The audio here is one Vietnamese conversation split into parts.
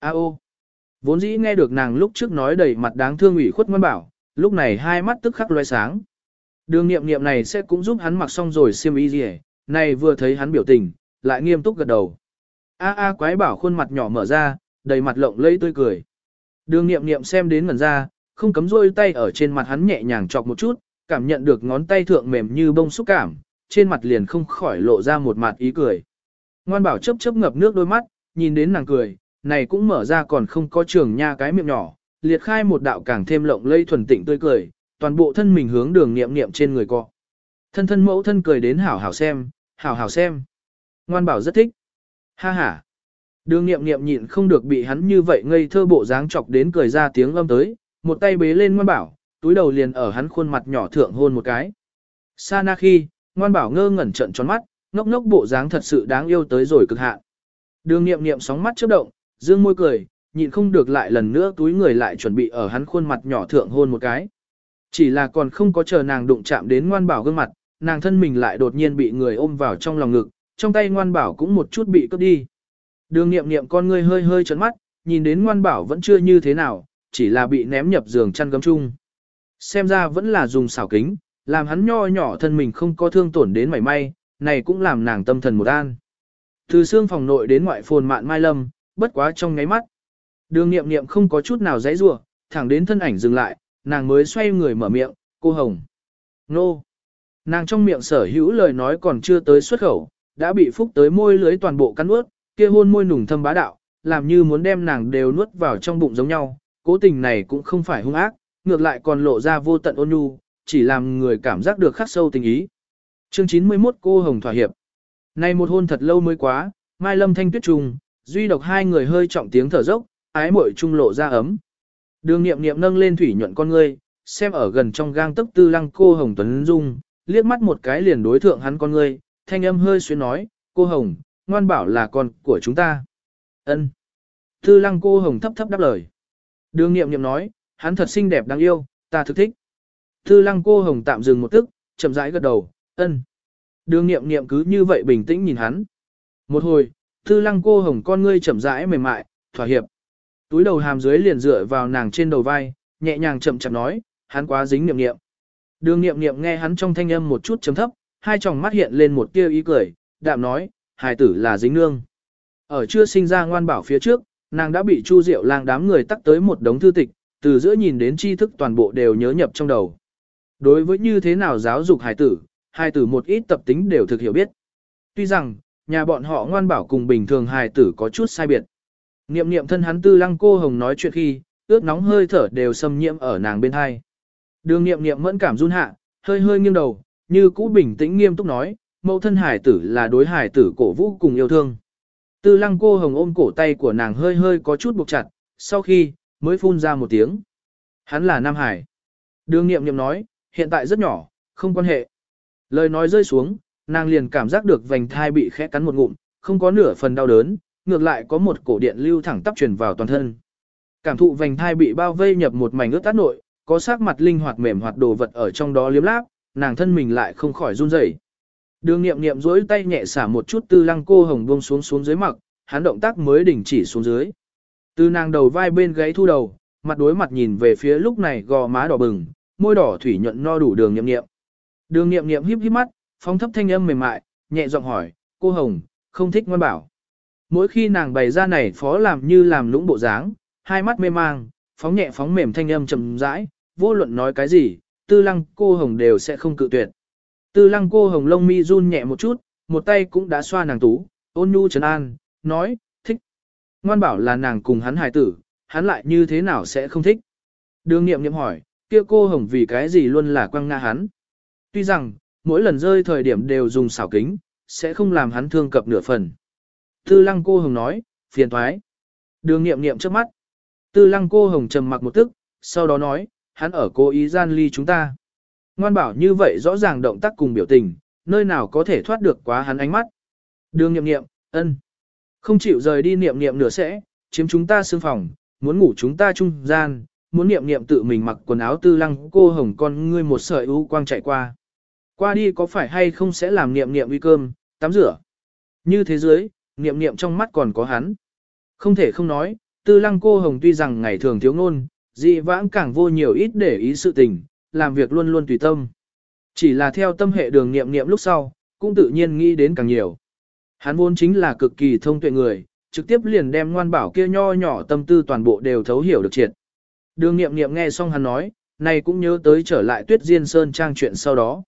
A ô. Vốn dĩ nghe được nàng lúc trước nói đầy mặt đáng thương ủy khuất ngoan bảo, lúc này hai mắt tức khắc loe sáng. Đường nghiệm nghiệm này sẽ cũng giúp hắn mặc xong rồi xiêm y gì này vừa thấy hắn biểu tình, lại nghiêm túc gật đầu. A a quái bảo khuôn mặt nhỏ mở ra, đầy mặt lộng lẫy tươi cười. Đường nghiệm nghiệm xem đến ngẩn ra, không cấm rôi tay ở trên mặt hắn nhẹ nhàng chọc một chút, cảm nhận được ngón tay thượng mềm như bông xúc cảm, trên mặt liền không khỏi lộ ra một mặt ý cười. Ngoan bảo chấp chấp ngập nước đôi mắt, nhìn đến nàng cười, này cũng mở ra còn không có trường nha cái miệng nhỏ, liệt khai một đạo càng thêm lộng lây thuần tịnh tươi cười, toàn bộ thân mình hướng đường nghiệm nghiệm trên người cọ. Thân thân mẫu thân cười đến hảo hảo xem, hảo hảo xem. Ngoan bảo rất thích. Ha ha. Đường nghiệm nghiệm nhịn không được bị hắn như vậy ngây thơ bộ dáng chọc đến cười ra tiếng âm tới, một tay bế lên ngoan bảo, túi đầu liền ở hắn khuôn mặt nhỏ thượng hôn một cái. Sa na khi, ngoan bảo ngơ ngẩn trận tròn mắt, ngốc ngốc bộ dáng thật sự đáng yêu tới rồi cực hạn. Đường nghiệm nghiệm sóng mắt chớp động, dương môi cười, nhịn không được lại lần nữa túi người lại chuẩn bị ở hắn khuôn mặt nhỏ thượng hôn một cái. Chỉ là còn không có chờ nàng đụng chạm đến ngoan bảo gương mặt, nàng thân mình lại đột nhiên bị người ôm vào trong lòng ngực, trong tay ngoan bảo cũng một chút bị cướp đi. Đường nghiệm nghiệm con ngươi hơi hơi trấn mắt, nhìn đến ngoan bảo vẫn chưa như thế nào, chỉ là bị ném nhập giường chăn gấm chung. Xem ra vẫn là dùng xảo kính, làm hắn nho nhỏ thân mình không có thương tổn đến mảy may, này cũng làm nàng tâm thần một an. Từ xương phòng nội đến ngoại phồn mạn mai lâm, bất quá trong ngáy mắt. Đường nghiệm nghiệm không có chút nào dãy rủa thẳng đến thân ảnh dừng lại, nàng mới xoay người mở miệng, cô Hồng. Nô. Nàng trong miệng sở hữu lời nói còn chưa tới xuất khẩu, đã bị phúc tới môi lưới toàn bộ cắn ướt, kia hôn môi nùng thâm bá đạo, làm như muốn đem nàng đều nuốt vào trong bụng giống nhau. Cố tình này cũng không phải hung ác, ngược lại còn lộ ra vô tận ôn nhu, chỉ làm người cảm giác được khắc sâu tình ý. Chương 91 cô Hồng thỏa hiệp. Này một hôn thật lâu mới quá, Mai Lâm Thanh Tuyết Trung, duy độc hai người hơi trọng tiếng thở dốc, ái muội trung lộ ra ấm. Đường Nghiệm Nghiệm nâng lên thủy nhuận con ngươi, xem ở gần trong gang tấc tư lăng cô Hồng Tuấn Dung, liếc mắt một cái liền đối thượng hắn con ngươi, thanh âm hơi xuyến nói, cô Hồng, ngoan bảo là con của chúng ta. Ân. Tư lăng cô Hồng thấp thấp đáp lời. Đường Nghiệm Nghiệm nói, hắn thật xinh đẹp đáng yêu, ta thực thích. Tư lăng cô Hồng tạm dừng một tức, chậm rãi gật đầu, ân. Đường Nghiệm Nghiệm cứ như vậy bình tĩnh nhìn hắn. Một hồi, Tư lăng cô Hồng con ngươi chậm rãi mềm mại, thỏa hiệp. Túi đầu hàm dưới liền dựa vào nàng trên đầu vai, nhẹ nhàng chậm chậm nói, hắn quá dính niệm niệm. Đường niệm niệm nghe hắn trong thanh âm một chút chấm thấp, hai tròng mắt hiện lên một tia ý cười, đạm nói, hài tử là dính nương. Ở chưa sinh ra ngoan bảo phía trước, nàng đã bị Chu Diệu lang đám người tắt tới một đống thư tịch, từ giữa nhìn đến tri thức toàn bộ đều nhớ nhập trong đầu. Đối với như thế nào giáo dục hài tử, hài tử một ít tập tính đều thực hiểu biết. Tuy rằng, nhà bọn họ ngoan bảo cùng bình thường hài tử có chút sai biệt. Niệm niệm thân hắn tư lăng cô hồng nói chuyện khi, ướt nóng hơi thở đều xâm nhiễm ở nàng bên hai. Đường niệm niệm mẫn cảm run hạ, hơi hơi nghiêng đầu, như cũ bình tĩnh nghiêm túc nói, mẫu thân hải tử là đối hải tử cổ vũ cùng yêu thương. Tư lăng cô hồng ôm cổ tay của nàng hơi hơi có chút buộc chặt, sau khi, mới phun ra một tiếng. Hắn là Nam Hải. Đường niệm niệm nói, hiện tại rất nhỏ, không quan hệ. Lời nói rơi xuống, nàng liền cảm giác được vành thai bị khẽ cắn một ngụm, không có nửa phần đau đớn, ngược lại có một cổ điện lưu thẳng tắp truyền vào toàn thân. Cảm thụ vành thai bị bao vây nhập một mảnh ướt tát nội, có sắc mặt linh hoạt mềm hoạt đồ vật ở trong đó liếm láp, nàng thân mình lại không khỏi run rẩy. Đường nghiệm nghiệm duỗi tay nhẹ xả một chút tư lăng cô hồng buông xuống xuống dưới mặt, hắn động tác mới đình chỉ xuống dưới. Từ nàng đầu vai bên gáy thu đầu, mặt đối mặt nhìn về phía lúc này gò má đỏ bừng, môi đỏ thủy nhuận no đủ đường nghiệm nghiệm. Đường nghiệm nghiệm híp híp mắt, phóng thấp thanh âm mềm mại, nhẹ giọng hỏi, cô hồng, không thích ngoan bảo. Mỗi khi nàng bày ra này phó làm như làm lũng bộ dáng, hai mắt mê mang, phóng nhẹ phóng mềm thanh âm trầm rãi, vô luận nói cái gì, tư lăng cô hồng đều sẽ không cự tuyệt. Tư lăng cô hồng lông mi run nhẹ một chút, một tay cũng đã xoa nàng tú, ôn nhu trấn an, nói, thích. Ngoan bảo là nàng cùng hắn hài tử, hắn lại như thế nào sẽ không thích. Đường nghiệm nghiệm hỏi, kia cô hồng vì cái gì luôn là quăng nga hắn. Tuy rằng, mỗi lần rơi thời điểm đều dùng xảo kính, sẽ không làm hắn thương cập nửa phần. Tư lăng cô hồng nói, phiền thoái. Đường nghiệm nghiệm trước mắt. Tư lăng cô hồng trầm mặc một tức, sau đó nói, hắn ở cố ý gian ly chúng ta. Ngoan bảo như vậy rõ ràng động tác cùng biểu tình, nơi nào có thể thoát được quá hắn ánh mắt. Đường nghiệm nghiệm, ân. Không chịu rời đi niệm niệm nửa sẽ, chiếm chúng ta xương phòng, muốn ngủ chúng ta trung gian, muốn niệm niệm tự mình mặc quần áo tư lăng cô hồng con ngươi một sợi u quang chạy qua. Qua đi có phải hay không sẽ làm niệm niệm uy cơm, tắm rửa. Như thế giới, niệm niệm trong mắt còn có hắn. Không thể không nói, tư lăng cô hồng tuy rằng ngày thường thiếu ngôn, dị vãng càng vô nhiều ít để ý sự tình, làm việc luôn luôn tùy tâm. Chỉ là theo tâm hệ đường niệm niệm lúc sau, cũng tự nhiên nghĩ đến càng nhiều. Hắn vốn chính là cực kỳ thông tuệ người, trực tiếp liền đem ngoan bảo kia nho nhỏ tâm tư toàn bộ đều thấu hiểu được triệt. Đường nghiệm nghiệm nghe xong hắn nói, này cũng nhớ tới trở lại tuyết diên sơn trang chuyện sau đó.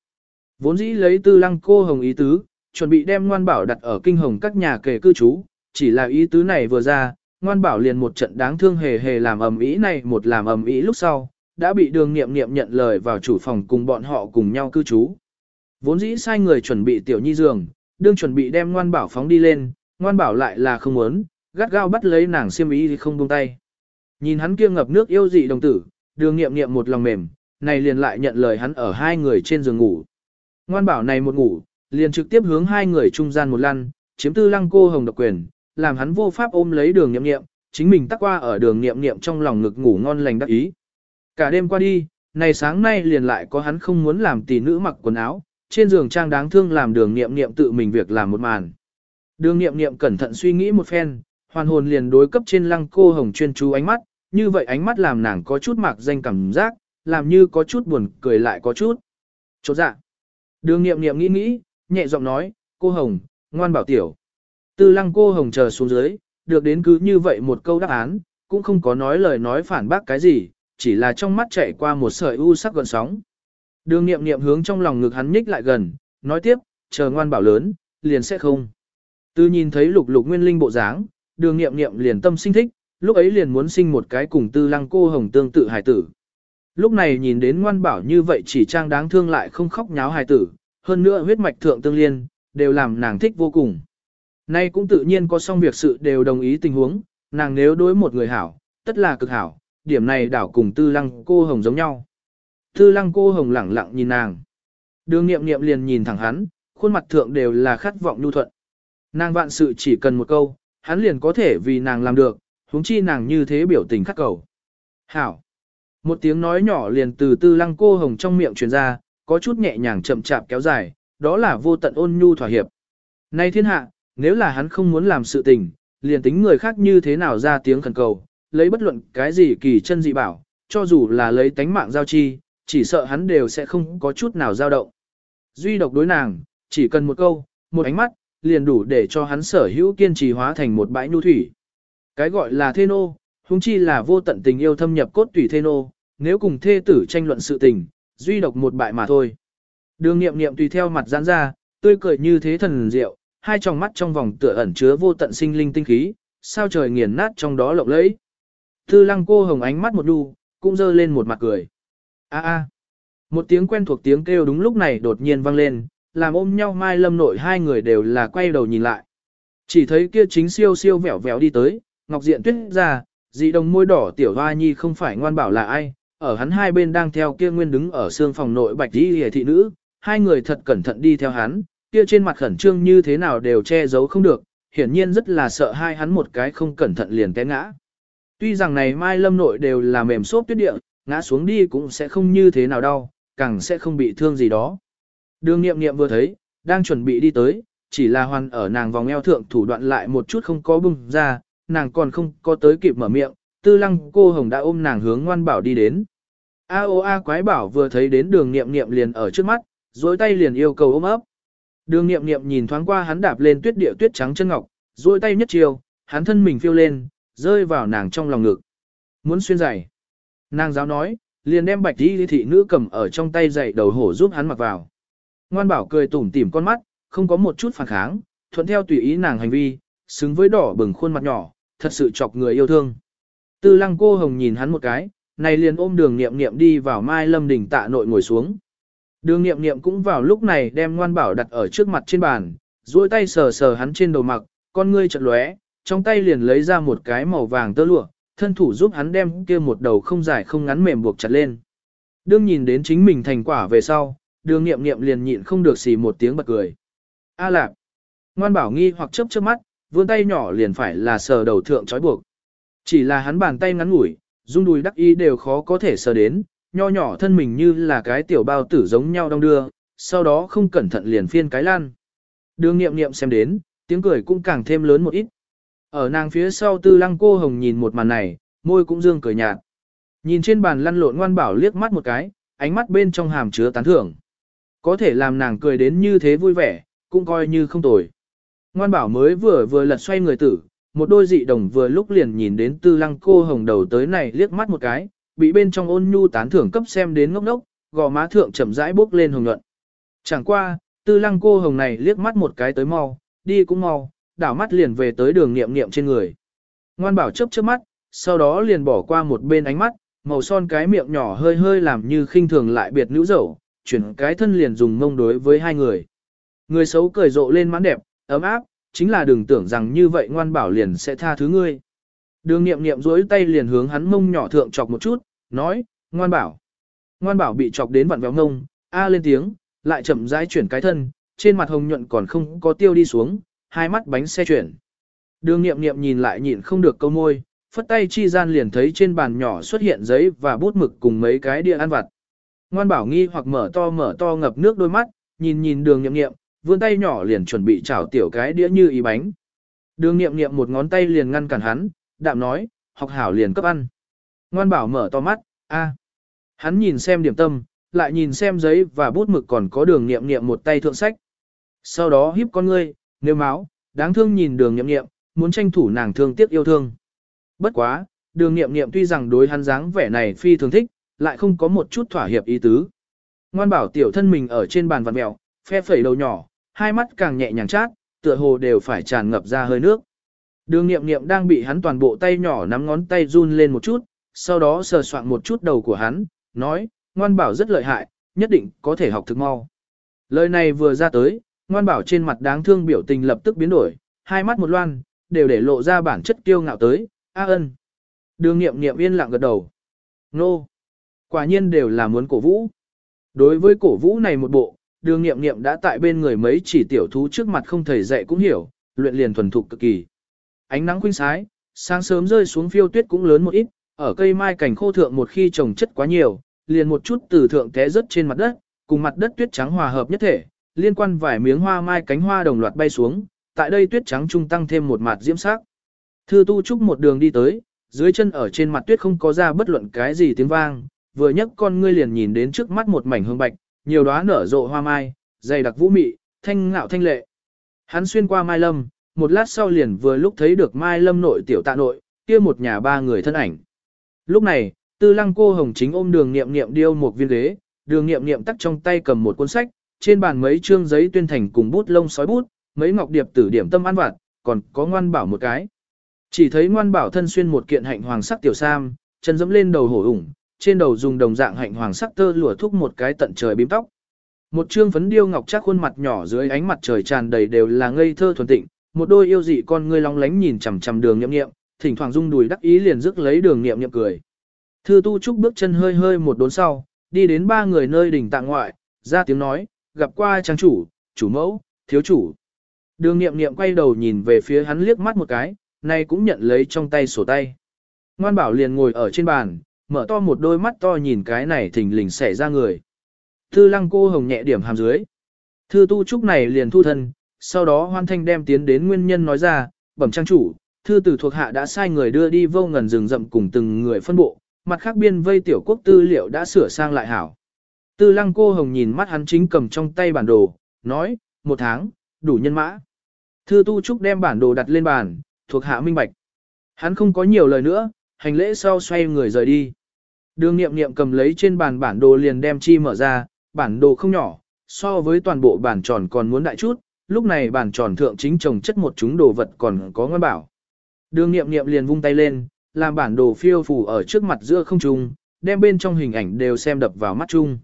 Vốn dĩ lấy tư lăng cô hồng ý tứ, chuẩn bị đem ngoan bảo đặt ở kinh hồng các nhà kề cư trú, chỉ là ý tứ này vừa ra, ngoan bảo liền một trận đáng thương hề hề làm ầm ĩ này một làm ầm ĩ lúc sau, đã bị đường nghiệm nghiệm nhận lời vào chủ phòng cùng bọn họ cùng nhau cư trú. Vốn dĩ sai người chuẩn bị tiểu nhi giường, đương chuẩn bị đem ngoan bảo phóng đi lên, ngoan bảo lại là không muốn, gắt gao bắt lấy nàng xiêm ý thì không buông tay. Nhìn hắn kia ngập nước yêu dị đồng tử, đường nghiệm nghiệm một lòng mềm, này liền lại nhận lời hắn ở hai người trên giường ngủ. Ngoan bảo này một ngủ, liền trực tiếp hướng hai người trung gian một lăn, chiếm tư lăng cô hồng độc quyền, làm hắn vô pháp ôm lấy đường nghiệm nghiệm, chính mình tắc qua ở đường nghiệm nghiệm trong lòng ngực ngủ ngon lành đắc ý. Cả đêm qua đi, này sáng nay liền lại có hắn không muốn làm tỷ nữ mặc quần áo, trên giường trang đáng thương làm đường nghiệm nghiệm tự mình việc làm một màn. Đường nghiệm nghiệm cẩn thận suy nghĩ một phen, hoàn hồn liền đối cấp trên lăng cô hồng chuyên chú ánh mắt, như vậy ánh mắt làm nàng có chút mạc danh cảm giác, làm như có chút buồn cười lại có chút. Chỗ dạ. Đường nghiệm nghiệm nghĩ nghĩ, nhẹ giọng nói, cô hồng, ngoan bảo tiểu. Tư lăng cô hồng chờ xuống dưới, được đến cứ như vậy một câu đáp án, cũng không có nói lời nói phản bác cái gì, chỉ là trong mắt chạy qua một sợi u sắc gần sóng. Đường nghiệm nghiệm hướng trong lòng ngực hắn nhích lại gần, nói tiếp, chờ ngoan bảo lớn, liền sẽ không. Tư nhìn thấy lục lục nguyên linh bộ dáng, đường nghiệm nghiệm liền tâm sinh thích, lúc ấy liền muốn sinh một cái cùng tư lăng cô hồng tương tự hài tử. Lúc này nhìn đến ngoan bảo như vậy chỉ trang đáng thương lại không khóc nháo hài tử, hơn nữa huyết mạch thượng tương liên, đều làm nàng thích vô cùng. Nay cũng tự nhiên có xong việc sự đều đồng ý tình huống, nàng nếu đối một người hảo, tất là cực hảo, điểm này đảo cùng tư lăng cô hồng giống nhau. Tư lăng cô hồng lẳng lặng nhìn nàng. Đường nghiệm nghiệm liền nhìn thẳng hắn, khuôn mặt thượng đều là khát vọng nhu thuận. Nàng vạn sự chỉ cần một câu, hắn liền có thể vì nàng làm được, huống chi nàng như thế biểu tình khắc cầu. Hảo. Một tiếng nói nhỏ liền từ tư lăng cô hồng trong miệng truyền ra, có chút nhẹ nhàng chậm chạp kéo dài, đó là vô tận ôn nhu thỏa hiệp. Nay thiên hạ, nếu là hắn không muốn làm sự tình, liền tính người khác như thế nào ra tiếng khẩn cầu, lấy bất luận cái gì kỳ chân dị bảo, cho dù là lấy tánh mạng giao chi, chỉ sợ hắn đều sẽ không có chút nào dao động. Duy độc đối nàng, chỉ cần một câu, một ánh mắt, liền đủ để cho hắn sở hữu kiên trì hóa thành một bãi nhu thủy. Cái gọi là thê nô, huống chi là vô tận tình yêu thâm nhập cốt tủy thê nô, nếu cùng thê tử tranh luận sự tình, duy độc một bại mà thôi. Đường nghiệm nghiệm tùy theo mặt giãn ra, tươi cười như thế thần diệu, hai tròng mắt trong vòng tựa ẩn chứa vô tận sinh linh tinh khí, sao trời nghiền nát trong đó lộng lẫy. Tư lăng cô hồng ánh mắt một đu, cũng dơ lên một mặt cười. a a Một tiếng quen thuộc tiếng kêu đúng lúc này đột nhiên vang lên, làm ôm nhau mai lâm nội hai người đều là quay đầu nhìn lại. Chỉ thấy kia chính siêu siêu vẻo vẻo đi tới, ngọc diện tuyết ra, dị đồng môi đỏ tiểu hoa nhi không phải ngoan bảo là ai, ở hắn hai bên đang theo kia nguyên đứng ở xương phòng nội bạch đi hề thị nữ, hai người thật cẩn thận đi theo hắn, kia trên mặt khẩn trương như thế nào đều che giấu không được, hiển nhiên rất là sợ hai hắn một cái không cẩn thận liền té ngã. Tuy rằng này mai lâm nội đều là mềm xốp tuyết địa, ngã xuống đi cũng sẽ không như thế nào đau, càng sẽ không bị thương gì đó. Đường nghiệm nghiệm vừa thấy, đang chuẩn bị đi tới, chỉ là hoàn ở nàng vòng eo thượng thủ đoạn lại một chút không có bung ra, nàng còn không có tới kịp mở miệng, tư lăng cô hồng đã ôm nàng hướng ngoan bảo đi đến. A o a quái bảo vừa thấy đến đường nghiệm nghiệm liền ở trước mắt, dối tay liền yêu cầu ôm ấp. Đường nghiệm nghiệm nhìn thoáng qua hắn đạp lên tuyết địa tuyết trắng chân ngọc, dối tay nhất chiều, hắn thân mình phiêu lên, rơi vào nàng trong lòng ngực. Muốn xuyên giày. Nàng giáo nói, liền đem bạch đi thị nữ cầm ở trong tay giày đầu hổ giúp hắn mặc vào. Ngoan bảo cười tủm tỉm con mắt, không có một chút phản kháng, thuận theo tùy ý nàng hành vi, xứng với đỏ bừng khuôn mặt nhỏ, thật sự chọc người yêu thương. Tư lăng cô hồng nhìn hắn một cái, này liền ôm đường nghiệm nghiệm đi vào mai lâm đỉnh tạ nội ngồi xuống. Đường nghiệm nghiệm cũng vào lúc này đem ngoan bảo đặt ở trước mặt trên bàn, duỗi tay sờ sờ hắn trên đầu mặc, con ngươi chợt lóe, trong tay liền lấy ra một cái màu vàng tơ lụa, thân thủ giúp hắn đem kia một đầu không dài không ngắn mềm buộc chặt lên. Đương nhìn đến chính mình thành quả về sau, đường nghiệm nghiệm liền nhịn không được xì một tiếng bật cười. A lạp, ngoan bảo nghi hoặc chớp chớp mắt, vươn tay nhỏ liền phải là sờ đầu thượng trói buộc. Chỉ là hắn bàn tay ngắn ngủi, rung đùi đắc ý đều khó có thể sờ đến, nho nhỏ thân mình như là cái tiểu bao tử giống nhau đong đưa, sau đó không cẩn thận liền phiên cái lan. Đường nghiệm nghiệm xem đến, tiếng cười cũng càng thêm lớn một ít. Ở nàng phía sau tư lăng cô hồng nhìn một màn này, môi cũng dương cười nhạt. Nhìn trên bàn lăn lộn ngoan bảo liếc mắt một cái, ánh mắt bên trong hàm chứa tán thưởng. Có thể làm nàng cười đến như thế vui vẻ, cũng coi như không tồi. Ngoan bảo mới vừa vừa lật xoay người tử, một đôi dị đồng vừa lúc liền nhìn đến tư lăng cô hồng đầu tới này liếc mắt một cái, bị bên trong ôn nhu tán thưởng cấp xem đến ngốc ngốc, gò má thượng chậm rãi bốc lên hồng nhuận. Chẳng qua, tư lăng cô hồng này liếc mắt một cái tới mau, đi cũng mau, đảo mắt liền về tới đường nghiệm nghiệm trên người. Ngoan bảo chớp chớp mắt, sau đó liền bỏ qua một bên ánh mắt, màu son cái miệng nhỏ hơi hơi làm như khinh thường lại biệt nữ dẫu, chuyển cái thân liền dùng mông đối với hai người. Người xấu cười rộ lên mãn đẹp, ấm áp, chính là đừng tưởng rằng như vậy ngoan bảo liền sẽ tha thứ ngươi. Đường nghiệm nghiệm duỗi tay liền hướng hắn mông nhỏ thượng chọc một chút, nói, ngoan bảo. Ngoan bảo bị chọc đến vặn véo mông, a lên tiếng, lại chậm rãi chuyển cái thân, trên mặt hồng nhuận còn không có tiêu đi xuống, hai mắt bánh xe chuyển. Đường nghiệm nghiệm nhìn lại nhịn không được câu môi, phất tay chi gian liền thấy trên bàn nhỏ xuất hiện giấy và bút mực cùng mấy cái đĩa ăn vặt. Ngoan bảo nghi hoặc mở to mở to ngập nước đôi mắt, nhìn nhìn đường nghiệm nghiệm, vươn tay nhỏ liền chuẩn bị chảo tiểu cái đĩa như ý bánh. Đường nghiệm nghiệm một ngón tay liền ngăn cản hắn, đạm nói, học hảo liền cấp ăn. Ngoan bảo mở to mắt, a. Hắn nhìn xem điểm tâm, lại nhìn xem giấy và bút mực còn có đường nghiệm nghiệm một tay thượng sách. Sau đó híp con ngươi, nêu máu, đáng thương nhìn đường nghiệm nghiệm, muốn tranh thủ nàng thương tiếc yêu thương. Bất quá, đường nghiệm nghiệm tuy rằng đối hắn dáng vẻ này phi thường thích, lại không có một chút thỏa hiệp ý tứ. Ngoan bảo tiểu thân mình ở trên bàn vặt mèo, phe phẩy đầu nhỏ, hai mắt càng nhẹ nhàng chát, tựa hồ đều phải tràn ngập ra hơi nước. Đường nghiệm nghiệm đang bị hắn toàn bộ tay nhỏ nắm ngón tay run lên một chút, sau đó sờ soạn một chút đầu của hắn, nói, ngoan bảo rất lợi hại, nhất định có thể học thực mau. Lời này vừa ra tới, ngoan bảo trên mặt đáng thương biểu tình lập tức biến đổi, hai mắt một loan, đều để lộ ra bản chất kiêu ngạo tới, a ân. Đường nghiệm nghiệm yên lặng gật đầu. Nô. Quả nhiên đều là muốn cổ vũ. Đối với cổ vũ này một bộ, đường nghiệm nghiệm đã tại bên người mấy chỉ tiểu thú trước mặt không thầy dạy cũng hiểu, luyện liền thuần thục cực kỳ. Ánh nắng khuynh sái, sáng sớm rơi xuống phiêu tuyết cũng lớn một ít, ở cây mai cảnh khô thượng một khi trồng chất quá nhiều, liền một chút từ thượng té rớt trên mặt đất, cùng mặt đất tuyết trắng hòa hợp nhất thể, liên quan vài miếng hoa mai cánh hoa đồng loạt bay xuống, tại đây tuyết trắng trung tăng thêm một mặt diễm sắc. Thư tu trúc một đường đi tới, dưới chân ở trên mặt tuyết không có ra bất luận cái gì tiếng vang, vừa nhấc con ngươi liền nhìn đến trước mắt một mảnh hương bạch, nhiều đóa nở rộ hoa mai, dày đặc vũ mị, thanh ngạo thanh lệ. Hắn xuyên qua Mai Lâm, một lát sau liền vừa lúc thấy được Mai Lâm nội tiểu tạ nội, kia một nhà ba người thân ảnh. Lúc này, tư lăng cô hồng chính ôm đường nghiệm nghiệm điêu một viên ghế, đường nghiệm nghiệm tắt trong tay cầm một cuốn sách, trên bàn mấy trương giấy tuyên thành cùng bút lông sói bút, mấy ngọc điệp tử điểm tâm ăn vặt, còn có ngoan bảo một cái. Chỉ thấy ngoan bảo thân xuyên một kiện hạnh hoàng sắc tiểu sam, chân dẫm lên đầu hổ ủng, trên đầu dùng đồng dạng hạnh hoàng sắc tơ lụa thúc một cái tận trời bím tóc. Một trương phấn điêu ngọc chắc khuôn mặt nhỏ dưới ánh mặt trời tràn đầy đều là ngây thơ thuần tịnh, một đôi yêu dị con ngươi long lánh nhìn chằm chằm đường nghiệm nghiệm, thỉnh thoảng rung đùi đắc ý liền rước lấy đường nghiệm nghiệm cười. Thư tu trúc bước chân hơi hơi một đốn sau, đi đến ba người nơi đỉnh tạng ngoại, ra tiếng nói, gặp qua trang chủ, chủ mẫu, thiếu chủ. Đường nghiệm nghiệm quay đầu nhìn về phía hắn liếc mắt một cái, nay cũng nhận lấy trong tay sổ tay. Ngoan bảo liền ngồi ở trên bàn, mở to một đôi mắt to nhìn cái này thình lình xẻ ra người. Thư lăng cô hồng nhẹ điểm hàm dưới. Thư tu trúc này liền thu thân, sau đó hoan thanh đem tiến đến nguyên nhân nói ra, bẩm trang chủ, thư tử thuộc hạ đã sai người đưa đi vô ngần rừng rậm cùng từng người phân bộ, mặt khác biên vây tiểu quốc tư liệu đã sửa sang lại hảo. Tư lăng cô hồng nhìn mắt hắn chính cầm trong tay bản đồ, nói, một tháng, đủ nhân mã. Thư tu trúc đem bản đồ đặt lên bàn, thuộc hạ minh bạch. Hắn không có nhiều lời nữa, hành lễ sau xoay người rời đi. Đường nghiệm nghiệm cầm lấy trên bàn bản đồ liền đem chi mở ra, bản đồ không nhỏ, so với toàn bộ bản tròn còn muốn đại chút, lúc này bản tròn thượng chính trồng chất một chúng đồ vật còn có ngoan bảo. Đường nghiệm nghiệm liền vung tay lên, làm bản đồ phiêu phù ở trước mặt giữa không trung, đem bên trong hình ảnh đều xem đập vào mắt chung.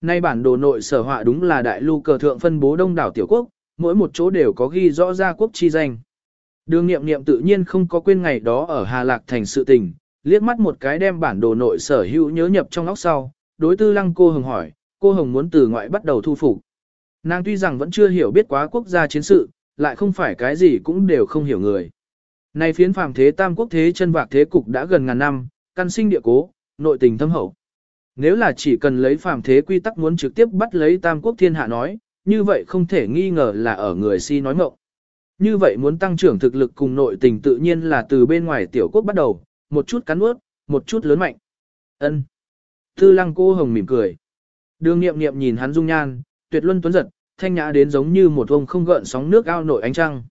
Nay bản đồ nội sở họa đúng là đại lưu cờ thượng phân bố đông đảo tiểu quốc, mỗi một chỗ đều có ghi rõ ra quốc chi danh. Đường nghiệm nghiệm tự nhiên không có quên ngày đó ở Hà Lạc thành sự tình, liếc mắt một cái đem bản đồ nội sở hữu nhớ nhập trong óc sau, đối tư lăng cô hồng hỏi, cô hồng muốn từ ngoại bắt đầu thu phục. Nàng tuy rằng vẫn chưa hiểu biết quá quốc gia chiến sự, lại không phải cái gì cũng đều không hiểu người. nay phiến phàm thế tam quốc thế chân vạc thế cục đã gần ngàn năm, căn sinh địa cố, nội tình thâm hậu. Nếu là chỉ cần lấy phàm thế quy tắc muốn trực tiếp bắt lấy tam quốc thiên hạ nói, như vậy không thể nghi ngờ là ở người si nói ngộng. Như vậy muốn tăng trưởng thực lực cùng nội tình tự nhiên là từ bên ngoài tiểu quốc bắt đầu, một chút cắn ướt, một chút lớn mạnh. ân Tư lăng cô hồng mỉm cười. Đường nghiệm nghiệm nhìn hắn dung nhan, tuyệt luân tuấn giật, thanh nhã đến giống như một ông không gợn sóng nước ao nổi ánh trăng.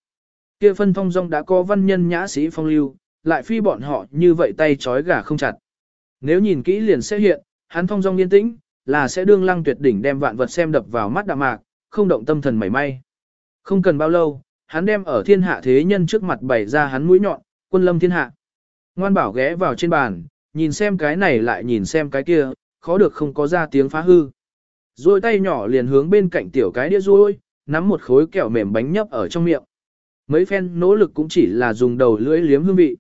Kia phân phong rong đã có văn nhân nhã sĩ phong lưu, lại phi bọn họ như vậy tay trói gà không chặt. Nếu nhìn kỹ liền sẽ hiện, hắn phong rong yên tĩnh, là sẽ đương lăng tuyệt đỉnh đem vạn vật xem đập vào mắt đạm mạc, không động tâm thần mảy may. Không cần bao lâu, hắn đem ở thiên hạ thế nhân trước mặt bày ra hắn mũi nhọn, quân lâm thiên hạ. Ngoan bảo ghé vào trên bàn, nhìn xem cái này lại nhìn xem cái kia, khó được không có ra tiếng phá hư. Rồi tay nhỏ liền hướng bên cạnh tiểu cái đĩa ruôi, nắm một khối kẹo mềm bánh nhấp ở trong miệng. Mấy phen nỗ lực cũng chỉ là dùng đầu lưỡi liếm hương vị.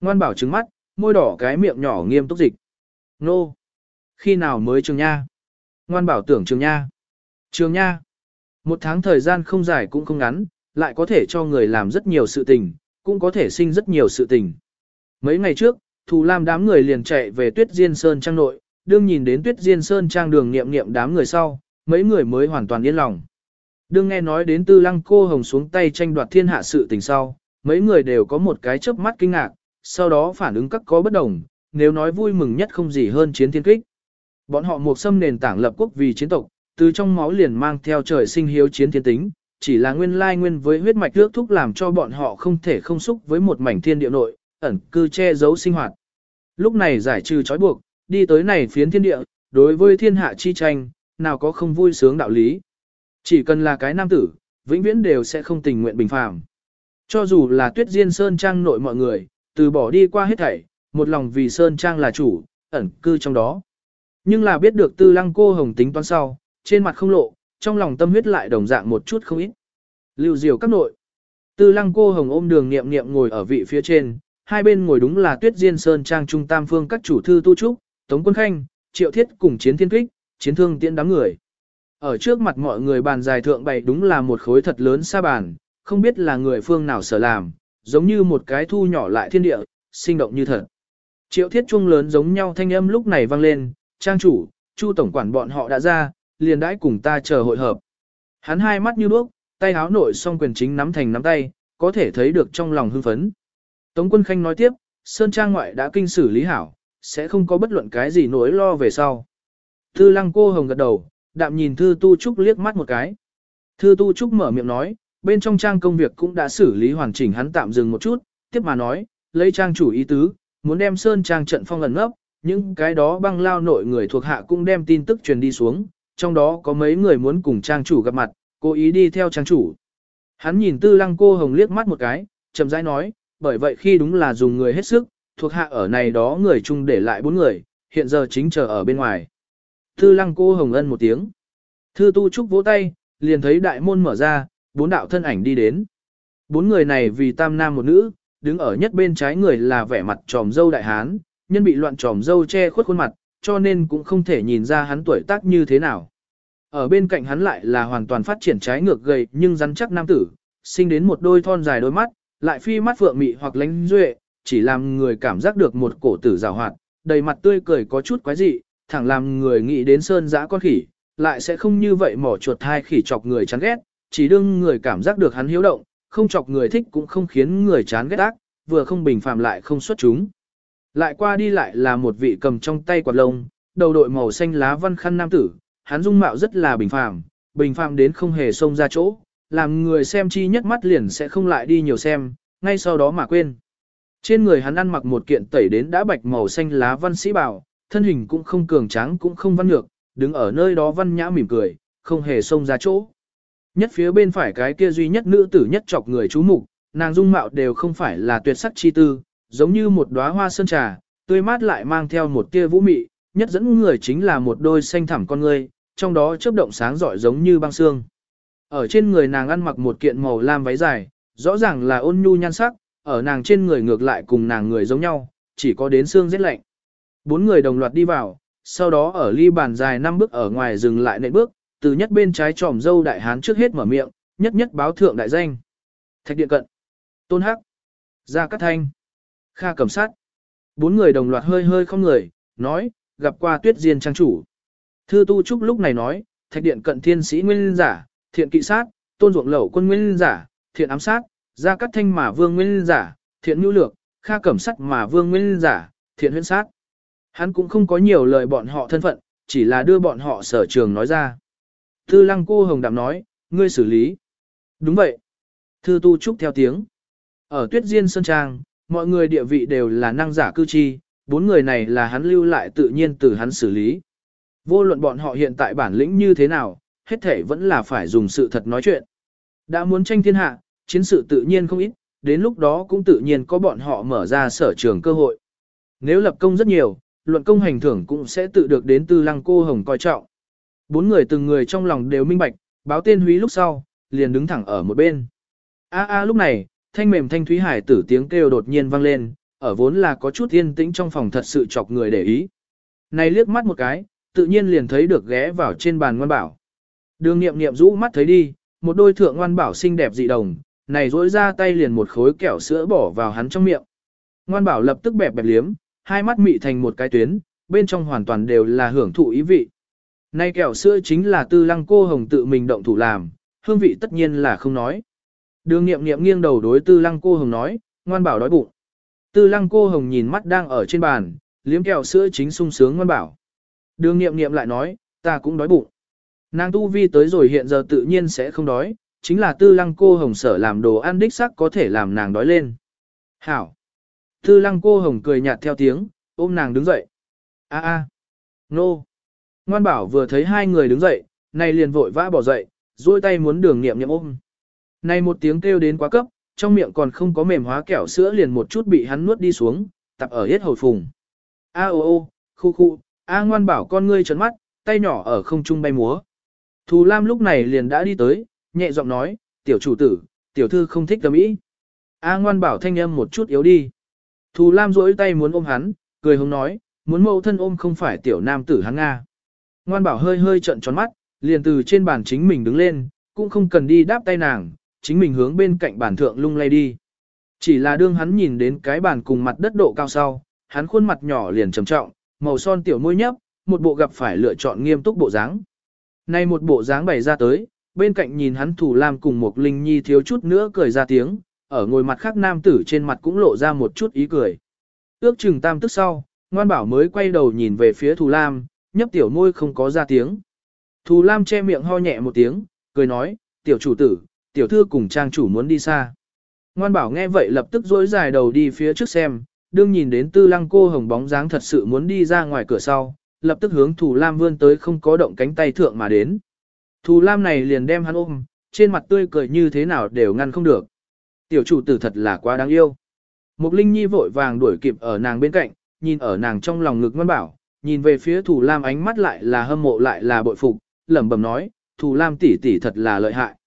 Ngoan bảo trứng mắt, môi đỏ cái miệng nhỏ nghiêm túc dịch. Nô! Khi nào mới trường nha? Ngoan bảo tưởng trường nha. Trường nha! Một tháng thời gian không dài cũng không ngắn, lại có thể cho người làm rất nhiều sự tình, cũng có thể sinh rất nhiều sự tình. Mấy ngày trước, Thù Lam đám người liền chạy về Tuyết Diên Sơn Trang nội, đương nhìn đến Tuyết Diên Sơn Trang đường nghiệm nghiệm đám người sau, mấy người mới hoàn toàn yên lòng. Đương nghe nói đến Tư Lăng cô hồng xuống tay tranh đoạt thiên hạ sự tình sau, mấy người đều có một cái chớp mắt kinh ngạc, sau đó phản ứng các có bất đồng, nếu nói vui mừng nhất không gì hơn chiến thiên kích. Bọn họ một xâm nền tảng lập quốc vì chiến tộc, từ trong máu liền mang theo trời sinh hiếu chiến thiên tính, chỉ là nguyên lai nguyên với huyết mạch nước thúc làm cho bọn họ không thể không xúc với một mảnh thiên địa nội, ẩn cư che giấu sinh hoạt. Lúc này giải trừ trói buộc, đi tới này phiến thiên địa, đối với thiên hạ chi tranh, nào có không vui sướng đạo lý. Chỉ cần là cái nam tử, vĩnh viễn đều sẽ không tình nguyện bình phàm. Cho dù là tuyết diên sơn trang nội mọi người, từ bỏ đi qua hết thảy, một lòng vì sơn trang là chủ, ẩn cư trong đó. Nhưng là biết được tư lăng cô hồng tính toán sau, trên mặt không lộ, trong lòng tâm huyết lại đồng dạng một chút không ít. Lưu diều các nội. Tư lăng cô hồng ôm đường nghiệm nghiệm ngồi ở vị phía trên, hai bên ngồi đúng là tuyết diên sơn trang trung tam phương các chủ thư tu trúc, tống quân khanh, triệu thiết cùng chiến thiên kích, chiến thương tiễn đám người. Ở trước mặt mọi người bàn dài thượng bày đúng là một khối thật lớn xa bàn, không biết là người phương nào sở làm, giống như một cái thu nhỏ lại thiên địa, sinh động như thật. Triệu thiết trung lớn giống nhau thanh âm lúc này vang lên, trang chủ, chu tổng quản bọn họ đã ra, liền đãi cùng ta chờ hội hợp. Hắn hai mắt như đuốc, tay háo nội song quyền chính nắm thành nắm tay, có thể thấy được trong lòng hưng phấn. Tống quân khanh nói tiếp, Sơn Trang ngoại đã kinh xử lý hảo, sẽ không có bất luận cái gì nỗi lo về sau. Thư lăng cô hồng gật đầu, đạm nhìn Thư Tu Trúc liếc mắt một cái. Thư Tu Trúc mở miệng nói, bên trong trang công việc cũng đã xử lý hoàn chỉnh hắn tạm dừng một chút, tiếp mà nói, lấy trang chủ ý tứ, muốn đem Sơn Trang trận phong ẩn ngấp, những cái đó băng lao nội người thuộc hạ cũng đem tin tức truyền đi xuống, trong đó có mấy người muốn cùng trang chủ gặp mặt, cố ý đi theo trang chủ. Hắn nhìn tư lăng cô hồng liếc mắt một cái, chậm rãi nói, bởi vậy khi đúng là dùng người hết sức, thuộc hạ ở này đó người chung để lại bốn người, hiện giờ chính chờ ở bên ngoài. Tư lăng cô hồng ân một tiếng. Thư tu trúc vỗ tay, liền thấy đại môn mở ra, bốn đạo thân ảnh đi đến. Bốn người này vì tam nam một nữ, đứng ở nhất bên trái người là vẻ mặt tròm dâu đại hán, nhân bị loạn tròm dâu che khuất khuôn mặt, cho nên cũng không thể nhìn ra hắn tuổi tác như thế nào. Ở bên cạnh hắn lại là hoàn toàn phát triển trái ngược gầy nhưng rắn chắc nam tử, sinh đến một đôi thon dài đôi mắt, lại phi mắt phượng mị hoặc lánh duệ, chỉ làm người cảm giác được một cổ tử rào hoạt, đầy mặt tươi cười có chút quái dị, thẳng làm người nghĩ đến sơn dã con khỉ, lại sẽ không như vậy mỏ chuột hai khỉ chọc người chán ghét, chỉ đương người cảm giác được hắn hiếu động, không chọc người thích cũng không khiến người chán ghét ác, vừa không bình phàm lại không xuất chúng. Lại qua đi lại là một vị cầm trong tay quạt lông, đầu đội màu xanh lá văn khăn nam tử, hắn dung mạo rất là bình phàm, bình phàm đến không hề xông ra chỗ, làm người xem chi nhất mắt liền sẽ không lại đi nhiều xem, ngay sau đó mà quên. Trên người hắn ăn mặc một kiện tẩy đến đã bạch màu xanh lá văn sĩ bào, thân hình cũng không cường tráng cũng không văn nhược, đứng ở nơi đó văn nhã mỉm cười, không hề xông ra chỗ. Nhất phía bên phải cái kia duy nhất nữ tử nhất chọc người chú mục, nàng dung mạo đều không phải là tuyệt sắc chi tư, giống như một đóa hoa sơn trà, tươi mát lại mang theo một tia vũ mị, nhất dẫn người chính là một đôi xanh thẳm con ngươi, trong đó chớp động sáng rọi giống như băng xương. Ở trên người nàng ăn mặc một kiện màu lam váy dài, rõ ràng là ôn nhu nhan sắc, ở nàng trên người ngược lại cùng nàng người giống nhau, chỉ có đến xương rét lạnh. Bốn người đồng loạt đi vào, sau đó ở ly bàn dài năm bước ở ngoài dừng lại nệ bước, từ nhất bên trái tròm dâu đại hán trước hết mở miệng, nhất nhất báo thượng đại danh. Thạch điện cận, tôn hắc, gia cát thanh, kha cầm sát. Bốn người đồng loạt hơi hơi không người, nói, gặp qua tuyết diên trang chủ. Thư tu trúc lúc này nói, thạch điện cận thiên sĩ nguyên giả, thiện kỵ sát, tôn ruộng lẩu quân nguyên giả, thiện ám sát, Gia Cát Thanh mà vương nguyên giả, thiện nhu lược, Kha Cẩm Sắt mà vương nguyên giả, thiện huyễn sát. Hắn cũng không có nhiều lời bọn họ thân phận, chỉ là đưa bọn họ sở trường nói ra. Thư lăng cô hồng đạm nói, ngươi xử lý. Đúng vậy. Thư tu trúc theo tiếng. Ở tuyết diên sơn trang, mọi người địa vị đều là năng giả cư chi, bốn người này là hắn lưu lại tự nhiên từ hắn xử lý. Vô luận bọn họ hiện tại bản lĩnh như thế nào, hết thể vẫn là phải dùng sự thật nói chuyện. Đã muốn tranh thiên hạ, chiến sự tự nhiên không ít, đến lúc đó cũng tự nhiên có bọn họ mở ra sở trường cơ hội. Nếu lập công rất nhiều, luận công hành thưởng cũng sẽ tự được đến từ lăng cô hồng coi trọng. Bốn người từng người trong lòng đều minh bạch, báo tên húy lúc sau, liền đứng thẳng ở một bên. A a lúc này, thanh mềm thanh thúy hải tử tiếng kêu đột nhiên vang lên, ở vốn là có chút yên tĩnh trong phòng thật sự chọc người để ý. Này liếc mắt một cái, tự nhiên liền thấy được ghé vào trên bàn ngoan bảo. Đường nghiệm nghiệm rũ mắt thấy đi, một đôi thượng ngoan bảo xinh đẹp dị đồng, này rỗi ra tay liền một khối kẹo sữa bỏ vào hắn trong miệng. Ngoan bảo lập tức bẹp bẹp liếm, hai mắt mị thành một cái tuyến, bên trong hoàn toàn đều là hưởng thụ ý vị. Nay kẹo sữa chính là tư lăng cô hồng tự mình động thủ làm, hương vị tất nhiên là không nói. Đường nghiệm nghiệm nghiêng đầu đối tư lăng cô hồng nói, ngoan bảo đói bụng. Tư lăng cô hồng nhìn mắt đang ở trên bàn, liếm kẹo sữa chính sung sướng ngoan bảo. Đường nghiệm nghiệm lại nói, ta cũng đói bụng. Nàng tu vi tới rồi hiện giờ tự nhiên sẽ không đói, chính là tư lăng cô hồng sở làm đồ ăn đích sắc có thể làm nàng đói lên. Hảo! Tư lăng cô hồng cười nhạt theo tiếng, ôm nàng đứng dậy. A a, nô. Ngoan bảo vừa thấy hai người đứng dậy, này liền vội vã bỏ dậy, duỗi tay muốn đường nghiệm nghiệm ôm. Này một tiếng kêu đến quá cấp, trong miệng còn không có mềm hóa kẹo sữa liền một chút bị hắn nuốt đi xuống, tập ở hết hồi phùng. A ô ô, khu khu, A ngoan bảo con ngươi trấn mắt, tay nhỏ ở không trung bay múa. Thù Lam lúc này liền đã đi tới, nhẹ giọng nói, tiểu chủ tử, tiểu thư không thích tầm ý. A ngoan bảo thanh âm một chút yếu đi. Thù Lam duỗi tay muốn ôm hắn, cười hống nói, muốn mẫu thân ôm không phải tiểu nam tử hắn Nga. Ngoan bảo hơi hơi trận tròn mắt, liền từ trên bàn chính mình đứng lên, cũng không cần đi đáp tay nàng, chính mình hướng bên cạnh bàn thượng lung lay đi. Chỉ là đương hắn nhìn đến cái bàn cùng mặt đất độ cao sau, hắn khuôn mặt nhỏ liền trầm trọng, màu son tiểu môi nhấp, một bộ gặp phải lựa chọn nghiêm túc bộ dáng. Nay một bộ dáng bày ra tới, bên cạnh nhìn hắn thủ lam cùng một linh nhi thiếu chút nữa cười ra tiếng, ở ngồi mặt khác nam tử trên mặt cũng lộ ra một chút ý cười. Ước chừng tam tức sau, ngoan bảo mới quay đầu nhìn về phía thù lam, nhấp tiểu môi không có ra tiếng. Thù lam che miệng ho nhẹ một tiếng, cười nói, tiểu chủ tử, tiểu thư cùng trang chủ muốn đi xa. Ngoan bảo nghe vậy lập tức dối dài đầu đi phía trước xem, đương nhìn đến tư lăng cô hồng bóng dáng thật sự muốn đi ra ngoài cửa sau, lập tức hướng Thù Lam vươn tới không có động cánh tay thượng mà đến. Thù Lam này liền đem hắn ôm, trên mặt tươi cười như thế nào đều ngăn không được. Tiểu chủ tử thật là quá đáng yêu. Mục Linh Nhi vội vàng đuổi kịp ở nàng bên cạnh, nhìn ở nàng trong lòng ngực ngoan bảo, nhìn về phía Thù Lam ánh mắt lại là hâm mộ lại là bội phục, lẩm bẩm nói, Thù Lam tỷ tỷ thật là lợi hại.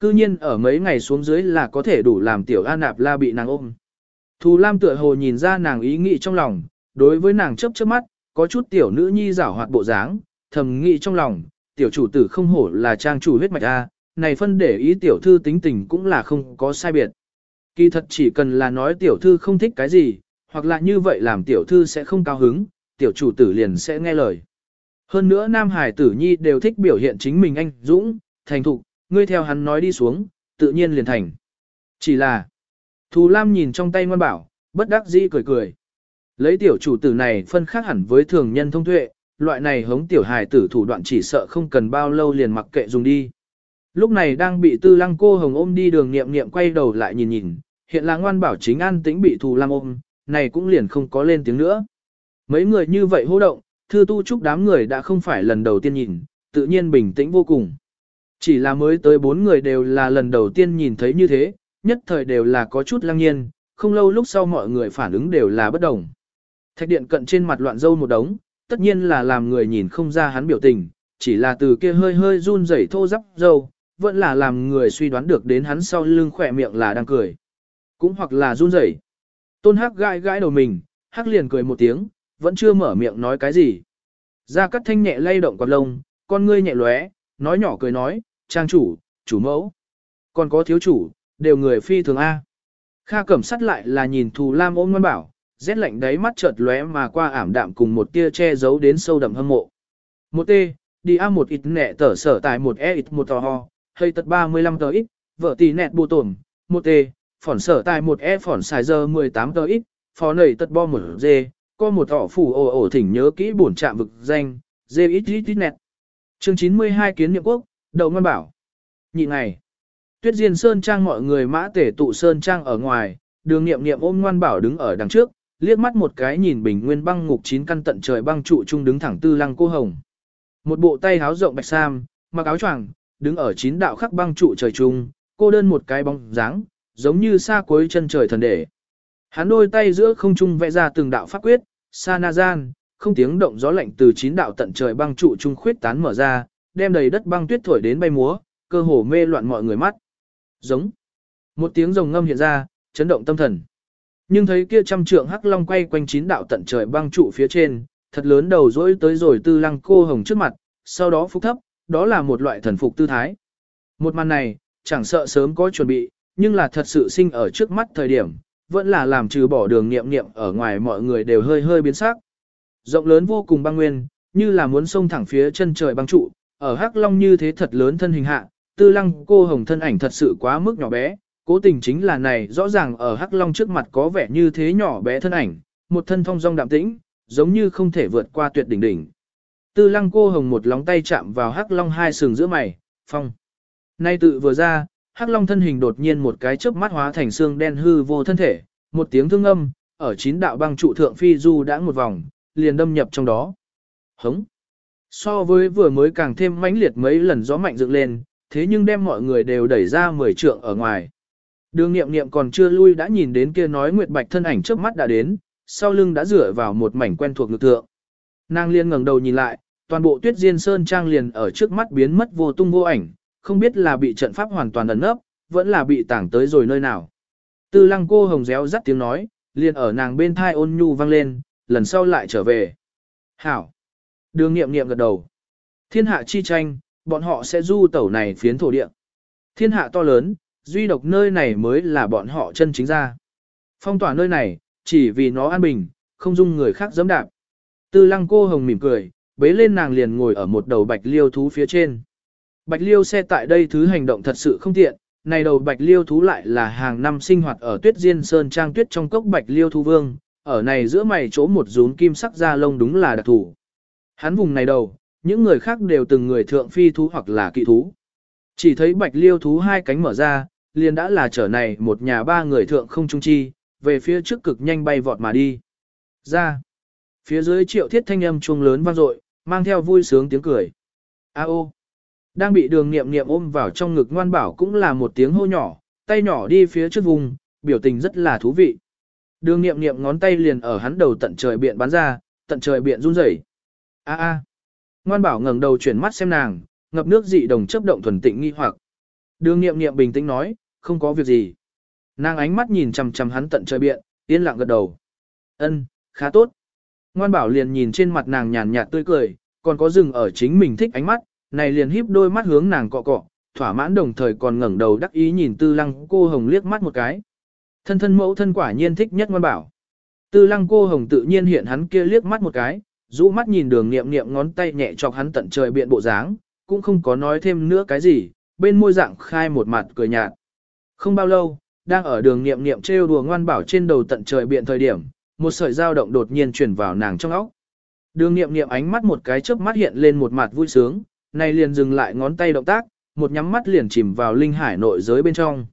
Cư nhiên ở mấy ngày xuống dưới là có thể đủ làm tiểu An Nạp La bị nàng ôm. Thù Lam tựa hồ nhìn ra nàng ý nghĩ trong lòng, đối với nàng chớp chớp mắt, có chút tiểu nữ nhi giảo hoạt bộ dáng, thầm nghĩ trong lòng, tiểu chủ tử không hổ là trang chủ huyết mạch a, này phân để ý tiểu thư tính tình cũng là không có sai biệt. Kỳ thật chỉ cần là nói tiểu thư không thích cái gì, hoặc là như vậy làm tiểu thư sẽ không cao hứng, tiểu chủ tử liền sẽ nghe lời. Hơn nữa nam hải tử nhi đều thích biểu hiện chính mình anh dũng, thành thục, ngươi theo hắn nói đi xuống, tự nhiên liền thành. Chỉ là, Thù Lam nhìn trong tay ngoan bảo, bất đắc dĩ cười cười. Lấy tiểu chủ tử này phân khác hẳn với thường nhân thông tuệ, loại này hống tiểu hài tử thủ đoạn chỉ sợ không cần bao lâu liền mặc kệ dùng đi. Lúc này đang bị tư lăng cô hồng ôm đi đường nghiệm nghiệm quay đầu lại nhìn nhìn, hiện là ngoan bảo chính an tĩnh bị thù lam ôm, này cũng liền không có lên tiếng nữa. Mấy người như vậy hô động, thư tu chúc đám người đã không phải lần đầu tiên nhìn, tự nhiên bình tĩnh vô cùng. Chỉ là mới tới bốn người đều là lần đầu tiên nhìn thấy như thế, nhất thời đều là có chút lăng nhiên, không lâu lúc sau mọi người phản ứng đều là bất đồng. Thạch điện cận trên mặt loạn dâu một đống, tất nhiên là làm người nhìn không ra hắn biểu tình, chỉ là từ kia hơi hơi run rẩy thô rắp dâu, vẫn là làm người suy đoán được đến hắn sau lưng khỏe miệng là đang cười. Cũng hoặc là run rẩy. Tôn Hắc gãi gãi đầu mình, Hắc liền cười một tiếng, vẫn chưa mở miệng nói cái gì. Gia Cát Thanh nhẹ lay động quạt lông, con ngươi nhẹ lóe, nói nhỏ cười nói, trang chủ, chủ mẫu. Còn có thiếu chủ, đều người phi thường A. Kha cẩm sắt lại là nhìn thù lam ôm ngoan bảo, rét lạnh đáy mắt chợt lóe mà qua ảm đạm cùng một tia che giấu đến sâu đậm hâm mộ. Một tê, đi A một ít nẹ tở sở tại một E ít một tò ho, hơi tật 35 tờ ít, vợ tỷ nẹt bù tổn, một tê, phỏn sở tại một e phỏn xài giờ 18 tờ ít, phó nầy tật bo một dê, có một tỏ phủ ổ ổ thỉnh nhớ kỹ bổn trạm vực danh, dê ít ít ít nẹt. Chương 92 kiến niệm quốc, đầu ngoan bảo. Nhị ngày. Tuyết Diên Sơn Trang mọi người mã tể tụ Sơn Trang ở ngoài, đường nghiệm nghiệm ôm ngoan bảo đứng ở đằng trước, liếc mắt một cái nhìn bình nguyên băng ngục chín căn tận trời băng trụ trung đứng thẳng tư lăng cô hồng. Một bộ tay háo rộng bạch sam, mặc áo choàng, đứng ở chín đạo khắc băng trụ trời trung, cô đơn một cái bóng dáng, giống như xa cuối chân trời thần đệ. Hắn đôi tay giữa không trung vẽ ra từng đạo pháp quyết, sa na gian, không tiếng động gió lạnh từ chín đạo tận trời băng trụ trung khuyết tán mở ra, đem đầy đất băng tuyết thổi đến bay múa, cơ hồ mê loạn mọi người mắt. Giống. Một tiếng rồng ngâm hiện ra, chấn động tâm thần. Nhưng thấy kia trăm trượng hắc long quay quanh chín đạo tận trời băng trụ phía trên, thật lớn đầu dỗi tới rồi tư lăng cô hồng trước mặt, sau đó phúc thấp, đó là một loại thần phục tư thái. Một màn này, chẳng sợ sớm có chuẩn bị, nhưng là thật sự sinh ở trước mắt thời điểm, vẫn là làm trừ bỏ đường nghiệm nghiệm ở ngoài mọi người đều hơi hơi biến sắc. Rộng lớn vô cùng băng nguyên, như là muốn xông thẳng phía chân trời băng trụ, ở hắc long như thế thật lớn thân hình hạ, tư lăng cô hồng thân ảnh thật sự quá mức nhỏ bé, cố tình chính là này rõ ràng ở hắc long trước mặt có vẻ như thế nhỏ bé thân ảnh, một thân thong dong đạm tĩnh, giống như không thể vượt qua tuyệt đỉnh đỉnh. Tư lăng cô hồng một lóng tay chạm vào hắc long hai sừng giữa mày, phong. Nay tự vừa ra, hắc long thân hình đột nhiên một cái chớp mắt hóa thành xương đen hư vô thân thể, một tiếng thương âm, ở chín đạo băng trụ thượng phi du đã một vòng, liền đâm nhập trong đó. Hống. So với vừa mới càng thêm mãnh liệt mấy lần gió mạnh dựng lên, thế nhưng đem mọi người đều đẩy ra mười trượng ở ngoài. Đường nghiệm nghiệm còn chưa lui đã nhìn đến kia nói Nguyệt Bạch thân ảnh trước mắt đã đến, sau lưng đã rửa vào một mảnh quen thuộc lực thượng. Nàng liên ngẩng đầu nhìn lại, toàn bộ tuyết diên sơn trang liền ở trước mắt biến mất vô tung vô ảnh, không biết là bị trận pháp hoàn toàn ẩn nấp, vẫn là bị tảng tới rồi nơi nào. Tư lăng cô hồng réo rắt tiếng nói, liền ở nàng bên thai ôn nhu vang lên, lần sau lại trở về. Hảo! Đường nghiệm nghiệm gật đầu. Thiên hạ chi tranh, bọn họ sẽ du tẩu này phiến thổ địa. Thiên hạ to lớn, duy độc nơi này mới là bọn họ chân chính ra. Phong tỏa nơi này, chỉ vì nó an bình, không dung người khác dẫm đạp. Tư lăng cô hồng mỉm cười, bế lên nàng liền ngồi ở một đầu bạch liêu thú phía trên. Bạch liêu xe tại đây thứ hành động thật sự không tiện, này đầu bạch liêu thú lại là hàng năm sinh hoạt ở tuyết diên sơn trang tuyết trong cốc bạch liêu thú vương, ở này giữa mày chỗ một rún kim sắc da lông đúng là đặc thủ. Hắn vùng này đầu, những người khác đều từng người thượng phi thú hoặc là kỵ thú. Chỉ thấy bạch liêu thú hai cánh mở ra, liền đã là trở này một nhà ba người thượng không trung chi, về phía trước cực nhanh bay vọt mà đi. Ra. Phía dưới triệu thiết thanh âm chuông lớn vang dội, mang theo vui sướng tiếng cười. A ô. Đang bị đường nghiệm nghiệm ôm vào trong ngực ngoan bảo cũng là một tiếng hô nhỏ, tay nhỏ đi phía trước vùng, biểu tình rất là thú vị. Đường nghiệm nghiệm ngón tay liền ở hắn đầu tận trời biện bắn ra, tận trời biện run rẩy. A a. Ngoan bảo ngẩng đầu chuyển mắt xem nàng, ngập nước dị đồng chấp động thuần tịnh nghi hoặc. Đường nghiệm nghiệm bình tĩnh nói, không có việc gì. Nàng ánh mắt nhìn chằm chằm hắn tận trời biện, yên lặng gật đầu. Ân, khá tốt. Ngoan bảo liền nhìn trên mặt nàng nhàn nhạt tươi cười, còn có rừng ở chính mình thích ánh mắt, này liền híp đôi mắt hướng nàng cọ cọ, thỏa mãn đồng thời còn ngẩng đầu đắc ý nhìn tư lăng cô hồng liếc mắt một cái. Thân thân mẫu thân quả nhiên thích nhất ngoan bảo. Tư lăng cô hồng tự nhiên hiện hắn kia liếc mắt một cái, rũ mắt nhìn đường nghiệm nghiệm ngón tay nhẹ chọc hắn tận trời biện bộ dáng, cũng không có nói thêm nữa cái gì, bên môi dạng khai một mặt cười nhạt. Không bao lâu, đang ở đường nghiệm nghiệm trêu đùa ngoan bảo trên đầu tận trời biện thời điểm, một sợi dao động đột nhiên truyền vào nàng trong óc. Đường nghiệm nghiệm ánh mắt một cái chớp mắt hiện lên một mặt vui sướng, này liền dừng lại ngón tay động tác, một nhắm mắt liền chìm vào linh hải nội giới bên trong.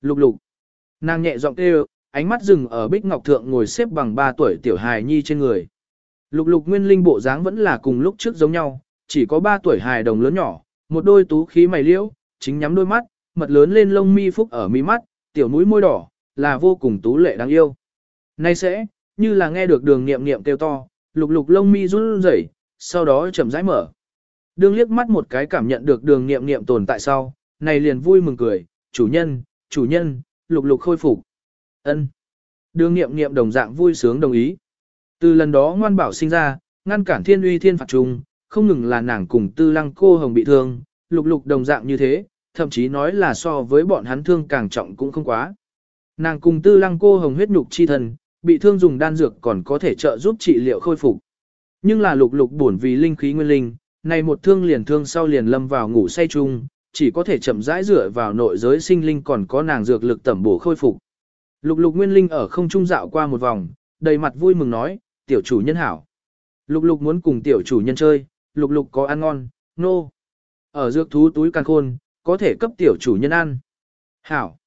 Lục lục. Nàng nhẹ giọng kêu, ánh mắt dừng ở bích ngọc thượng ngồi xếp bằng 3 tuổi tiểu hài nhi trên người. Lục lục nguyên linh bộ dáng vẫn là cùng lúc trước giống nhau, chỉ có 3 tuổi hài đồng lớn nhỏ, một đôi tú khí mày liễu, chính nhắm đôi mắt, mật lớn lên lông mi phúc ở mi mắt, tiểu mũi môi đỏ, là vô cùng tú lệ đáng yêu. Nay sẽ, như là nghe được đường niệm niệm kêu to, lục lục lông mi run rẩy, sau đó chậm rãi mở. Đường liếc mắt một cái cảm nhận được đường niệm niệm tồn tại sau, này liền vui mừng cười, chủ nhân, chủ nhân, lục lục khôi phục. ân Đường niệm niệm đồng dạng vui sướng đồng ý. Từ lần đó ngoan bảo sinh ra, ngăn cản thiên uy thiên phạt trùng, không ngừng là nàng cùng tư lăng cô hồng bị thương, lục lục đồng dạng như thế, thậm chí nói là so với bọn hắn thương càng trọng cũng không quá. Nàng cùng tư lăng cô hồng huyết nhục chi thần, bị thương dùng đan dược còn có thể trợ giúp trị liệu khôi phục. Nhưng là lục lục buồn vì linh khí nguyên linh, này một thương liền thương sau liền lâm vào ngủ say chung, chỉ có thể chậm rãi dựa vào nội giới sinh linh còn có nàng dược lực tẩm bổ khôi phục. Lục lục nguyên linh ở không trung dạo qua một vòng, đầy mặt vui mừng nói, tiểu chủ nhân hảo. Lục lục muốn cùng tiểu chủ nhân chơi, lục lục có ăn ngon, nô. No. Ở dược thú túi càng khôn, có thể cấp tiểu chủ nhân ăn. Hảo.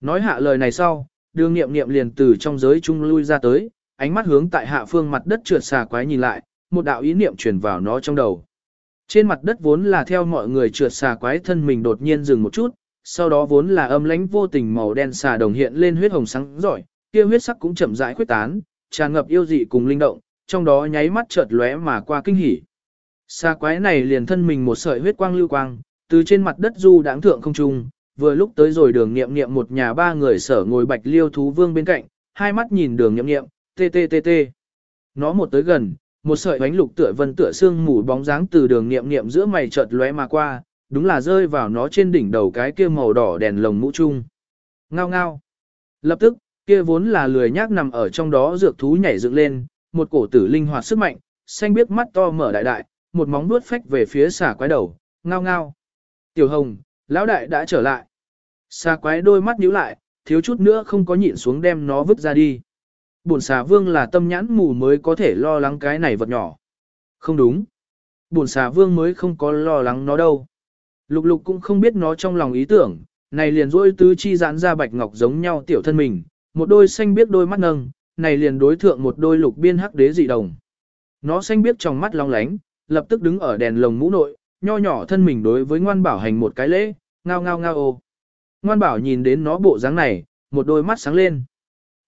Nói hạ lời này sau, đường nghiệm nghiệm liền từ trong giới trung lui ra tới, ánh mắt hướng tại hạ phương mặt đất trượt xà quái nhìn lại, một đạo ý niệm truyền vào nó trong đầu. Trên mặt đất vốn là theo mọi người trượt xà quái thân mình đột nhiên dừng một chút, sau đó vốn là âm lãnh vô tình màu đen xà đồng hiện lên huyết hồng sáng giỏi, kia huyết sắc cũng chậm rãi khuyết tán, tràn ngập yêu dị cùng linh động, trong đó nháy mắt chợt lóe mà qua kinh hỉ. xa quái này liền thân mình một sợi huyết quang lưu quang, từ trên mặt đất du đáng thượng không trung, vừa lúc tới rồi đường nghiệm nghiệm một nhà ba người sở ngồi bạch liêu thú vương bên cạnh, hai mắt nhìn đường nghiệm nghiệm, tê tê tê tê. Nó một tới gần, một sợi bánh lục tựa vân tựa xương mù bóng dáng từ đường nghiệm nghiệm giữa mày chợt lóe mà qua, đúng là rơi vào nó trên đỉnh đầu cái kia màu đỏ đèn lồng mũ chung. Ngao ngao. Lập tức, kia vốn là lười nhác nằm ở trong đó dược thú nhảy dựng lên, một cổ tử linh hoạt sức mạnh, xanh biết mắt to mở đại đại, một móng vuốt phách về phía xà quái đầu, ngao ngao. Tiểu hồng, lão đại đã trở lại. Xà quái đôi mắt nhíu lại, thiếu chút nữa không có nhịn xuống đem nó vứt ra đi. Bổn xà vương là tâm nhãn mù mới có thể lo lắng cái này vật nhỏ. Không đúng. Bổn xà vương mới không có lo lắng nó đâu. Lục lục cũng không biết nó trong lòng ý tưởng, này liền rôi tứ chi giãn ra bạch ngọc giống nhau tiểu thân mình, một đôi xanh biết đôi mắt nâng, này liền đối thượng một đôi lục biên hắc đế dị đồng. Nó xanh biết trong mắt long lánh, lập tức đứng ở đèn lồng mũ nội, nho nhỏ thân mình đối với ngoan bảo hành một cái lễ, ngao ngao ngao ô. Ngoan bảo nhìn đến nó bộ dáng này, một đôi mắt sáng lên.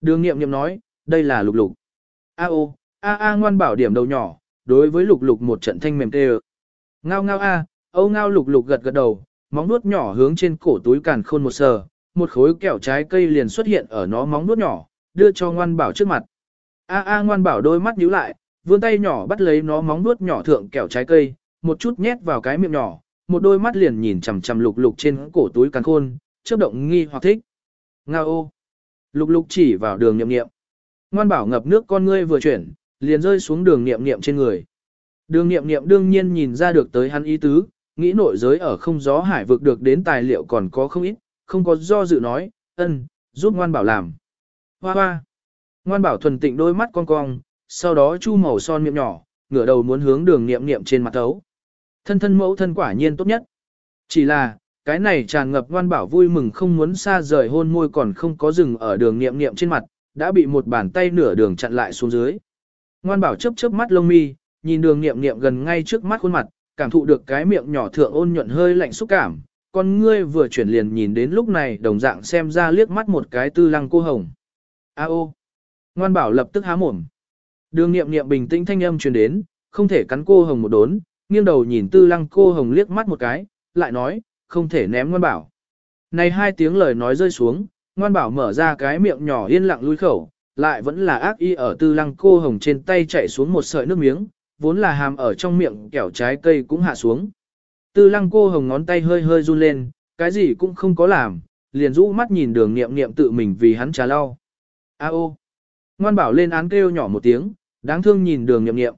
Đường nghiệm nghiệm nói, đây là lục lục. A ô, a a ngoan bảo điểm đầu nhỏ, đối với lục lục một trận thanh mềm tê Ngao ngao a, âu ngao lục lục gật gật đầu, móng nuốt nhỏ hướng trên cổ túi càn khôn một sờ, một khối kẹo trái cây liền xuất hiện ở nó móng nuốt nhỏ, đưa cho ngoan bảo trước mặt. A a ngoan bảo đôi mắt nhíu lại, vươn tay nhỏ bắt lấy nó móng nuốt nhỏ thượng kẹo trái cây, một chút nhét vào cái miệng nhỏ, một đôi mắt liền nhìn chằm chằm lục lục trên cổ túi càn khôn, chớp động nghi hoặc thích. Ngao ô. Lục lục chỉ vào đường nhậm nghiệm. Ngoan bảo ngập nước con ngươi vừa chuyển, liền rơi xuống đường nghiệm nghiệm trên người. Đường nghiệm nghiệm đương nhiên nhìn ra được tới hắn ý tứ, nghĩ nội giới ở không gió hải vực được đến tài liệu còn có không ít, không có do dự nói, ân, giúp ngoan bảo làm. Hoa hoa. Ngoan bảo thuần tịnh đôi mắt con cong, sau đó chu màu son miệng nhỏ, ngửa đầu muốn hướng đường nghiệm nghiệm trên mặt thấu. Thân thân mẫu thân quả nhiên tốt nhất. Chỉ là, cái này tràn ngập ngoan bảo vui mừng không muốn xa rời hôn môi còn không có dừng ở đường nghiệm nghiệm trên mặt, đã bị một bàn tay nửa đường chặn lại xuống dưới. Ngoan bảo chớp chớp mắt lông mi, nhìn đường nghiệm nghiệm gần ngay trước mắt khuôn mặt, cảm thụ được cái miệng nhỏ thượng ôn nhuận hơi lạnh xúc cảm, con ngươi vừa chuyển liền nhìn đến lúc này đồng dạng xem ra liếc mắt một cái tư lăng cô hồng. A ô! Ngoan bảo lập tức há mồm. Đường nghiệm nghiệm bình tĩnh thanh âm truyền đến, không thể cắn cô hồng một đốn, nghiêng đầu nhìn tư lăng cô hồng liếc mắt một cái, lại nói, không thể ném ngoan bảo. Này hai tiếng lời nói rơi xuống, ngoan bảo mở ra cái miệng nhỏ yên lặng lui khẩu, lại vẫn là ác y ở tư lăng cô hồng trên tay chạy xuống một sợi nước miếng, vốn là hàm ở trong miệng kẹo trái cây cũng hạ xuống. Tư lăng cô hồng ngón tay hơi hơi run lên, cái gì cũng không có làm, liền rũ mắt nhìn đường nghiệm nghiệm tự mình vì hắn trà lau. A ô! Ngoan bảo lên án kêu nhỏ một tiếng, đáng thương nhìn đường nghiệm nghiệm.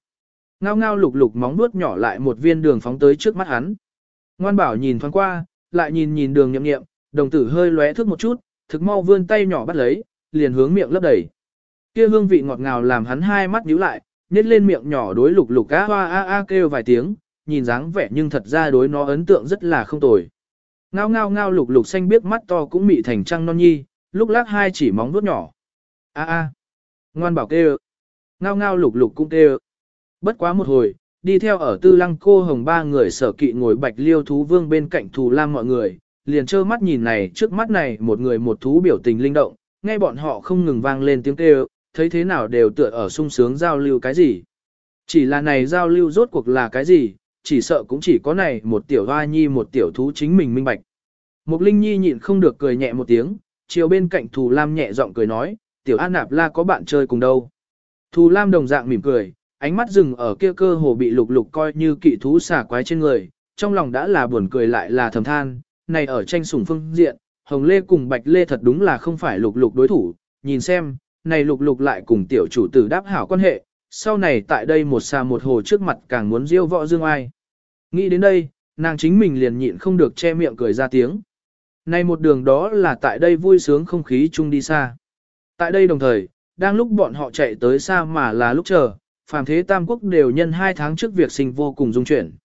Ngao ngao lục lục móng nuốt nhỏ lại một viên đường phóng tới trước mắt hắn. Ngoan bảo nhìn thoáng qua, lại nhìn nhìn đường nghiệm nghiệm, đồng tử hơi lóe thước một chút, thực mau vươn tay nhỏ bắt lấy, liền hướng miệng lấp đầy. Kia hương vị ngọt ngào làm hắn hai mắt nhíu lại, nhét lên miệng nhỏ đối lục lục á hoa a a kêu vài tiếng, nhìn dáng vẻ nhưng thật ra đối nó ấn tượng rất là không tồi. Ngao ngao ngao lục lục xanh biết mắt to cũng mị thành trăng non nhi, lúc lắc hai chỉ móng vuốt nhỏ. A a, ngoan bảo kêu. Ngao ngao lục lục cũng kêu. Bất quá một hồi, đi theo ở tư lăng cô hồng ba người sở kỵ ngồi bạch liêu thú vương bên cạnh thù lam mọi người, liền trơ mắt nhìn này trước mắt này một người một thú biểu tình linh động, nghe bọn họ không ngừng vang lên tiếng kêu, thấy thế nào đều tựa ở sung sướng giao lưu cái gì. Chỉ là này giao lưu rốt cuộc là cái gì, chỉ sợ cũng chỉ có này một tiểu hoa nhi một tiểu thú chính mình minh bạch. Mục Linh Nhi nhịn không được cười nhẹ một tiếng, chiều bên cạnh Thù Lam nhẹ giọng cười nói, tiểu An Nạp La có bạn chơi cùng đâu. Thù Lam đồng dạng mỉm cười, ánh mắt dừng ở kia cơ hồ bị lục lục coi như kỵ thú xả quái trên người, trong lòng đã là buồn cười lại là thầm than, này ở tranh sủng phương diện, Hồng Lê cùng Bạch Lê thật đúng là không phải lục lục đối thủ, nhìn xem, này lục lục lại cùng tiểu chủ tử đáp hảo quan hệ, sau này tại đây một xa một hồ trước mặt càng muốn diêu võ dương ai. Nghĩ đến đây, nàng chính mình liền nhịn không được che miệng cười ra tiếng. Nay một đường đó là tại đây vui sướng không khí chung đi xa. Tại đây đồng thời, đang lúc bọn họ chạy tới xa mà là lúc chờ, phàm thế tam quốc đều nhân hai tháng trước việc sinh vô cùng dung chuyển.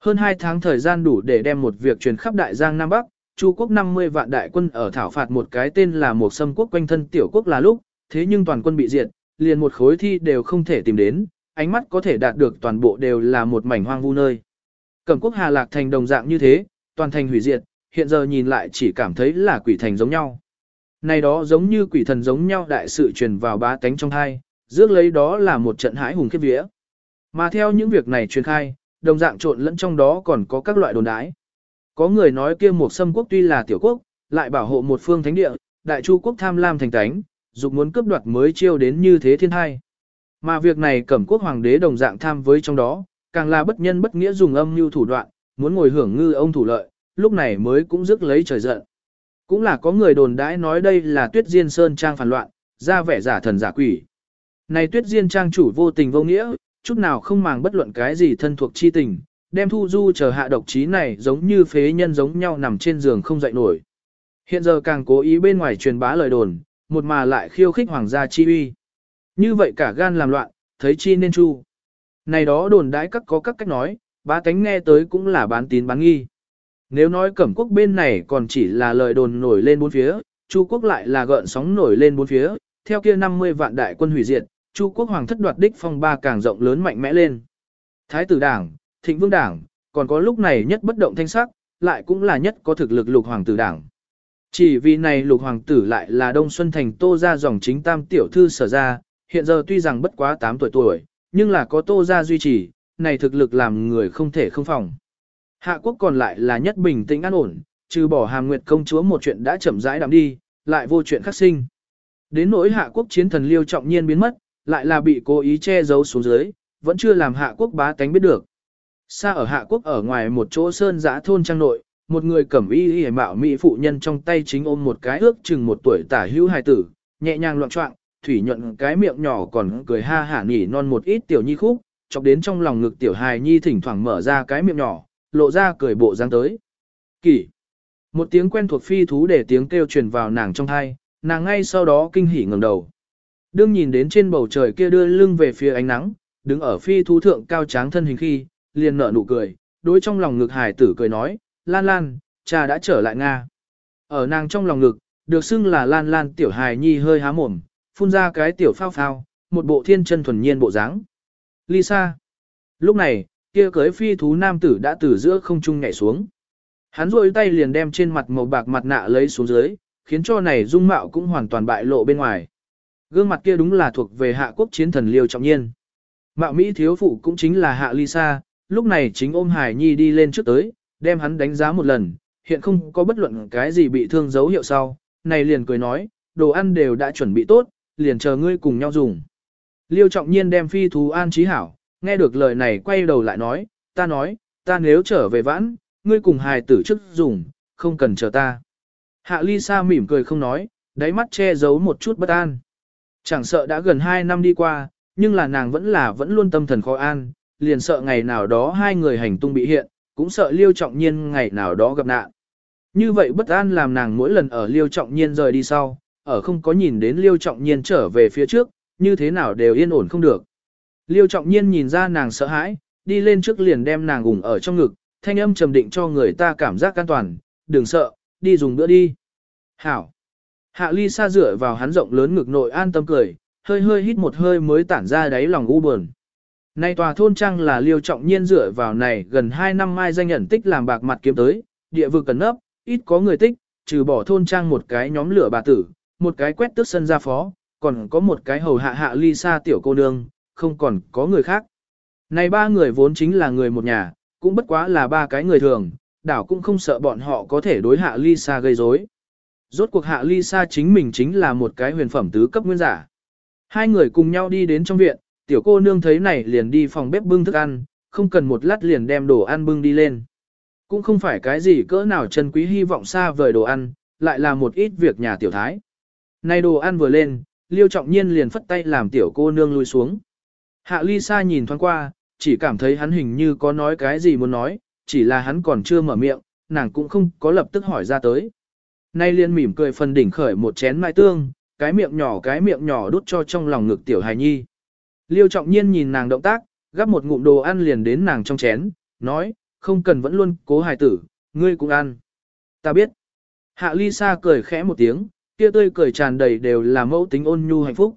Hơn hai tháng thời gian đủ để đem một việc truyền khắp đại giang Nam Bắc, Chu quốc 50 vạn đại quân ở thảo phạt một cái tên là một xâm quốc quanh thân tiểu quốc là lúc, thế nhưng toàn quân bị diệt, liền một khối thi đều không thể tìm đến, ánh mắt có thể đạt được toàn bộ đều là một mảnh hoang vu nơi. Cẩm quốc Hà Lạc thành đồng dạng như thế, toàn thành hủy diệt, hiện giờ nhìn lại chỉ cảm thấy là quỷ thành giống nhau. Này đó giống như quỷ thần giống nhau đại sự truyền vào ba tánh trong hai, rước lấy đó là một trận hãi hùng khiếp vía. Mà theo những việc này truyền khai, đồng dạng trộn lẫn trong đó còn có các loại đồn đái. Có người nói kia một xâm quốc tuy là tiểu quốc, lại bảo hộ một phương thánh địa, đại chu quốc tham lam thành tánh, dục muốn cướp đoạt mới chiêu đến như thế thiên hai. Mà việc này cẩm quốc hoàng đế đồng dạng tham với trong đó, càng là bất nhân bất nghĩa dùng âm mưu thủ đoạn, muốn ngồi hưởng ngư ông thủ lợi, lúc này mới cũng rước lấy trời giận. Cũng là có người đồn đãi nói đây là tuyết diên sơn trang phản loạn, ra vẻ giả thần giả quỷ. Này tuyết diên trang chủ vô tình vô nghĩa, chút nào không màng bất luận cái gì thân thuộc chi tình, đem thu du chờ hạ độc trí này giống như phế nhân giống nhau nằm trên giường không dậy nổi. Hiện giờ càng cố ý bên ngoài truyền bá lời đồn, một mà lại khiêu khích hoàng gia chi uy. Như vậy cả gan làm loạn, thấy chi nên chu. Này đó đồn đãi các có các cách nói, bá tánh nghe tới cũng là bán tín bán nghi. Nếu nói cẩm quốc bên này còn chỉ là lời đồn nổi lên bốn phía, Chu quốc lại là gợn sóng nổi lên bốn phía, theo kia 50 vạn đại quân hủy diệt, Chu quốc hoàng thất đoạt đích phong ba càng rộng lớn mạnh mẽ lên. Thái tử đảng, thịnh vương đảng, còn có lúc này nhất bất động thanh sắc, lại cũng là nhất có thực lực lục hoàng tử đảng. Chỉ vì này lục hoàng tử lại là Đông Xuân Thành tô ra dòng chính tam tiểu thư sở ra, hiện giờ tuy rằng bất quá 8 tuổi tuổi, nhưng là có tô ra duy trì, này thực lực làm người không thể không phòng. Hạ quốc còn lại là nhất bình tĩnh an ổn, trừ bỏ hàm nguyệt công chúa một chuyện đã chậm rãi đạm đi, lại vô chuyện khắc sinh. Đến nỗi hạ quốc chiến thần liêu trọng nhiên biến mất, lại là bị cố ý che giấu xuống dưới, vẫn chưa làm hạ quốc bá tánh biết được. Xa ở hạ quốc ở ngoài một chỗ sơn giã thôn trang nội, một người cẩm y y mạo mỹ phụ nhân trong tay chính ôm một cái ước chừng một tuổi tả hữu hài tử, nhẹ nhàng loạn trọng, thủy nhuận cái miệng nhỏ còn cười ha hả nhỉ non một ít tiểu nhi khúc, chọc đến trong lòng ngực tiểu hài nhi thỉnh thoảng mở ra cái miệng nhỏ, lộ ra cười bộ dáng tới. Kỷ. Một tiếng quen thuộc phi thú để tiếng kêu truyền vào nàng trong thai, nàng ngay sau đó kinh hỉ ngẩng đầu. Đương nhìn đến trên bầu trời kia đưa lưng về phía ánh nắng, đứng ở phi thú thượng cao tráng thân hình khi, liền nở nụ cười, đối trong lòng ngực hài tử cười nói, Lan Lan, cha đã trở lại Nga. Ở nàng trong lòng ngực, được xưng là Lan Lan tiểu hài nhi hơi há mồm, phun ra cái tiểu phao phao, một bộ thiên chân thuần nhiên bộ dáng. Lisa. Lúc này, kia cưới phi thú nam tử đã từ giữa không trung nhảy xuống. Hắn rôi tay liền đem trên mặt màu bạc mặt nạ lấy xuống dưới, khiến cho này dung mạo cũng hoàn toàn bại lộ bên ngoài. Gương mặt kia đúng là thuộc về hạ quốc chiến thần liêu trọng nhiên. Mạo Mỹ thiếu phụ cũng chính là hạ Lisa, lúc này chính ôm Hải Nhi đi lên trước tới, đem hắn đánh giá một lần, hiện không có bất luận cái gì bị thương dấu hiệu sau, này liền cười nói, đồ ăn đều đã chuẩn bị tốt, liền chờ ngươi cùng nhau dùng. Liêu trọng nhiên đem phi thú an trí hảo, nghe được lời này quay đầu lại nói, ta nói, ta nếu trở về vãn, ngươi cùng hài tử trước dùng, không cần chờ ta. Hạ ly sa mỉm cười không nói, đáy mắt che giấu một chút bất an. Chẳng sợ đã gần 2 năm đi qua, nhưng là nàng vẫn là vẫn luôn tâm thần khó an, liền sợ ngày nào đó hai người hành tung bị hiện, cũng sợ liêu trọng nhiên ngày nào đó gặp nạn. Như vậy bất an làm nàng mỗi lần ở liêu trọng nhiên rời đi sau, ở không có nhìn đến liêu trọng nhiên trở về phía trước, như thế nào đều yên ổn không được. Liêu trọng nhiên nhìn ra nàng sợ hãi, đi lên trước liền đem nàng ủng ở trong ngực, thanh âm trầm định cho người ta cảm giác an toàn, đừng sợ, đi dùng bữa đi. Hảo. Hạ ly xa dựa vào hắn rộng lớn ngực nội an tâm cười, hơi hơi hít một hơi mới tản ra đáy lòng u buồn. Nay tòa thôn trang là liêu trọng nhiên dựa vào này gần 2 năm mai danh nhận tích làm bạc mặt kiếm tới, địa vực cần nấp, ít có người tích, trừ bỏ thôn trang một cái nhóm lửa bà tử, một cái quét tước sân ra phó, còn có một cái hầu hạ hạ ly xa tiểu cô nương, không còn có người khác. Này ba người vốn chính là người một nhà, cũng bất quá là ba cái người thường, đảo cũng không sợ bọn họ có thể đối hạ ly xa gây rối. Rốt cuộc hạ ly xa chính mình chính là một cái huyền phẩm tứ cấp nguyên giả. Hai người cùng nhau đi đến trong viện, tiểu cô nương thấy này liền đi phòng bếp bưng thức ăn, không cần một lát liền đem đồ ăn bưng đi lên. Cũng không phải cái gì cỡ nào chân quý hy vọng xa vời đồ ăn, lại là một ít việc nhà tiểu thái. Nay đồ ăn vừa lên, liêu trọng nhiên liền phất tay làm tiểu cô nương lui xuống. Hạ ly xa nhìn thoáng qua, chỉ cảm thấy hắn hình như có nói cái gì muốn nói, chỉ là hắn còn chưa mở miệng, nàng cũng không có lập tức hỏi ra tới. Nay liền mỉm cười phần đỉnh khởi một chén mai tương, cái miệng nhỏ cái miệng nhỏ đút cho trong lòng ngực tiểu hài nhi. Liêu trọng nhiên nhìn nàng động tác, gắp một ngụm đồ ăn liền đến nàng trong chén, nói, không cần vẫn luôn cố hài tử, ngươi cũng ăn. Ta biết. Hạ ly sa cười khẽ một tiếng, kia tươi cười tràn đầy đều là mẫu tính ôn nhu hạnh phúc.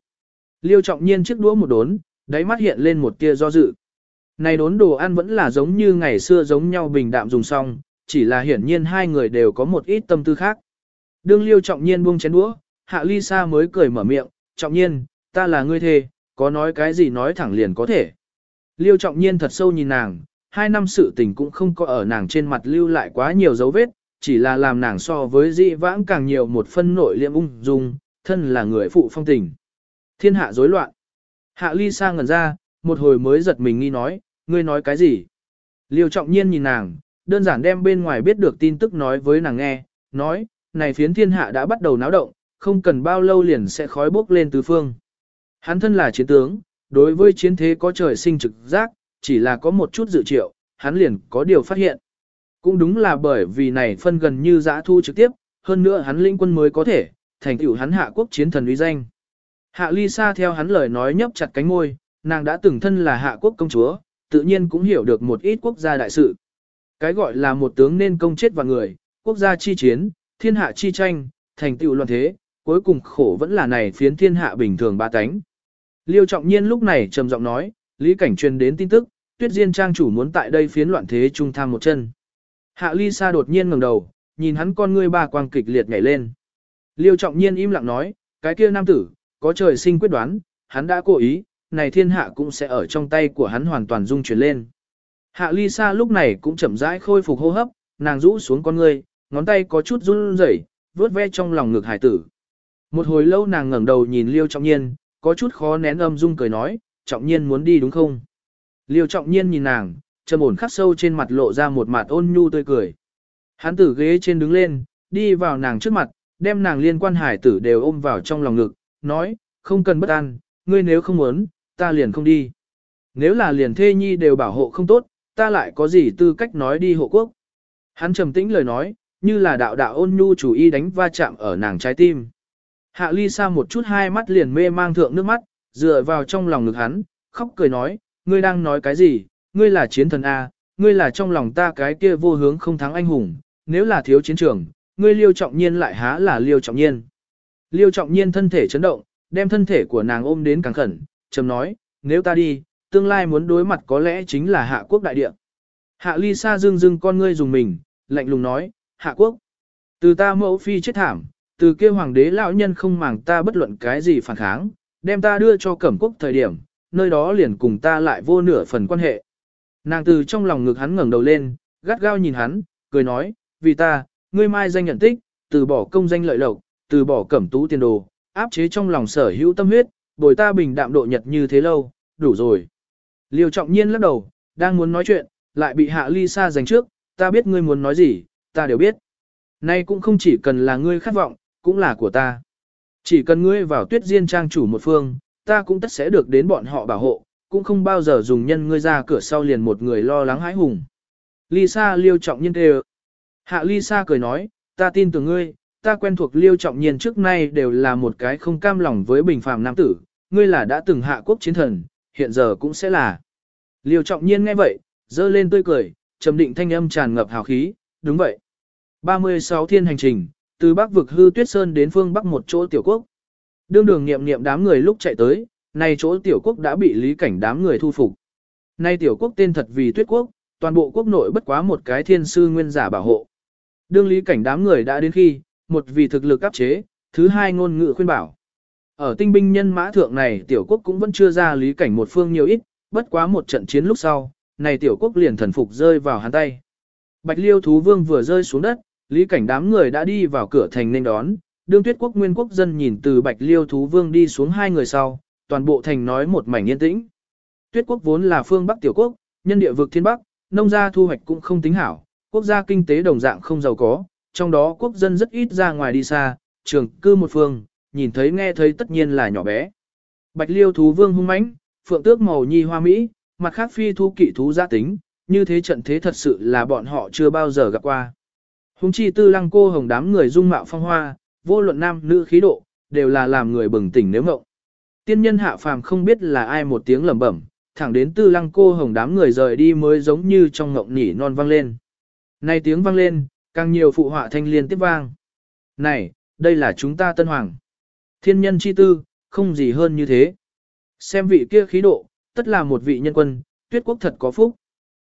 Liêu trọng nhiên chiếc đũa một đốn, đáy mắt hiện lên một tia do dự. Này đốn đồ ăn vẫn là giống như ngày xưa giống nhau bình đạm dùng xong, chỉ là hiển nhiên hai người đều có một ít tâm tư khác. Đương liêu trọng nhiên buông chén đũa, hạ ly sa mới cười mở miệng, trọng nhiên, ta là ngươi thề, có nói cái gì nói thẳng liền có thể. Liêu trọng nhiên thật sâu nhìn nàng, hai năm sự tình cũng không có ở nàng trên mặt lưu lại quá nhiều dấu vết, chỉ là làm nàng so với dị vãng càng nhiều một phân nội liệm ung dung, thân là người phụ phong tình. Thiên hạ rối loạn. Hạ ly sa ngẩn ra, một hồi mới giật mình nghi nói, ngươi nói cái gì? Liêu trọng nhiên nhìn nàng, đơn giản đem bên ngoài biết được tin tức nói với nàng nghe, nói, này phiến thiên hạ đã bắt đầu náo động, không cần bao lâu liền sẽ khói bốc lên tứ phương. Hắn thân là chiến tướng, đối với chiến thế có trời sinh trực giác, chỉ là có một chút dự triệu, hắn liền có điều phát hiện. Cũng đúng là bởi vì này phân gần như giã thu trực tiếp, hơn nữa hắn lĩnh quân mới có thể, thành tựu hắn hạ quốc chiến thần uy danh. Hạ ly sa theo hắn lời nói nhấp chặt cánh môi, nàng đã từng thân là hạ quốc công chúa, tự nhiên cũng hiểu được một ít quốc gia đại sự. Cái gọi là một tướng nên công chết và người, quốc gia chi chiến, thiên hạ chi tranh, thành tựu loạn thế, cuối cùng khổ vẫn là này phiến thiên hạ bình thường ba tánh. Liêu trọng nhiên lúc này trầm giọng nói, Lý Cảnh truyền đến tin tức, tuyết diên trang chủ muốn tại đây phiến loạn thế trung tham một chân. Hạ ly sa đột nhiên ngẩng đầu, nhìn hắn con ngươi ba quang kịch liệt nhảy lên. Liêu trọng nhiên im lặng nói, cái kia nam tử, có trời sinh quyết đoán, hắn đã cố ý, này thiên hạ cũng sẽ ở trong tay của hắn hoàn toàn dung chuyển lên. Hạ ly sa lúc này cũng chậm rãi khôi phục hô hấp, nàng rũ xuống con ngươi, ngón tay có chút run rẩy, vướt ve trong lòng ngực hải tử. Một hồi lâu nàng ngẩng đầu nhìn liêu trọng nhiên, có chút khó nén âm dung cười nói, trọng nhiên muốn đi đúng không? Liêu trọng nhiên nhìn nàng, trầm ổn khắc sâu trên mặt lộ ra một mặt ôn nhu tươi cười. Hắn tử ghế trên đứng lên, đi vào nàng trước mặt, đem nàng liên quan hải tử đều ôm vào trong lòng ngực, nói, không cần bất an, ngươi nếu không muốn, ta liền không đi. Nếu là liền thê nhi đều bảo hộ không tốt, ta lại có gì tư cách nói đi hộ quốc. Hắn trầm tĩnh lời nói, như là đạo đạo ôn nhu chủ y đánh va chạm ở nàng trái tim. Hạ ly sa một chút hai mắt liền mê mang thượng nước mắt, dựa vào trong lòng ngực hắn, khóc cười nói, ngươi đang nói cái gì, ngươi là chiến thần A, ngươi là trong lòng ta cái kia vô hướng không thắng anh hùng, nếu là thiếu chiến trường, ngươi liêu trọng nhiên lại há là liêu trọng nhiên. Liêu trọng nhiên thân thể chấn động, đem thân thể của nàng ôm đến càng khẩn, trầm nói, nếu ta đi, tương lai muốn đối mặt có lẽ chính là hạ quốc đại địa. Hạ ly sa dương dương con ngươi dùng mình, lạnh lùng nói, hạ quốc. Từ ta mẫu phi chết thảm, từ kia hoàng đế lão nhân không màng ta bất luận cái gì phản kháng, đem ta đưa cho cẩm quốc thời điểm, nơi đó liền cùng ta lại vô nửa phần quan hệ. Nàng từ trong lòng ngực hắn ngẩng đầu lên, gắt gao nhìn hắn, cười nói, vì ta, ngươi mai danh nhận tích, từ bỏ công danh lợi lộc, từ bỏ cẩm tú tiền đồ, áp chế trong lòng sở hữu tâm huyết, bồi ta bình đạm độ nhật như thế lâu, đủ rồi. Liêu trọng nhiên lắc đầu, đang muốn nói chuyện, lại bị hạ ly xa giành trước, ta biết ngươi muốn nói gì, ta đều biết. Nay cũng không chỉ cần là ngươi khát vọng, cũng là của ta. Chỉ cần ngươi vào tuyết diên trang chủ một phương, ta cũng tất sẽ được đến bọn họ bảo hộ, cũng không bao giờ dùng nhân ngươi ra cửa sau liền một người lo lắng hãi hùng. Lisa liêu trọng nhiên kêu. Hạ Lisa cười nói, ta tin tưởng ngươi, ta quen thuộc liêu trọng nhiên trước nay đều là một cái không cam lòng với bình phàm nam tử, ngươi là đã từng hạ quốc chiến thần, hiện giờ cũng sẽ là. Liêu trọng nhiên nghe vậy, dơ lên tươi cười, trầm định thanh âm tràn ngập hào khí, đúng vậy. 36 thiên hành trình, từ bắc vực hư tuyết sơn đến phương bắc một chỗ tiểu quốc. Đương đường nghiệm nghiệm đám người lúc chạy tới, nay chỗ tiểu quốc đã bị lý cảnh đám người thu phục. Nay tiểu quốc tên thật vì tuyết quốc, toàn bộ quốc nội bất quá một cái thiên sư nguyên giả bảo hộ. Đương lý cảnh đám người đã đến khi, một vì thực lực áp chế, thứ hai ngôn ngữ khuyên bảo. Ở tinh binh nhân mã thượng này tiểu quốc cũng vẫn chưa ra lý cảnh một phương nhiều ít, bất quá một trận chiến lúc sau, này tiểu quốc liền thần phục rơi vào hắn tay. Bạch liêu thú vương vừa rơi xuống đất, lý cảnh đám người đã đi vào cửa thành nên đón, đương tuyết quốc nguyên quốc dân nhìn từ bạch liêu thú vương đi xuống hai người sau, toàn bộ thành nói một mảnh yên tĩnh. Tuyết quốc vốn là phương Bắc tiểu quốc, nhân địa vực thiên Bắc, nông gia thu hoạch cũng không tính hảo, quốc gia kinh tế đồng dạng không giàu có, trong đó quốc dân rất ít ra ngoài đi xa, trường cư một phương, nhìn thấy nghe thấy tất nhiên là nhỏ bé. Bạch liêu thú vương hung mãnh, phượng tước màu nhi hoa mỹ, mặt khác phi thu kỵ thú gia tính, như thế trận thế thật sự là bọn họ chưa bao giờ gặp qua. Hùng chi tư lăng cô hồng đám người dung mạo phong hoa, vô luận nam nữ khí độ, đều là làm người bừng tỉnh nếu ngộng. Tiên nhân hạ phàm không biết là ai một tiếng lẩm bẩm, thẳng đến tư lăng cô hồng đám người rời đi mới giống như trong ngộng nỉ non vang lên. Này tiếng vang lên, càng nhiều phụ họa thanh liên tiếp vang. Này, đây là chúng ta tân hoàng. Thiên nhân chi tư, không gì hơn như thế. Xem vị kia khí độ, tất là một vị nhân quân, tuyết quốc thật có phúc.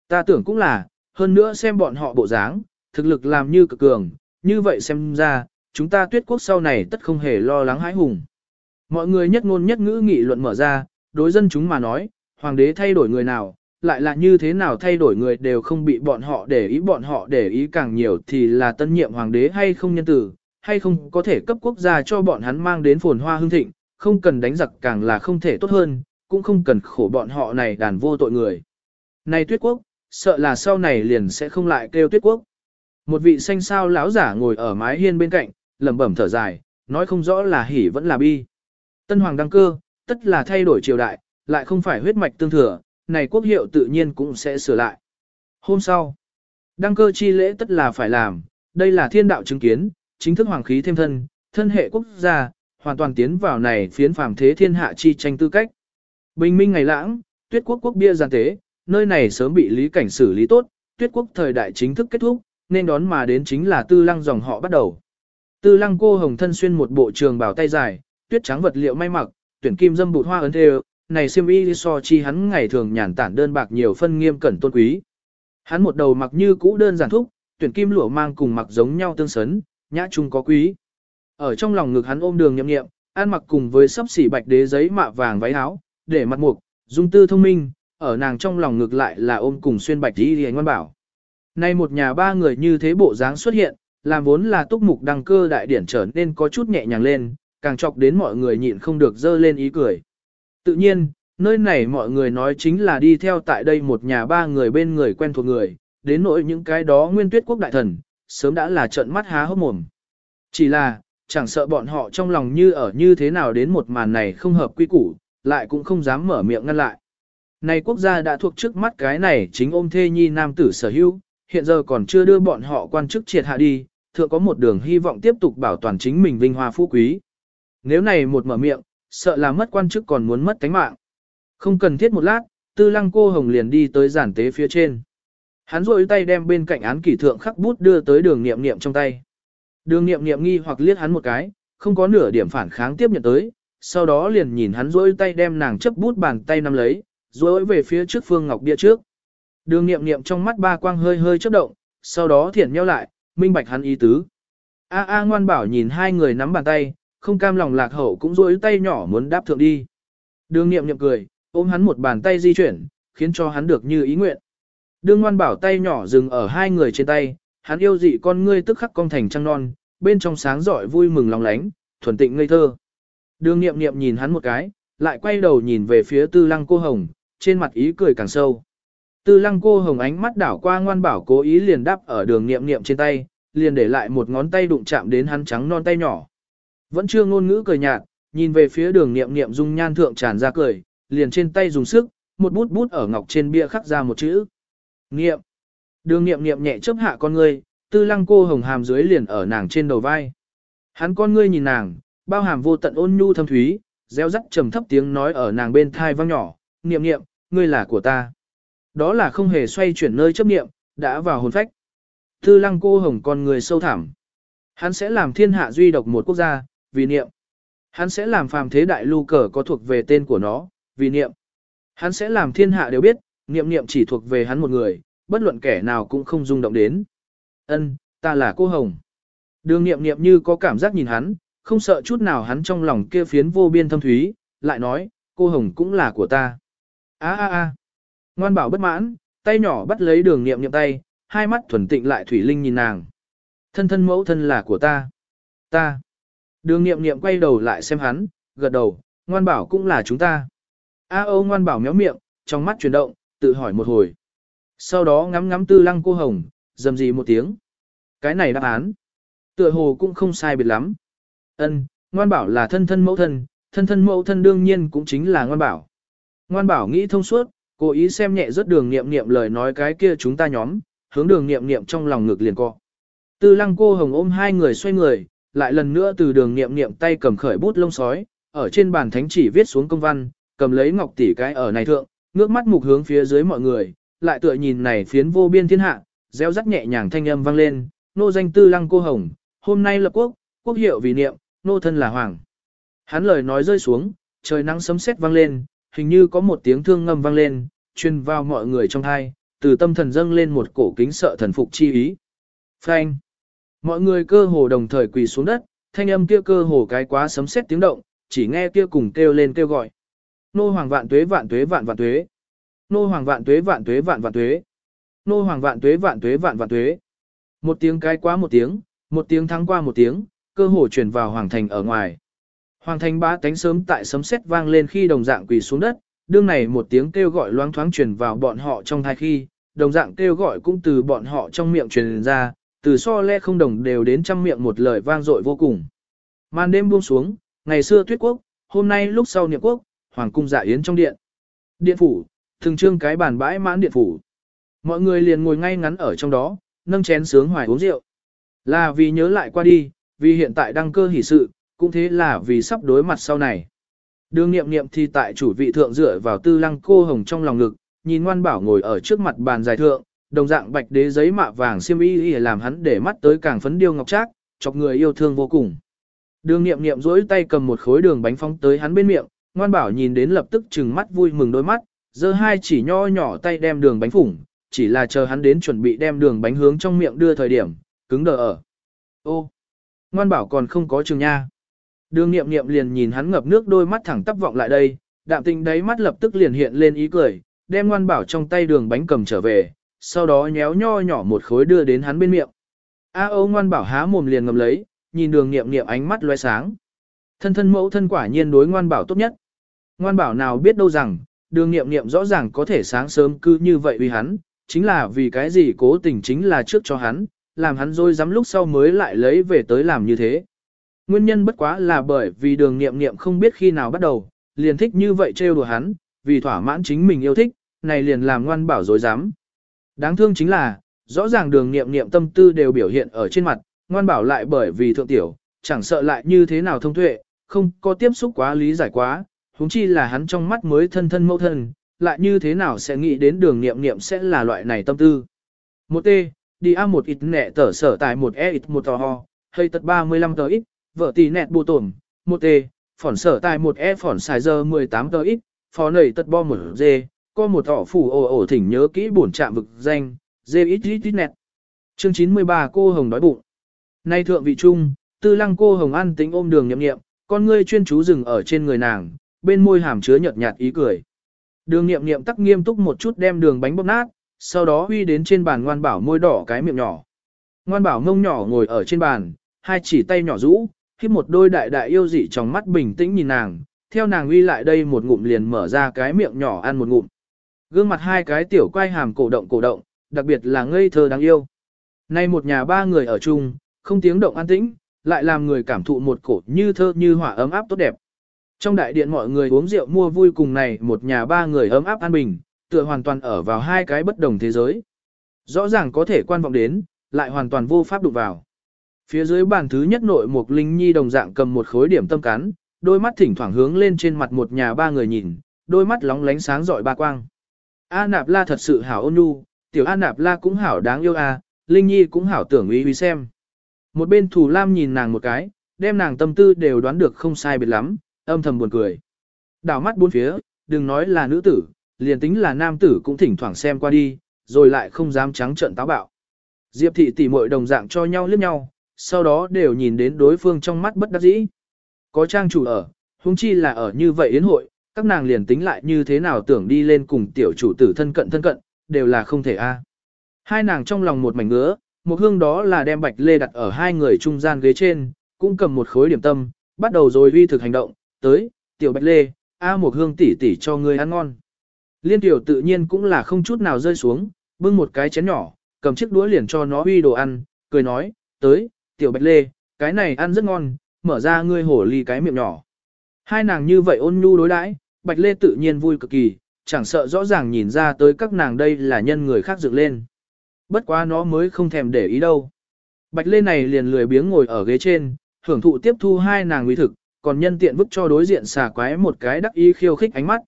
Ta tưởng cũng là, hơn nữa xem bọn họ bộ dáng, thực lực làm như cực cường, như vậy xem ra, chúng ta tuyết quốc sau này tất không hề lo lắng hãi hùng. Mọi người nhất ngôn nhất ngữ nghị luận mở ra, đối dân chúng mà nói, hoàng đế thay đổi người nào, lại là như thế nào thay đổi người đều không bị bọn họ để ý bọn họ để ý càng nhiều thì là tân nhiệm hoàng đế hay không nhân tử, hay không có thể cấp quốc gia cho bọn hắn mang đến phồn hoa hương thịnh, không cần đánh giặc càng là không thể tốt hơn, cũng không cần khổ bọn họ này đàn vô tội người. Này tuyết quốc, sợ là sau này liền sẽ không lại kêu tuyết quốc. Một vị xanh sao lão giả ngồi ở mái hiên bên cạnh, lẩm bẩm thở dài, nói không rõ là hỉ vẫn là bi. Tân hoàng đăng cơ, tất là thay đổi triều đại, lại không phải huyết mạch tương thừa, này quốc hiệu tự nhiên cũng sẽ sửa lại. Hôm sau, đăng cơ chi lễ tất là phải làm, đây là thiên đạo chứng kiến, chính thức hoàng khí thêm thân, thân hệ quốc gia, hoàn toàn tiến vào này phiến phàm thế thiên hạ chi tranh tư cách. Bình minh ngày lãng, tuyết quốc quốc bia giàn tế, nơi này sớm bị lý cảnh xử lý tốt, tuyết quốc thời đại chính thức kết thúc, nên đón mà đến chính là tư lăng dòng họ bắt đầu. Tư lăng cô hồng thân xuyên một bộ trường bảo tay dài, tuyết trắng vật liệu may mặc, tuyển kim dâm bụt hoa ấn thêu, này xiêm y so chi hắn ngày thường nhàn tản đơn bạc nhiều phân nghiêm cẩn tôn quý. Hắn một đầu mặc như cũ đơn giản thúc, tuyển kim lụa mang cùng mặc giống nhau tương sấn, nhã chung có quý. Ở trong lòng ngực hắn ôm đường nhậm nghiệm, ăn mặc cùng với sắp xỉ bạch đế giấy mạ vàng váy áo, để mặt mục, dung tư thông minh, ở nàng trong lòng ngực lại là ôm cùng xuyên bạch đi hề ngoan bảo. Nay một nhà ba người như thế bộ dáng xuất hiện, làm vốn là túc mục đăng cơ đại điển trở nên có chút nhẹ nhàng lên, càng chọc đến mọi người nhịn không được dơ lên ý cười. Tự nhiên, nơi này mọi người nói chính là đi theo tại đây một nhà ba người bên người quen thuộc người, đến nỗi những cái đó nguyên tuyết quốc đại thần, sớm đã là trận mắt há hốc mồm. Chỉ là, chẳng sợ bọn họ trong lòng như ở như thế nào đến một màn này không hợp quy củ, lại cũng không dám mở miệng ngăn lại. Này quốc gia đã thuộc trước mắt cái này chính ôm thê nhi nam tử sở hữu, hiện giờ còn chưa đưa bọn họ quan chức triệt hạ đi, thượng có một đường hy vọng tiếp tục bảo toàn chính mình vinh hoa phú quý. Nếu này một mở miệng, sợ là mất quan chức còn muốn mất tánh mạng. Không cần thiết một lát, tư lăng cô hồng liền đi tới giản tế phía trên. Hắn rôi tay đem bên cạnh án kỷ thượng khắc bút đưa tới đường nghiệm nghiệm trong tay. Đường nghiệm nghiệm nghi hoặc liếc hắn một cái, không có nửa điểm phản kháng tiếp nhận tới, sau đó liền nhìn hắn rôi tay đem nàng chấp bút bàn tay nắm lấy, rối về phía trước phương ngọc bia trước. Đường nghiệm nghiệm trong mắt ba quang hơi hơi chớp động, sau đó thiển nheo lại, minh bạch hắn ý tứ. A A ngoan bảo nhìn hai người nắm bàn tay, không cam lòng lạc hậu cũng rối tay nhỏ muốn đáp thượng đi. Đường nghiệm nghiệm cười, ôm hắn một bàn tay di chuyển, khiến cho hắn được như ý nguyện. Đường ngoan bảo tay nhỏ dừng ở hai người trên tay, hắn yêu dị con ngươi tức khắc cong thành trăng non, bên trong sáng giỏi vui mừng lòng lánh, thuần tịnh ngây thơ. Đường nghiệm nghiệm nhìn hắn một cái, lại quay đầu nhìn về phía tư lăng cô hồng, trên mặt ý cười càng sâu. Tư lăng cô hồng ánh mắt đảo qua ngoan bảo cố ý liền đáp ở đường nghiệm nghiệm trên tay, liền để lại một ngón tay đụng chạm đến hắn trắng non tay nhỏ. Vẫn chưa ngôn ngữ cười nhạt, nhìn về phía đường nghiệm nghiệm dung nhan thượng tràn ra cười, liền trên tay dùng sức, một bút bút ở ngọc trên bia khắc ra một chữ. Nghiệm. Đường nghiệm nghiệm nhẹ chớp hạ con ngươi, tư lăng cô hồng hàm dưới liền ở nàng trên đầu vai. Hắn con ngươi nhìn nàng, bao hàm vô tận ôn nhu thâm thúy, reo rắt trầm thấp tiếng nói ở nàng bên thai vang nhỏ, nghiệm nghiệm, ngươi là của ta. Đó là không hề xoay chuyển nơi chấp nghiệm, đã vào hồn phách. Tư lăng cô hồng con người sâu thẳm. Hắn sẽ làm thiên hạ duy độc một quốc gia, vì niệm. Hắn sẽ làm phàm thế đại lưu cờ có thuộc về tên của nó, vì niệm. Hắn sẽ làm thiên hạ đều biết, niệm niệm chỉ thuộc về hắn một người, bất luận kẻ nào cũng không rung động đến. Ân, ta là cô Hồng. Đường niệm niệm như có cảm giác nhìn hắn, không sợ chút nào hắn trong lòng kia phiến vô biên thâm thúy, lại nói, cô Hồng cũng là của ta. a a a Ngoan bảo bất mãn, tay nhỏ bắt lấy đường niệm niệm tay, hai mắt thuần tịnh lại thủy linh nhìn nàng. Thân thân mẫu thân là của ta. Ta. Đường niệm niệm quay đầu lại xem hắn, gật đầu, ngoan bảo cũng là chúng ta. A Âu ngoan bảo méo miệng, trong mắt chuyển động, tự hỏi một hồi. Sau đó ngắm ngắm tư lăng cô hồng, dầm gì một tiếng. Cái này đáp án. Tựa hồ cũng không sai biệt lắm. Ân, ngoan bảo là thân thân mẫu thân, thân thân mẫu thân đương nhiên cũng chính là ngoan bảo. Ngoan bảo nghĩ thông suốt, cố ý xem nhẹ rất đường nghiệm nghiệm lời nói cái kia chúng ta nhóm, hướng đường nghiệm nghiệm trong lòng ngực liền cọ. Tư lăng cô hồng ôm hai người xoay người, lại lần nữa từ đường nghiệm nghiệm tay cầm khởi bút lông sói, ở trên bàn thánh chỉ viết xuống công văn, cầm lấy ngọc tỷ cái ở này thượng, ngước mắt mục hướng phía dưới mọi người, lại tựa nhìn này phiến vô biên thiên hạ, reo rắc nhẹ nhàng thanh âm vang lên, nô danh tư lăng cô hồng, hôm nay lập quốc, quốc hiệu vì niệm, nô thân là hoàng. Hắn lời nói rơi xuống, trời nắng sấm sét vang lên, hình như có một tiếng thương ngâm vang lên, truyền vào mọi người trong thai, từ tâm thần dâng lên một cổ kính sợ thần phục chi ý. Phanh. Mọi người cơ hồ đồng thời quỳ xuống đất, thanh âm kia cơ hồ cái quá sấm sét tiếng động, chỉ nghe kia cùng kêu lên kêu gọi. Nô hoàng vạn tuế vạn tuế vạn vạn tuế. Nô hoàng vạn tuế vạn tuế vạn vạn tuế. Nô hoàng vạn tuế vạn tuế vạn vạn tuế. Một tiếng cái quá một tiếng, một tiếng thắng qua một tiếng, cơ hồ truyền vào hoàng thành ở ngoài. Hoàng thành ba tánh sớm tại sấm sét vang lên khi đồng dạng quỳ xuống đất, đương này một tiếng kêu gọi loáng thoáng truyền vào bọn họ trong thai khi, đồng dạng kêu gọi cũng từ bọn họ trong miệng truyền ra, từ so le không đồng đều đến trăm miệng một lời vang dội vô cùng. Màn đêm buông xuống, ngày xưa tuyết quốc, hôm nay lúc sau niệm quốc, hoàng cung dạ yến trong điện. Điện phủ, thường trương cái bàn bãi mãn điện phủ. Mọi người liền ngồi ngay ngắn ở trong đó, nâng chén sướng hoài uống rượu. Là vì nhớ lại qua đi, vì hiện tại đăng cơ hỷ sự, cũng thế là vì sắp đối mặt sau này. Đường nghiệm nghiệm thì tại chủ vị thượng dựa vào tư lăng cô hồng trong lòng ngực, nhìn ngoan bảo ngồi ở trước mặt bàn dài thượng, đồng dạng bạch đế giấy mạ vàng xiêm y y làm hắn để mắt tới càng phấn điêu ngọc trác, chọc người yêu thương vô cùng. Đường nghiệm nghiệm duỗi tay cầm một khối đường bánh phóng tới hắn bên miệng, ngoan bảo nhìn đến lập tức trừng mắt vui mừng đôi mắt, giơ hai chỉ nho nhỏ tay đem đường bánh phủng, chỉ là chờ hắn đến chuẩn bị đem đường bánh hướng trong miệng đưa thời điểm, cứng đờ ở. Ô, ngoan bảo còn không có trường nha. Đường nghiệm nghiệm liền nhìn hắn ngập nước đôi mắt thẳng tắp vọng lại đây, đạm tình đáy mắt lập tức liền hiện lên ý cười, đem ngoan bảo trong tay đường bánh cầm trở về, sau đó nhéo nho nhỏ một khối đưa đến hắn bên miệng. A ô ngoan bảo há mồm liền ngầm lấy, nhìn đường nghiệm nghiệm ánh mắt loe sáng. Thân thân mẫu thân quả nhiên đối ngoan bảo tốt nhất. Ngoan bảo nào biết đâu rằng, đường nghiệm nghiệm rõ ràng có thể sáng sớm cứ như vậy vì hắn, chính là vì cái gì cố tình chính là trước cho hắn, làm hắn rồi dám lúc sau mới lại lấy về tới làm như thế. Nguyên nhân bất quá là bởi vì đường nghiệm nghiệm không biết khi nào bắt đầu, liền thích như vậy trêu đùa hắn, vì thỏa mãn chính mình yêu thích, này liền làm ngoan bảo dối dám. Đáng thương chính là, rõ ràng đường nghiệm nghiệm tâm tư đều biểu hiện ở trên mặt, ngoan bảo lại bởi vì thượng tiểu, chẳng sợ lại như thế nào thông tuệ, không có tiếp xúc quá lý giải quá, huống chi là hắn trong mắt mới thân thân mẫu thân, lại như thế nào sẽ nghĩ đến đường nghiệm nghiệm sẽ là loại này tâm tư. Một T, đi A một ít nẹ tở sở tại một E ít một tò ho, hay tật 35 tờ ít, vợ tỷ nẹt bù tổn, một T, phỏn sở tài một E phỏn xài giờ 18 tờ ít, phó nầy tật bo một g có một thỏ phủ ổ ổ thỉnh nhớ kỹ bổn trạm vực danh, dê ít ít ít nẹt. Chương 93 cô hồng đói bụng. Nay thượng vị trung, tư lăng cô hồng ăn tính ôm đường nhậm nghiệm, con ngươi chuyên chú rừng ở trên người nàng, bên môi hàm chứa nhợt nhạt ý cười. Đường nghiệm nghiệm tắc nghiêm túc một chút đem đường bánh bóp nát, sau đó huy đến trên bàn ngoan bảo môi đỏ cái miệng nhỏ. Ngoan bảo ngông nhỏ ngồi ở trên bàn, hai chỉ tay nhỏ rũ, khiếp một đôi đại đại yêu dị trong mắt bình tĩnh nhìn nàng, theo nàng uy lại đây một ngụm liền mở ra cái miệng nhỏ ăn một ngụm. Gương mặt hai cái tiểu quay hàm cổ động cổ động, đặc biệt là ngây thơ đáng yêu. Nay một nhà ba người ở chung, không tiếng động an tĩnh, lại làm người cảm thụ một cổ như thơ như hỏa ấm áp tốt đẹp. Trong đại điện mọi người uống rượu mua vui cùng này một nhà ba người ấm áp an bình, tựa hoàn toàn ở vào hai cái bất đồng thế giới. Rõ ràng có thể quan vọng đến, lại hoàn toàn vô pháp đụng vào. Phía dưới bàn thứ nhất nội một linh nhi đồng dạng cầm một khối điểm tâm cắn, đôi mắt thỉnh thoảng hướng lên trên mặt một nhà ba người nhìn, đôi mắt lóng lánh sáng rọi ba quang. A nạp la thật sự hảo ôn nhu, tiểu A nạp la cũng hảo đáng yêu a, linh nhi cũng hảo tưởng ý uy xem. Một bên thủ lam nhìn nàng một cái, đem nàng tâm tư đều đoán được không sai biệt lắm, âm thầm buồn cười. Đảo mắt bốn phía, đừng nói là nữ tử, liền tính là nam tử cũng thỉnh thoảng xem qua đi, rồi lại không dám trắng trợn táo bạo. Diệp thị tỷ muội đồng dạng cho nhau liếc nhau, sau đó đều nhìn đến đối phương trong mắt bất đắc dĩ. Có trang chủ ở, huống chi là ở như vậy yến hội, các nàng liền tính lại như thế nào tưởng đi lên cùng tiểu chủ tử thân cận thân cận, đều là không thể a. Hai nàng trong lòng một mảnh ngứa, một hương đó là đem bạch lê đặt ở hai người trung gian ghế trên, cũng cầm một khối điểm tâm, bắt đầu rồi vi thực hành động, tới, tiểu bạch lê, a một hương tỷ tỷ cho ngươi ăn ngon. Liên tiểu tự nhiên cũng là không chút nào rơi xuống, bưng một cái chén nhỏ, cầm chiếc đũa liền cho nó uy đồ ăn, cười nói, tới, tiểu bạch lê, cái này ăn rất ngon, mở ra ngươi hổ ly cái miệng nhỏ. Hai nàng như vậy ôn nhu đối đãi, bạch lê tự nhiên vui cực kỳ, chẳng sợ rõ ràng nhìn ra tới các nàng đây là nhân người khác dựng lên. Bất quá nó mới không thèm để ý đâu. Bạch Lê này liền lười biếng ngồi ở ghế trên, hưởng thụ tiếp thu hai nàng nguy thực, còn nhân tiện vứt cho đối diện xà quái một cái đắc ý khiêu khích ánh mắt.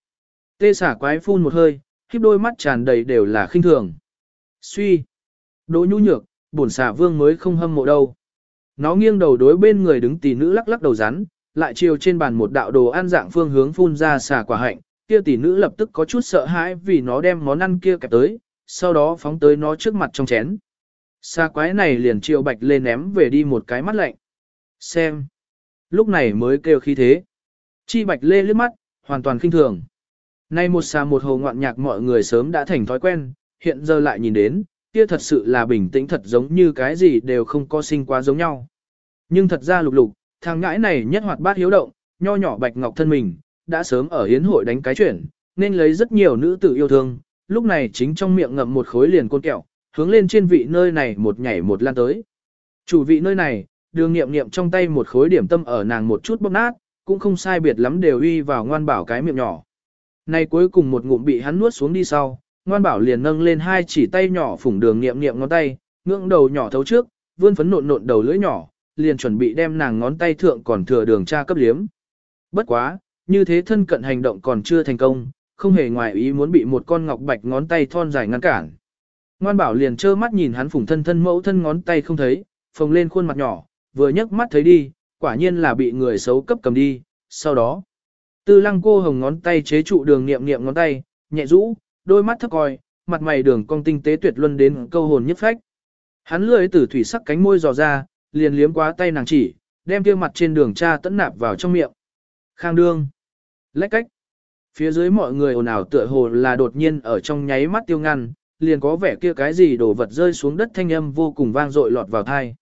Tê xà quái phun một hơi, khiếp đôi mắt tràn đầy đều là khinh thường. Suy. Đỗ nhu nhược, bổn xà vương mới không hâm mộ đâu. Nó nghiêng đầu đối bên người đứng tỷ nữ lắc lắc đầu rắn, lại chiều trên bàn một đạo đồ ăn dạng phương hướng phun ra xà quả hạnh, kia tỷ nữ lập tức có chút sợ hãi vì nó đem món ăn kia kẹp tới, sau đó phóng tới nó trước mặt trong chén. Xà quái này liền chiều bạch lên ném về đi một cái mắt lạnh. Xem. Lúc này mới kêu khí thế. Chi bạch lê lướt mắt, hoàn toàn kinh thường. Nay một xà một hồ ngoạn nhạc mọi người sớm đã thành thói quen, hiện giờ lại nhìn đến, kia thật sự là bình tĩnh thật giống như cái gì đều không có sinh quá giống nhau. Nhưng thật ra lục lục, thằng ngãi này nhất hoạt bát hiếu động, nho nhỏ bạch ngọc thân mình, đã sớm ở hiến hội đánh cái chuyển, nên lấy rất nhiều nữ tử yêu thương, lúc này chính trong miệng ngậm một khối liền côn kẹo, hướng lên trên vị nơi này một nhảy một lan tới. Chủ vị nơi này, đường nghiệm nghiệm trong tay một khối điểm tâm ở nàng một chút bóp nát, cũng không sai biệt lắm đều uy vào ngoan bảo cái miệng nhỏ. Này cuối cùng một ngụm bị hắn nuốt xuống đi sau, ngoan bảo liền nâng lên hai chỉ tay nhỏ phủng đường nghiệm nghiệm ngón tay, ngưỡng đầu nhỏ thấu trước, vươn phấn nộn nộn đầu lưỡi nhỏ, liền chuẩn bị đem nàng ngón tay thượng còn thừa đường tra cấp liếm. Bất quá, như thế thân cận hành động còn chưa thành công, không hề ngoài ý muốn bị một con ngọc bạch ngón tay thon dài ngăn cản. Ngoan bảo liền trơ mắt nhìn hắn phủng thân thân mẫu thân ngón tay không thấy, phồng lên khuôn mặt nhỏ, vừa nhấc mắt thấy đi, quả nhiên là bị người xấu cấp cầm đi, sau đó. Tư lăng cô hồng ngón tay chế trụ đường niệm niệm ngón tay, nhẹ rũ, đôi mắt thấp coi, mặt mày đường cong tinh tế tuyệt luân đến câu hồn nhất phách. Hắn lưỡi từ thủy sắc cánh môi dò ra, liền liếm quá tay nàng chỉ, đem kia mặt trên đường cha tẫn nạp vào trong miệng. Khang đương. Lách cách. Phía dưới mọi người ồn ào tựa hồ là đột nhiên ở trong nháy mắt tiêu ngăn, liền có vẻ kia cái gì đổ vật rơi xuống đất thanh âm vô cùng vang dội lọt vào thai.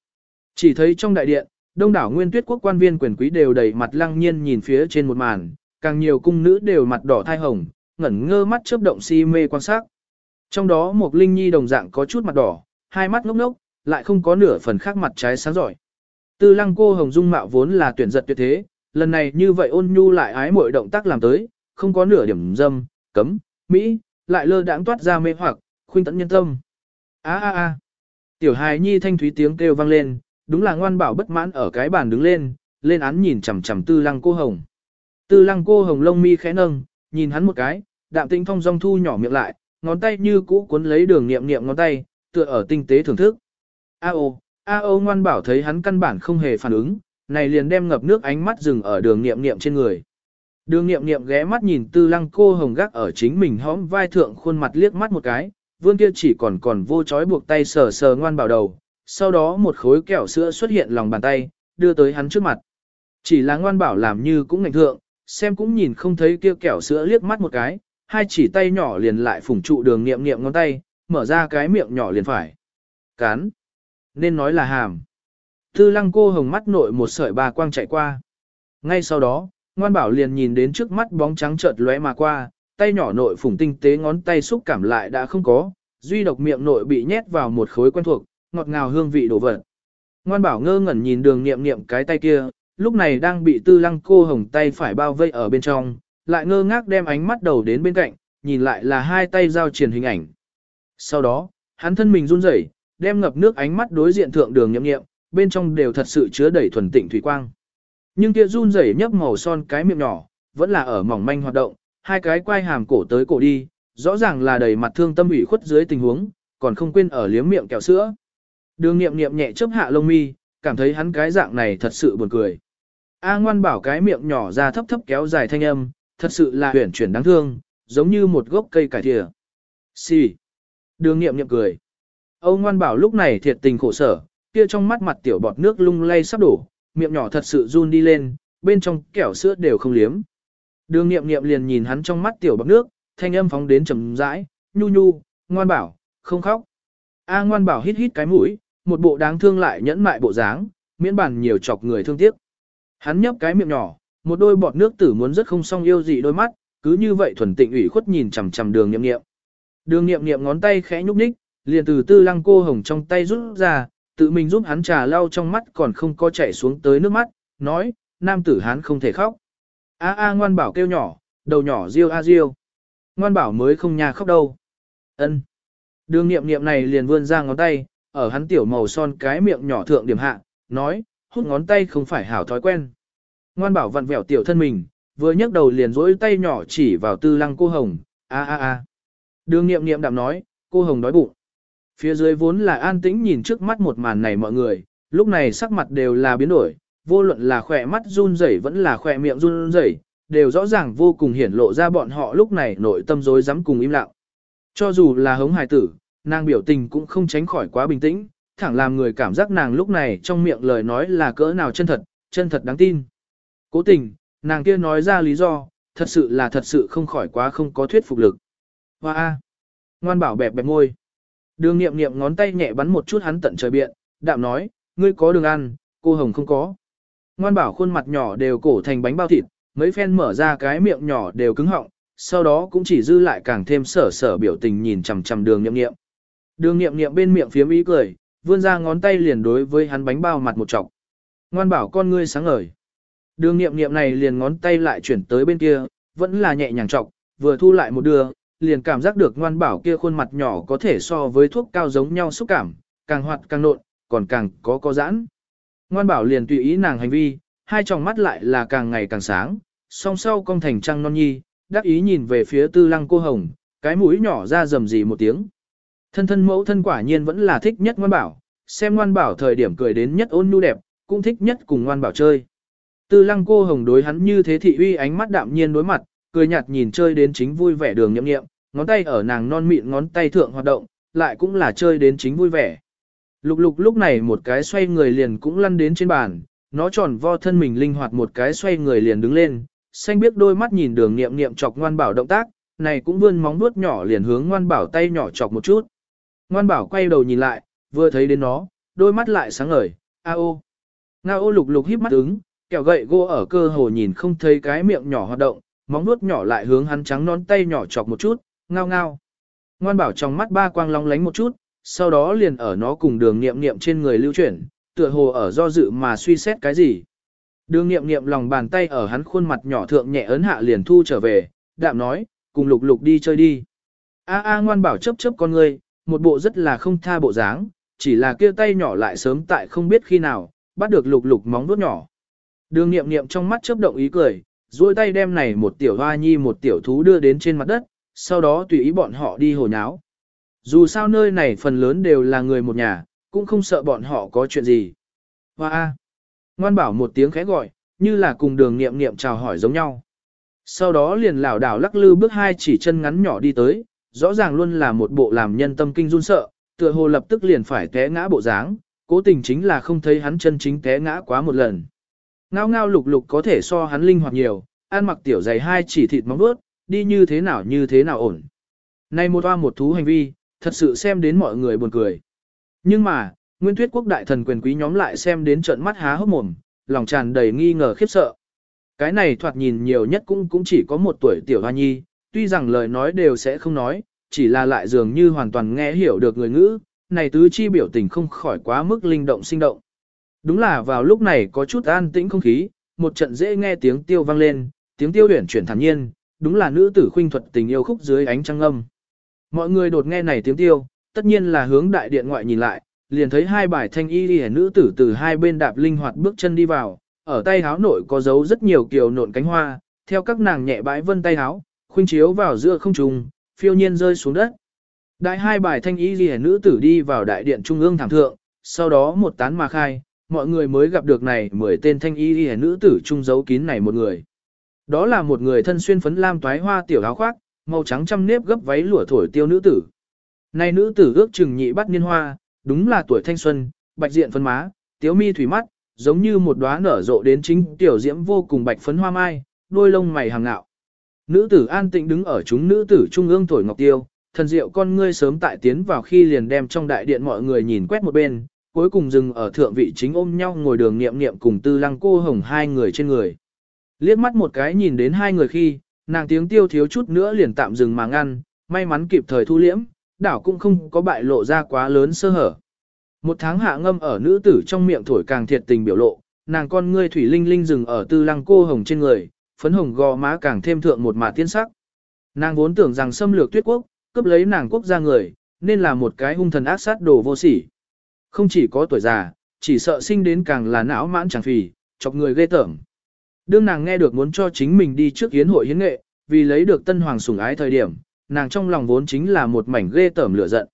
Chỉ thấy trong đại điện, đông đảo nguyên tuyết quốc quan viên quyền quý đều đầy mặt lăng nhiên nhìn phía trên một màn, càng nhiều cung nữ đều mặt đỏ thai hồng, ngẩn ngơ mắt chớp động si mê quan sát. Trong đó một linh nhi đồng dạng có chút mặt đỏ, hai mắt ngốc ngốc, lại không có nửa phần khác mặt trái sáng giỏi. Tư lăng cô hồng dung mạo vốn là tuyển giật tuyệt thế, lần này như vậy ôn nhu lại ái mọi động tác làm tới, không có nửa điểm dâm, cấm, mỹ, lại lơ đãng toát ra mê hoặc, khuyên tận nhân tâm. A a a. Tiểu hài nhi thanh thúy tiếng kêu vang lên, đúng là ngoan bảo bất mãn ở cái bàn đứng lên, lên án nhìn chằm chằm tư lăng cô hồng. Tư lăng cô hồng lông mi khẽ nâng, nhìn hắn một cái, đạm tinh phong dong thu nhỏ miệng lại, ngón tay như cũ cuốn lấy đường niệm niệm ngón tay, tựa ở tinh tế thưởng thức. A ô, A ô ngoan bảo thấy hắn căn bản không hề phản ứng, này liền đem ngập nước ánh mắt dừng ở đường niệm niệm trên người. Đường niệm niệm ghé mắt nhìn tư lăng cô hồng gác ở chính mình hõm vai thượng khuôn mặt liếc mắt một cái, vương kia chỉ còn còn vô chói buộc tay sờ sờ ngoan bảo đầu, sau đó một khối kẹo sữa xuất hiện lòng bàn tay, đưa tới hắn trước mặt. Chỉ là ngoan bảo làm như cũng ngạnh thượng, xem cũng nhìn không thấy kia kẹo sữa liếc mắt một cái, hai chỉ tay nhỏ liền lại phủng trụ đường niệm niệm ngón tay, mở ra cái miệng nhỏ liền phải. Cán. Nên nói là hàm. Tư lăng cô hồng mắt nội một sợi bà quang chạy qua. Ngay sau đó, ngoan bảo liền nhìn đến trước mắt bóng trắng chợt lóe mà qua, tay nhỏ nội phủng tinh tế ngón tay xúc cảm lại đã không có, duy độc miệng nội bị nhét vào một khối quen thuộc, ngọt ngào hương vị đổ vật. Ngoan bảo ngơ ngẩn nhìn đường niệm niệm cái tay kia, lúc này đang bị tư lăng cô hồng tay phải bao vây ở bên trong, lại ngơ ngác đem ánh mắt đầu đến bên cạnh, nhìn lại là hai tay giao triển hình ảnh. Sau đó, hắn thân mình run rẩy, đem ngập nước ánh mắt đối diện thượng đường nhậm nghiệm, bên trong đều thật sự chứa đầy thuần tịnh thủy quang. Nhưng kia run rẩy nhấp màu son cái miệng nhỏ, vẫn là ở mỏng manh hoạt động, hai cái quai hàm cổ tới cổ đi, rõ ràng là đầy mặt thương tâm ủy khuất dưới tình huống, còn không quên ở liếm miệng kẹo sữa. Đường nghiệm nghiệm nhẹ chớp hạ lông mi, cảm thấy hắn cái dạng này thật sự buồn cười. A ngoan bảo cái miệng nhỏ ra thấp thấp kéo dài thanh âm, thật sự là huyển chuyển đáng thương, giống như một gốc cây cải thìa. Xì. Đường nghiệm nghiệm cười. Âu ngoan bảo lúc này thiệt tình khổ sở, kia trong mắt mặt tiểu bọt nước lung lay sắp đổ, miệng nhỏ thật sự run đi lên, bên trong kẹo sữa đều không liếm. Đường nghiệm nghiệm liền nhìn hắn trong mắt tiểu bọt nước, thanh âm phóng đến trầm rãi, nhu nhu, ngoan bảo, không khóc. A ngoan bảo hít hít cái mũi, một bộ đáng thương lại nhẫn mại bộ dáng, miễn bản nhiều chọc người thương tiếc. Hắn nhấp cái miệng nhỏ, một đôi bọt nước tử muốn rất không song yêu dị đôi mắt, cứ như vậy thuần tịnh ủy khuất nhìn chằm chằm đường nghiệm nghiệm. Đường nghiệm nghiệm ngón tay khẽ nhúc nhích, liền từ tư lăng cô hồng trong tay rút ra, tự mình giúp hắn trà lau trong mắt còn không có chảy xuống tới nước mắt, nói, nam tử hắn không thể khóc. A a ngoan bảo kêu nhỏ, đầu nhỏ riêu a riêu. Ngoan bảo mới không nhà khóc đâu. ân Đường nghiệm nghiệm này liền vươn ra ngón tay, ở hắn tiểu màu son cái miệng nhỏ thượng điểm hạ, nói, hút ngón tay không phải hảo thói quen. Ngoan bảo vặn vẹo tiểu thân mình, vừa nhấc đầu liền rỗi tay nhỏ chỉ vào tư lăng cô hồng, a a a. Đường nghiệm nghiệm đạm nói, cô hồng đói bụng. Phía dưới vốn là an tĩnh nhìn trước mắt một màn này mọi người, lúc này sắc mặt đều là biến đổi, vô luận là khỏe mắt run rẩy vẫn là khỏe miệng run rẩy, đều rõ ràng vô cùng hiển lộ ra bọn họ lúc này nội tâm rối rắm cùng im lặng. Cho dù là hống hài tử, nàng biểu tình cũng không tránh khỏi quá bình tĩnh, thẳng làm người cảm giác nàng lúc này trong miệng lời nói là cỡ nào chân thật, chân thật đáng tin. Cố tình, nàng kia nói ra lý do, thật sự là thật sự không khỏi quá không có thuyết phục lực. Hoa A. Ngoan bảo bẹp bẹp môi. Đường nghiệm nghiệm ngón tay nhẹ bắn một chút hắn tận trời biện, đạm nói, ngươi có đường ăn, cô Hồng không có. Ngoan bảo khuôn mặt nhỏ đều cổ thành bánh bao thịt, mấy phen mở ra cái miệng nhỏ đều cứng họng, sau đó cũng chỉ dư lại càng thêm sở sở biểu tình nhìn chằm chằm đường nghiệm nghiệm. Đường nghiệm nghiệm bên miệng phía ý cười, vươn ra ngón tay liền đối với hắn bánh bao mặt một chọc. Ngoan bảo con ngươi sáng ngời. Đường nghiệm nghiệm này liền ngón tay lại chuyển tới bên kia, vẫn là nhẹ nhàng chọc, vừa thu lại một đưa, liền cảm giác được ngoan bảo kia khuôn mặt nhỏ có thể so với thuốc cao giống nhau xúc cảm, càng hoạt càng nộn, còn càng có có giãn. Ngoan bảo liền tùy ý nàng hành vi, hai tròng mắt lại là càng ngày càng sáng, song sau cong thành trăng non nhi, đắc ý nhìn về phía tư lăng cô hồng, cái mũi nhỏ ra rầm rì một tiếng. Thân thân mẫu thân quả nhiên vẫn là thích nhất ngoan bảo, xem ngoan bảo thời điểm cười đến nhất ôn nhu đẹp, cũng thích nhất cùng ngoan bảo chơi. Tư lăng cô hồng đối hắn như thế thị uy ánh mắt đạm nhiên đối mặt, cười nhạt nhìn chơi đến chính vui vẻ đường nhậm nghiệm, ngón tay ở nàng non mịn ngón tay thượng hoạt động, lại cũng là chơi đến chính vui vẻ. Lục lục lúc này một cái xoay người liền cũng lăn đến trên bàn, nó tròn vo thân mình linh hoạt một cái xoay người liền đứng lên, xanh biết đôi mắt nhìn đường nghiệm nghiệm chọc ngoan bảo động tác, này cũng vươn móng vuốt nhỏ liền hướng ngoan bảo tay nhỏ chọc một chút. Ngoan bảo quay đầu nhìn lại, vừa thấy đến nó, đôi mắt lại sáng ngời, a ô. Nga ô lục lục híp mắt ứng, kẹo gậy gỗ ở cơ hồ nhìn không thấy cái miệng nhỏ hoạt động, móng nuốt nhỏ lại hướng hắn trắng nón tay nhỏ chọc một chút, ngao ngao. Ngoan bảo trong mắt ba quang long lánh một chút, sau đó liền ở nó cùng đường nghiệm nghiệm trên người lưu chuyển, tựa hồ ở do dự mà suy xét cái gì. Đường nghiệm nghiệm lòng bàn tay ở hắn khuôn mặt nhỏ thượng nhẹ ấn hạ liền thu trở về, đạm nói, cùng lục lục đi chơi đi. A a ngoan bảo chấp chấp con ngươi, một bộ rất là không tha bộ dáng, chỉ là kia tay nhỏ lại sớm tại không biết khi nào, bắt được lục lục móng vuốt nhỏ. Đường nghiệm nghiệm trong mắt chớp động ý cười, duỗi tay đem này một tiểu hoa nhi một tiểu thú đưa đến trên mặt đất, sau đó tùy ý bọn họ đi hồ nháo. Dù sao nơi này phần lớn đều là người một nhà, cũng không sợ bọn họ có chuyện gì. Hoa A. Ngoan bảo một tiếng khẽ gọi, như là cùng đường nghiệm nghiệm chào hỏi giống nhau. Sau đó liền lảo đảo lắc lư bước hai chỉ chân ngắn nhỏ đi tới, rõ ràng luôn là một bộ làm nhân tâm kinh run sợ, tựa hồ lập tức liền phải té ngã bộ dáng, cố tình chính là không thấy hắn chân chính té ngã quá một lần. Ngao ngao lục lục có thể so hắn linh hoạt nhiều, ăn mặc tiểu dày hai chỉ thịt móng bước, đi như thế nào như thế nào ổn. Này một hoa một thú hành vi, thật sự xem đến mọi người buồn cười. Nhưng mà, nguyên thuyết quốc đại thần quyền quý nhóm lại xem đến trận mắt há hốc mồm, lòng tràn đầy nghi ngờ khiếp sợ. Cái này thoạt nhìn nhiều nhất cũng cũng chỉ có một tuổi tiểu hoa nhi, tuy rằng lời nói đều sẽ không nói, chỉ là lại dường như hoàn toàn nghe hiểu được người ngữ, này tứ chi biểu tình không khỏi quá mức linh động sinh động. Đúng là vào lúc này có chút an tĩnh không khí, một trận dễ nghe tiếng tiêu vang lên, tiếng tiêu huyển chuyển thản nhiên, đúng là nữ tử khuynh thuật tình yêu khúc dưới ánh trăng âm. Mọi người đột nghe này tiếng tiêu, tất nhiên là hướng đại điện ngoại nhìn lại, liền thấy hai bài thanh y liễu nữ tử từ hai bên đạp linh hoạt bước chân đi vào, ở tay háo nội có dấu rất nhiều kiều nộn cánh hoa, theo các nàng nhẹ bãi vân tay háo, khuynh chiếu vào giữa không trung, phiêu nhiên rơi xuống đất. Đại hai bài thanh y liễu nữ tử đi vào đại điện trung ương thảm thượng, sau đó một tán mà khai, mọi người mới gặp được này mười tên thanh y liễu nữ tử trung giấu kín này một người. Đó là một người thân xuyên phấn lam toái hoa tiểu áo khoác, màu trắng trăm nếp gấp váy lụa thổi tiêu nữ tử. Này nữ tử ước chừng nhị bắt niên hoa, đúng là tuổi thanh xuân, bạch diện phấn má, tiếu mi thủy mắt, giống như một đóa nở rộ đến chính tiểu diễm vô cùng bạch phấn hoa mai, đôi lông mày hàng ngạo. Nữ tử an tĩnh đứng ở chúng nữ tử trung ương thổi ngọc tiêu, thần diệu con ngươi sớm tại tiến vào khi liền đem trong đại điện mọi người nhìn quét một bên, cuối cùng dừng ở thượng vị chính ôm nhau ngồi đường niệm niệm cùng tư lăng cô hồng hai người trên người. Liếc mắt một cái nhìn đến hai người khi, nàng tiếng tiêu thiếu chút nữa liền tạm dừng mà ngăn, may mắn kịp thời thu liễm, đảo cũng không có bại lộ ra quá lớn sơ hở. Một tháng hạ ngâm ở nữ tử trong miệng thổi càng thiệt tình biểu lộ, nàng con ngươi thủy linh linh dừng ở tư lăng cô hồng trên người, phấn hồng gò má càng thêm thượng một mà tiên sắc. Nàng vốn tưởng rằng xâm lược tuyết quốc, cướp lấy nàng quốc gia người, nên là một cái hung thần ác sát đồ vô sỉ. Không chỉ có tuổi già, chỉ sợ sinh đến càng là não mãn chẳng phì, chọc người ghê tởm. Đương nàng nghe được muốn cho chính mình đi trước hiến hội hiến nghệ, vì lấy được tân hoàng sủng ái thời điểm, nàng trong lòng vốn chính là một mảnh ghê tởm lửa giận.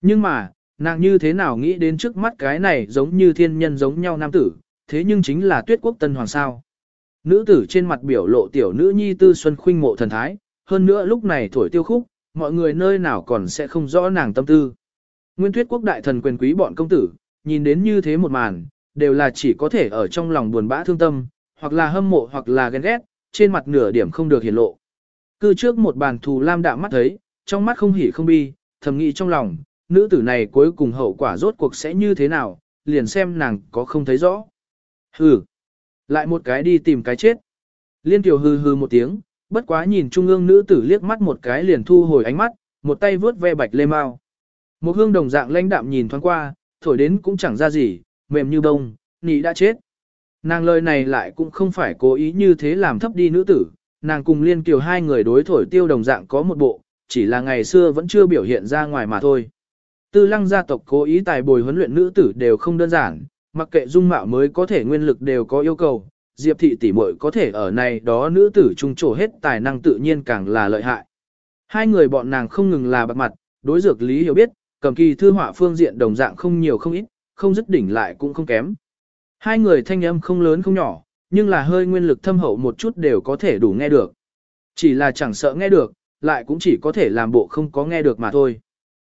Nhưng mà, nàng như thế nào nghĩ đến trước mắt cái này giống như thiên nhân giống nhau nam tử, thế nhưng chính là tuyết quốc tân hoàng sao. Nữ tử trên mặt biểu lộ tiểu nữ nhi tư xuân khuynh mộ thần thái, hơn nữa lúc này thổi tiêu khúc, mọi người nơi nào còn sẽ không rõ nàng tâm tư. Nguyên tuyết quốc đại thần quyền quý bọn công tử, nhìn đến như thế một màn, đều là chỉ có thể ở trong lòng buồn bã thương tâm, hoặc là hâm mộ hoặc là ghen ghét, trên mặt nửa điểm không được hiển lộ. Cư trước một bàn thù lam đạm mắt thấy, trong mắt không hỉ không bi, thầm nghĩ trong lòng, nữ tử này cuối cùng hậu quả rốt cuộc sẽ như thế nào, liền xem nàng có không thấy rõ. Hừ, lại một cái đi tìm cái chết. Liên tiểu hừ hừ một tiếng, bất quá nhìn trung ương nữ tử liếc mắt một cái liền thu hồi ánh mắt, một tay vướt ve bạch lê mau. Một hương đồng dạng lãnh đạm nhìn thoáng qua, thổi đến cũng chẳng ra gì, mềm như bông, nị đã chết. Nàng lời này lại cũng không phải cố ý như thế làm thấp đi nữ tử, nàng cùng liên kiều hai người đối thổi tiêu đồng dạng có một bộ, chỉ là ngày xưa vẫn chưa biểu hiện ra ngoài mà thôi. Tư lăng gia tộc cố ý tài bồi huấn luyện nữ tử đều không đơn giản, mặc kệ dung mạo mới có thể nguyên lực đều có yêu cầu, diệp thị tỷ muội có thể ở này đó nữ tử trung trổ hết tài năng tự nhiên càng là lợi hại. Hai người bọn nàng không ngừng là bạc mặt, đối dược lý hiểu biết, cầm kỳ thư họa phương diện đồng dạng không nhiều không ít, không dứt đỉnh lại cũng không kém. Hai người thanh âm không lớn không nhỏ, nhưng là hơi nguyên lực thâm hậu một chút đều có thể đủ nghe được. Chỉ là chẳng sợ nghe được, lại cũng chỉ có thể làm bộ không có nghe được mà thôi.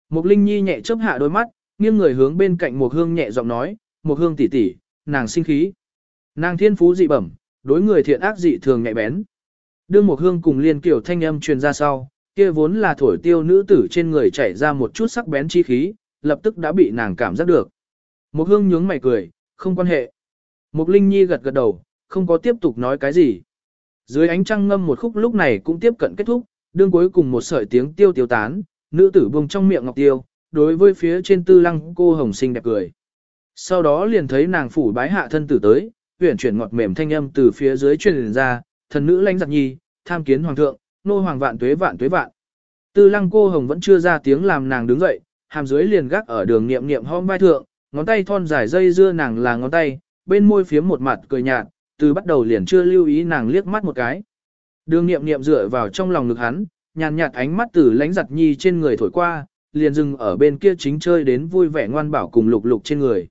Mục Linh Nhi nhẹ chớp hạ đôi mắt, nghiêng người hướng bên cạnh một hương nhẹ giọng nói, một hương tỷ tỷ, nàng sinh khí. Nàng thiên phú dị bẩm, đối người thiện ác dị thường nhạy bén. Đương một hương cùng liên kiểu thanh âm truyền ra sau, kia vốn là thổi tiêu nữ tử trên người chảy ra một chút sắc bén chi khí, lập tức đã bị nàng cảm giác được. Một hương nhướng mày cười, không quan hệ. Một linh nhi gật gật đầu, không có tiếp tục nói cái gì. Dưới ánh trăng ngâm một khúc lúc này cũng tiếp cận kết thúc, đương cuối cùng một sợi tiếng tiêu tiêu tán, nữ tử buông trong miệng ngọc tiêu, đối với phía trên tư lăng cô hồng xinh đẹp cười. Sau đó liền thấy nàng phủ bái hạ thân tử tới, huyển chuyển ngọt mềm thanh âm từ phía dưới truyền ra, thần nữ lãnh giặc nhi, tham kiến hoàng thượng, nô hoàng vạn tuế vạn tuế vạn. Tư lăng cô hồng vẫn chưa ra tiếng làm nàng đứng dậy, hàm dưới liền gác ở đường niệm niệm hôm vai thượng, ngón tay thon dài dây dưa nàng là ngón tay, bên môi phía một mặt cười nhạt, từ bắt đầu liền chưa lưu ý nàng liếc mắt một cái. Đường niệm niệm dựa vào trong lòng ngực hắn, nhàn nhạt ánh mắt từ lãnh giặt nhi trên người thổi qua, liền dừng ở bên kia chính chơi đến vui vẻ ngoan bảo cùng lục lục trên người.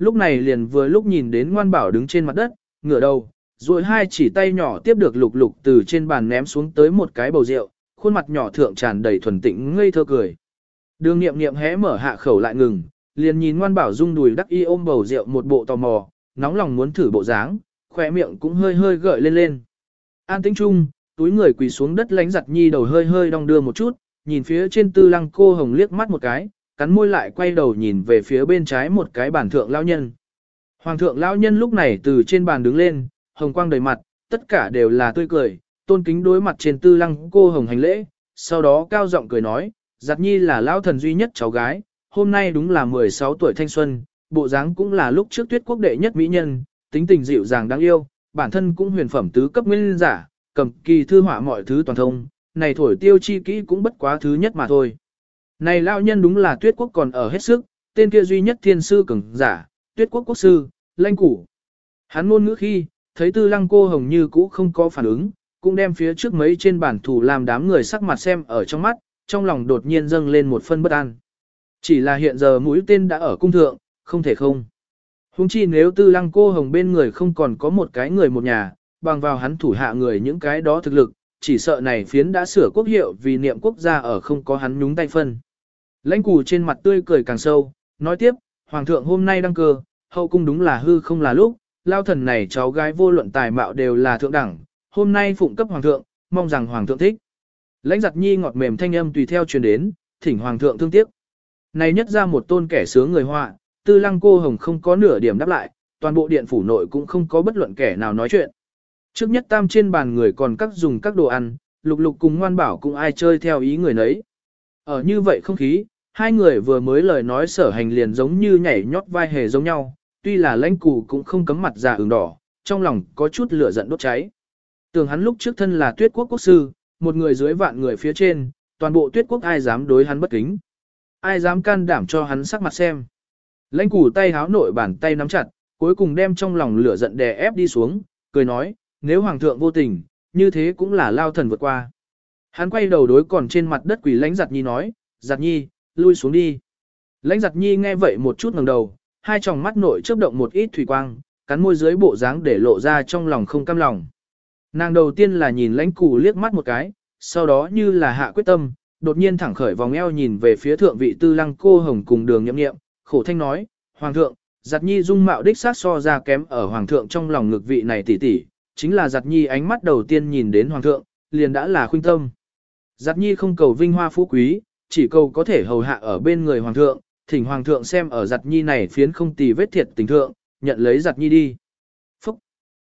Lúc này liền vừa lúc nhìn đến ngoan bảo đứng trên mặt đất, ngửa đầu, rồi hai chỉ tay nhỏ tiếp được lục lục từ trên bàn ném xuống tới một cái bầu rượu, khuôn mặt nhỏ thượng tràn đầy thuần tịnh ngây thơ cười. Đường nghiệm nghiệm hé mở hạ khẩu lại ngừng, liền nhìn ngoan bảo rung đùi đắc y ôm bầu rượu một bộ tò mò, nóng lòng muốn thử bộ dáng, khỏe miệng cũng hơi hơi gợi lên lên. An tĩnh chung, túi người quỳ xuống đất lánh giặt nhi đầu hơi hơi đong đưa một chút, nhìn phía trên tư lăng cô hồng liếc mắt một cái, cắn môi lại quay đầu nhìn về phía bên trái một cái bản thượng lao nhân. Hoàng thượng lao nhân lúc này từ trên bàn đứng lên, hồng quang đầy mặt, tất cả đều là tươi cười, tôn kính đối mặt trên tư lăng cô hồng hành lễ, sau đó cao giọng cười nói, giặt nhi là lao thần duy nhất cháu gái, hôm nay đúng là 16 tuổi thanh xuân, bộ dáng cũng là lúc trước tuyết quốc đệ nhất mỹ nhân, tính tình dịu dàng đáng yêu, bản thân cũng huyền phẩm tứ cấp nguyên giả, cầm kỳ thư họa mọi thứ toàn thông, này thổi tiêu chi kỹ cũng bất quá thứ nhất mà thôi. Này lao nhân đúng là tuyết quốc còn ở hết sức, tên kia duy nhất thiên sư cường giả, tuyết quốc quốc sư, lanh củ. Hắn ngôn ngữ khi, thấy tư lăng cô hồng như cũ không có phản ứng, cũng đem phía trước mấy trên bản thủ làm đám người sắc mặt xem ở trong mắt, trong lòng đột nhiên dâng lên một phân bất an. Chỉ là hiện giờ mũi tên đã ở cung thượng, không thể không. Hùng chi nếu tư lăng cô hồng bên người không còn có một cái người một nhà, bằng vào hắn thủ hạ người những cái đó thực lực, chỉ sợ này phiến đã sửa quốc hiệu vì niệm quốc gia ở không có hắn nhúng tay phân. Lãnh cù trên mặt tươi cười càng sâu, nói tiếp, Hoàng thượng hôm nay đăng cơ, hậu cung đúng là hư không là lúc, lao thần này cháu gái vô luận tài mạo đều là thượng đẳng, hôm nay phụng cấp Hoàng thượng, mong rằng Hoàng thượng thích. Lãnh giặt nhi ngọt mềm thanh âm tùy theo truyền đến, thỉnh Hoàng thượng thương tiếc. Này nhất ra một tôn kẻ sướng người họa, tư lăng cô hồng không có nửa điểm đáp lại, toàn bộ điện phủ nội cũng không có bất luận kẻ nào nói chuyện. Trước nhất tam trên bàn người còn các dùng các đồ ăn, lục lục cùng ngoan bảo cũng ai chơi theo ý người nấy. Ở như vậy không khí, hai người vừa mới lời nói sở hành liền giống như nhảy nhót vai hề giống nhau, tuy là lãnh cù cũng không cấm mặt già ửng đỏ, trong lòng có chút lửa giận đốt cháy. Tưởng hắn lúc trước thân là tuyết quốc quốc sư, một người dưới vạn người phía trên, toàn bộ tuyết quốc ai dám đối hắn bất kính. Ai dám can đảm cho hắn sắc mặt xem. Lãnh củ tay háo nội bàn tay nắm chặt, cuối cùng đem trong lòng lửa giận đè ép đi xuống, cười nói, nếu hoàng thượng vô tình, như thế cũng là lao thần vượt qua. Hắn quay đầu đối còn trên mặt đất quỷ lãnh giặt nhi nói, giặt nhi, lui xuống đi. Lãnh giặt nhi nghe vậy một chút ngẩng đầu, hai tròng mắt nội chớp động một ít thủy quang, cắn môi dưới bộ dáng để lộ ra trong lòng không cam lòng. Nàng đầu tiên là nhìn lãnh củ liếc mắt một cái, sau đó như là hạ quyết tâm, đột nhiên thẳng khởi vòng eo nhìn về phía thượng vị tư lăng cô hồng cùng đường nhậm nghiệm, khổ thanh nói, Hoàng thượng, giặt nhi dung mạo đích sát so ra kém ở Hoàng thượng trong lòng ngực vị này tỷ tỷ, chính là giặt nhi ánh mắt đầu tiên nhìn đến Hoàng thượng, liền đã là khuynh tâm. Giặt nhi không cầu vinh hoa phú quý, chỉ cầu có thể hầu hạ ở bên người Hoàng thượng, thỉnh Hoàng thượng xem ở giặt nhi này phiến không tì vết thiệt tình thượng, nhận lấy giặt nhi đi. Phúc!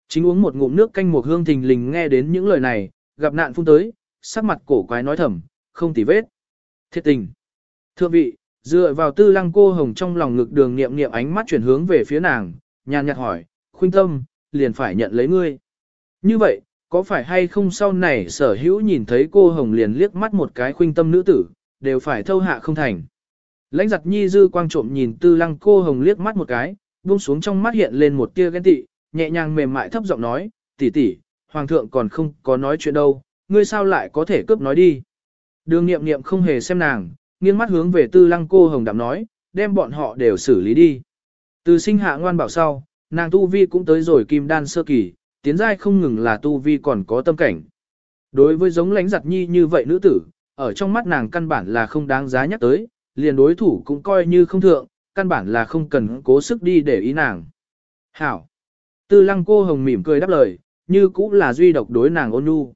Chính uống một ngụm nước canh một hương thình lình nghe đến những lời này, gặp nạn phun tới, sắc mặt cổ quái nói thầm, không tì vết. Thiệt tình! Thượng vị, dựa vào tư lăng cô hồng trong lòng ngực đường nghiệm nghiệm ánh mắt chuyển hướng về phía nàng, nhàn nhạt hỏi, khuyên tâm, liền phải nhận lấy ngươi. Như vậy, có phải hay không sau này sở hữu nhìn thấy cô hồng liền liếc mắt một cái khuynh tâm nữ tử, đều phải thâu hạ không thành. Lãnh giặt nhi dư quang trộm nhìn tư lăng cô hồng liếc mắt một cái, buông xuống trong mắt hiện lên một tia ghen tị, nhẹ nhàng mềm mại thấp giọng nói, tỷ tỷ, hoàng thượng còn không có nói chuyện đâu, ngươi sao lại có thể cướp nói đi. Đường nghiệm nghiệm không hề xem nàng, nghiêng mắt hướng về tư lăng cô hồng đạm nói, đem bọn họ đều xử lý đi. Từ sinh hạ ngoan bảo sau, nàng tu vi cũng tới rồi kim đan sơ kỳ, tiến giai không ngừng là tu vi còn có tâm cảnh. Đối với giống lãnh giặt nhi như vậy nữ tử, ở trong mắt nàng căn bản là không đáng giá nhắc tới, liền đối thủ cũng coi như không thượng, căn bản là không cần cố sức đi để ý nàng. Hảo! Tư lăng cô hồng mỉm cười đáp lời, như cũng là duy độc đối nàng ôn nhu.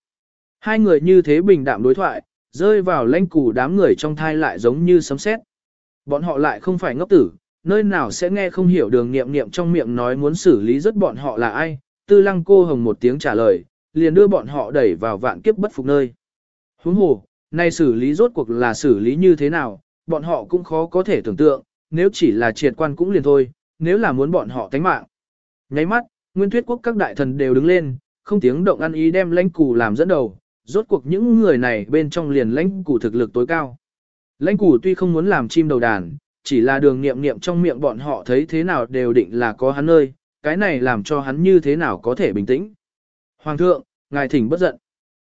Hai người như thế bình đạm đối thoại, rơi vào lãnh củ đám người trong thai lại giống như sấm sét. Bọn họ lại không phải ngốc tử, nơi nào sẽ nghe không hiểu đường nghiệm nghiệm trong miệng nói muốn xử lý rất bọn họ là ai, tư lăng cô hồng một tiếng trả lời, liền đưa bọn họ đẩy vào vạn kiếp bất phục nơi. Huống hồ, nay xử lý rốt cuộc là xử lý như thế nào, bọn họ cũng khó có thể tưởng tượng, nếu chỉ là triệt quan cũng liền thôi, nếu là muốn bọn họ tánh mạng. Nháy mắt, nguyên thuyết quốc các đại thần đều đứng lên, không tiếng động ăn ý đem lãnh củ làm dẫn đầu, rốt cuộc những người này bên trong liền lãnh củ thực lực tối cao. Lãnh củ tuy không muốn làm chim đầu đàn, chỉ là đường nghiệm nghiệm trong miệng bọn họ thấy thế nào đều định là có hắn nơi, cái này làm cho hắn như thế nào có thể bình tĩnh. Hoàng thượng, ngài thỉnh bất giận.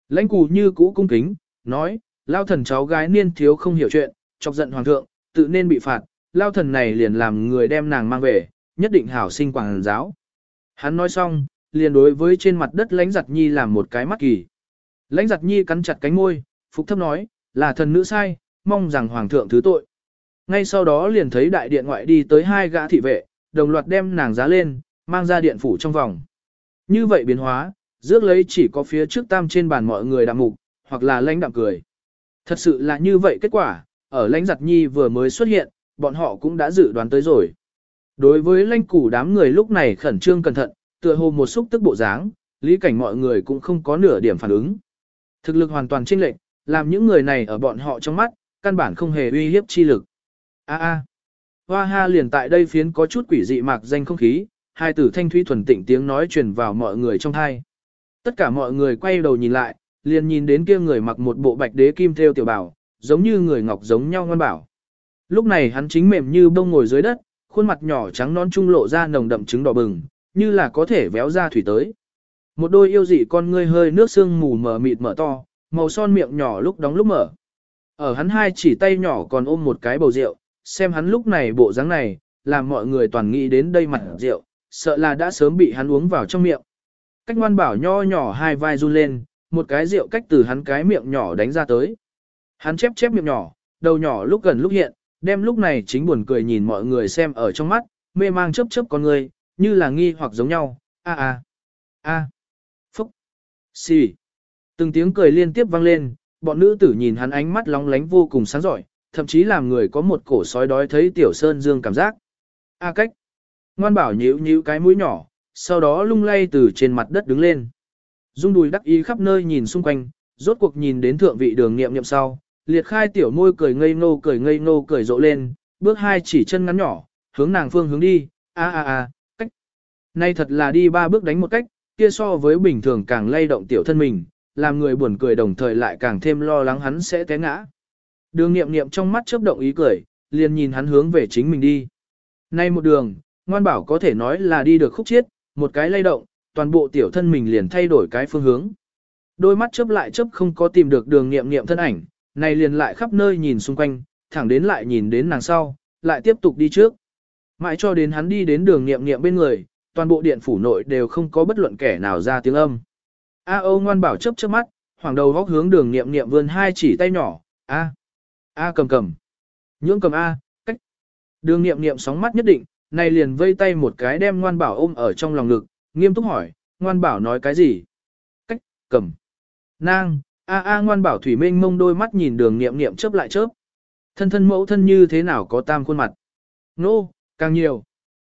Lãnh cù như cũ cung kính, nói, lao thần cháu gái niên thiếu không hiểu chuyện, chọc giận hoàng thượng, tự nên bị phạt, lao thần này liền làm người đem nàng mang về, nhất định hảo sinh quảng giáo. Hắn nói xong, liền đối với trên mặt đất lãnh giặt nhi làm một cái mắt kỳ. Lãnh giặt nhi cắn chặt cánh môi, phục thấp nói, là thần nữ sai, mong rằng hoàng thượng thứ tội. Ngay sau đó liền thấy đại điện ngoại đi tới hai gã thị vệ, đồng loạt đem nàng giá lên, mang ra điện phủ trong vòng. Như vậy biến hóa, rước lấy chỉ có phía trước tam trên bàn mọi người đạm mục, hoặc là lãnh đạm cười. Thật sự là như vậy kết quả, ở lãnh giặt nhi vừa mới xuất hiện, bọn họ cũng đã dự đoán tới rồi. Đối với lãnh củ đám người lúc này khẩn trương cẩn thận, tựa hồ một xúc tức bộ dáng, lý cảnh mọi người cũng không có nửa điểm phản ứng. Thực lực hoàn toàn chênh lệch, làm những người này ở bọn họ trong mắt, căn bản không hề uy hiếp chi lực. A a. Hoa ha liền tại đây phiến có chút quỷ dị mạc danh không khí, hai tử thanh thúy thuần tịnh tiếng nói truyền vào mọi người trong thai. Tất cả mọi người quay đầu nhìn lại, liền nhìn đến kia người mặc một bộ bạch đế kim theo tiểu bảo, giống như người ngọc giống nhau ngoan bảo. Lúc này hắn chính mềm như bông ngồi dưới đất, khuôn mặt nhỏ trắng non trung lộ ra nồng đậm trứng đỏ bừng, như là có thể véo ra thủy tới. Một đôi yêu dị con ngươi hơi nước sương mù mờ mịt mở to, màu son miệng nhỏ lúc đóng lúc mở. Ở hắn hai chỉ tay nhỏ còn ôm một cái bầu rượu, xem hắn lúc này bộ dáng này, làm mọi người toàn nghĩ đến đây mặt rượu, sợ là đã sớm bị hắn uống vào trong miệng. Cách ngoan bảo nho nhỏ hai vai run lên, một cái rượu cách từ hắn cái miệng nhỏ đánh ra tới. Hắn chép chép miệng nhỏ, đầu nhỏ lúc gần lúc hiện, đem lúc này chính buồn cười nhìn mọi người xem ở trong mắt, mê mang chớp chớp con người, như là nghi hoặc giống nhau, a a, a, phúc, xì. Từng tiếng cười liên tiếp vang lên, bọn nữ tử nhìn hắn ánh mắt lóng lánh vô cùng sáng giỏi, thậm chí làm người có một cổ sói đói thấy tiểu sơn dương cảm giác. A cách. Ngoan bảo nhíu nhíu cái mũi nhỏ, sau đó lung lay từ trên mặt đất đứng lên. Dung đùi đắc ý khắp nơi nhìn xung quanh, rốt cuộc nhìn đến thượng vị đường nghiệm nghiệm sau, liệt khai tiểu môi cười ngây ngô cười ngây ngô cười rộ lên, bước hai chỉ chân ngắn nhỏ, hướng nàng phương hướng đi, a a a, cách. Nay thật là đi ba bước đánh một cách, kia so với bình thường càng lay động tiểu thân mình, làm người buồn cười đồng thời lại càng thêm lo lắng hắn sẽ té ngã. Đường nghiệm nghiệm trong mắt chớp động ý cười, liền nhìn hắn hướng về chính mình đi. Nay một đường, ngoan bảo có thể nói là đi được khúc chiết, một cái lay động, toàn bộ tiểu thân mình liền thay đổi cái phương hướng. Đôi mắt chớp lại chớp không có tìm được đường nghiệm nghiệm thân ảnh, này liền lại khắp nơi nhìn xung quanh, thẳng đến lại nhìn đến nàng sau, lại tiếp tục đi trước. Mãi cho đến hắn đi đến đường nghiệm nghiệm bên người, toàn bộ điện phủ nội đều không có bất luận kẻ nào ra tiếng âm. A Âu ngoan bảo chớp chớp mắt, hoàng đầu góc hướng đường nghiệm nghiệm vươn hai chỉ tay nhỏ, A. A cầm cầm. Nhưỡng cầm A, cách. Đường nghiệm nghiệm sóng mắt nhất định, này liền vây tay một cái đem ngoan bảo ôm ở trong lòng ngực, nghiêm túc hỏi, ngoan bảo nói cái gì? Cách, cầm. Nang, A A ngoan bảo thủy minh mông đôi mắt nhìn đường nghiệm nghiệm chớp lại chớp. Thân thân mẫu thân như thế nào có tam khuôn mặt? Nô, no, càng nhiều.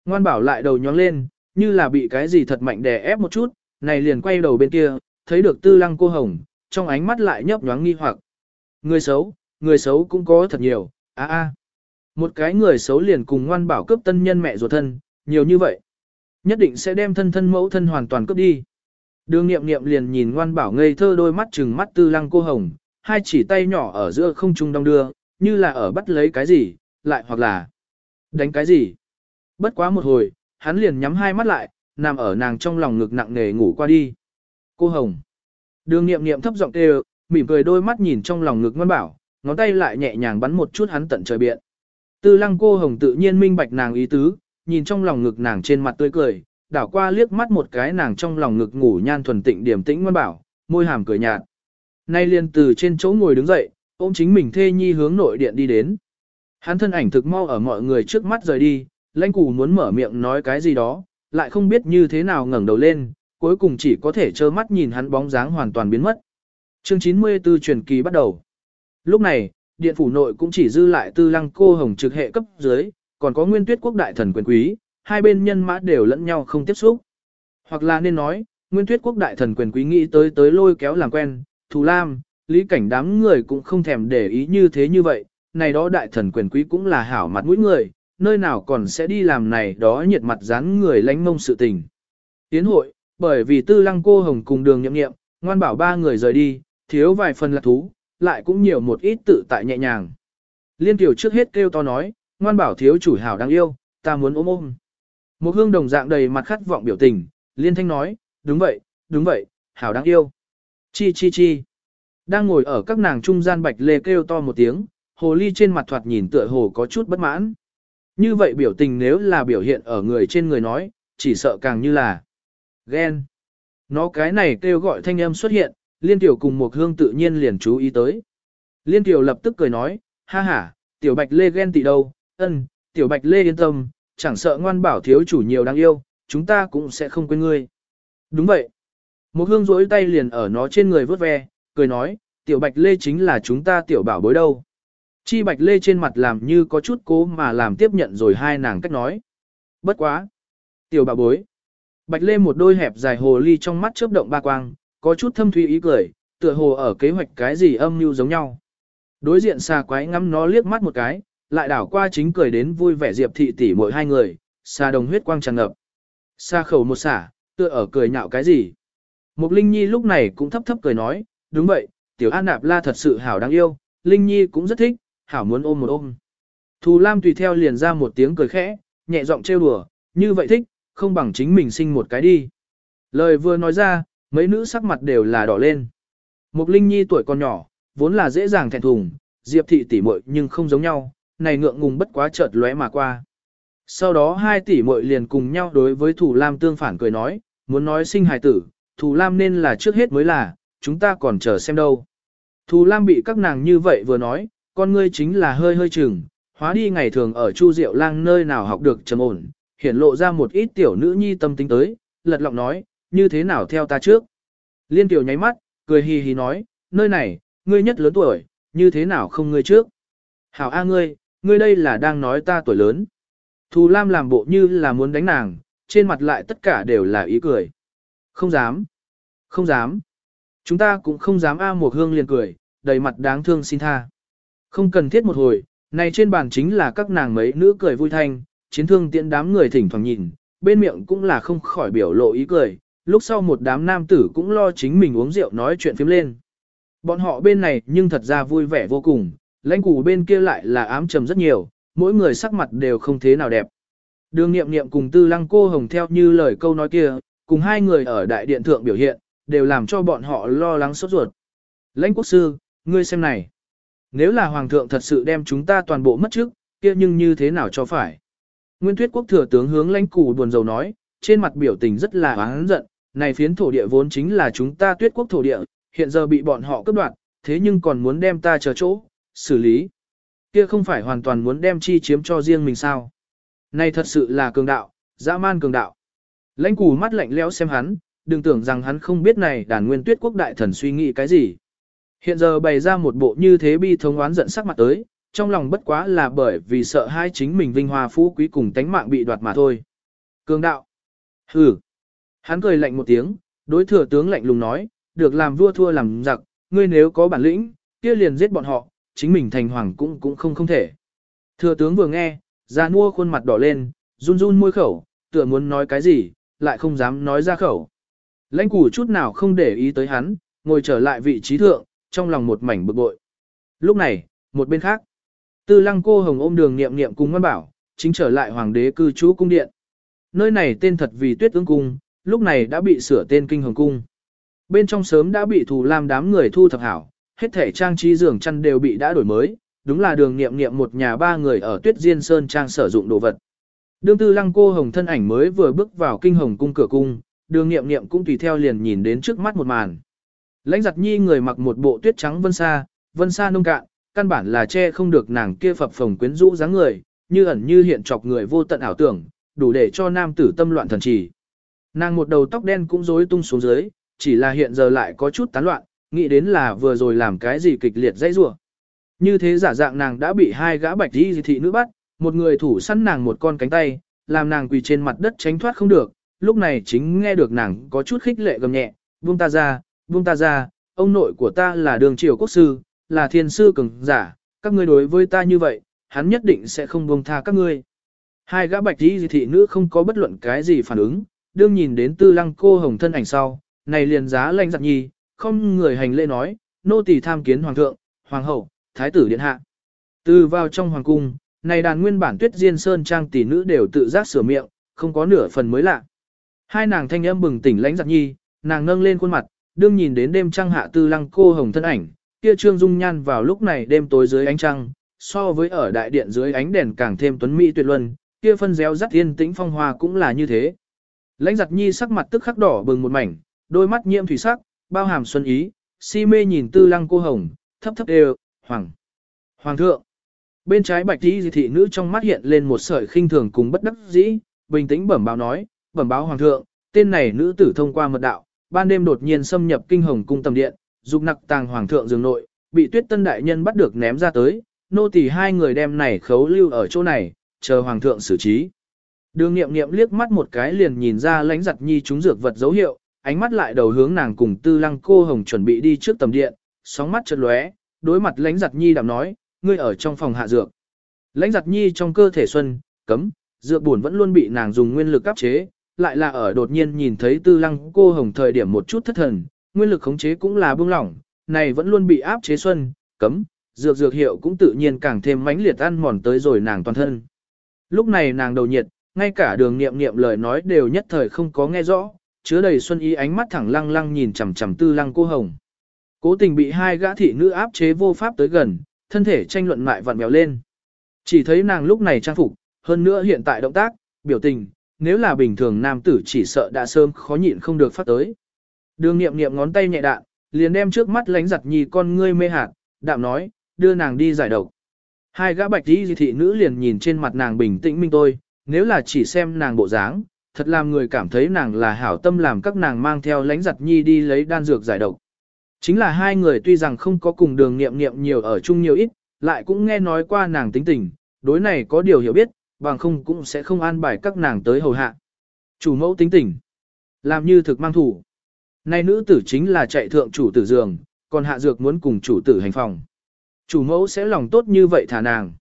Ngoan bảo lại đầu nhóng lên, như là bị cái gì thật mạnh đè ép một chút, này liền quay đầu bên kia, thấy được tư lăng cô hồng, trong ánh mắt lại nhấp nhoáng nghi hoặc. Người xấu, người xấu cũng có thật nhiều, a a. Một cái người xấu liền cùng ngoan bảo cướp tân nhân mẹ ruột thân, nhiều như vậy. Nhất định sẽ đem thân thân mẫu thân hoàn toàn cướp đi. Đường nghiệm nghiệm liền nhìn ngoan bảo ngây thơ đôi mắt trừng mắt tư lăng cô hồng, hai chỉ tay nhỏ ở giữa không trung đong đưa, như là ở bắt lấy cái gì, lại hoặc là đánh cái gì. Bất quá một hồi, hắn liền nhắm hai mắt lại, nằm ở nàng trong lòng ngực nặng nề ngủ qua đi. Cô Hồng. Đường nghiệm nghiệm thấp giọng kêu, mỉm cười đôi mắt nhìn trong lòng ngực ngoan bảo, ngón tay lại nhẹ nhàng bắn một chút hắn tận trời biện. Tư lăng cô Hồng tự nhiên minh bạch nàng ý tứ, nhìn trong lòng ngực nàng trên mặt tươi cười, đảo qua liếc mắt một cái nàng trong lòng ngực ngủ nhan thuần tịnh điểm tĩnh ngoan bảo, môi hàm cười nhạt. Nay liền từ trên chỗ ngồi đứng dậy, ôm chính mình thê nhi hướng nội điện đi đến. Hắn thân ảnh thực mau ở mọi người trước mắt rời đi, lãnh cù muốn mở miệng nói cái gì đó, lại không biết như thế nào ngẩng đầu lên, cuối cùng chỉ có thể trơ mắt nhìn hắn bóng dáng hoàn toàn biến mất. Chương 94 truyền kỳ bắt đầu. Lúc này, điện phủ nội cũng chỉ dư lại tư lăng cô hồng trực hệ cấp dưới, còn có nguyên tuyết quốc đại thần quyền quý, hai bên nhân mã đều lẫn nhau không tiếp xúc. Hoặc là nên nói, nguyên tuyết quốc đại thần quyền quý nghĩ tới tới lôi kéo làm quen, thù lam, lý cảnh đám người cũng không thèm để ý như thế như vậy, này đó đại thần quyền quý cũng là hảo mặt mũi người, nơi nào còn sẽ đi làm này đó nhiệt mặt dán người lánh mông sự tình. Tiến hội, bởi vì tư lăng cô hồng cùng đường nhậm nghiệm, ngoan bảo ba người rời đi, thiếu vài phần lạc thú, lại cũng nhiều một ít tự tại nhẹ nhàng. Liên tiểu trước hết kêu to nói, ngoan bảo thiếu chủ hảo đáng yêu, ta muốn ôm ôm. Một hương đồng dạng đầy mặt khát vọng biểu tình, liên thanh nói, đúng vậy, đúng vậy, hảo đáng yêu. Chi chi chi. Đang ngồi ở các nàng trung gian bạch lê kêu to một tiếng, hồ ly trên mặt thoạt nhìn tựa hồ có chút bất mãn. Như vậy biểu tình nếu là biểu hiện ở người trên người nói, chỉ sợ càng như là ghen. Nó cái này kêu gọi thanh âm xuất hiện, Liên Tiểu cùng một hương tự nhiên liền chú ý tới. Liên Tiểu lập tức cười nói, ha ha, Tiểu Bạch Lê ghen tị đâu, ân, Tiểu Bạch Lê yên tâm, chẳng sợ ngoan bảo thiếu chủ nhiều đáng yêu, chúng ta cũng sẽ không quên ngươi. Đúng vậy. Một hương rỗi tay liền ở nó trên người vớt ve, cười nói, Tiểu Bạch Lê chính là chúng ta Tiểu Bảo bối đâu. Chi Bạch Lê trên mặt làm như có chút cố mà làm tiếp nhận rồi hai nàng cách nói. Bất quá. Tiểu bảo bối. Bạch Lê một đôi hẹp dài hồ ly trong mắt chớp động ba quang, có chút thâm thúy ý cười, tựa hồ ở kế hoạch cái gì âm mưu giống nhau. Đối diện xà quái ngắm nó liếc mắt một cái, lại đảo qua chính cười đến vui vẻ diệp thị tỷ mỗi hai người, xà đồng huyết quang tràn ngập. Xa khẩu một xả, tựa ở cười nhạo cái gì. Mục Linh Nhi lúc này cũng thấp thấp cười nói, đúng vậy, tiểu an nạp la thật sự hảo đáng yêu, Linh Nhi cũng rất thích, hảo muốn ôm một ôm. Thù Lam tùy theo liền ra một tiếng cười khẽ, nhẹ giọng trêu đùa, như vậy thích, không bằng chính mình sinh một cái đi. Lời vừa nói ra, mấy nữ sắc mặt đều là đỏ lên. Mục Linh Nhi tuổi còn nhỏ, vốn là dễ dàng thẹn thùng, Diệp thị tỷ muội nhưng không giống nhau, này ngượng ngùng bất quá chợt lóe mà qua. Sau đó hai tỷ muội liền cùng nhau đối với Thủ Lam tương phản cười nói, muốn nói sinh hài tử, Thủ Lam nên là trước hết mới là, chúng ta còn chờ xem đâu. Thù Lam bị các nàng như vậy vừa nói, con ngươi chính là hơi hơi chừng, hóa đi ngày thường ở Chu Diệu Lang nơi nào học được trầm ổn, hiển lộ ra một ít tiểu nữ nhi tâm tính tới, lật lọng nói, như thế nào theo ta trước. Liên tiểu nháy mắt, cười hì hì nói, nơi này, ngươi nhất lớn tuổi, như thế nào không ngươi trước. Hảo A ngươi, ngươi đây là đang nói ta tuổi lớn. Thù Lam làm bộ như là muốn đánh nàng, trên mặt lại tất cả đều là ý cười. Không dám. Không dám. Chúng ta cũng không dám A một hương liền cười, đầy mặt đáng thương xin tha. Không cần thiết một hồi, này trên bàn chính là các nàng mấy nữ cười vui thanh, chiến thương tiện đám người thỉnh thoảng nhìn, bên miệng cũng là không khỏi biểu lộ ý cười, lúc sau một đám nam tử cũng lo chính mình uống rượu nói chuyện phím lên. Bọn họ bên này nhưng thật ra vui vẻ vô cùng, lãnh củ bên kia lại là ám trầm rất nhiều, mỗi người sắc mặt đều không thế nào đẹp. Đường nghiệm nghiệm cùng tư lăng cô hồng theo như lời câu nói kia, cùng hai người ở đại điện thượng biểu hiện, đều làm cho bọn họ lo lắng sốt ruột. Lãnh quốc sư, ngươi xem này. Nếu là hoàng thượng thật sự đem chúng ta toàn bộ mất trước, kia nhưng như thế nào cho phải. Nguyên tuyết quốc thừa tướng hướng lãnh củ buồn rầu nói, trên mặt biểu tình rất là oán giận, này phiến thổ địa vốn chính là chúng ta tuyết quốc thổ địa, hiện giờ bị bọn họ cướp đoạt, thế nhưng còn muốn đem ta chờ chỗ, xử lý. Kia không phải hoàn toàn muốn đem chi chiếm cho riêng mình sao. Này thật sự là cường đạo, dã man cường đạo. Lãnh củ mắt lạnh lẽo xem hắn, đừng tưởng rằng hắn không biết này đàn nguyên tuyết quốc đại thần suy nghĩ cái gì. Hiện giờ bày ra một bộ như thế bi thống oán giận sắc mặt tới, trong lòng bất quá là bởi vì sợ hai chính mình vinh hoa phú quý cùng tánh mạng bị đoạt mà thôi. Cường đạo. Hừ. Hắn cười lạnh một tiếng, đối thừa tướng lạnh lùng nói, được làm vua thua làm giặc, ngươi nếu có bản lĩnh, kia liền giết bọn họ, chính mình thành hoàng cũng cũng không không thể. Thừa tướng vừa nghe, ra mua khuôn mặt đỏ lên, run run môi khẩu, tựa muốn nói cái gì, lại không dám nói ra khẩu. Lãnh củ chút nào không để ý tới hắn, ngồi trở lại vị trí thượng, trong lòng một mảnh bực bội. Lúc này, một bên khác, tư lăng cô hồng ôm đường niệm niệm cùng ngân bảo, chính trở lại hoàng đế cư trú cung điện. Nơi này tên thật vì tuyết ương cung, lúc này đã bị sửa tên kinh hồng cung. Bên trong sớm đã bị thù lam đám người thu thập hảo, hết thể trang trí giường chăn đều bị đã đổi mới, đúng là đường niệm niệm một nhà ba người ở tuyết diên sơn trang sử dụng đồ vật. Đương tư lăng cô hồng thân ảnh mới vừa bước vào kinh hồng cung cửa cung, đường niệm niệm cũng tùy theo liền nhìn đến trước mắt một màn. Lãnh giặt nhi người mặc một bộ tuyết trắng vân sa, vân sa nông cạn, căn bản là che không được nàng kia phập phồng quyến rũ dáng người, như ẩn như hiện chọc người vô tận ảo tưởng, đủ để cho nam tử tâm loạn thần trì. Nàng một đầu tóc đen cũng rối tung xuống dưới, chỉ là hiện giờ lại có chút tán loạn, nghĩ đến là vừa rồi làm cái gì kịch liệt dãy rủa. Như thế giả dạng nàng đã bị hai gã bạch y thị nữ bắt, một người thủ săn nàng một con cánh tay, làm nàng quỳ trên mặt đất tránh thoát không được, lúc này chính nghe được nàng có chút khích lệ gầm nhẹ, buông ta ra, buông ta ra, ông nội của ta là đường triều quốc sư, là thiên sư cường giả, các ngươi đối với ta như vậy, hắn nhất định sẽ không buông tha các ngươi. Hai gã bạch y thị nữ không có bất luận cái gì phản ứng, đương nhìn đến tư lăng cô hồng thân ảnh sau, này liền giá lanh giặt nhi, không người hành lễ nói, nô tỳ tham kiến hoàng thượng, hoàng hậu, thái tử điện hạ. Từ vào trong hoàng cung, này đàn nguyên bản tuyết diên sơn trang tỷ nữ đều tự giác sửa miệng, không có nửa phần mới lạ. Hai nàng thanh âm bừng tỉnh lãnh giặt nhi, nàng nâng lên khuôn mặt, đương nhìn đến đêm trăng hạ tư lăng cô hồng thân ảnh, kia trương dung nhan vào lúc này đêm tối dưới ánh trăng, so với ở đại điện dưới ánh đèn càng thêm tuấn mỹ tuyệt luân, kia phân réo rắt thiên tĩnh phong hoa cũng là như thế. Lãnh giặt nhi sắc mặt tức khắc đỏ bừng một mảnh, đôi mắt nhiễm thủy sắc, bao hàm xuân ý, si mê nhìn tư lăng cô hồng, thấp thấp đều, hoàng, hoàng thượng. Bên trái bạch tí thị nữ trong mắt hiện lên một sợi khinh thường cùng bất đắc dĩ, bình tĩnh bẩm báo nói, bẩm báo hoàng thượng, tên này nữ tử thông qua mật đạo, ban đêm đột nhiên xâm nhập kinh hồng cung tầm điện, dục nặc tàng hoàng thượng giường nội, bị tuyết tân đại nhân bắt được ném ra tới, nô tỳ hai người đem này khấu lưu ở chỗ này, chờ hoàng thượng xử trí. Đường nghiệm nghiệm liếc mắt một cái liền nhìn ra lãnh giặt nhi chúng dược vật dấu hiệu, ánh mắt lại đầu hướng nàng cùng tư lăng cô hồng chuẩn bị đi trước tầm điện, sóng mắt chợt lóe, đối mặt lãnh giặt nhi đạm nói, ngươi ở trong phòng hạ dược. Lãnh giặt nhi trong cơ thể xuân, cấm, dược buồn vẫn luôn bị nàng dùng nguyên lực áp chế, lại là ở đột nhiên nhìn thấy tư lăng cô hồng thời điểm một chút thất thần, nguyên lực khống chế cũng là buông lỏng, này vẫn luôn bị áp chế xuân, cấm, dược dược hiệu cũng tự nhiên càng thêm mãnh liệt ăn mòn tới rồi nàng toàn thân. Lúc này nàng đầu nhiệt, ngay cả đường niệm niệm lời nói đều nhất thời không có nghe rõ, chứa đầy xuân ý ánh mắt thẳng lăng lăng nhìn chằm chằm tư lăng cô hồng. Cố tình bị hai gã thị nữ áp chế vô pháp tới gần, thân thể tranh luận mại vặn mèo lên. Chỉ thấy nàng lúc này trang phục, hơn nữa hiện tại động tác, biểu tình, nếu là bình thường nam tử chỉ sợ đã sớm khó nhịn không được phát tới. Đường niệm niệm ngón tay nhẹ đạn, liền đem trước mắt lánh giặt nhì con ngươi mê hạt, đạm nói, đưa nàng đi giải độc. Hai gã bạch đi thị nữ liền nhìn trên mặt nàng bình tĩnh minh tôi, nếu là chỉ xem nàng bộ dáng, thật làm người cảm thấy nàng là hảo tâm làm các nàng mang theo lánh giặt nhi đi lấy đan dược giải độc. Chính là hai người tuy rằng không có cùng đường nghiệm nghiệm nhiều ở chung nhiều ít, lại cũng nghe nói qua nàng tính tình, đối này có điều hiểu biết, bằng không cũng sẽ không an bài các nàng tới hầu hạ. Chủ mẫu tính tình, làm như thực mang thủ. Nay nữ tử chính là chạy thượng chủ tử giường, còn hạ dược muốn cùng chủ tử hành phòng. Chủ mẫu sẽ lòng tốt như vậy thả nàng.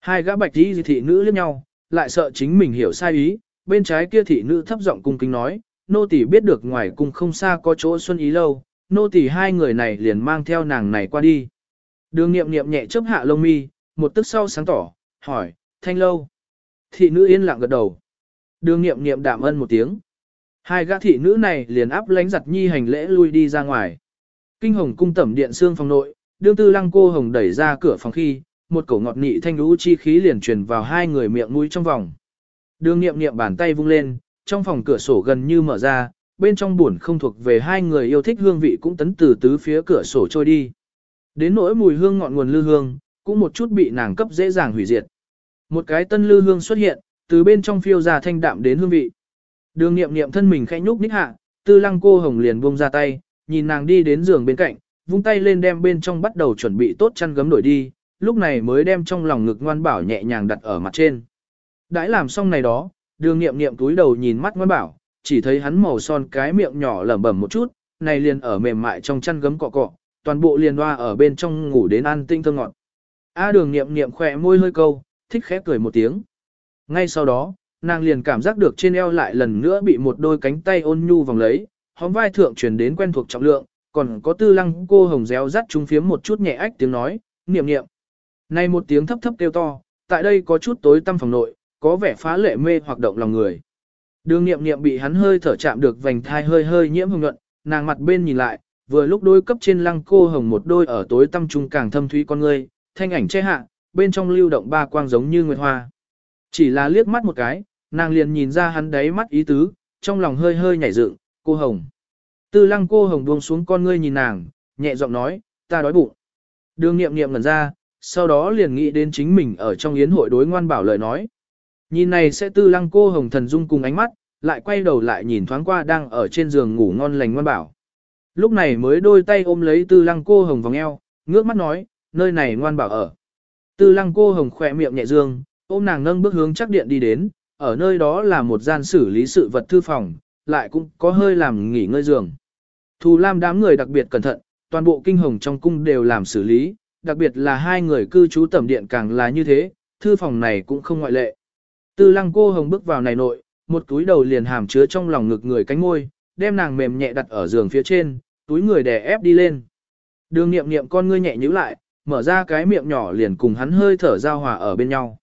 Hai gã bạch tí thị nữ liếc nhau, lại sợ chính mình hiểu sai ý, bên trái kia thị nữ thấp giọng cung kính nói, nô tỳ biết được ngoài cung không xa có chỗ xuân ý lâu, nô tỳ hai người này liền mang theo nàng này qua đi. Đường nghiệm nghiệm nhẹ chớp hạ lông mi, một tức sau sáng tỏ, hỏi, thanh lâu. Thị nữ yên lặng gật đầu. Đường nghiệm nghiệm đạm ân một tiếng. Hai gã thị nữ này liền áp lánh giặt nhi hành lễ lui đi ra ngoài. Kinh hồng cung tẩm điện xương phòng nội, đương tư lăng cô hồng đẩy ra cửa phòng khi, một cổ ngọt nị thanh lũ chi khí liền truyền vào hai người miệng mũi trong vòng. Đường nghiệm nghiệm bàn tay vung lên, trong phòng cửa sổ gần như mở ra, bên trong buồn không thuộc về hai người yêu thích hương vị cũng tấn từ tứ phía cửa sổ trôi đi. Đến nỗi mùi hương ngọn nguồn lư hương, cũng một chút bị nàng cấp dễ dàng hủy diệt. Một cái tân lư hương xuất hiện, từ bên trong phiêu ra thanh đạm đến hương vị. Đường nghiệm nghiệm thân mình khẽ nhúc nhích hạ, tư lăng cô hồng liền buông ra tay, nhìn nàng đi đến giường bên cạnh, vung tay lên đem bên trong bắt đầu chuẩn bị tốt chăn gấm đổi đi, lúc này mới đem trong lòng ngực ngoan bảo nhẹ nhàng đặt ở mặt trên. Đãi làm xong này đó, đường nghiệm nghiệm túi đầu nhìn mắt ngoan bảo, chỉ thấy hắn màu son cái miệng nhỏ lẩm bẩm một chút, này liền ở mềm mại trong chăn gấm cọ cọ, toàn bộ liền hoa ở bên trong ngủ đến ăn tinh thơ ngọt. A đường nghiệm nghiệm khỏe môi hơi câu, thích khẽ cười một tiếng. Ngay sau đó, nàng liền cảm giác được trên eo lại lần nữa bị một đôi cánh tay ôn nhu vòng lấy, hóm vai thượng truyền đến quen thuộc trọng lượng, còn có tư lăng cô hồng réo rắt trung phiếm một chút nhẹ ách tiếng nói, niệm niệm. Này một tiếng thấp thấp kêu to, tại đây có chút tối tăm phòng nội, có vẻ phá lệ mê hoặc động lòng người. Đường niệm niệm bị hắn hơi thở chạm được vành thai hơi hơi nhiễm hồng nhuận, nàng mặt bên nhìn lại, vừa lúc đôi cấp trên lăng cô hồng một đôi ở tối tăm trung càng thâm thúy con ngươi, thanh ảnh che hạ, bên trong lưu động ba quang giống như nguyệt hoa. Chỉ là liếc mắt một cái, nàng liền nhìn ra hắn đáy mắt ý tứ, trong lòng hơi hơi nhảy dựng, cô hồng. Tư lăng cô hồng buông xuống con ngươi nhìn nàng, nhẹ giọng nói, ta đói bụng. Đường nghiệm nghiệm ngẩn ra, sau đó liền nghĩ đến chính mình ở trong yến hội đối ngoan bảo lời nói. Nhìn này sẽ tư lăng cô hồng thần dung cùng ánh mắt, lại quay đầu lại nhìn thoáng qua đang ở trên giường ngủ ngon lành ngoan bảo. Lúc này mới đôi tay ôm lấy tư lăng cô hồng vòng eo, ngước mắt nói, nơi này ngoan bảo ở. Tư lăng cô hồng khỏe miệng nhẹ dương, ôm nàng nâng bước hướng chắc điện đi đến, ở nơi đó là một gian xử lý sự vật thư phòng, lại cũng có hơi làm nghỉ ngơi giường. Thù Lam đám người đặc biệt cẩn thận, toàn bộ kinh hồng trong cung đều làm xử lý, đặc biệt là hai người cư trú tẩm điện càng là như thế, thư phòng này cũng không ngoại lệ. Tư lăng cô hồng bước vào này nội, một túi đầu liền hàm chứa trong lòng ngực người cánh ngôi, đem nàng mềm nhẹ đặt ở giường phía trên, túi người đè ép đi lên. Đường nghiệm nghiệm con ngươi nhẹ nhíu lại, mở ra cái miệng nhỏ liền cùng hắn hơi thở giao hòa ở bên nhau.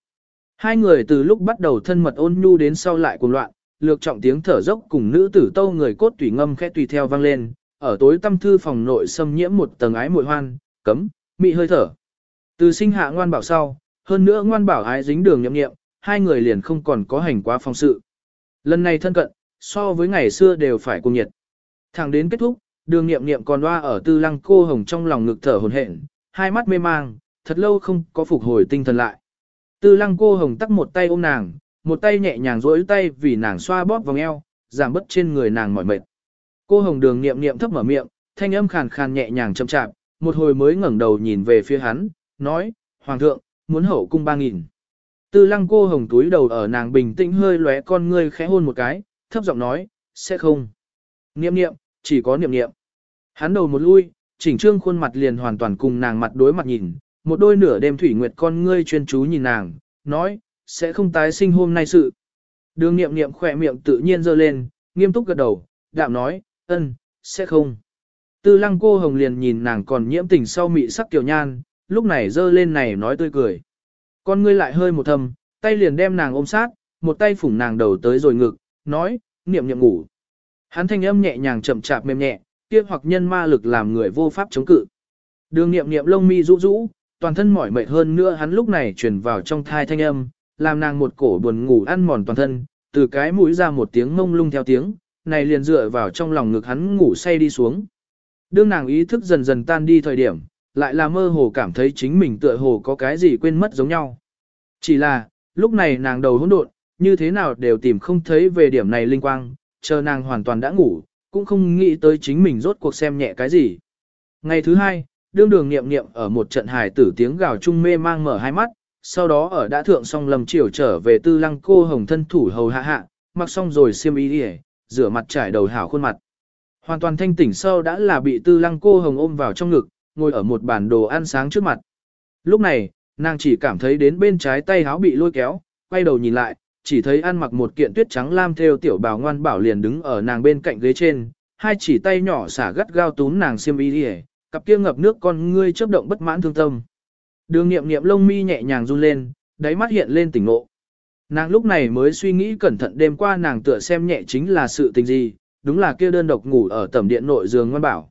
Hai người từ lúc bắt đầu thân mật ôn nhu đến sau lại cuồng loạn, lược trọng tiếng thở dốc cùng nữ tử tâu người cốt tùy ngâm khẽ tùy theo vang lên, ở tối tâm thư phòng nội xâm nhiễm một tầng ái muội hoan, cấm, mị hơi thở. Từ sinh hạ ngoan bảo sau, hơn nữa ngoan bảo ái dính đường nhậm nghiệm, hai người liền không còn có hành quá phong sự. Lần này thân cận, so với ngày xưa đều phải cùng nhiệt. Thẳng đến kết thúc, đường nghiệm nghiệm còn loa ở tư lăng cô hồng trong lòng ngực thở hồn hển, hai mắt mê mang, thật lâu không có phục hồi tinh thần lại. Tư lăng cô hồng tắt một tay ôm nàng, một tay nhẹ nhàng duỗi tay vì nàng xoa bóp vòng eo, giảm bớt trên người nàng mỏi mệt. Cô hồng đường niệm niệm thấp mở miệng, thanh âm khàn khàn nhẹ nhàng chậm chạp, một hồi mới ngẩng đầu nhìn về phía hắn, nói, Hoàng thượng, muốn hậu cung ba nghìn. Tư lăng cô hồng túi đầu ở nàng bình tĩnh hơi lóe con ngươi khẽ hôn một cái, thấp giọng nói, sẽ không. Niệm niệm, chỉ có niệm niệm. Hắn đầu một lui, chỉnh trương khuôn mặt liền hoàn toàn cùng nàng mặt đối mặt nhìn, một đôi nửa đêm thủy nguyệt con ngươi chuyên chú nhìn nàng, nói, sẽ không tái sinh hôm nay sự. Đường niệm niệm khỏe miệng tự nhiên dơ lên, nghiêm túc gật đầu, đạm nói, ân, sẽ không. Tư lăng cô hồng liền nhìn nàng còn nhiễm tình sau mị sắc tiểu nhan, lúc này dơ lên này nói tươi cười. Con ngươi lại hơi một thầm, tay liền đem nàng ôm sát, một tay phủng nàng đầu tới rồi ngực, nói, niệm niệm ngủ. Hắn thanh âm nhẹ nhàng chậm chạp mềm nhẹ, kia hoặc nhân ma lực làm người vô pháp chống cự. Đường niệm niệm lông mi rũ rũ, toàn thân mỏi mệt hơn nữa hắn lúc này truyền vào trong thai thanh âm, làm nàng một cổ buồn ngủ ăn mòn toàn thân, từ cái mũi ra một tiếng mông lung theo tiếng, này liền dựa vào trong lòng ngực hắn ngủ say đi xuống. Đương nàng ý thức dần dần tan đi thời điểm, lại là mơ hồ cảm thấy chính mình tựa hồ có cái gì quên mất giống nhau. Chỉ là, lúc này nàng đầu hỗn độn, như thế nào đều tìm không thấy về điểm này linh quang, chờ nàng hoàn toàn đã ngủ, cũng không nghĩ tới chính mình rốt cuộc xem nhẹ cái gì. Ngày thứ hai, đương đường nghiệm nghiệm ở một trận hài tử tiếng gào chung mê mang mở hai mắt, sau đó ở đã thượng xong lầm chiều trở về tư lăng cô hồng thân thủ hầu hạ hạ, mặc xong rồi xiêm y đi rửa mặt trải đầu hảo khuôn mặt. Hoàn toàn thanh tỉnh sau đã là bị tư lăng cô hồng ôm vào trong ngực, ngồi ở một bản đồ ăn sáng trước mặt. Lúc này, nàng chỉ cảm thấy đến bên trái tay háo bị lôi kéo, quay đầu nhìn lại, chỉ thấy ăn mặc một kiện tuyết trắng lam theo tiểu bào ngoan bảo liền đứng ở nàng bên cạnh ghế trên, hai chỉ tay nhỏ xả gắt gao túm nàng xiêm y đi cặp kia ngập nước con ngươi chớp động bất mãn thương tâm. Đường nghiệm nghiệm lông mi nhẹ nhàng run lên, đáy mắt hiện lên tỉnh ngộ. Nàng lúc này mới suy nghĩ cẩn thận đêm qua nàng tựa xem nhẹ chính là sự tình gì, đúng là kia đơn độc ngủ ở tẩm điện nội giường ngoan bảo.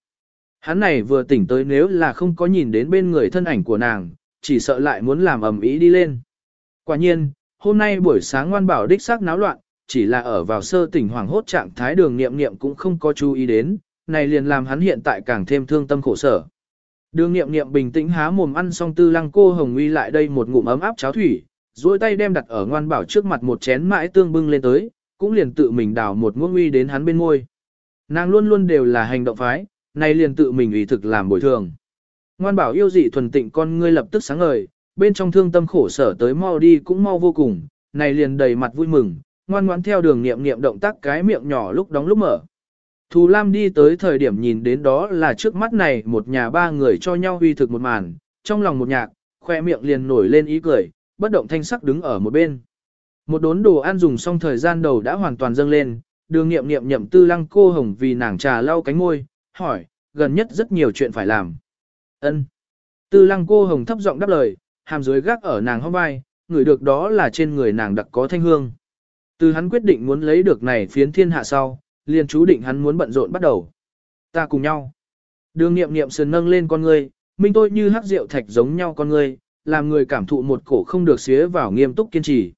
Hắn này vừa tỉnh tới nếu là không có nhìn đến bên người thân ảnh của nàng, chỉ sợ lại muốn làm ầm ĩ đi lên. Quả nhiên, hôm nay buổi sáng ngoan bảo đích xác náo loạn, chỉ là ở vào sơ tỉnh hoàng hốt trạng thái đường nghiệm nghiệm cũng không có chú ý đến, này liền làm hắn hiện tại càng thêm thương tâm khổ sở. Đường nghiệm nghiệm bình tĩnh há mồm ăn xong tư lăng cô hồng uy lại đây một ngụm ấm áp cháo thủy, duỗi tay đem đặt ở ngoan bảo trước mặt một chén mãi tương bưng lên tới, cũng liền tự mình đào một muỗng uy đến hắn bên môi. Nàng luôn luôn đều là hành động phái, nay liền tự mình ủy thực làm bồi thường. Ngoan bảo yêu dị thuần tịnh con ngươi lập tức sáng ngời, bên trong thương tâm khổ sở tới mau đi cũng mau vô cùng, này liền đầy mặt vui mừng, ngoan ngoãn theo đường niệm niệm động tác cái miệng nhỏ lúc đóng lúc mở. Thù Lam đi tới thời điểm nhìn đến đó là trước mắt này một nhà ba người cho nhau huy thực một màn, trong lòng một nhạc, khoe miệng liền nổi lên ý cười, bất động thanh sắc đứng ở một bên. Một đốn đồ ăn dùng xong thời gian đầu đã hoàn toàn dâng lên, đường nghiệm nghiệm nhậm tư lăng cô hồng vì nàng trà lau cánh môi, hỏi, gần nhất rất nhiều chuyện phải làm. ân Tư lăng cô hồng thấp giọng đáp lời, hàm dưới gác ở nàng hông vai, người được đó là trên người nàng đặc có thanh hương. Từ hắn quyết định muốn lấy được này phiến thiên hạ sau, liền chú định hắn muốn bận rộn bắt đầu. Ta cùng nhau. Đường nghiệm nghiệm sườn nâng lên con ngươi, minh tôi như hát rượu thạch giống nhau con ngươi, làm người cảm thụ một cổ không được xía vào nghiêm túc kiên trì.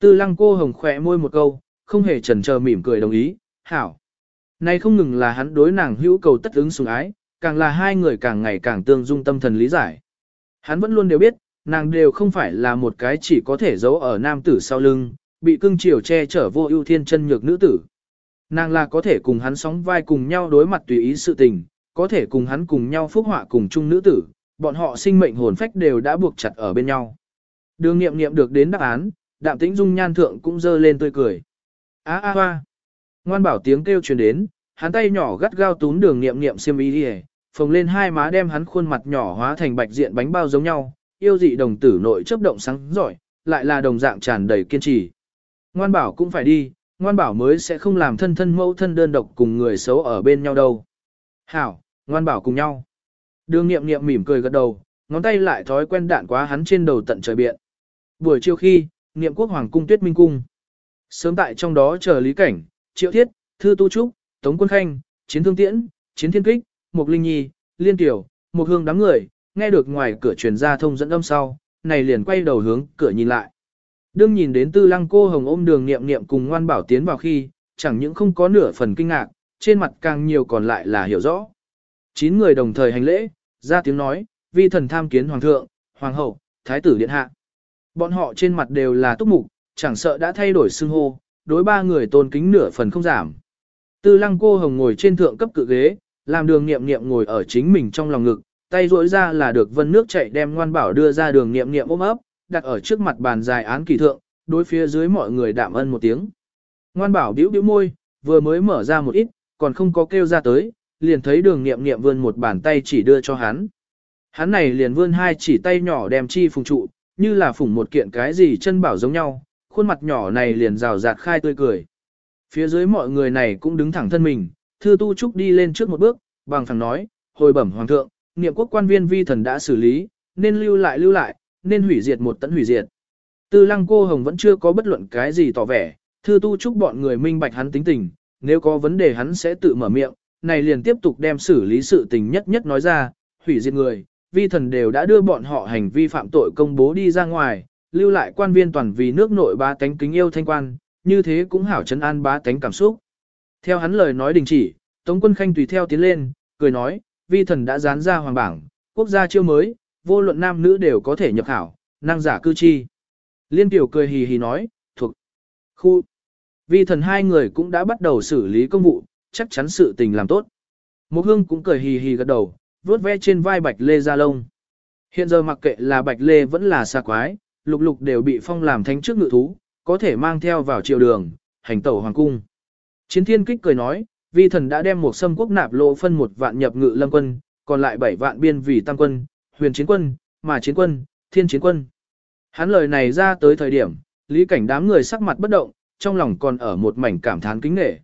Tư lăng cô hồng khỏe môi một câu, không hề chần chờ mỉm cười đồng ý, hảo. Này không ngừng là hắn đối nàng hữu cầu tất ứng sủng ái, càng là hai người càng ngày càng tương dung tâm thần lý giải. Hắn vẫn luôn đều biết, nàng đều không phải là một cái chỉ có thể giấu ở nam tử sau lưng, bị cưng chiều che chở vô ưu thiên chân nhược nữ tử. Nàng là có thể cùng hắn sóng vai cùng nhau đối mặt tùy ý sự tình, có thể cùng hắn cùng nhau phúc họa cùng chung nữ tử, bọn họ sinh mệnh hồn phách đều đã buộc chặt ở bên nhau. Đường nghiệm nghiệm được đến đáp án, đạm tĩnh dung nhan thượng cũng dơ lên tươi cười. Á á hoa. Ngoan bảo tiếng kêu truyền đến, hắn tay nhỏ gắt gao túm đường nghiệm nghiệm xiêm y đi phồng lên hai má đem hắn khuôn mặt nhỏ hóa thành bạch diện bánh bao giống nhau, yêu dị đồng tử nội chớp động sáng giỏi, lại là đồng dạng tràn đầy kiên trì. Ngoan bảo cũng phải đi, ngoan bảo mới sẽ không làm thân thân mẫu thân đơn độc cùng người xấu ở bên nhau đâu. Hảo, ngoan bảo cùng nhau. Đường nghiệm nghiệm mỉm cười gật đầu, ngón tay lại thói quen đạn quá hắn trên đầu tận trời biện. Buổi chiều khi, Niệm quốc hoàng cung tuyết minh cung. Sớm tại trong đó chờ lý cảnh, triệu thiết, thư tu trúc, tống quân khanh, chiến thương tiễn, chiến thiên kích, mục linh nhi, liên tiểu, Mục hương đám người, nghe được ngoài cửa truyền ra thông dẫn âm sau, này liền quay đầu hướng cửa nhìn lại. Đương nhìn đến tư lăng cô hồng ôm đường niệm niệm cùng ngoan bảo tiến vào khi, chẳng những không có nửa phần kinh ngạc, trên mặt càng nhiều còn lại là hiểu rõ. Chín người đồng thời hành lễ, ra tiếng nói, vi thần tham kiến hoàng thượng, hoàng hậu, thái tử điện hạ. Bọn họ trên mặt đều là túc mục, chẳng sợ đã thay đổi xưng hô, đối ba người tôn kính nửa phần không giảm. Tư lăng cô hồng ngồi trên thượng cấp cự ghế, làm đường nghiệm nghiệm ngồi ở chính mình trong lòng ngực, tay duỗi ra là được vân nước chạy đem ngoan bảo đưa ra đường nghiệm nghiệm ôm ấp, đặt ở trước mặt bàn dài án kỳ thượng, đối phía dưới mọi người đạm ân một tiếng. Ngoan bảo bĩu bĩu môi, vừa mới mở ra một ít, còn không có kêu ra tới, liền thấy đường nghiệm nghiệm vươn một bàn tay chỉ đưa cho hắn. Hắn này liền vươn hai chỉ tay nhỏ đem chi phùng trụ, như là phủng một kiện cái gì chân bảo giống nhau, khuôn mặt nhỏ này liền rào rạt khai tươi cười. Phía dưới mọi người này cũng đứng thẳng thân mình, thư tu trúc đi lên trước một bước, bằng phẳng nói, hồi bẩm hoàng thượng, niệm quốc quan viên vi thần đã xử lý, nên lưu lại lưu lại, nên hủy diệt một tấn hủy diệt. Tư lăng cô hồng vẫn chưa có bất luận cái gì tỏ vẻ, thư tu chúc bọn người minh bạch hắn tính tình, nếu có vấn đề hắn sẽ tự mở miệng, này liền tiếp tục đem xử lý sự tình nhất nhất nói ra, hủy diệt người, vi thần đều đã đưa bọn họ hành vi phạm tội công bố đi ra ngoài, lưu lại quan viên toàn vì nước nội ba tánh kính yêu thanh quan, như thế cũng hảo chấn an ba tánh cảm xúc. Theo hắn lời nói đình chỉ, Tống quân khanh tùy theo tiến lên, cười nói, vi thần đã dán ra hoàng bảng, quốc gia chiêu mới, vô luận nam nữ đều có thể nhập khảo, năng giả cư chi. Liên tiểu cười hì hì nói, thuộc khu. Vi thần hai người cũng đã bắt đầu xử lý công vụ, chắc chắn sự tình làm tốt. Một hương cũng cười hì hì gật đầu, vuốt ve trên vai bạch lê ra lông. Hiện giờ mặc kệ là bạch lê vẫn là xa quái, lục lục đều bị phong làm thánh trước ngự thú, có thể mang theo vào triều đường, hành tẩu hoàng cung. Chiến thiên kích cười nói, vi thần đã đem một sâm quốc nạp lộ phân một vạn nhập ngự lâm quân, còn lại bảy vạn biên vì tăng quân, huyền chiến quân, mà chiến quân, thiên chiến quân. Hắn lời này ra tới thời điểm, Lý cảnh đám người sắc mặt bất động, trong lòng còn ở một mảnh cảm thán kính nể.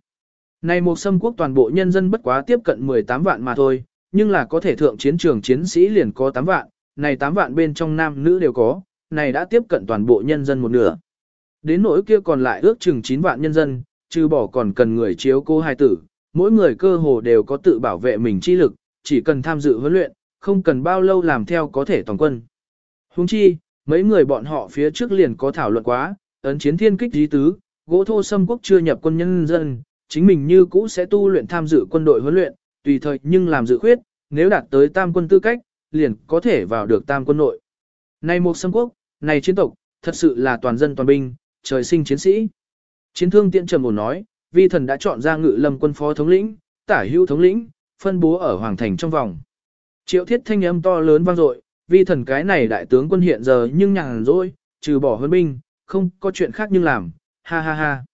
Này một sâm quốc toàn bộ nhân dân bất quá tiếp cận 18 vạn mà thôi, nhưng là có thể thượng chiến trường chiến sĩ liền có 8 vạn, này 8 vạn bên trong nam nữ đều có, này đã tiếp cận toàn bộ nhân dân một nửa. Đến nỗi kia còn lại ước chừng 9 vạn nhân dân, trừ bỏ còn cần người chiếu cô hai tử, mỗi người cơ hồ đều có tự bảo vệ mình chi lực, chỉ cần tham dự huấn luyện, không cần bao lâu làm theo có thể toàn quân. Huống chi, mấy người bọn họ phía trước liền có thảo luận quá, ấn chiến thiên kích dí tứ, gỗ thô xâm quốc chưa nhập quân nhân dân, chính mình như cũ sẽ tu luyện tham dự quân đội huấn luyện, tùy thời nhưng làm dự khuyết, nếu đạt tới tam quân tư cách, liền có thể vào được tam quân nội. Này một xâm quốc, này chiến tộc, thật sự là toàn dân toàn binh, trời sinh chiến sĩ. Chiến thương tiện trầm ổn nói, vi thần đã chọn ra ngự lâm quân phó thống lĩnh, tả hữu thống lĩnh, phân bố ở hoàng thành trong vòng. Triệu thiết thanh âm to lớn vang dội, vi thần cái này đại tướng quân hiện giờ nhưng nhàn rỗi, trừ bỏ hơn binh, không có chuyện khác nhưng làm, ha ha ha.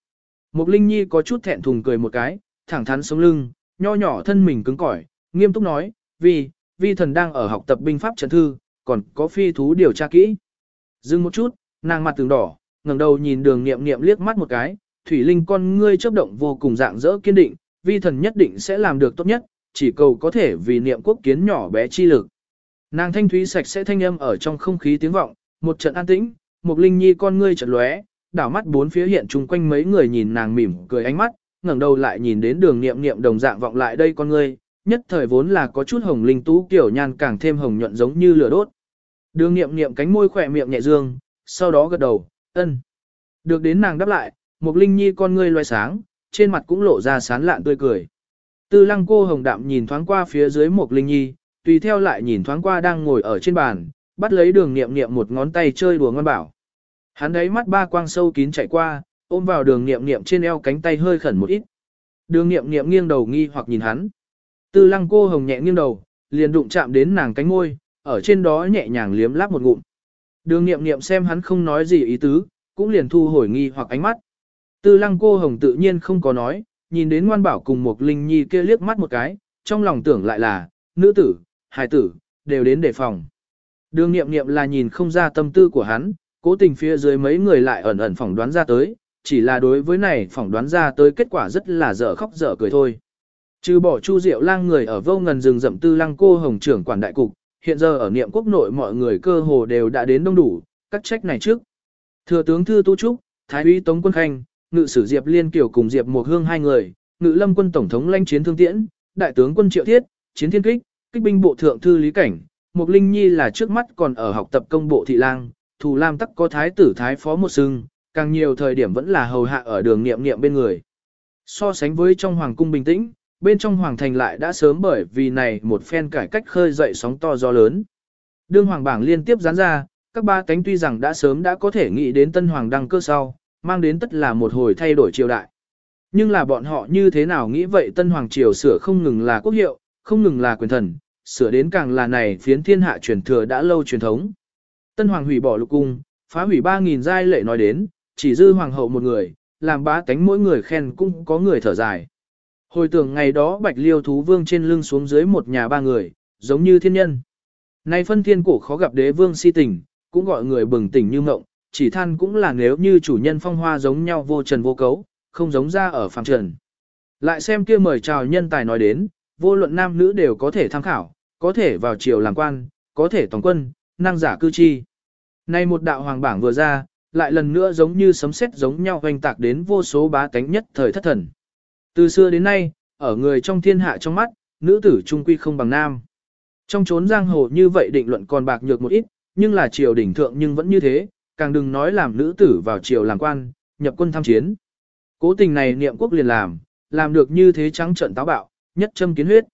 Mục Linh Nhi có chút thẹn thùng cười một cái, thẳng thắn sống lưng, nho nhỏ thân mình cứng cỏi, nghiêm túc nói, vì, vi thần đang ở học tập binh pháp trận thư, còn có phi thú điều tra kỹ. Dừng một chút, nàng mặt từng đỏ, ngẩng đầu nhìn đường nghiệm nghiệm liếc mắt một cái, thủy linh con ngươi chớp động vô cùng dạng dỡ kiên định, vi thần nhất định sẽ làm được tốt nhất, chỉ cầu có thể vì niệm quốc kiến nhỏ bé chi lực. Nàng thanh thúy sạch sẽ thanh âm ở trong không khí tiếng vọng, một trận an tĩnh, một linh nhi con ngươi chợt lóe, đảo mắt bốn phía hiện chung quanh mấy người nhìn nàng mỉm cười ánh mắt, ngẩng đầu lại nhìn đến đường niệm niệm đồng dạng vọng lại đây con ngươi, nhất thời vốn là có chút hồng linh tú kiểu nhan càng thêm hồng nhuận giống như lửa đốt. Đường niệm niệm cánh môi khỏe miệng nhẹ dương, sau đó gật đầu, ân. Được đến nàng đáp lại, một linh nhi con ngươi loe sáng, trên mặt cũng lộ ra sán lạn tươi cười. Tư lăng cô hồng đạm nhìn thoáng qua phía dưới một linh nhi, tùy theo lại nhìn thoáng qua đang ngồi ở trên bàn, bắt lấy đường niệm niệm một ngón tay chơi đùa ngon bảo. Hắn ấy mắt ba quang sâu kín chạy qua, ôm vào đường niệm niệm trên eo cánh tay hơi khẩn một ít. Đường niệm niệm nghiêng đầu nghi hoặc nhìn hắn. Tư lăng cô hồng nhẹ nghiêng đầu, liền đụng chạm đến nàng cánh môi, ở trên đó nhẹ nhàng liếm láp một ngụm. Đường niệm niệm xem hắn không nói gì ý tứ, cũng liền thu hồi nghi hoặc ánh mắt. Tư lăng cô hồng tự nhiên không có nói, nhìn đến ngoan bảo cùng một linh nhi kia liếc mắt một cái, trong lòng tưởng lại là, nữ tử, hài tử, đều đến đề phòng. Đường nghiệm nghiệm là nhìn không ra tâm tư của hắn, cố tình phía dưới mấy người lại ẩn ẩn phỏng đoán ra tới, chỉ là đối với này phỏng đoán ra tới kết quả rất là dở khóc dở cười thôi. Trừ bỏ Chu Diệu Lang người ở vô ngần rừng rậm tư lăng cô hồng trưởng quản đại cục, hiện giờ ở niệm quốc nội mọi người cơ hồ đều đã đến đông đủ, các trách này trước. Thừa tướng Thư Tu Trúc, Thái úy Tống Quân Khanh, ngự sử Diệp Liên Kiều cùng Diệp Mộc Hương hai người, ngự lâm quân tổng thống lãnh chiến thương tiễn, đại tướng quân Triệu Thiết, chiến thiên kích, kích binh bộ thượng thư Lý Cảnh, Mục Linh Nhi là trước mắt còn ở học tập công bộ thị lang, Thù Lam tắc có thái tử thái phó một sưng, càng nhiều thời điểm vẫn là hầu hạ ở đường niệm niệm bên người. So sánh với trong hoàng cung bình tĩnh, bên trong hoàng thành lại đã sớm bởi vì này một phen cải cách khơi dậy sóng to gió lớn. Đương hoàng bảng liên tiếp dán ra, các ba cánh tuy rằng đã sớm đã có thể nghĩ đến tân hoàng đăng cơ sau, mang đến tất là một hồi thay đổi triều đại. Nhưng là bọn họ như thế nào nghĩ vậy tân hoàng triều sửa không ngừng là quốc hiệu, không ngừng là quyền thần, sửa đến càng là này phiến thiên hạ truyền thừa đã lâu truyền thống. Tân hoàng hủy bỏ lục cung, phá hủy 3.000 giai lệ nói đến, chỉ dư hoàng hậu một người, làm bá tánh mỗi người khen cũng có người thở dài. Hồi tưởng ngày đó bạch liêu thú vương trên lưng xuống dưới một nhà ba người, giống như thiên nhân. Nay phân thiên cổ khó gặp đế vương si tình, cũng gọi người bừng tỉnh như mộng, chỉ than cũng là nếu như chủ nhân phong hoa giống nhau vô trần vô cấu, không giống ra ở phàm trần. Lại xem kia mời chào nhân tài nói đến, vô luận nam nữ đều có thể tham khảo, có thể vào triều làm quan, có thể tổng quân, năng giả cư chi. Nay một đạo hoàng bảng vừa ra, lại lần nữa giống như sấm sét giống nhau hoành tạc đến vô số bá tánh nhất thời thất thần. Từ xưa đến nay, ở người trong thiên hạ trong mắt, nữ tử trung quy không bằng nam. Trong chốn giang hồ như vậy định luận còn bạc nhược một ít, nhưng là triều đỉnh thượng nhưng vẫn như thế, càng đừng nói làm nữ tử vào triều làm quan, nhập quân tham chiến. Cố tình này niệm quốc liền làm, làm được như thế trắng trận táo bạo, nhất châm kiến huyết.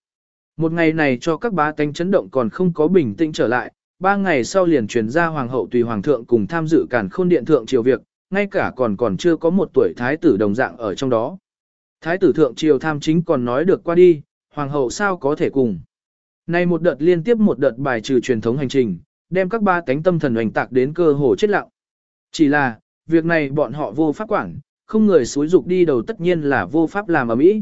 Một ngày này cho các bá tánh chấn động còn không có bình tĩnh trở lại, ba ngày sau liền truyền ra hoàng hậu tùy hoàng thượng cùng tham dự cản khôn điện thượng triều việc, ngay cả còn còn chưa có một tuổi thái tử đồng dạng ở trong đó. Thái tử thượng triều tham chính còn nói được qua đi, hoàng hậu sao có thể cùng. Nay một đợt liên tiếp một đợt bài trừ truyền thống hành trình, đem các ba cánh tâm thần hoành tạc đến cơ hồ chết lặng. Chỉ là, việc này bọn họ vô pháp quản, không người xúi dục đi đầu tất nhiên là vô pháp làm ở mỹ.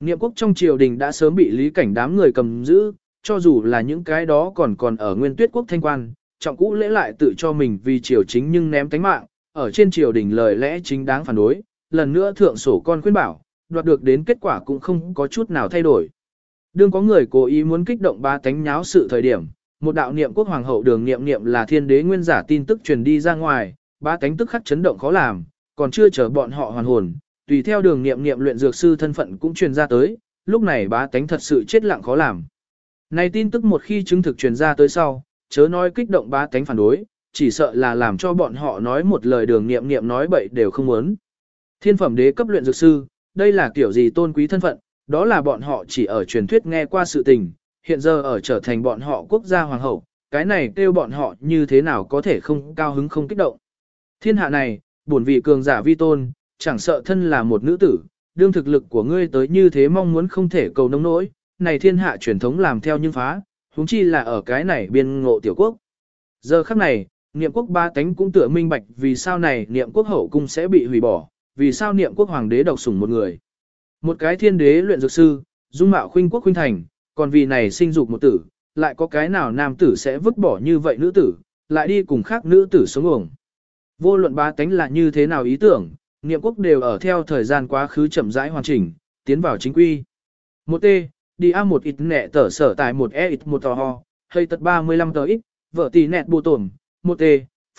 Niệm quốc trong triều đình đã sớm bị lý cảnh đám người cầm giữ, cho dù là những cái đó còn còn ở nguyên tuyết quốc thanh quan, trọng cũ lễ lại tự cho mình vì triều chính nhưng ném tánh mạng, ở trên triều đình lời lẽ chính đáng phản đối, lần nữa thượng sổ con khuyên bảo, đoạt được đến kết quả cũng không có chút nào thay đổi. Đương có người cố ý muốn kích động ba tánh nháo sự thời điểm, một đạo niệm quốc hoàng hậu đường niệm niệm là thiên đế nguyên giả tin tức truyền đi ra ngoài, ba tánh tức khắc chấn động khó làm, còn chưa chờ bọn họ hoàn hồn, tùy theo đường niệm niệm luyện dược sư thân phận cũng truyền ra tới, lúc này ba tánh thật sự chết lặng khó làm. Này tin tức một khi chứng thực truyền ra tới sau, chớ nói kích động ba tánh phản đối, chỉ sợ là làm cho bọn họ nói một lời đường niệm niệm nói bậy đều không muốn. Thiên phẩm đế cấp luyện dược sư, đây là kiểu gì tôn quý thân phận, đó là bọn họ chỉ ở truyền thuyết nghe qua sự tình, hiện giờ ở trở thành bọn họ quốc gia hoàng hậu, cái này kêu bọn họ như thế nào có thể không cao hứng không kích động. Thiên hạ này, bổn vị cường giả vi tôn, chẳng sợ thân là một nữ tử, đương thực lực của ngươi tới như thế mong muốn không thể cầu nông nỗi, này thiên hạ truyền thống làm theo nhưng phá, huống chi là ở cái này biên ngộ tiểu quốc. Giờ khắc này, niệm quốc ba tánh cũng tựa minh bạch vì sao này niệm quốc hậu cung sẽ bị hủy bỏ, vì sao niệm quốc hoàng đế độc sủng một người. Một cái thiên đế luyện dược sư, dung mạo khuynh quốc khuynh thành, còn vì này sinh dục một tử, lại có cái nào nam tử sẽ vứt bỏ như vậy nữ tử, lại đi cùng khác nữ tử sống ổng. Vô luận ba tánh là như thế nào ý tưởng, niệm quốc đều ở theo thời gian quá khứ chậm rãi hoàn chỉnh, tiến vào chính quy. Một T, đi A một ít nẹ tờ sở tại một E ít một tò ho, hay tật 35 tờ ít, vợ tỷ nẹt bù tổn, một T,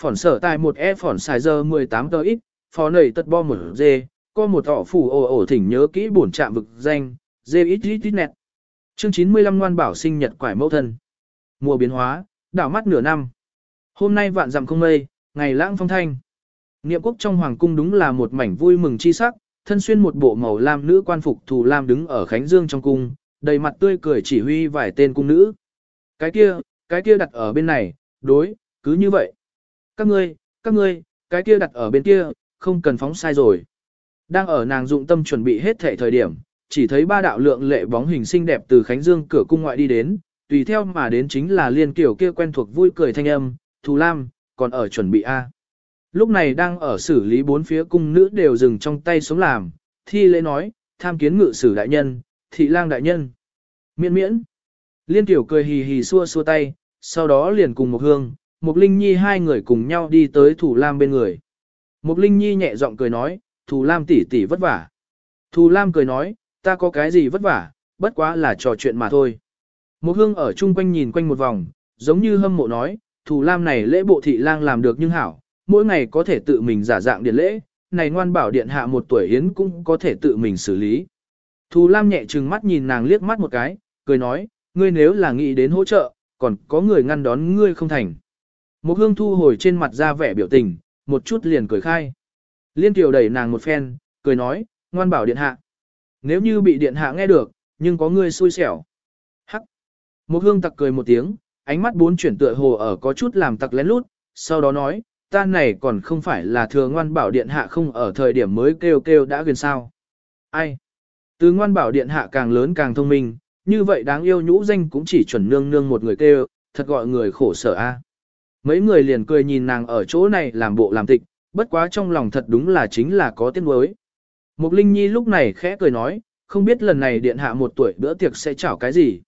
phỏn sở tại một E phỏn xài giờ 18 tờ ít, phó nầy tật bo một dê, có một họ phủ ổ ổ thỉnh nhớ kỹ bổn trạm vực danh, dê ít ít ít nẹt. Chương 95 ngoan bảo sinh nhật quải mẫu thân. Mùa biến hóa, đảo mắt nửa năm. Hôm nay vạn dặm không mây, ngày lãng phong thanh. Niệm quốc trong hoàng cung đúng là một mảnh vui mừng chi sắc, thân xuyên một bộ màu lam nữ quan phục thù lam đứng ở Khánh Dương trong cung, đầy mặt tươi cười chỉ huy vài tên cung nữ. Cái kia, cái kia đặt ở bên này, đối, cứ như vậy. Các ngươi, các ngươi, cái kia đặt ở bên kia, không cần phóng sai rồi. Đang ở nàng dụng tâm chuẩn bị hết thể thời điểm, chỉ thấy ba đạo lượng lệ bóng hình xinh đẹp từ Khánh Dương cửa cung ngoại đi đến, tùy theo mà đến chính là liên kiểu kia quen thuộc vui cười thanh âm, Thù Lam, còn ở chuẩn bị A. Lúc này đang ở xử lý bốn phía cung nữ đều dừng trong tay sống làm, thi lễ nói, tham kiến ngự sử đại nhân, thị lang đại nhân. Miễn miễn. Liên tiểu cười hì hì xua xua tay, sau đó liền cùng một hương, một linh nhi hai người cùng nhau đi tới thủ lam bên người. Một linh nhi nhẹ giọng cười nói, thủ lam tỷ tỷ vất vả. Thủ lam cười nói, ta có cái gì vất vả, bất quá là trò chuyện mà thôi. Một hương ở chung quanh nhìn quanh một vòng, giống như hâm mộ nói, thủ lam này lễ bộ thị lang làm được nhưng hảo, mỗi ngày có thể tự mình giả dạng điện lễ, này ngoan bảo điện hạ một tuổi hiến cũng có thể tự mình xử lý. Thù Lam nhẹ trừng mắt nhìn nàng liếc mắt một cái, cười nói, ngươi nếu là nghĩ đến hỗ trợ, còn có người ngăn đón ngươi không thành. Một hương thu hồi trên mặt ra vẻ biểu tình, một chút liền cười khai. Liên tiểu đẩy nàng một phen, cười nói, ngoan bảo điện hạ. Nếu như bị điện hạ nghe được, nhưng có ngươi xui xẻo. Hắc. Một hương tặc cười một tiếng, ánh mắt bốn chuyển tựa hồ ở có chút làm tặc lén lút, sau đó nói, ta này còn không phải là thừa ngoan bảo điện hạ không ở thời điểm mới kêu kêu đã gần sao. Ai? Từ ngoan bảo điện hạ càng lớn càng thông minh, như vậy đáng yêu nhũ danh cũng chỉ chuẩn nương nương một người kêu, thật gọi người khổ sở a. Mấy người liền cười nhìn nàng ở chỗ này làm bộ làm tịch, bất quá trong lòng thật đúng là chính là có tiếng đối. Mục Linh Nhi lúc này khẽ cười nói, không biết lần này điện hạ một tuổi bữa tiệc sẽ chảo cái gì.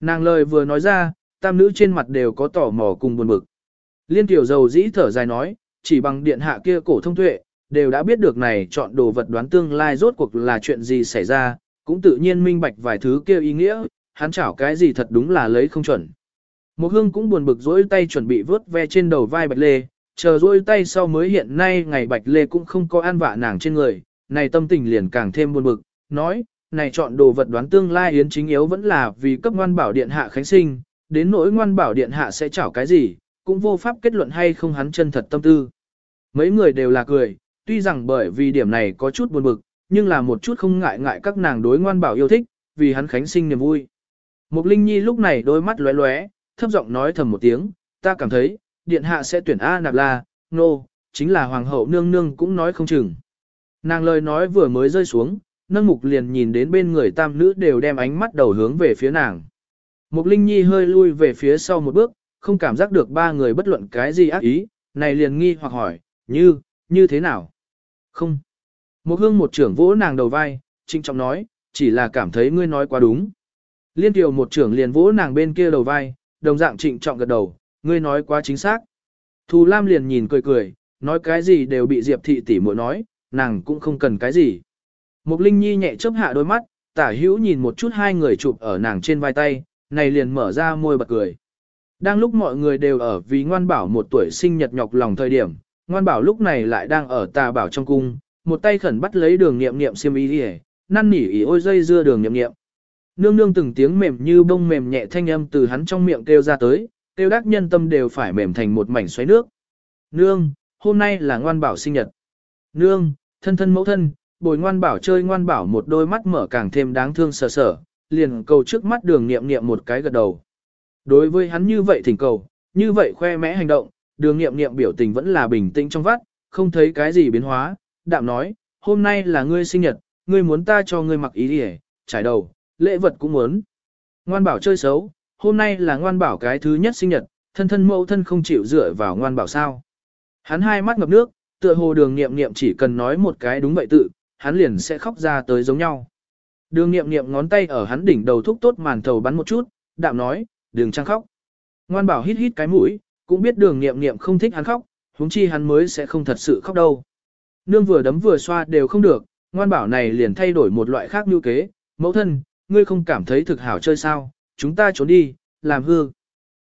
Nàng lời vừa nói ra, tam nữ trên mặt đều có tỏ mò cùng buồn bực. Liên tiểu dầu dĩ thở dài nói, chỉ bằng điện hạ kia cổ thông tuệ, đều đã biết được này chọn đồ vật đoán tương lai rốt cuộc là chuyện gì xảy ra, cũng tự nhiên minh bạch vài thứ kia ý nghĩa, hắn chảo cái gì thật đúng là lấy không chuẩn. Một hương cũng buồn bực dỗi tay chuẩn bị vớt ve trên đầu vai bạch lê, chờ dỗi tay sau mới hiện nay ngày bạch lê cũng không có an vạ nàng trên người, này tâm tình liền càng thêm buồn bực, nói, này chọn đồ vật đoán tương lai yến chính yếu vẫn là vì cấp ngoan bảo điện hạ khánh sinh, đến nỗi ngoan bảo điện hạ sẽ chảo cái gì, cũng vô pháp kết luận hay không hắn chân thật tâm tư. Mấy người đều là cười, tuy rằng bởi vì điểm này có chút buồn bực, nhưng là một chút không ngại ngại các nàng đối ngoan bảo yêu thích, vì hắn khánh sinh niềm vui. Mục Linh Nhi lúc này đôi mắt lóe lóe, thấp giọng nói thầm một tiếng, ta cảm thấy, điện hạ sẽ tuyển A nạp la, nô, no, chính là hoàng hậu nương nương cũng nói không chừng. Nàng lời nói vừa mới rơi xuống, nâng mục liền nhìn đến bên người tam nữ đều đem ánh mắt đầu hướng về phía nàng. Mục Linh Nhi hơi lui về phía sau một bước, không cảm giác được ba người bất luận cái gì ác ý, này liền nghi hoặc hỏi, như, như thế nào? Không. Một hương một trưởng vỗ nàng đầu vai, trinh trọng nói, chỉ là cảm thấy ngươi nói quá đúng. Liên tiểu một trưởng liền vỗ nàng bên kia đầu vai, đồng dạng trịnh trọng gật đầu, ngươi nói quá chính xác. Thù Lam liền nhìn cười cười, nói cái gì đều bị Diệp thị tỷ muội nói, nàng cũng không cần cái gì. Mục Linh Nhi nhẹ chớp hạ đôi mắt, tả hữu nhìn một chút hai người chụp ở nàng trên vai tay, này liền mở ra môi bật cười. Đang lúc mọi người đều ở vì ngoan bảo một tuổi sinh nhật nhọc lòng thời điểm, ngoan bảo lúc này lại đang ở tà bảo trong cung, một tay khẩn bắt lấy đường nghiệm nghiệm xiêm y đi năn nỉ ý ôi dây dưa đường nghiệm nghiệm. Nương nương từng tiếng mềm như bông mềm nhẹ thanh âm từ hắn trong miệng kêu ra tới, kêu đắc nhân tâm đều phải mềm thành một mảnh xoáy nước. Nương, hôm nay là ngoan bảo sinh nhật. Nương, thân thân mẫu thân, bồi ngoan bảo chơi ngoan bảo một đôi mắt mở càng thêm đáng thương sờ sờ, liền cầu trước mắt đường nghiệm nghiệm một cái gật đầu. Đối với hắn như vậy thỉnh cầu, như vậy khoe mẽ hành động, đường nghiệm nghiệm biểu tình vẫn là bình tĩnh trong vắt, không thấy cái gì biến hóa, đạm nói, hôm nay là ngươi sinh nhật, ngươi muốn ta cho ngươi mặc ý đi trải đầu, lễ vật cũng muốn. Ngoan bảo chơi xấu, hôm nay là ngoan bảo cái thứ nhất sinh nhật, thân thân mẫu thân không chịu dựa vào ngoan bảo sao. Hắn hai mắt ngập nước, tựa hồ đường nghiệm nghiệm chỉ cần nói một cái đúng vậy tự, hắn liền sẽ khóc ra tới giống nhau. Đường nghiệm nghiệm ngón tay ở hắn đỉnh đầu thúc tốt màn thầu bắn một chút, đạm nói, đừng trăng khóc. Ngoan bảo hít hít cái mũi, cũng biết đường nghiệm nghiệm không thích hắn khóc, huống chi hắn mới sẽ không thật sự khóc đâu. Nương vừa đấm vừa xoa đều không được, ngoan bảo này liền thay đổi một loại khác như kế, mẫu thân, ngươi không cảm thấy thực hảo chơi sao, chúng ta trốn đi, làm hư.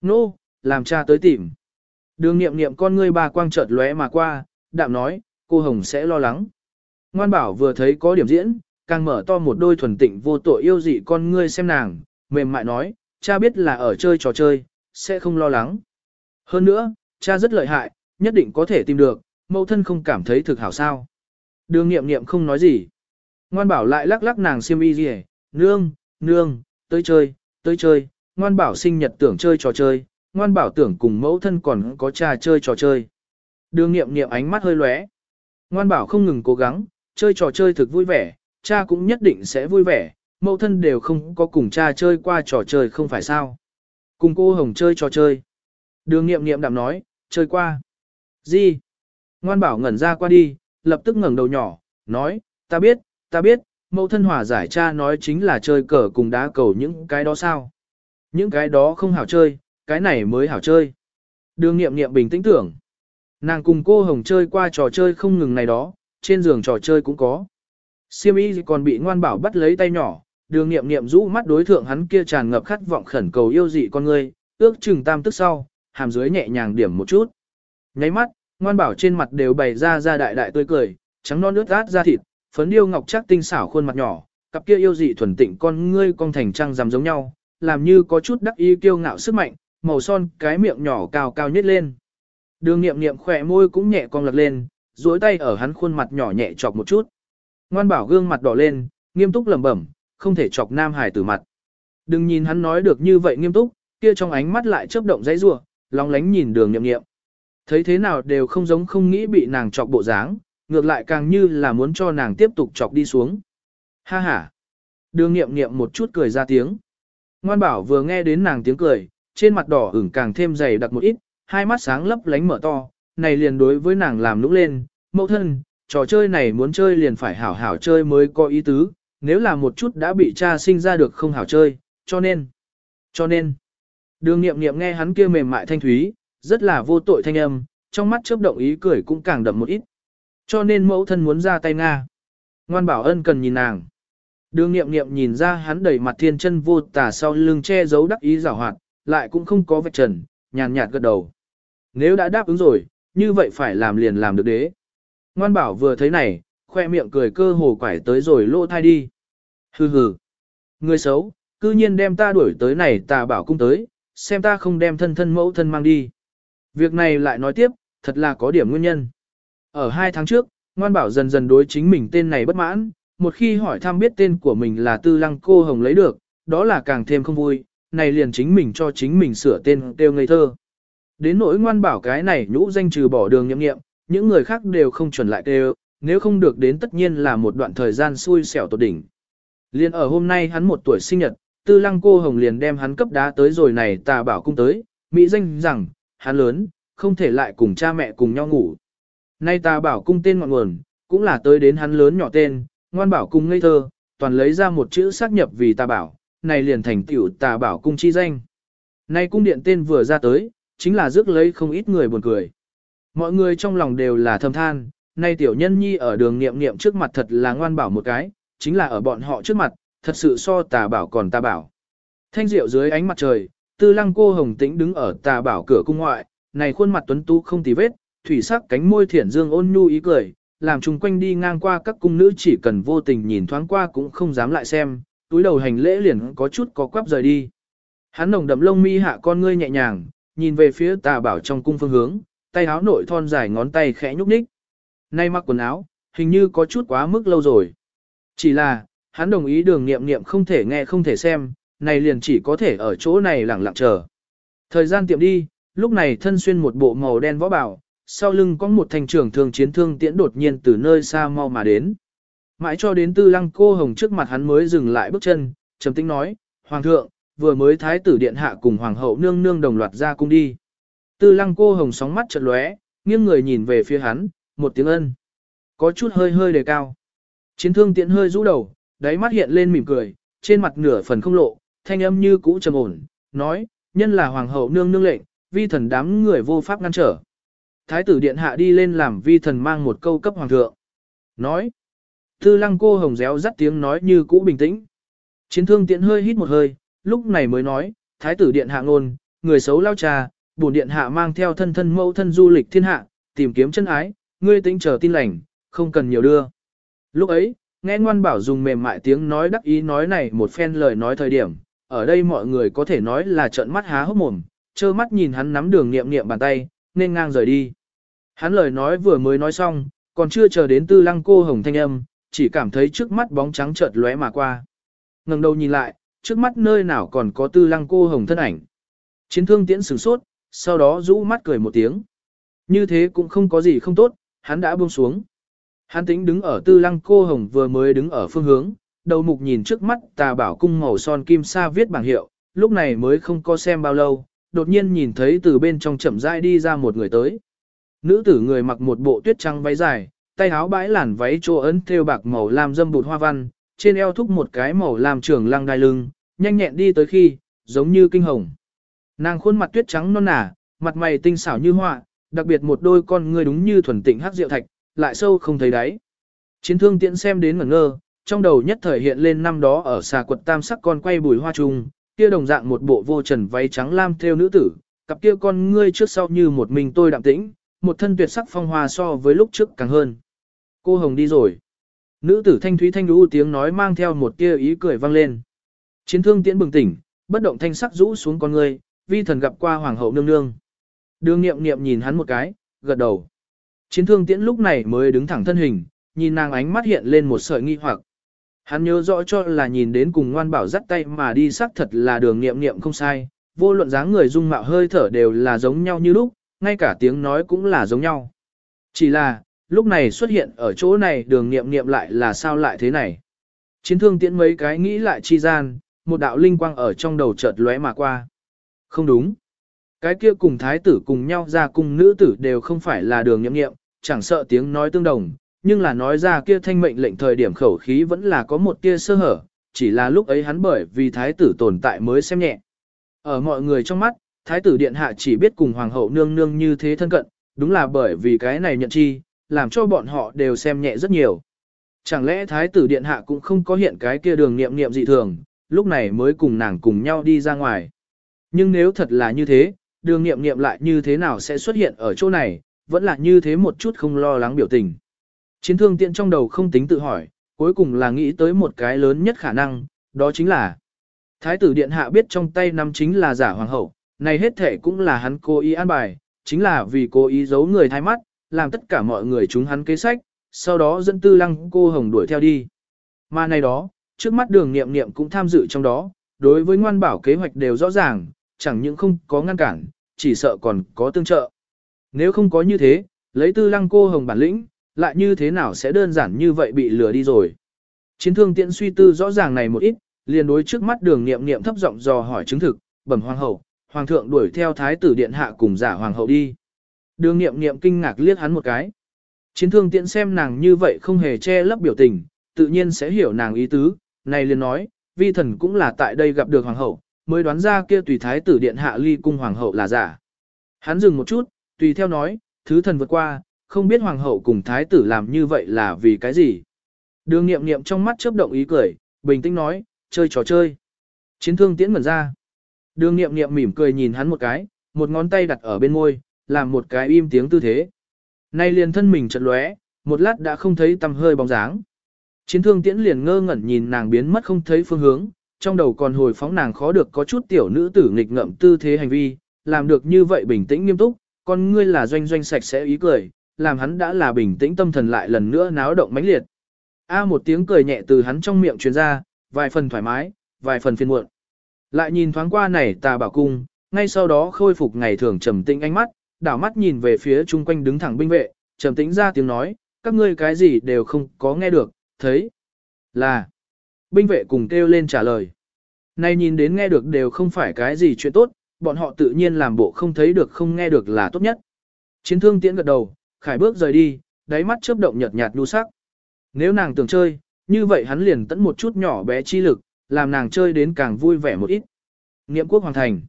Nô, no, làm cha tới tìm. Đường nghiệm nghiệm con ngươi ba quang chợt lóe mà qua, đạm nói, cô Hồng sẽ lo lắng. Ngoan bảo vừa thấy có điểm diễn, càng mở to một đôi thuần tịnh vô tội yêu dị con ngươi xem nàng, mềm mại nói, cha biết là ở chơi trò chơi, sẽ không lo lắng. Hơn nữa, cha rất lợi hại, nhất định có thể tìm được, mẫu thân không cảm thấy thực hảo sao. Đường nghiệm nghiệm không nói gì. Ngoan bảo lại lắc lắc nàng xiêm y gì nương, nương, tới chơi, tới chơi, ngoan bảo sinh nhật tưởng chơi trò chơi, ngoan bảo tưởng cùng mẫu thân còn có cha chơi trò chơi. Đường nghiệm nghiệm ánh mắt hơi lóe. Ngoan bảo không ngừng cố gắng, chơi trò chơi thực vui vẻ, cha cũng nhất định sẽ vui vẻ, mẫu thân đều không có cùng cha chơi qua trò chơi không phải sao. Cùng cô Hồng chơi trò chơi. Đường nghiệm nghiệm đạm nói, chơi qua. Gì? Ngoan bảo ngẩn ra qua đi, lập tức ngẩng đầu nhỏ, nói, ta biết, ta biết, mẫu thân hòa giải cha nói chính là chơi cờ cùng đá cầu những cái đó sao. Những cái đó không hảo chơi, cái này mới hảo chơi. Đường nghiệm nghiệm bình tĩnh tưởng. Nàng cùng cô Hồng chơi qua trò chơi không ngừng này đó, trên giường trò chơi cũng có. Siêm y còn bị ngoan bảo bắt lấy tay nhỏ, đường nghiệm nghiệm rũ mắt đối thượng hắn kia tràn ngập khát vọng khẩn cầu yêu dị con ngươi, ước chừng tam tức sau, hàm dưới nhẹ nhàng điểm một chút. Nháy mắt, ngoan bảo trên mặt đều bày ra ra đại đại tươi cười, trắng non nước át ra thịt, phấn điêu ngọc chắc tinh xảo khuôn mặt nhỏ, cặp kia yêu dị thuần tịnh con ngươi cong thành trăng rằm giống nhau, làm như có chút đắc ý kiêu ngạo sức mạnh, màu son cái miệng nhỏ cao cao nhất lên. Đường nghiệm nghiệm khỏe môi cũng nhẹ cong lật lên, duỗi tay ở hắn khuôn mặt nhỏ nhẹ chọc một chút. Ngoan bảo gương mặt đỏ lên, nghiêm túc lẩm bẩm, không thể chọc nam hải tử mặt. Đừng nhìn hắn nói được như vậy nghiêm túc, kia trong ánh mắt lại chớp động dãy rủa, long lánh nhìn đường nhậm nghiệm. Thấy thế nào đều không giống không nghĩ bị nàng chọc bộ dáng, ngược lại càng như là muốn cho nàng tiếp tục chọc đi xuống. Ha ha. Đường nghiệm nghiệm một chút cười ra tiếng. Ngoan bảo vừa nghe đến nàng tiếng cười, trên mặt đỏ ửng càng thêm dày đặc một ít, hai mắt sáng lấp lánh mở to, này liền đối với nàng làm nũng lên, mẫu thân, trò chơi này muốn chơi liền phải hảo hảo chơi mới có ý tứ, nếu là một chút đã bị cha sinh ra được không hảo chơi, cho nên, cho nên, đường nghiệm nghiệm nghe hắn kia mềm mại thanh thúy, rất là vô tội thanh âm, trong mắt chớp động ý cười cũng càng đậm một ít. Cho nên mẫu thân muốn ra tay Nga. Ngoan bảo ân cần nhìn nàng. Đường nghiệm nghiệm nhìn ra hắn đầy mặt thiên chân vô tả sau lưng che giấu đắc ý rào hoạt, lại cũng không có vạch trần, nhàn nhạt gật đầu. Nếu đã đáp ứng rồi, như vậy phải làm liền làm được đế. Ngoan bảo vừa thấy này, khoe miệng cười cơ hồ quải tới rồi lô thai đi. Hừ hừ. Người xấu, cư nhiên đem ta đuổi tới này tà bảo cung tới, xem ta không đem thân thân mẫu thân mang đi. Việc này lại nói tiếp, thật là có điểm nguyên nhân. Ở hai tháng trước, ngoan bảo dần dần đối chính mình tên này bất mãn, một khi hỏi thăm biết tên của mình là tư lăng cô hồng lấy được, đó là càng thêm không vui, này liền chính mình cho chính mình sửa tên kêu ngây thơ. Đến nỗi ngoan bảo cái này nhũ danh trừ bỏ đường nhậm nghiệm, những người khác đều không chuẩn lại kêu, nếu không được đến tất nhiên là một đoạn thời gian xui xẻo tột đỉnh. Liên ở hôm nay hắn một tuổi sinh nhật, tư lăng cô hồng liền đem hắn cấp đá tới rồi này tà bảo cung tới, mỹ danh rằng, hắn lớn, không thể lại cùng cha mẹ cùng nhau ngủ. Nay tà bảo cung tên ngọn nguồn, cũng là tới đến hắn lớn nhỏ tên, ngoan bảo cung ngây thơ, toàn lấy ra một chữ xác nhập vì tà bảo, này liền thành tiểu tà bảo cung chi danh. Nay cung điện tên vừa ra tới, chính là rước lấy không ít người buồn cười. Mọi người trong lòng đều là thầm than, nay tiểu nhân nhi ở đường nghiệm nghiệm trước mặt thật là ngoan bảo một cái, chính là ở bọn họ trước mặt, thật sự so tà bảo còn tà bảo. Thanh diệu dưới ánh mặt trời, tư lăng cô hồng tĩnh đứng ở tà bảo cửa cung ngoại, này khuôn mặt tuấn tú không tì vết, thủy sắc cánh môi thiển dương ôn nhu ý cười, làm chung quanh đi ngang qua các cung nữ chỉ cần vô tình nhìn thoáng qua cũng không dám lại xem, túi đầu hành lễ liền có chút có quắp rời đi. Hắn nồng đậm lông mi hạ con ngươi nhẹ nhàng, nhìn về phía tà bảo trong cung phương hướng, tay áo nội thon dài ngón tay khẽ nhúc nhích. Nay mặc quần áo, hình như có chút quá mức lâu rồi. Chỉ là, hắn đồng ý đường nghiệm nghiệm không thể nghe không thể xem, này liền chỉ có thể ở chỗ này lặng lặng chờ. Thời gian tiệm đi, lúc này thân xuyên một bộ màu đen võ bảo, sau lưng có một thanh trưởng thường chiến thương tiễn đột nhiên từ nơi xa mau mà đến. Mãi cho đến tư lăng cô hồng trước mặt hắn mới dừng lại bước chân, trầm tĩnh nói, Hoàng thượng, vừa mới thái tử điện hạ cùng Hoàng hậu nương nương đồng loạt ra cung đi. Tư lăng cô hồng sóng mắt chợt lóe, nghiêng người nhìn về phía hắn, một tiếng ân. Có chút hơi hơi đề cao. Chiến thương tiễn hơi rũ đầu, đáy mắt hiện lên mỉm cười, trên mặt nửa phần không lộ, thanh âm như cũ trầm ổn, nói, nhân là hoàng hậu nương nương lệnh, vi thần đám người vô pháp ngăn trở. Thái tử điện hạ đi lên làm vi thần mang một câu cấp hoàng thượng. Nói, tư lăng cô hồng réo rắt tiếng nói như cũ bình tĩnh. Chiến thương tiễn hơi hít một hơi, lúc này mới nói, thái tử điện hạ ngôn, người xấu lao trà, bổn điện hạ mang theo thân thân mẫu thân du lịch thiên hạ, tìm kiếm chân ái, ngươi tính chờ tin lành, không cần nhiều đưa. Lúc ấy, nghe ngoan bảo dùng mềm mại tiếng nói đắc ý nói này một phen lời nói thời điểm, ở đây mọi người có thể nói là trợn mắt há hốc mồm, trơ mắt nhìn hắn nắm đường nghiệm nghiệm bàn tay, nên ngang rời đi. Hắn lời nói vừa mới nói xong, còn chưa chờ đến tư lăng cô hồng thanh âm, chỉ cảm thấy trước mắt bóng trắng chợt lóe mà qua. ngẩng đầu nhìn lại, trước mắt nơi nào còn có tư lăng cô hồng thân ảnh. Chiến thương tiễn sửng sốt, sau đó rũ mắt cười một tiếng. Như thế cũng không có gì không tốt, hắn đã buông xuống. Hắn tính đứng ở tư lăng cô hồng vừa mới đứng ở phương hướng, đầu mục nhìn trước mắt tà bảo cung màu son kim sa viết bảng hiệu, lúc này mới không có xem bao lâu, đột nhiên nhìn thấy từ bên trong chậm rãi đi ra một người tới. Nữ tử người mặc một bộ tuyết trắng váy dài, tay áo bãi làn váy trô ấn thêu bạc màu lam dâm bụt hoa văn, trên eo thúc một cái màu lam trường lăng đai lưng, nhanh nhẹn đi tới khi, giống như kinh hồng. Nàng khuôn mặt tuyết trắng non nả, mặt mày tinh xảo như họa, đặc biệt một đôi con ngươi đúng như thuần tịnh hắc diệu thạch, lại sâu không thấy đáy. Chiến thương tiễn xem đến ngẩn ngơ, trong đầu nhất thời hiện lên năm đó ở xà quật tam sắc con quay bùi hoa trùng, kia đồng dạng một bộ vô trần váy trắng lam theo nữ tử, cặp kia con ngươi trước sau như một mình tôi đạm tĩnh, một thân tuyệt sắc phong hoa so với lúc trước càng hơn. Cô Hồng đi rồi. Nữ tử thanh thúy thanh lũ tiếng nói mang theo một tia ý cười vang lên. Chiến thương tiễn bừng tỉnh, bất động thanh sắc rũ xuống con ngươi, vi thần gặp qua hoàng hậu nương nương. Đường nghiệm nghiệm nhìn hắn một cái, gật đầu. Chiến thương tiễn lúc này mới đứng thẳng thân hình, nhìn nàng ánh mắt hiện lên một sợi nghi hoặc. Hắn nhớ rõ cho là nhìn đến cùng ngoan bảo dắt tay mà đi xác thật là đường nghiệm nghiệm không sai, vô luận dáng người dung mạo hơi thở đều là giống nhau như lúc, ngay cả tiếng nói cũng là giống nhau. Chỉ là, lúc này xuất hiện ở chỗ này đường nghiệm nghiệm lại là sao lại thế này. Chiến thương tiễn mấy cái nghĩ lại chi gian, một đạo linh quang ở trong đầu chợt lóe mà qua. Không đúng. Cái kia cùng thái tử cùng nhau ra cùng nữ tử đều không phải là đường nhậm nghiệm, chẳng sợ tiếng nói tương đồng, nhưng là nói ra kia thanh mệnh lệnh thời điểm khẩu khí vẫn là có một tia sơ hở, chỉ là lúc ấy hắn bởi vì thái tử tồn tại mới xem nhẹ. Ở mọi người trong mắt, thái tử điện hạ chỉ biết cùng hoàng hậu nương nương như thế thân cận, đúng là bởi vì cái này nhận chi, làm cho bọn họ đều xem nhẹ rất nhiều. Chẳng lẽ thái tử điện hạ cũng không có hiện cái kia đường niệm niệm dị thường, lúc này mới cùng nàng cùng nhau đi ra ngoài. Nhưng nếu thật là như thế, đường nghiệm nghiệm lại như thế nào sẽ xuất hiện ở chỗ này, vẫn là như thế một chút không lo lắng biểu tình. Chiến thương tiện trong đầu không tính tự hỏi, cuối cùng là nghĩ tới một cái lớn nhất khả năng, đó chính là Thái tử Điện Hạ biết trong tay nắm chính là giả hoàng hậu, này hết thể cũng là hắn cố ý an bài, chính là vì cố ý giấu người thay mắt, làm tất cả mọi người chúng hắn kế sách, sau đó dẫn tư lăng cô hồng đuổi theo đi. Mà này đó, trước mắt đường nghiệm nghiệm cũng tham dự trong đó, đối với ngoan bảo kế hoạch đều rõ ràng, chẳng những không có ngăn cản, chỉ sợ còn có tương trợ. Nếu không có như thế, lấy tư lăng cô hồng bản lĩnh, lại như thế nào sẽ đơn giản như vậy bị lừa đi rồi. Chiến thương tiện suy tư rõ ràng này một ít, liền đối trước mắt đường nghiệm nghiệm thấp giọng dò hỏi chứng thực, bẩm hoàng hậu, hoàng thượng đuổi theo thái tử điện hạ cùng giả hoàng hậu đi. Đường nghiệm nghiệm kinh ngạc liếc hắn một cái. Chiến thương tiện xem nàng như vậy không hề che lấp biểu tình, tự nhiên sẽ hiểu nàng ý tứ, này liền nói, vi thần cũng là tại đây gặp được hoàng hậu, mới đoán ra kia tùy thái tử điện hạ ly cung hoàng hậu là giả. Hắn dừng một chút, tùy theo nói, thứ thần vượt qua, không biết hoàng hậu cùng thái tử làm như vậy là vì cái gì. Đường nghiệm nghiệm trong mắt chớp động ý cười, bình tĩnh nói, chơi trò chơi. Chiến thương tiễn ngẩn ra. Đường nghiệm nghiệm mỉm cười nhìn hắn một cái, một ngón tay đặt ở bên môi, làm một cái im tiếng tư thế. Nay liền thân mình chật lóe, một lát đã không thấy tầm hơi bóng dáng. Chiến thương tiễn liền ngơ ngẩn nhìn nàng biến mất không thấy phương hướng, trong đầu còn hồi phóng nàng khó được có chút tiểu nữ tử nghịch ngợm tư thế hành vi, làm được như vậy bình tĩnh nghiêm túc, con ngươi là doanh doanh sạch sẽ ý cười, làm hắn đã là bình tĩnh tâm thần lại lần nữa náo động mãnh liệt. A một tiếng cười nhẹ từ hắn trong miệng truyền ra, vài phần thoải mái, vài phần phiền muộn. Lại nhìn thoáng qua này tà bảo cung, ngay sau đó khôi phục ngày thường trầm tĩnh ánh mắt, đảo mắt nhìn về phía chung quanh đứng thẳng binh vệ, trầm tĩnh ra tiếng nói, các ngươi cái gì đều không có nghe được, thấy là binh vệ cùng kêu lên trả lời. nay nhìn đến nghe được đều không phải cái gì chuyện tốt, bọn họ tự nhiên làm bộ không thấy được không nghe được là tốt nhất. Chiến thương tiễn gật đầu, khải bước rời đi, đáy mắt chớp động nhợt nhạt đu sắc. Nếu nàng tưởng chơi, như vậy hắn liền tẫn một chút nhỏ bé chi lực, làm nàng chơi đến càng vui vẻ một ít. Niệm quốc hoàng thành.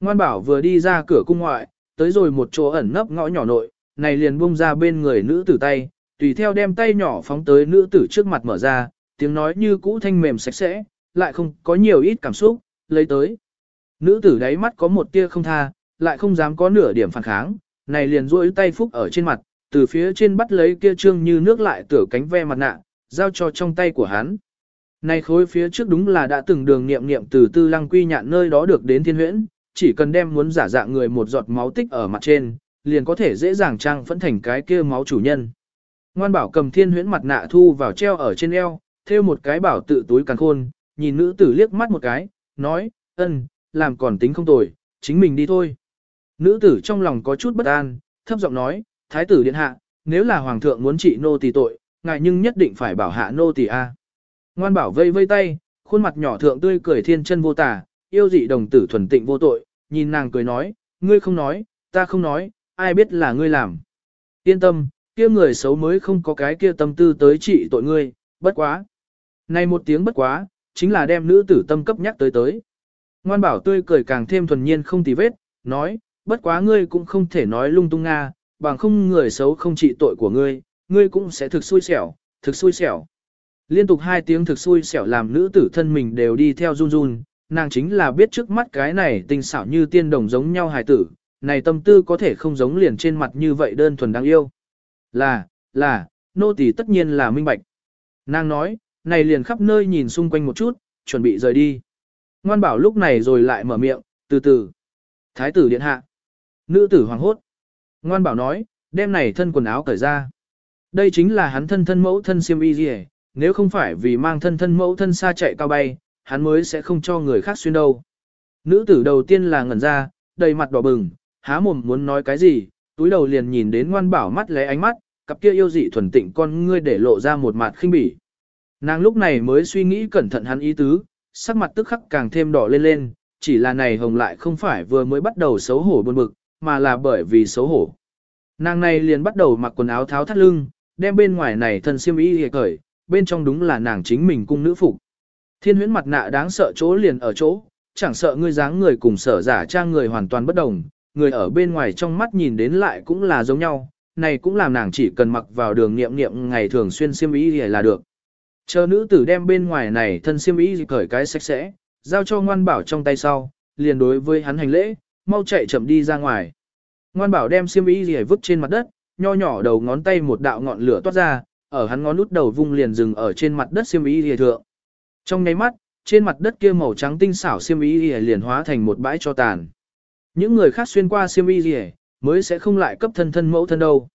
Ngoan bảo vừa đi ra cửa cung ngoại, tới rồi một chỗ ẩn nấp ngõ nhỏ nội, này liền bung ra bên người nữ tử tay, tùy theo đem tay nhỏ phóng tới nữ tử trước mặt mở ra, tiếng nói như cũ thanh mềm sạch sẽ, lại không có nhiều ít cảm xúc, lấy tới. Nữ tử đáy mắt có một tia không tha, lại không dám có nửa điểm phản kháng, này liền duỗi tay phúc ở trên mặt, từ phía trên bắt lấy kia trương như nước lại tửa cánh ve mặt nạ, giao cho trong tay của hắn. Này khối phía trước đúng là đã từng đường nghiệm nghiệm từ tư lăng quy nhạn nơi đó được đến thiên huyễn, chỉ cần đem muốn giả dạng người một giọt máu tích ở mặt trên, liền có thể dễ dàng trang phẫn thành cái kia máu chủ nhân. Ngoan bảo cầm thiên huyễn mặt nạ thu vào treo ở trên eo, theo một cái bảo tự túi càng khôn, nhìn nữ tử liếc mắt một cái, nói, ân, làm còn tính không tồi, chính mình đi thôi. Nữ tử trong lòng có chút bất an, thấp giọng nói, thái tử điện hạ, nếu là hoàng thượng muốn trị nô tỳ tội, ngài nhưng nhất định phải bảo hạ nô tỳ a. Ngoan bảo vây vây tay, khuôn mặt nhỏ thượng tươi cười thiên chân vô tả, yêu dị đồng tử thuần tịnh vô tội, nhìn nàng cười nói, ngươi không nói, ta không nói, ai biết là ngươi làm. Yên tâm, kia người xấu mới không có cái kia tâm tư tới trị tội ngươi, bất quá. Này một tiếng bất quá, chính là đem nữ tử tâm cấp nhắc tới tới. Ngoan bảo tươi cười càng thêm thuần nhiên không tì vết, nói, bất quá ngươi cũng không thể nói lung tung nga, bằng không người xấu không trị tội của ngươi, ngươi cũng sẽ thực xui xẻo, thực xui xẻo. Liên tục hai tiếng thực xui xẻo làm nữ tử thân mình đều đi theo run run, nàng chính là biết trước mắt cái này tình xảo như tiên đồng giống nhau hài tử, này tâm tư có thể không giống liền trên mặt như vậy đơn thuần đáng yêu. Là, là, nô tỳ tất nhiên là minh bạch. Nàng nói, này liền khắp nơi nhìn xung quanh một chút, chuẩn bị rời đi. Ngoan bảo lúc này rồi lại mở miệng, từ từ. Thái tử điện hạ. Nữ tử hoàng hốt. Ngoan bảo nói, đem này thân quần áo cởi ra. Đây chính là hắn thân thân mẫu thân siêm y gì nếu không phải vì mang thân thân mẫu thân xa chạy cao bay, hắn mới sẽ không cho người khác xuyên đâu. Nữ tử đầu tiên là ngẩn ra, đầy mặt đỏ bừng, há mồm muốn nói cái gì, túi đầu liền nhìn đến ngoan bảo mắt lé ánh mắt, cặp kia yêu dị thuần tịnh con ngươi để lộ ra một mặt khinh bỉ. Nàng lúc này mới suy nghĩ cẩn thận hắn ý tứ, sắc mặt tức khắc càng thêm đỏ lên lên, chỉ là này hồng lại không phải vừa mới bắt đầu xấu hổ buồn bực, mà là bởi vì xấu hổ. Nàng này liền bắt đầu mặc quần áo tháo thắt lưng, đem bên ngoài này thân xiêm y hề cởi, bên trong đúng là nàng chính mình cung nữ phục. Thiên huyễn mặt nạ đáng sợ chỗ liền ở chỗ, chẳng sợ ngươi dáng người cùng sở giả trang người hoàn toàn bất đồng, người ở bên ngoài trong mắt nhìn đến lại cũng là giống nhau, này cũng làm nàng chỉ cần mặc vào đường niệm niệm ngày thường xuyên xiêm y là được. Chờ nữ tử đem bên ngoài này thân xiêm y cởi cái sạch sẽ, giao cho ngoan bảo trong tay sau, liền đối với hắn hành lễ, mau chạy chậm đi ra ngoài. Ngoan bảo đem xiêm y gì vứt trên mặt đất, nho nhỏ đầu ngón tay một đạo ngọn lửa toát ra, ở hắn ngón út đầu vung liền dừng ở trên mặt đất xiêm y gì thượng. Trong nháy mắt, trên mặt đất kia màu trắng tinh xảo xiêm y gì liền hóa thành một bãi cho tàn. Những người khác xuyên qua xiêm y gì mới sẽ không lại cấp thân thân mẫu thân đâu.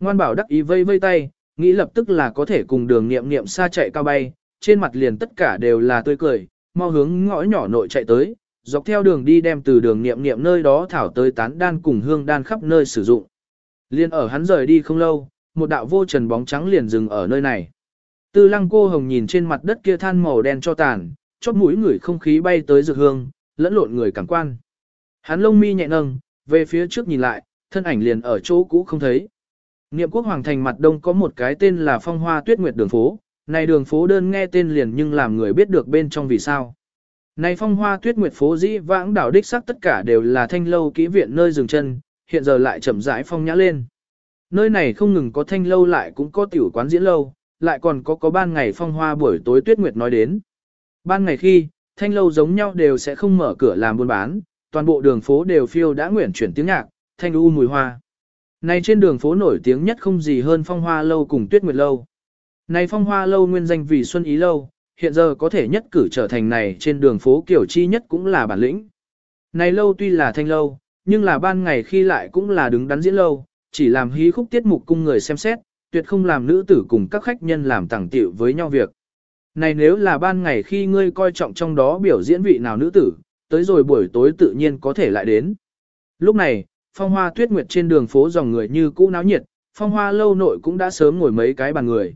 Ngoan bảo đắc ý vây vây tay, nghĩ lập tức là có thể cùng đường nghiệm nghiệm xa chạy cao bay, trên mặt liền tất cả đều là tươi cười, mau hướng ngõ nhỏ nội chạy tới, dọc theo đường đi đem từ đường nghiệm nghiệm nơi đó thảo tới tán đan cùng hương đan khắp nơi sử dụng. Liên ở hắn rời đi không lâu, một đạo vô trần bóng trắng liền dừng ở nơi này. Tư lăng cô hồng nhìn trên mặt đất kia than màu đen cho tàn, chóp mũi người không khí bay tới dược hương, lẫn lộn người cảm quan. Hắn lông mi nhẹ nâng, về phía trước nhìn lại, thân ảnh liền ở chỗ cũ không thấy. Niệm quốc hoàng thành mặt đông có một cái tên là phong hoa tuyết nguyệt đường phố, này đường phố đơn nghe tên liền nhưng làm người biết được bên trong vì sao. Này phong hoa tuyết nguyệt phố dĩ vãng đảo đích sắc tất cả đều là thanh lâu kỹ viện nơi dừng chân, hiện giờ lại chậm rãi phong nhã lên. Nơi này không ngừng có thanh lâu lại cũng có tiểu quán diễn lâu, lại còn có có ban ngày phong hoa buổi tối tuyết nguyệt nói đến. Ban ngày khi, thanh lâu giống nhau đều sẽ không mở cửa làm buôn bán, toàn bộ đường phố đều phiêu đã nguyện chuyển tiếng nhạc, thanh u mùi hoa. Này trên đường phố nổi tiếng nhất không gì hơn phong hoa lâu cùng tuyết nguyệt lâu. Này phong hoa lâu nguyên danh vì xuân ý lâu, hiện giờ có thể nhất cử trở thành này trên đường phố kiểu chi nhất cũng là bản lĩnh. Này lâu tuy là thanh lâu, nhưng là ban ngày khi lại cũng là đứng đắn diễn lâu, chỉ làm hí khúc tiết mục cung người xem xét, tuyệt không làm nữ tử cùng các khách nhân làm tẳng tiệu với nhau việc. Này nếu là ban ngày khi ngươi coi trọng trong đó biểu diễn vị nào nữ tử, tới rồi buổi tối tự nhiên có thể lại đến. Lúc này, phong hoa tuyết nguyệt trên đường phố dòng người như cũ náo nhiệt, phong hoa lâu nội cũng đã sớm ngồi mấy cái bàn người.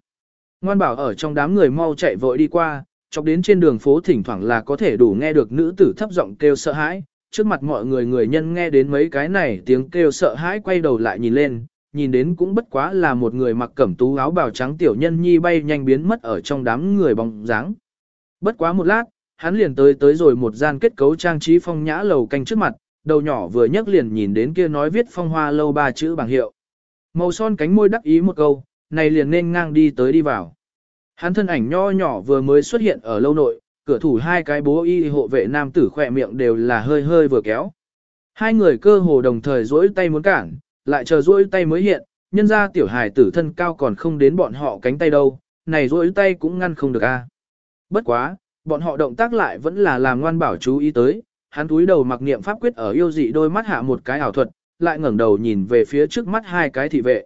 Ngoan bảo ở trong đám người mau chạy vội đi qua, chọc đến trên đường phố thỉnh thoảng là có thể đủ nghe được nữ tử thấp giọng kêu sợ hãi. Trước mặt mọi người người nhân nghe đến mấy cái này tiếng kêu sợ hãi quay đầu lại nhìn lên, nhìn đến cũng bất quá là một người mặc cẩm tú áo bào trắng tiểu nhân nhi bay nhanh biến mất ở trong đám người bóng dáng. Bất quá một lát, hắn liền tới tới rồi một gian kết cấu trang trí phong nhã lầu canh trước mặt, đầu nhỏ vừa nhấc liền nhìn đến kia nói viết phong hoa lâu ba chữ bảng hiệu. Màu son cánh môi đắc ý một câu, này liền nên ngang đi tới đi vào. Hắn thân ảnh nho nhỏ vừa mới xuất hiện ở lâu nội, cửa thủ hai cái bố y hộ vệ nam tử khỏe miệng đều là hơi hơi vừa kéo. Hai người cơ hồ đồng thời duỗi tay muốn cản, lại chờ duỗi tay mới hiện, nhân ra tiểu hài tử thân cao còn không đến bọn họ cánh tay đâu, này duỗi tay cũng ngăn không được a. Bất quá, bọn họ động tác lại vẫn là làm ngoan bảo chú ý tới, hắn túi đầu mặc niệm pháp quyết ở yêu dị đôi mắt hạ một cái ảo thuật, lại ngẩng đầu nhìn về phía trước mắt hai cái thị vệ.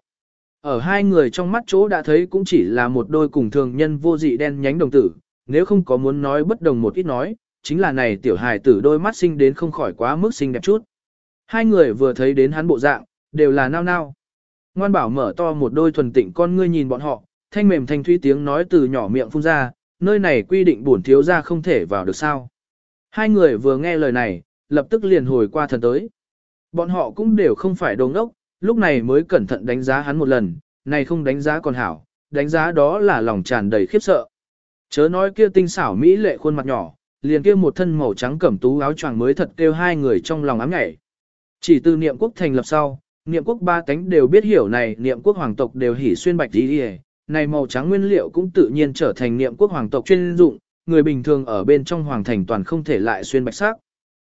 Ở hai người trong mắt chỗ đã thấy cũng chỉ là một đôi cùng thường nhân vô dị đen nhánh đồng tử, nếu không có muốn nói bất đồng một ít nói, chính là này tiểu hài tử đôi mắt sinh đến không khỏi quá mức xinh đẹp chút. Hai người vừa thấy đến hắn bộ dạng, đều là nao nao. Ngoan bảo mở to một đôi thuần tịnh con ngươi nhìn bọn họ, thanh mềm thanh thuy tiếng nói từ nhỏ miệng phun ra, nơi này quy định bổn thiếu ra không thể vào được sao. Hai người vừa nghe lời này, lập tức liền hồi qua thần tới. Bọn họ cũng đều không phải đồ ngốc, lúc này mới cẩn thận đánh giá hắn một lần, này không đánh giá còn hảo, đánh giá đó là lòng tràn đầy khiếp sợ. Chớ nói kia tinh xảo mỹ lệ khuôn mặt nhỏ, liền kia một thân màu trắng cẩm tú áo choàng mới thật kêu hai người trong lòng ám nhảy. Chỉ từ niệm quốc thành lập sau, niệm quốc ba tánh đều biết hiểu này, niệm quốc hoàng tộc đều hỉ xuyên bạch đi đi này màu trắng nguyên liệu cũng tự nhiên trở thành niệm quốc hoàng tộc chuyên dụng, người bình thường ở bên trong hoàng thành toàn không thể lại xuyên bạch sắc.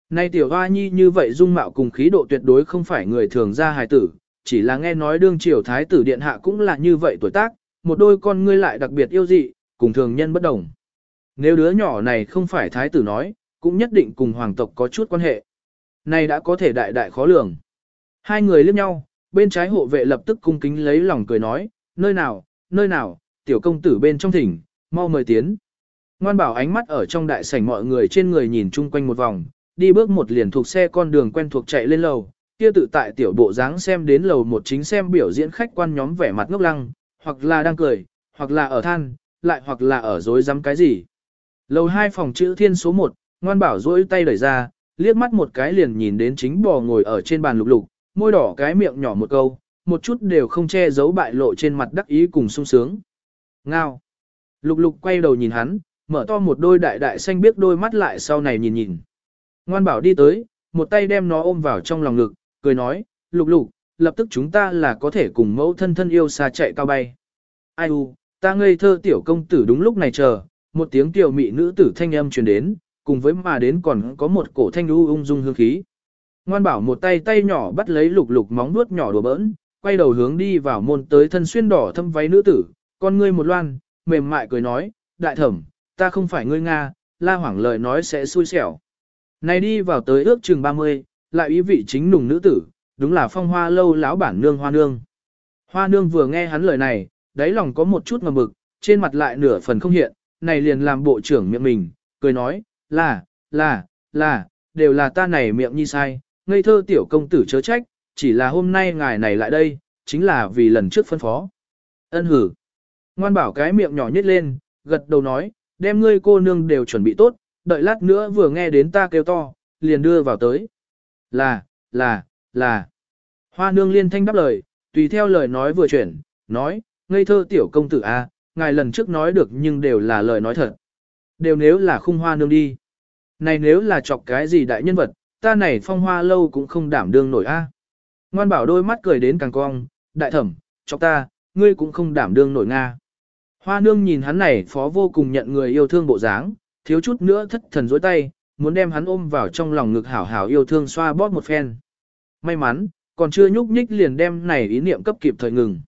Nay tiểu hoa nhi như vậy dung mạo cùng khí độ tuyệt đối không phải người thường ra hài tử, chỉ là nghe nói đương triều thái tử điện hạ cũng là như vậy tuổi tác, một đôi con ngươi lại đặc biệt yêu dị, cùng thường nhân bất đồng. Nếu đứa nhỏ này không phải thái tử nói, cũng nhất định cùng hoàng tộc có chút quan hệ. Này đã có thể đại đại khó lường. Hai người liếc nhau, bên trái hộ vệ lập tức cung kính lấy lòng cười nói, nơi nào, nơi nào, tiểu công tử bên trong thỉnh, mau mời tiến. Ngoan bảo ánh mắt ở trong đại sảnh mọi người trên người nhìn chung quanh một vòng, đi bước một liền thuộc xe con đường quen thuộc chạy lên lầu, kia tự tại tiểu bộ dáng xem đến lầu một chính xem biểu diễn khách quan nhóm vẻ mặt ngốc lăng, hoặc là đang cười, hoặc là ở than, lại hoặc là ở dối rắm cái gì. Lầu hai phòng chữ thiên số một, ngoan bảo duỗi tay đẩy ra, liếc mắt một cái liền nhìn đến chính bò ngồi ở trên bàn lục lục, môi đỏ cái miệng nhỏ một câu, một chút đều không che giấu bại lộ trên mặt đắc ý cùng sung sướng. Ngao. Lục lục quay đầu nhìn hắn, mở to một đôi đại đại xanh biết đôi mắt lại sau này nhìn nhìn. Ngoan bảo đi tới, một tay đem nó ôm vào trong lòng ngực, cười nói, lục lục, lập tức chúng ta là có thể cùng mẫu thân thân yêu xa chạy cao bay. Ai u, ta ngây thơ tiểu công tử đúng lúc này chờ, một tiếng tiểu mị nữ tử thanh âm truyền đến, cùng với mà đến còn có một cổ thanh đu ung dung hương khí. Ngoan bảo một tay tay nhỏ bắt lấy lục lục móng nuốt nhỏ đùa bỡn, quay đầu hướng đi vào môn tới thân xuyên đỏ thâm váy nữ tử, con ngươi một loan, mềm mại cười nói, đại thẩm, ta không phải ngươi Nga, la hoảng lời nói sẽ xui xẻo. Này đi vào tới ước chừng 30, lại ý vị chính nùng nữ tử, đúng là phong hoa lâu lão bản nương hoa nương. Hoa nương vừa nghe hắn lời này, đáy lòng có một chút ngầm mực, trên mặt lại nửa phần không hiện, này liền làm bộ trưởng miệng mình, cười nói, là, là, là, đều là ta này miệng nhi sai, ngây thơ tiểu công tử chớ trách, chỉ là hôm nay ngài này lại đây, chính là vì lần trước phân phó. Ân hử. Ngoan bảo cái miệng nhỏ nhất lên, gật đầu nói, đem ngươi cô nương đều chuẩn bị tốt, đợi lát nữa vừa nghe đến ta kêu to, liền đưa vào tới. Là, là, là. Hoa nương liên thanh đáp lời, tùy theo lời nói vừa chuyển, nói, ngây thơ tiểu công tử a, ngài lần trước nói được nhưng đều là lời nói thật. Đều nếu là khung hoa nương đi. Này nếu là chọc cái gì đại nhân vật, ta này phong hoa lâu cũng không đảm đương nổi a. Ngoan bảo đôi mắt cười đến càng cong, đại thẩm, chọc ta, ngươi cũng không đảm đương nổi Nga. Hoa nương nhìn hắn này phó vô cùng nhận người yêu thương bộ dáng, thiếu chút nữa thất thần dối tay, muốn đem hắn ôm vào trong lòng ngực hảo hảo yêu thương xoa bóp một phen. May mắn, còn chưa nhúc nhích liền đem này ý niệm cấp kịp thời ngừng.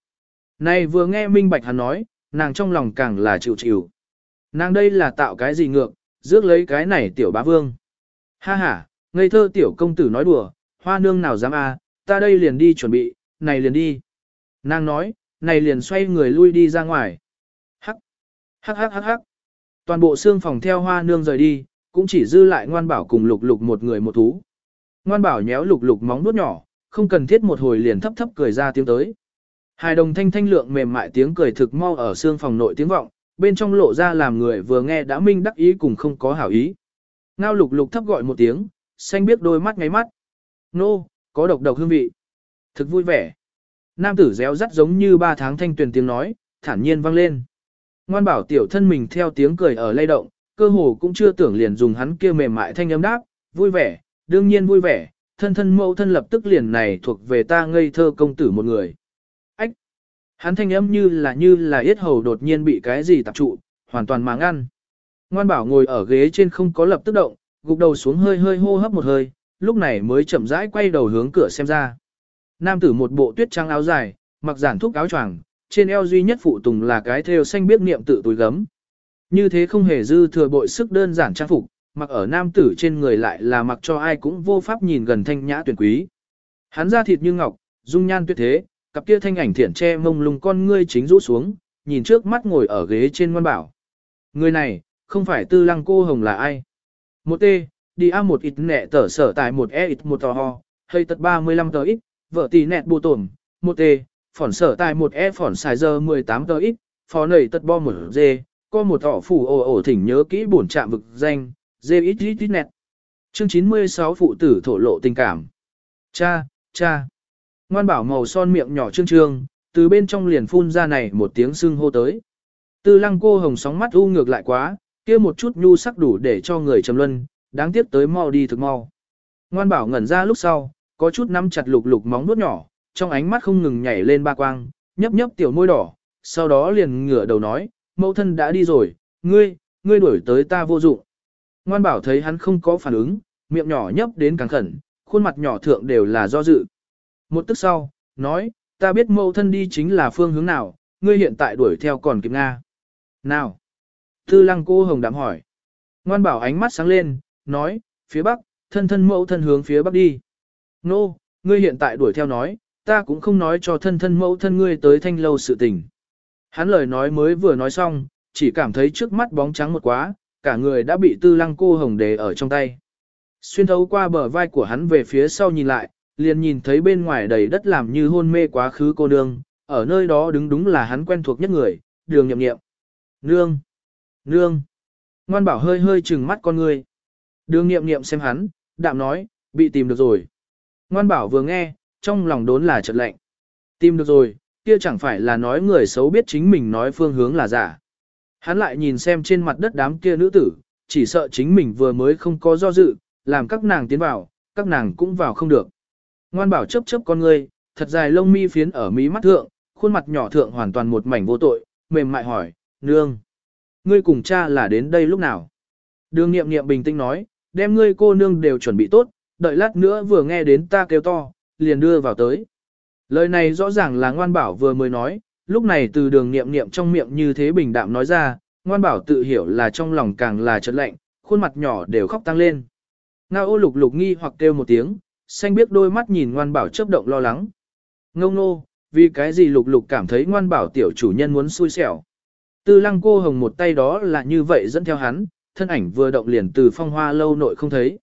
Này vừa nghe minh bạch hắn nói, nàng trong lòng càng là chịu chịu. Nàng đây là tạo cái gì ngược, rước lấy cái này tiểu bá vương. Ha ha, ngây thơ tiểu công tử nói đùa, hoa nương nào dám a, ta đây liền đi chuẩn bị, này liền đi. Nàng nói, này liền xoay người lui đi ra ngoài. Hắc, hắc hắc hắc. Toàn bộ xương phòng theo hoa nương rời đi, cũng chỉ dư lại ngoan bảo cùng lục lục một người một thú. Ngoan bảo nhéo lục lục móng nuốt nhỏ, không cần thiết một hồi liền thấp thấp cười ra tiếng tới. Hài đồng thanh thanh lượng mềm mại tiếng cười thực mau ở xương phòng nội tiếng vọng, bên trong lộ ra làm người vừa nghe đã minh đắc ý cùng không có hảo ý. Ngao lục lục thấp gọi một tiếng, xanh biết đôi mắt ngáy mắt. Nô, có độc độc hương vị. Thực vui vẻ. Nam tử réo rắt giống như ba tháng thanh tuyền tiếng nói, thản nhiên vang lên. Ngoan bảo tiểu thân mình theo tiếng cười ở lay động, cơ hồ cũng chưa tưởng liền dùng hắn kia mềm mại thanh âm đáp, vui vẻ, đương nhiên vui vẻ, thân thân mẫu thân lập tức liền này thuộc về ta ngây thơ công tử một người. Ách! Hắn thanh âm như là như là yết hầu đột nhiên bị cái gì tập trụ, hoàn toàn mà ngăn. Ngoan bảo ngồi ở ghế trên không có lập tức động, gục đầu xuống hơi hơi hô hấp một hơi, lúc này mới chậm rãi quay đầu hướng cửa xem ra. Nam tử một bộ tuyết trắng áo dài, mặc giản thúc áo choàng, trên eo duy nhất phụ tùng là cái thêu xanh biết niệm tự túi gấm. Như thế không hề dư thừa bội sức đơn giản trang phục, mặc ở nam tử trên người lại là mặc cho ai cũng vô pháp nhìn gần thanh nhã tuyển quý. Hắn da thịt như ngọc, dung nhan tuyệt thế, cặp kia thanh ảnh thiện che mông lung con ngươi chính rũ xuống, nhìn trước mắt ngồi ở ghế trên ngoan bảo. Người này, không phải tư lăng cô hồng là ai? Một tê đi A một ít nẹ tở sở tại một E ít một tò ho, hơi tật 35 tờ ít, vợ tỷ nẹt bù tổn, một tê phỏn sở tại một E phỏn xài giờ 18 tờ ít, phó nầy tật bo một dê có một tỏ phủ ồ ồ thỉnh nhớ kỹ bổn trạm vực danh, dê ít ít ít nẹt. Chương 96 phụ tử thổ lộ tình cảm. Cha, cha. Ngoan bảo màu son miệng nhỏ trương trương, từ bên trong liền phun ra này một tiếng sưng hô tới. Tư lăng cô hồng sóng mắt u ngược lại quá, kia một chút nhu sắc đủ để cho người trầm luân, đáng tiếc tới mau đi thực mau. Ngoan bảo ngẩn ra lúc sau, có chút nắm chặt lục lục móng nuốt nhỏ, trong ánh mắt không ngừng nhảy lên ba quang, nhấp nhấp tiểu môi đỏ, sau đó liền ngửa đầu nói, mẫu thân đã đi rồi, ngươi, ngươi đuổi tới ta vô dụng. Ngoan bảo thấy hắn không có phản ứng, miệng nhỏ nhấp đến càng khẩn, khuôn mặt nhỏ thượng đều là do dự. Một tức sau, nói, ta biết mẫu thân đi chính là phương hướng nào, ngươi hiện tại đuổi theo còn kịp Nga. Nào? Tư lăng cô hồng đạm hỏi. Ngoan bảo ánh mắt sáng lên, nói, phía bắc, thân thân mẫu thân hướng phía bắc đi. Nô, no, ngươi hiện tại đuổi theo nói, ta cũng không nói cho thân thân mẫu thân ngươi tới thanh lâu sự tình. Hắn lời nói mới vừa nói xong, chỉ cảm thấy trước mắt bóng trắng một quá, cả người đã bị tư lăng cô hồng đề ở trong tay. Xuyên thấu qua bờ vai của hắn về phía sau nhìn lại, liền nhìn thấy bên ngoài đầy đất làm như hôn mê quá khứ cô nương, ở nơi đó đứng đúng là hắn quen thuộc nhất người, đường nhậm nghiệm. Nương! Nương! Ngoan bảo hơi hơi chừng mắt con người. Đường nghiệm nghiệm xem hắn, đạm nói, bị tìm được rồi. Ngoan bảo vừa nghe, trong lòng đốn là chợt lạnh. Tìm được rồi, kia chẳng phải là nói người xấu biết chính mình nói phương hướng là giả. Hắn lại nhìn xem trên mặt đất đám kia nữ tử, chỉ sợ chính mình vừa mới không có do dự, làm các nàng tiến vào, các nàng cũng vào không được. Ngoan bảo chấp chấp con ngươi, thật dài lông mi phiến ở mí mắt thượng, khuôn mặt nhỏ thượng hoàn toàn một mảnh vô tội, mềm mại hỏi, nương. Ngươi cùng cha là đến đây lúc nào? Đường nghiệm nghiệm bình tĩnh nói, đem ngươi cô nương đều chuẩn bị tốt, đợi lát nữa vừa nghe đến ta kêu to, liền đưa vào tới. Lời này rõ ràng là ngoan bảo vừa mới nói, lúc này từ đường nghiệm nghiệm trong miệng như thế bình đạm nói ra, ngoan bảo tự hiểu là trong lòng càng là chợt lạnh, khuôn mặt nhỏ đều khóc tăng lên. Ngao ô lục lục nghi hoặc kêu một tiếng, xanh biết đôi mắt nhìn ngoan bảo chớp động lo lắng. Ngông nô, vì cái gì lục lục cảm thấy ngoan bảo tiểu chủ nhân muốn xui xẻo. Tư lăng cô hồng một tay đó là như vậy dẫn theo hắn, thân ảnh vừa động liền từ phong hoa lâu nội không thấy.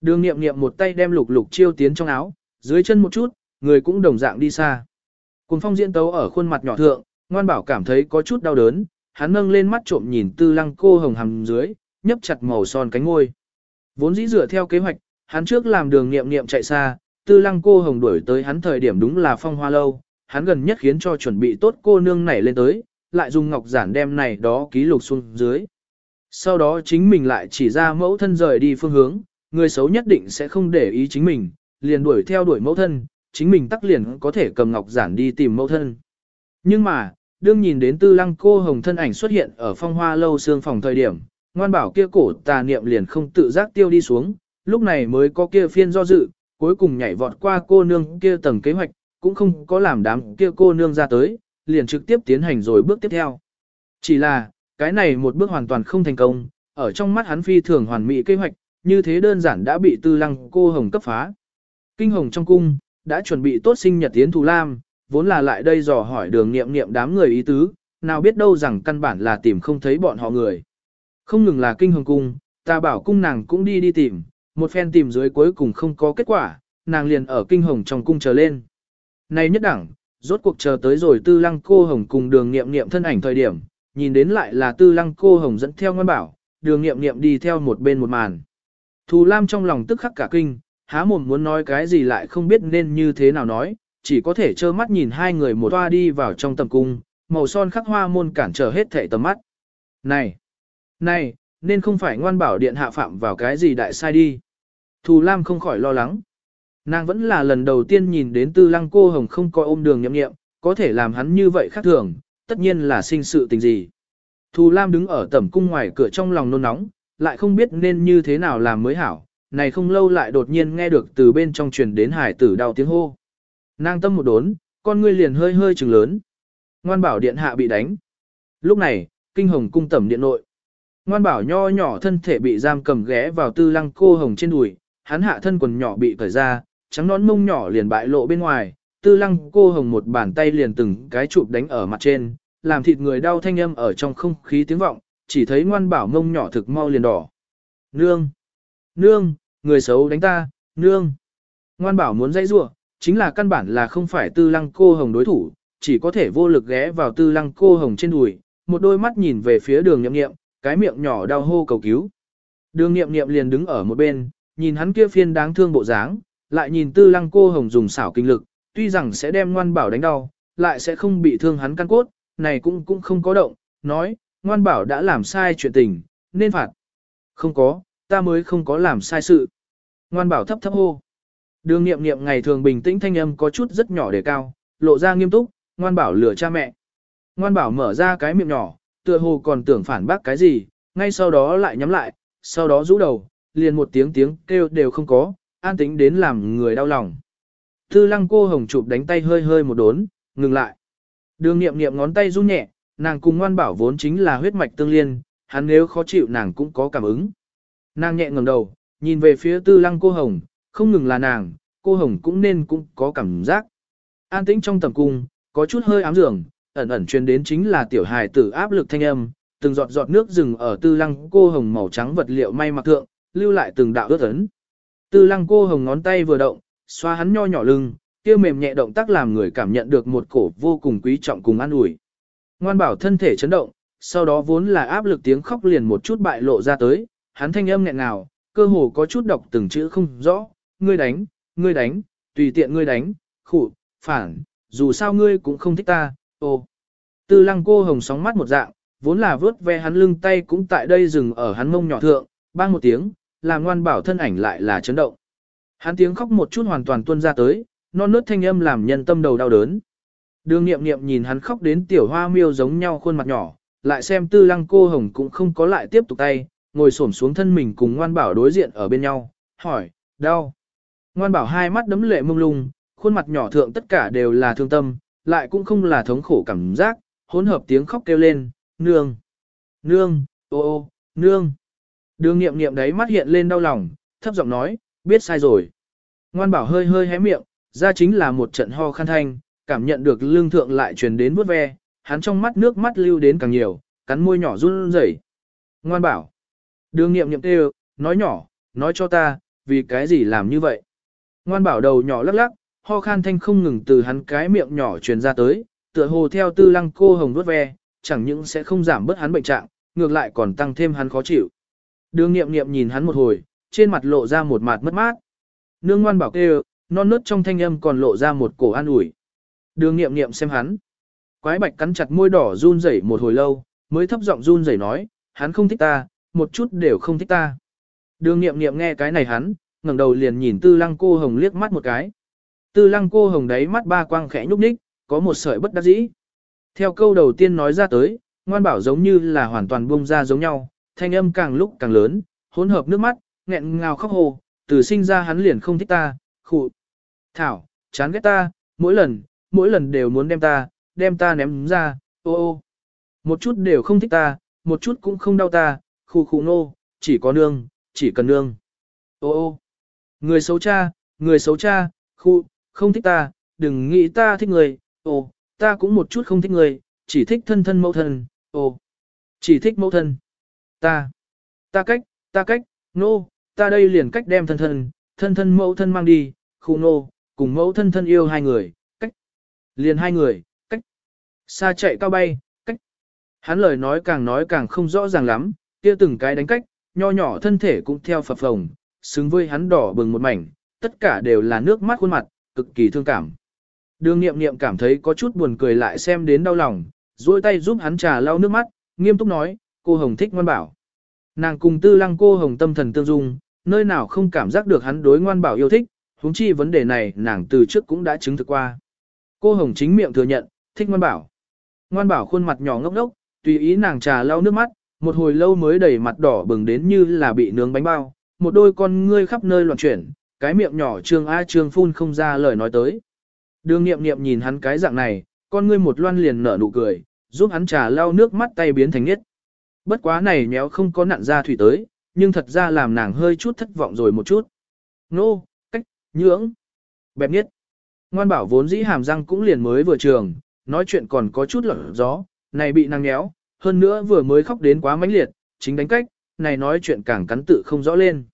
Đường nghiệm nghiệm một tay đem lục lục chiêu tiến trong áo, dưới chân một chút, người cũng đồng dạng đi xa. Cùng phong diễn tấu ở khuôn mặt nhỏ thượng, ngoan bảo cảm thấy có chút đau đớn, hắn nâng lên mắt trộm nhìn tư lăng cô hồng hầm dưới, nhấp chặt màu son cánh ngôi. Vốn dĩ dựa theo kế hoạch, hắn trước làm đường nghiệm nghiệm chạy xa, tư lăng cô hồng đuổi tới hắn thời điểm đúng là phong hoa lâu, hắn gần nhất khiến cho chuẩn bị tốt cô nương nảy lên tới, lại dùng ngọc giản đem này đó ký lục xuống dưới. Sau đó chính mình lại chỉ ra mẫu thân rời đi phương hướng, người xấu nhất định sẽ không để ý chính mình, liền đuổi theo đuổi mẫu thân, chính mình tắc liền có thể cầm ngọc giản đi tìm mẫu thân. Nhưng mà, đương nhìn đến tư lăng cô hồng thân ảnh xuất hiện ở phong hoa lâu xương phòng thời điểm, ngoan bảo kia cổ tà niệm liền không tự giác tiêu đi xuống, lúc này mới có kia phiên do dự, cuối cùng nhảy vọt qua cô nương kia tầng kế hoạch, cũng không có làm đám kia cô nương ra tới, liền trực tiếp tiến hành rồi bước tiếp theo. Chỉ là, cái này một bước hoàn toàn không thành công, ở trong mắt hắn phi thường hoàn mỹ kế hoạch, như thế đơn giản đã bị tư lăng cô hồng cấp phá. Kinh hồng trong cung, đã chuẩn bị tốt sinh nhật tiến thù lam, vốn là lại đây dò hỏi đường nghiệm nghiệm đám người ý tứ, nào biết đâu rằng căn bản là tìm không thấy bọn họ người. Không ngừng là kinh hồng cung, ta bảo cung nàng cũng đi đi tìm, một phen tìm dưới cuối cùng không có kết quả, nàng liền ở kinh hồng trong cung chờ lên. Này nhất đẳng, rốt cuộc chờ tới rồi tư lăng cô hồng cùng đường nghiệm nghiệm thân ảnh thời điểm, nhìn đến lại là tư lăng cô hồng dẫn theo ngoan bảo, đường nghiệm nghiệm đi theo một bên một màn. Thù Lam trong lòng tức khắc cả kinh, há mồm muốn nói cái gì lại không biết nên như thế nào nói, chỉ có thể trơ mắt nhìn hai người một toa đi vào trong tầm cung, màu son khắc hoa môn cản trở hết thệ tầm mắt. Này! Này! Nên không phải ngoan bảo điện hạ phạm vào cái gì đại sai đi. Thù Lam không khỏi lo lắng. Nàng vẫn là lần đầu tiên nhìn đến tư lăng cô hồng không coi ôm đường nhậm nghiệm, có thể làm hắn như vậy khác thường, tất nhiên là sinh sự tình gì. Thù Lam đứng ở tẩm cung ngoài cửa trong lòng nôn nóng, lại không biết nên như thế nào làm mới hảo, này không lâu lại đột nhiên nghe được từ bên trong truyền đến hải tử đau tiếng hô. Nàng tâm một đốn, con ngươi liền hơi hơi trừng lớn. Ngoan bảo điện hạ bị đánh. Lúc này, kinh hồng cung tẩm điện nội. Ngoan bảo nho nhỏ thân thể bị giam cầm ghé vào tư lăng cô hồng trên đùi, hắn hạ thân quần nhỏ bị cởi ra, trắng nón mông nhỏ liền bại lộ bên ngoài, tư lăng cô hồng một bàn tay liền từng cái chụp đánh ở mặt trên, làm thịt người đau thanh âm ở trong không khí tiếng vọng, chỉ thấy ngoan bảo mông nhỏ thực mau liền đỏ. Nương! Nương! Người xấu đánh ta! Nương! Ngoan bảo muốn dãy rua, chính là căn bản là không phải tư lăng cô hồng đối thủ, chỉ có thể vô lực ghé vào tư lăng cô hồng trên đùi, một đôi mắt nhìn về phía đường nhậm nghiệm, cái miệng nhỏ đau hô cầu cứu. Đường nghiệm nghiệm liền đứng ở một bên, nhìn hắn kia phiên đáng thương bộ dáng, lại nhìn tư lăng cô hồng dùng xảo kinh lực, tuy rằng sẽ đem ngoan bảo đánh đau, lại sẽ không bị thương hắn căn cốt, này cũng cũng không có động, nói, ngoan bảo đã làm sai chuyện tình, nên phạt. Không có, ta mới không có làm sai sự. Ngoan bảo thấp thấp hô. Đường nghiệm nghiệm ngày thường bình tĩnh thanh âm có chút rất nhỏ để cao, lộ ra nghiêm túc, ngoan bảo lừa cha mẹ. Ngoan bảo mở ra cái miệng nhỏ, tựa hồ còn tưởng phản bác cái gì, ngay sau đó lại nhắm lại, sau đó rũ đầu, liền một tiếng tiếng kêu đều không có, an tĩnh đến làm người đau lòng. Tư lăng cô hồng chụp đánh tay hơi hơi một đốn, ngừng lại. Đường nghiệm nghiệm ngón tay run nhẹ, nàng cùng ngoan bảo vốn chính là huyết mạch tương liên, hắn nếu khó chịu nàng cũng có cảm ứng. Nàng nhẹ ngẩng đầu, nhìn về phía tư lăng cô hồng, không ngừng là nàng, cô hồng cũng nên cũng có cảm giác. An tĩnh trong tầm cung, có chút hơi ám giường, ẩn ẩn truyền đến chính là tiểu hài tử áp lực thanh âm, từng giọt giọt nước rừng ở tư lăng cô hồng màu trắng vật liệu may mặc thượng, lưu lại từng đạo ướt ấn. Tư lăng cô hồng ngón tay vừa động, xoa hắn nho nhỏ lưng, kia mềm nhẹ động tác làm người cảm nhận được một cổ vô cùng quý trọng cùng an ủi. Ngoan bảo thân thể chấn động, sau đó vốn là áp lực tiếng khóc liền một chút bại lộ ra tới, hắn thanh âm nghẹn ngào, cơ hồ có chút đọc từng chữ không rõ, ngươi đánh, ngươi đánh, tùy tiện ngươi đánh, khụ, phản, dù sao ngươi cũng không thích ta, ô. Tư lăng cô hồng sóng mắt một dạng, vốn là vớt ve hắn lưng tay cũng tại đây dừng ở hắn mông nhỏ thượng, bang một tiếng, làm ngoan bảo thân ảnh lại là chấn động. Hắn tiếng khóc một chút hoàn toàn tuôn ra tới, non nớt thanh âm làm nhân tâm đầu đau đớn. Đường nghiệm nghiệm nhìn hắn khóc đến tiểu hoa miêu giống nhau khuôn mặt nhỏ, lại xem tư lăng cô hồng cũng không có lại tiếp tục tay, ngồi xổm xuống thân mình cùng ngoan bảo đối diện ở bên nhau, hỏi, đau. Ngoan bảo hai mắt đấm lệ mông lung, khuôn mặt nhỏ thượng tất cả đều là thương tâm, lại cũng không là thống khổ cảm giác, hỗn hợp tiếng khóc kêu lên, nương, nương, ô ô, nương. Đường nghiệm nghiệm đấy mắt hiện lên đau lòng, thấp giọng nói, biết sai rồi. Ngoan bảo hơi hơi hé miệng, ra chính là một trận ho khăn thanh, cảm nhận được lương thượng lại truyền đến vuốt ve, hắn trong mắt nước mắt lưu đến càng nhiều, cắn môi nhỏ run rẩy. Ngoan bảo. Đường nghiệm nghiệm kêu, nói nhỏ, nói cho ta, vì cái gì làm như vậy. Ngoan bảo đầu nhỏ lắc lắc, ho khan thanh không ngừng từ hắn cái miệng nhỏ truyền ra tới, tựa hồ theo tư lăng cô hồng vuốt ve, chẳng những sẽ không giảm bớt hắn bệnh trạng, ngược lại còn tăng thêm hắn khó chịu. Đường nghiệm nghiệm nhìn hắn một hồi, trên mặt lộ ra một mặt mất mát. Nương ngoan bảo kêu, non nớt trong thanh âm còn lộ ra một cổ an ủi. Đường nghiệm nghiệm xem hắn. Quái bạch cắn chặt môi đỏ run rẩy một hồi lâu, mới thấp giọng run rẩy nói, hắn không thích ta, một chút đều không thích ta. Đường nghiệm nghiệm nghe cái này hắn, ngẩng đầu liền nhìn tư lăng cô hồng liếc mắt một cái. Tư lăng cô hồng đấy mắt ba quang khẽ nhúc nhích, có một sợi bất đắc dĩ. Theo câu đầu tiên nói ra tới, ngoan bảo giống như là hoàn toàn buông ra giống nhau, thanh âm càng lúc càng lớn, hỗn hợp nước mắt, nghẹn ngào khóc hồ, từ sinh ra hắn liền không thích ta, khụ. Thảo, chán ghét ta, mỗi lần, mỗi lần đều muốn đem ta, đem ta ném ra, ô ô. Một chút đều không thích ta, một chút cũng không đau ta, khu khu nô, chỉ có nương, chỉ cần nương. Ô ô. Người xấu cha, người xấu cha, khu, không thích ta, đừng nghĩ ta thích người, ô, ta cũng một chút không thích người, chỉ thích thân thân mẫu thân, ô. Chỉ thích mẫu thân. Ta, ta cách, ta cách, nô, ta đây liền cách đem thân thân, thân thân mẫu thân mang đi, khu nô, cùng mẫu thân thân yêu hai người, cách. Liền hai người, cách. Xa chạy cao bay, cách. Hắn lời nói càng nói càng không rõ ràng lắm, kia từng cái đánh cách, nho nhỏ thân thể cũng theo phập phồng, xứng với hắn đỏ bừng một mảnh, tất cả đều là nước mắt khuôn mặt, cực kỳ thương cảm. Đường nghiệm nghiệm cảm thấy có chút buồn cười lại xem đến đau lòng, duỗi tay giúp hắn trà lau nước mắt, nghiêm túc nói, cô Hồng thích ngoan bảo. Nàng cùng tư lăng cô Hồng tâm thần tương dung, nơi nào không cảm giác được hắn đối ngoan bảo yêu thích, huống chi vấn đề này nàng từ trước cũng đã chứng thực qua. Cô Hồng chính miệng thừa nhận, thích ngoan bảo. Ngoan bảo khuôn mặt nhỏ ngốc ngốc, tùy ý nàng trà lau nước mắt, một hồi lâu mới đầy mặt đỏ bừng đến như là bị nướng bánh bao, một đôi con ngươi khắp nơi loạn chuyển, cái miệng nhỏ trương a trương phun không ra lời nói tới. Đường nghiệm nghiệm nhìn hắn cái dạng này, con ngươi một loan liền nở nụ cười, giúp hắn trà lau nước mắt tay biến thành nhất. Bất quá này nhéo không có nặn ra thủy tới, nhưng thật ra làm nàng hơi chút thất vọng rồi một chút. Nô, cách, nhưỡng, bẹp nhất. Ngoan bảo vốn dĩ hàm răng cũng liền mới vừa trường, nói chuyện còn có chút lở gió, này bị nàng nhéo, hơn nữa vừa mới khóc đến quá mãnh liệt, chính đánh cách, này nói chuyện càng cắn tự không rõ lên.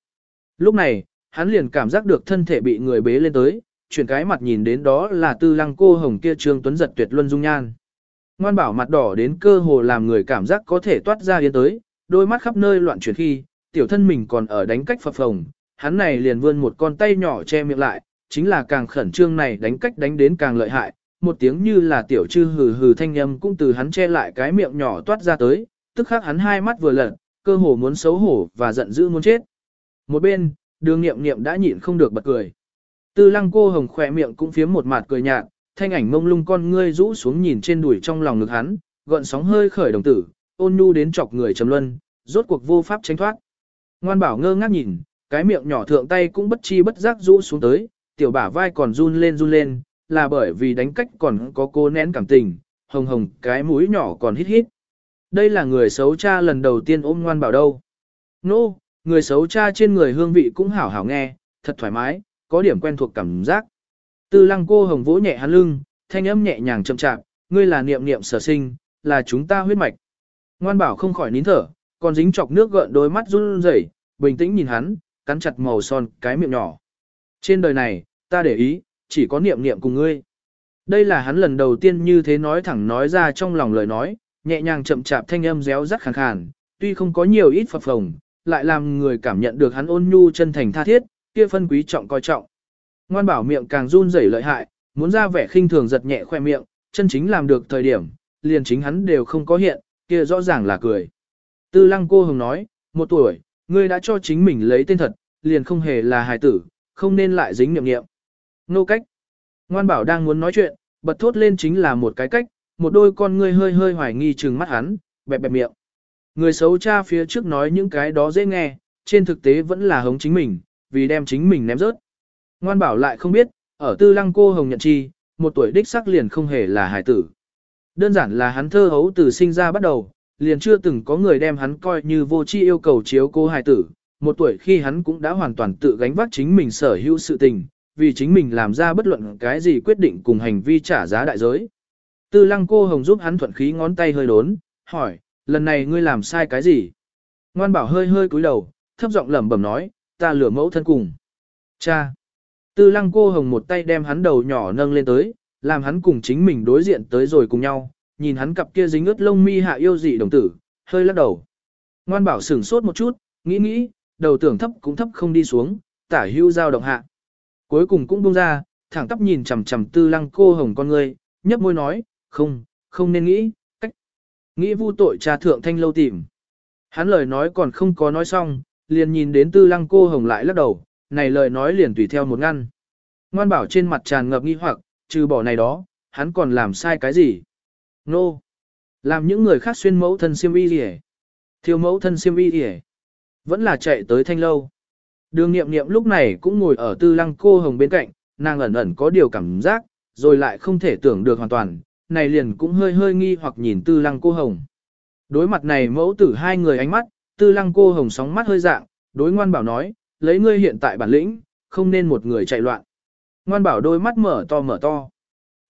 Lúc này, hắn liền cảm giác được thân thể bị người bế lên tới, chuyển cái mặt nhìn đến đó là tư lăng cô hồng kia trương tuấn giật tuyệt luân dung nhan. Ngoan bảo mặt đỏ đến cơ hồ làm người cảm giác có thể toát ra yên tới, đôi mắt khắp nơi loạn chuyển khi, tiểu thân mình còn ở đánh cách phập phồng, hắn này liền vươn một con tay nhỏ che miệng lại, chính là càng khẩn trương này đánh cách đánh đến càng lợi hại, một tiếng như là tiểu chư hừ hừ thanh âm cũng từ hắn che lại cái miệng nhỏ toát ra tới, tức khắc hắn hai mắt vừa lật, cơ hồ muốn xấu hổ và giận dữ muốn chết. Một bên, đường nghiệm nghiệm đã nhịn không được bật cười. Tư lăng cô hồng khỏe miệng cũng phiếm một mặt cười nhạt, thanh ảnh mông lung con ngươi rũ xuống nhìn trên đùi trong lòng ngực hắn, gợn sóng hơi khởi đồng tử, ôn nhu đến chọc người trầm luân, rốt cuộc vô pháp tránh thoát. Ngoan bảo ngơ ngác nhìn, cái miệng nhỏ thượng tay cũng bất chi bất giác rũ xuống tới, tiểu bả vai còn run lên run lên, là bởi vì đánh cách còn có cô nén cảm tình, hồng hồng cái mũi nhỏ còn hít hít. Đây là người xấu cha lần đầu tiên ôm ngoan bảo đâu. Nô, no, người xấu cha trên người hương vị cũng hảo hảo nghe, thật thoải mái, có điểm quen thuộc cảm giác. Tư lăng cô hồng vỗ nhẹ hắn lưng, thanh âm nhẹ nhàng chậm chạp, ngươi là niệm niệm sở sinh, là chúng ta huyết mạch. Ngoan bảo không khỏi nín thở, còn dính chọc nước gợn đôi mắt run rẩy, bình tĩnh nhìn hắn, cắn chặt màu son cái miệng nhỏ. Trên đời này, ta để ý, chỉ có niệm niệm cùng ngươi. Đây là hắn lần đầu tiên như thế nói thẳng nói ra trong lòng lời nói, nhẹ nhàng chậm chạp thanh âm réo rắt khàn khàn, tuy không có nhiều ít phập phồng, lại làm người cảm nhận được hắn ôn nhu chân thành tha thiết, kia phân quý trọng coi trọng. Ngoan bảo miệng càng run rẩy lợi hại, muốn ra vẻ khinh thường giật nhẹ khoe miệng, chân chính làm được thời điểm, liền chính hắn đều không có hiện, kia rõ ràng là cười. Tư lăng cô hồng nói, một tuổi, ngươi đã cho chính mình lấy tên thật, liền không hề là hài tử, không nên lại dính niệm niệm. Nô cách. Ngoan bảo đang muốn nói chuyện, bật thốt lên chính là một cái cách, một đôi con ngươi hơi hơi hoài nghi trừng mắt hắn, bẹp bẹp miệng. Người xấu cha phía trước nói những cái đó dễ nghe, trên thực tế vẫn là hống chính mình, vì đem chính mình ném rớt. Ngoan bảo lại không biết, ở tư lăng cô hồng nhận chi, một tuổi đích sắc liền không hề là hải tử. Đơn giản là hắn thơ hấu từ sinh ra bắt đầu, liền chưa từng có người đem hắn coi như vô chi yêu cầu chiếu cô hải tử. Một tuổi khi hắn cũng đã hoàn toàn tự gánh vác chính mình sở hữu sự tình, vì chính mình làm ra bất luận cái gì quyết định cùng hành vi trả giá đại giới. Tư lăng cô hồng giúp hắn thuận khí ngón tay hơi đốn, hỏi, lần này ngươi làm sai cái gì? Ngoan bảo hơi hơi cúi đầu, thấp giọng lẩm bẩm nói, ta lửa mẫu thân cùng. Cha! Tư lăng cô hồng một tay đem hắn đầu nhỏ nâng lên tới, làm hắn cùng chính mình đối diện tới rồi cùng nhau, nhìn hắn cặp kia dính ướt lông mi hạ yêu dị đồng tử, hơi lắc đầu. Ngoan bảo sửng sốt một chút, nghĩ nghĩ, đầu tưởng thấp cũng thấp không đi xuống, tả hưu dao động hạ. Cuối cùng cũng buông ra, thẳng tắp nhìn chằm chằm tư lăng cô hồng con ngươi, nhấp môi nói, không, không nên nghĩ, cách. Nghĩ vu tội cha thượng thanh lâu tìm. Hắn lời nói còn không có nói xong, liền nhìn đến tư lăng cô hồng lại lắc đầu, này lời nói liền tùy theo một ngăn. Ngoan bảo trên mặt tràn ngập nghi hoặc, trừ bỏ này đó, hắn còn làm sai cái gì? Nô. Làm những người khác xuyên mẫu thân siêm y gì Thiêu mẫu thân siêm y gì Vẫn là chạy tới thanh lâu. Đường nghiệm nghiệm lúc này cũng ngồi ở tư lăng cô hồng bên cạnh, nàng ẩn ẩn có điều cảm giác, rồi lại không thể tưởng được hoàn toàn, này liền cũng hơi hơi nghi hoặc nhìn tư lăng cô hồng. Đối mặt này mẫu tử hai người ánh mắt, tư lăng cô hồng sóng mắt hơi dạng, đối ngoan bảo nói, lấy ngươi hiện tại bản lĩnh, không nên một người chạy loạn. Ngoan bảo đôi mắt mở to mở to.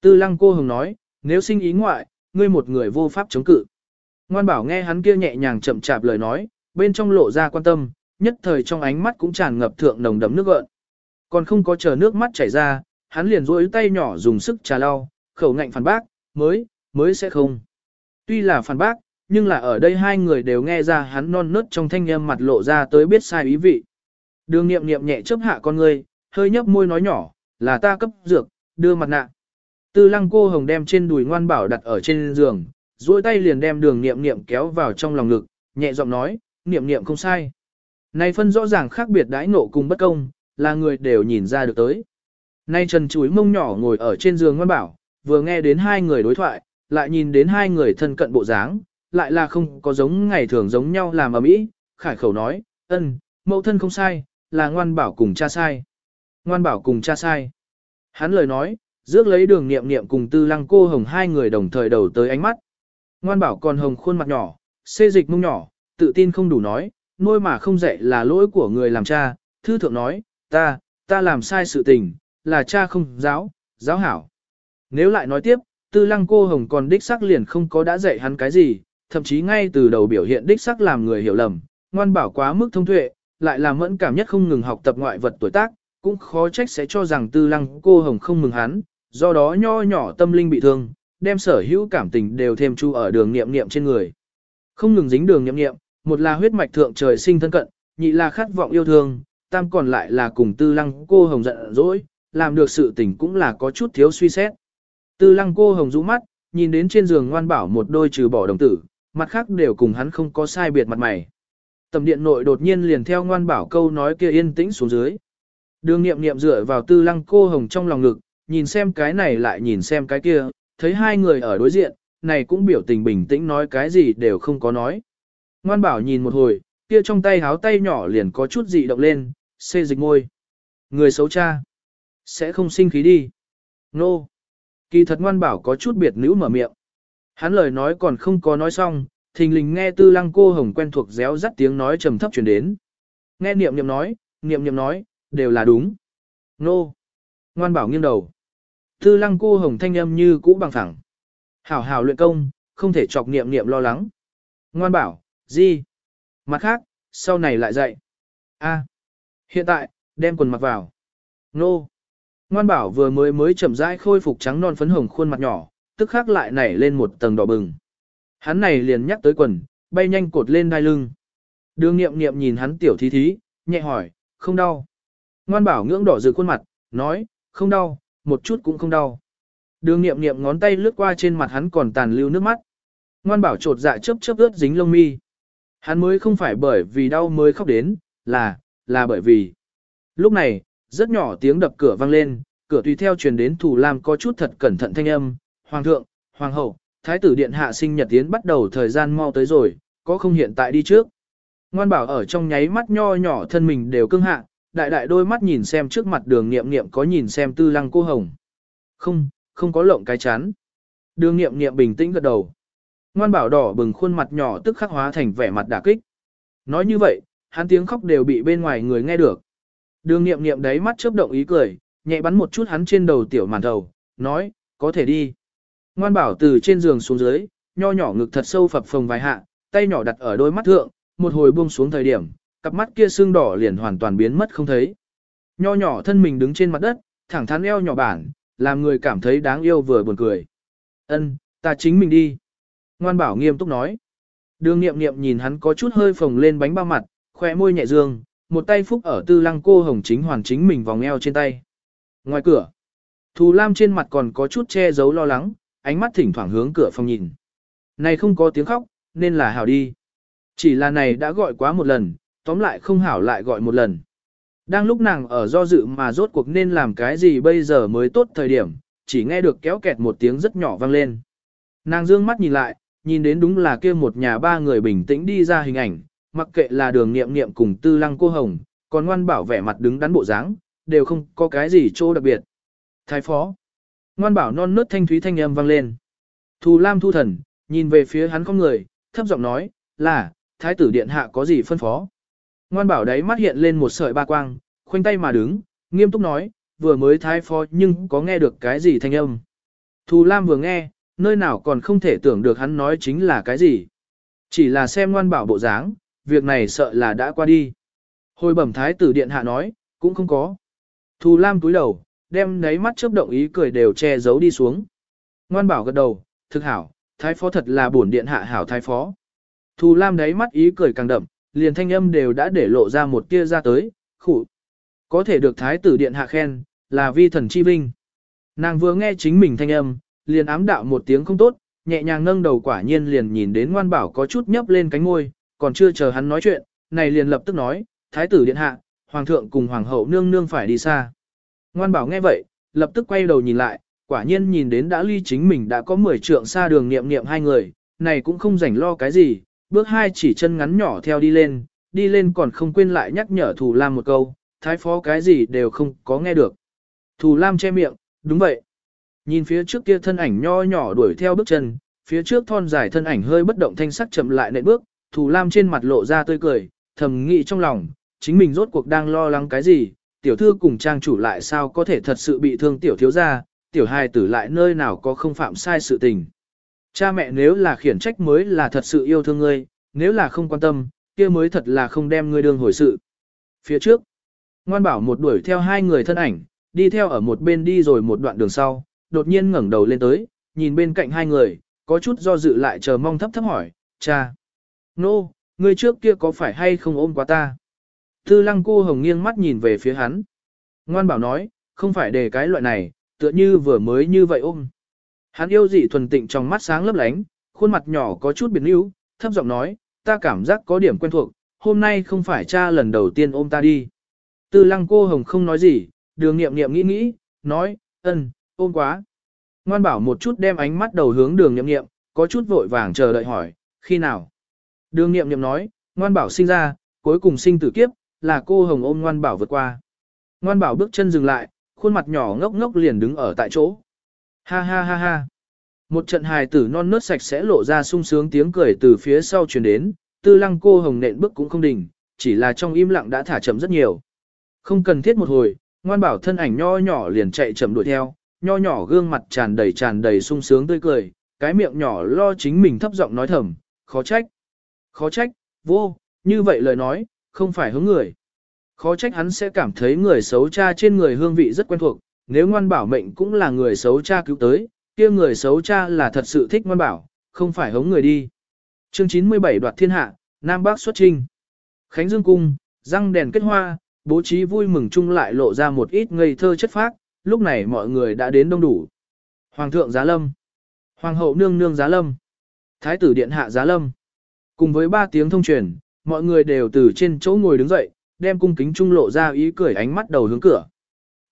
Tư lăng cô hồng nói, nếu sinh ý ngoại, ngươi một người vô pháp chống cự. Ngoan bảo nghe hắn kia nhẹ nhàng chậm chạp lời nói, bên trong lộ ra quan tâm, nhất thời trong ánh mắt cũng tràn ngập thượng nồng đấm nước gợn. Còn không có chờ nước mắt chảy ra, hắn liền duỗi tay nhỏ dùng sức trà lau, khẩu ngạnh phản bác, mới, mới sẽ không. Tuy là phản bác, nhưng là ở đây hai người đều nghe ra hắn non nớt trong thanh âm mặt lộ ra tới biết sai ý vị. Đường nghiệm nghiệm nhẹ chớp hạ con người, hơi nhấp môi nói nhỏ, là ta cấp dược, đưa mặt nạ. Tư lăng cô hồng đem trên đùi ngoan bảo đặt ở trên giường, duỗi tay liền đem đường nghiệm nghiệm kéo vào trong lòng ngực, nhẹ giọng nói, nghiệm nghiệm không sai. Này phân rõ ràng khác biệt đãi nộ cùng bất công, là người đều nhìn ra được tới. Nay trần chuối mông nhỏ ngồi ở trên giường ngoan bảo, vừa nghe đến hai người đối thoại, lại nhìn đến hai người thân cận bộ dáng, lại là không có giống ngày thường giống nhau làm ở mỹ, khải khẩu nói, ân, mẫu thân không sai, là ngoan bảo cùng cha sai. Ngoan bảo cùng cha sai. Hắn lời nói, rước lấy đường niệm niệm cùng tư lăng cô hồng hai người đồng thời đầu tới ánh mắt. Ngoan bảo còn hồng khuôn mặt nhỏ, xê dịch mông nhỏ, tự tin không đủ nói, nuôi mà không dạy là lỗi của người làm cha, thư thượng nói, ta, ta làm sai sự tình, là cha không giáo, giáo hảo. Nếu lại nói tiếp, tư lăng cô hồng còn đích sắc liền không có đã dạy hắn cái gì, thậm chí ngay từ đầu biểu hiện đích sắc làm người hiểu lầm, ngoan bảo quá mức thông tuệ, lại làm mẫn cảm nhất không ngừng học tập ngoại vật tuổi tác, cũng khó trách sẽ cho rằng tư lăng cô hồng không mừng hắn, do đó nho nhỏ tâm linh bị thương, đem sở hữu cảm tình đều thêm chu ở đường nghiệm nghiệm trên người. Không ngừng dính đường nghiệm nghiệm, một là huyết mạch thượng trời sinh thân cận, nhị là khát vọng yêu thương, tam còn lại là cùng tư lăng cô hồng giận dỗi, làm được sự tình cũng là có chút thiếu suy xét. Tư lăng cô hồng rũ mắt, nhìn đến trên giường ngoan bảo một đôi trừ bỏ đồng tử, mặt khác đều cùng hắn không có sai biệt mặt mày. Tầm điện nội đột nhiên liền theo ngoan bảo câu nói kia yên tĩnh xuống dưới. Đường nghiệm nghiệm dựa vào tư lăng cô hồng trong lòng ngực, nhìn xem cái này lại nhìn xem cái kia, thấy hai người ở đối diện, này cũng biểu tình bình tĩnh nói cái gì đều không có nói. Ngoan bảo nhìn một hồi, kia trong tay háo tay nhỏ liền có chút dị động lên, xê dịch môi. Người xấu cha. Sẽ không sinh khí đi. Nô. No. Kỳ thật ngoan bảo có chút biệt nữ mở miệng. Hắn lời nói còn không có nói xong, thình lình nghe tư lăng cô hồng quen thuộc réo rắt tiếng nói trầm thấp chuyển đến. Nghe niệm niệm nói, niệm niệm nói, đều là đúng. Nô. No. Ngoan bảo nghiêng đầu. Tư lăng cô hồng thanh âm như cũ bằng phẳng. Hảo hảo luyện công, không thể chọc niệm niệm lo lắng. Ngoan bảo, gì? Mặt khác, sau này lại dạy. A. Hiện tại, đem quần mặc vào. Nô. Ngoan bảo vừa mới mới chậm rãi khôi phục trắng non phấn hồng khuôn mặt nhỏ, tức khắc lại nảy lên một tầng đỏ bừng. Hắn này liền nhắc tới quần, bay nhanh cột lên đai lưng. Đường nghiệm nghiệm nhìn hắn tiểu thí thí, nhẹ hỏi, không đau. Ngoan bảo ngưỡng đỏ rực khuôn mặt, nói, không đau, một chút cũng không đau. Đường nghiệm nghiệm ngón tay lướt qua trên mặt hắn còn tàn lưu nước mắt. Ngoan bảo trột dạ chớp chớp ướt dính lông mi. Hắn mới không phải bởi vì đau mới khóc đến, là, là bởi vì. Lúc này, rất nhỏ tiếng đập cửa vang lên, cửa tùy theo truyền đến thủ lam có chút thật cẩn thận thanh âm. Hoàng thượng, hoàng hậu, thái tử điện hạ sinh nhật tiến bắt đầu thời gian mau tới rồi, có không hiện tại đi trước. Ngoan bảo ở trong nháy mắt nho nhỏ thân mình đều cưng hạ, đại đại đôi mắt nhìn xem trước mặt đường nghiệm nghiệm có nhìn xem tư lăng cô hồng. Không, không có lộng cái chán. Đường nghiệm nghiệm bình tĩnh gật đầu. Ngoan bảo đỏ bừng khuôn mặt nhỏ tức khắc hóa thành vẻ mặt đả kích. Nói như vậy, hắn tiếng khóc đều bị bên ngoài người nghe được. Đường nghiệm nghiệm đấy mắt chớp động ý cười, nhẹ bắn một chút hắn trên đầu tiểu màn đầu, nói, có thể đi. Ngoan bảo từ trên giường xuống dưới, nho nhỏ ngực thật sâu phập phồng vài hạ, tay nhỏ đặt ở đôi mắt thượng, một hồi buông xuống thời điểm, cặp mắt kia xương đỏ liền hoàn toàn biến mất không thấy. Nho nhỏ thân mình đứng trên mặt đất, thẳng thắn eo nhỏ bản, làm người cảm thấy đáng yêu vừa buồn cười. Ân, ta chính mình đi. Ngoan bảo nghiêm túc nói. Đường nghiệm nghiệm nhìn hắn có chút hơi phồng lên bánh bao mặt, khoe môi nhẹ dương, một tay phúc ở tư lăng cô hồng chính hoàn chính mình vòng eo trên tay. Ngoài cửa, Thù Lam trên mặt còn có chút che giấu lo lắng, ánh mắt thỉnh thoảng hướng cửa phòng nhìn. Này không có tiếng khóc, nên là hảo đi. Chỉ là này đã gọi quá một lần, tóm lại không hảo lại gọi một lần. Đang lúc nàng ở do dự mà rốt cuộc nên làm cái gì bây giờ mới tốt thời điểm, chỉ nghe được kéo kẹt một tiếng rất nhỏ vang lên. Nàng dương mắt nhìn lại, nhìn đến đúng là kia một nhà ba người bình tĩnh đi ra hình ảnh, mặc kệ là đường nghiệm nghiệm cùng tư lăng cô hồng, còn ngoan bảo vẻ mặt đứng đắn bộ dáng, đều không có cái gì chỗ đặc biệt. Thái phó. Ngoan bảo non nớt thanh thúy thanh âm vang lên. Thù Lam thu thần, nhìn về phía hắn không người, thấp giọng nói, là, thái tử điện hạ có gì phân phó. Ngoan bảo đấy mắt hiện lên một sợi ba quang, khoanh tay mà đứng, nghiêm túc nói, vừa mới thái phó nhưng có nghe được cái gì thanh âm. Thù Lam vừa nghe, nơi nào còn không thể tưởng được hắn nói chính là cái gì. Chỉ là xem ngoan bảo bộ dáng, việc này sợ là đã qua đi. Hồi bẩm thái tử điện hạ nói, cũng không có. Thù Lam túi đầu, đem nấy mắt chớp động ý cười đều che giấu đi xuống. Ngoan bảo gật đầu, thực hảo, thái phó thật là bổn điện hạ hảo thái phó. Thù Lam đáy mắt ý cười càng đậm, liền thanh âm đều đã để lộ ra một tia ra tới, khủ. Có thể được thái tử điện hạ khen, là vi thần chi vinh. Nàng vừa nghe chính mình thanh âm, liền ám đạo một tiếng không tốt, nhẹ nhàng nâng đầu quả nhiên liền nhìn đến ngoan bảo có chút nhấp lên cánh môi, còn chưa chờ hắn nói chuyện, này liền lập tức nói, thái tử điện hạ, hoàng thượng cùng hoàng hậu nương nương phải đi xa. Ngoan bảo nghe vậy, lập tức quay đầu nhìn lại, quả nhiên nhìn đến đã ly chính mình đã có 10 trượng xa đường niệm niệm hai người, này cũng không rảnh lo cái gì, bước hai chỉ chân ngắn nhỏ theo đi lên, đi lên còn không quên lại nhắc nhở Thù Lam một câu, thái phó cái gì đều không có nghe được. Thù Lam che miệng, đúng vậy. Nhìn phía trước kia thân ảnh nho nhỏ đuổi theo bước chân, phía trước thon dài thân ảnh hơi bất động thanh sắc chậm lại nệ bước, Thù Lam trên mặt lộ ra tươi cười, thầm nghĩ trong lòng, chính mình rốt cuộc đang lo lắng cái gì, tiểu thư cùng trang chủ lại sao có thể thật sự bị thương tiểu thiếu gia, tiểu hài tử lại nơi nào có không phạm sai sự tình. Cha mẹ nếu là khiển trách mới là thật sự yêu thương ngươi, nếu là không quan tâm, kia mới thật là không đem ngươi đương hồi sự. Phía trước, ngoan bảo một đuổi theo hai người thân ảnh, đi theo ở một bên đi rồi một đoạn đường sau, đột nhiên ngẩng đầu lên tới, nhìn bên cạnh hai người, có chút do dự lại chờ mong thấp thấp hỏi, cha. Nô, no, ngươi trước kia có phải hay không ôm quá ta? Tư lăng cô hồng nghiêng mắt nhìn về phía hắn. Ngoan bảo nói, không phải để cái loại này, tựa như vừa mới như vậy ôm. Hắn yêu dị thuần tịnh trong mắt sáng lấp lánh, khuôn mặt nhỏ có chút biến níu, thấp giọng nói, ta cảm giác có điểm quen thuộc, hôm nay không phải cha lần đầu tiên ôm ta đi. Tư lăng cô hồng không nói gì, đường nghiệm nghiệm nghĩ nghĩ, nói, ân, ôm quá. Ngoan bảo một chút đem ánh mắt đầu hướng đường nghiệm nghiệm, có chút vội vàng chờ đợi hỏi, khi nào? Đường nghiệm nghiệm nói, ngoan bảo sinh ra, cuối cùng sinh tử kiếp, là cô hồng ôm ngoan bảo vượt qua. Ngoan bảo bước chân dừng lại, khuôn mặt nhỏ ngốc ngốc liền đứng ở tại chỗ. Ha ha ha ha. Một trận hài tử non nớt sạch sẽ lộ ra sung sướng tiếng cười từ phía sau truyền đến, tư lăng cô hồng nện bước cũng không đình, chỉ là trong im lặng đã thả chậm rất nhiều. Không cần thiết một hồi, ngoan bảo thân ảnh nho nhỏ liền chạy chậm đuổi theo, nho nhỏ gương mặt tràn đầy tràn đầy sung sướng tươi cười, cái miệng nhỏ lo chính mình thấp giọng nói thầm, khó trách. Khó trách, vô, như vậy lời nói, không phải hướng người. Khó trách hắn sẽ cảm thấy người xấu cha trên người hương vị rất quen thuộc, nếu ngoan bảo mệnh cũng là người xấu cha cứu tới, kia người xấu cha là thật sự thích ngoan bảo, không phải hống người đi. Chương 97 đoạt thiên hạ, Nam Bắc xuất trinh. Khánh Dương Cung, răng đèn kết hoa, bố trí vui mừng chung lại lộ ra một ít ngây thơ chất phác, lúc này mọi người đã đến đông đủ. Hoàng thượng Giá Lâm, Hoàng hậu nương nương Giá Lâm, Thái tử điện hạ Giá Lâm. Cùng với ba tiếng thông truyền, mọi người đều từ trên chỗ ngồi đứng dậy, đem cung kính trung lộ ra ý cười ánh mắt đầu hướng cửa.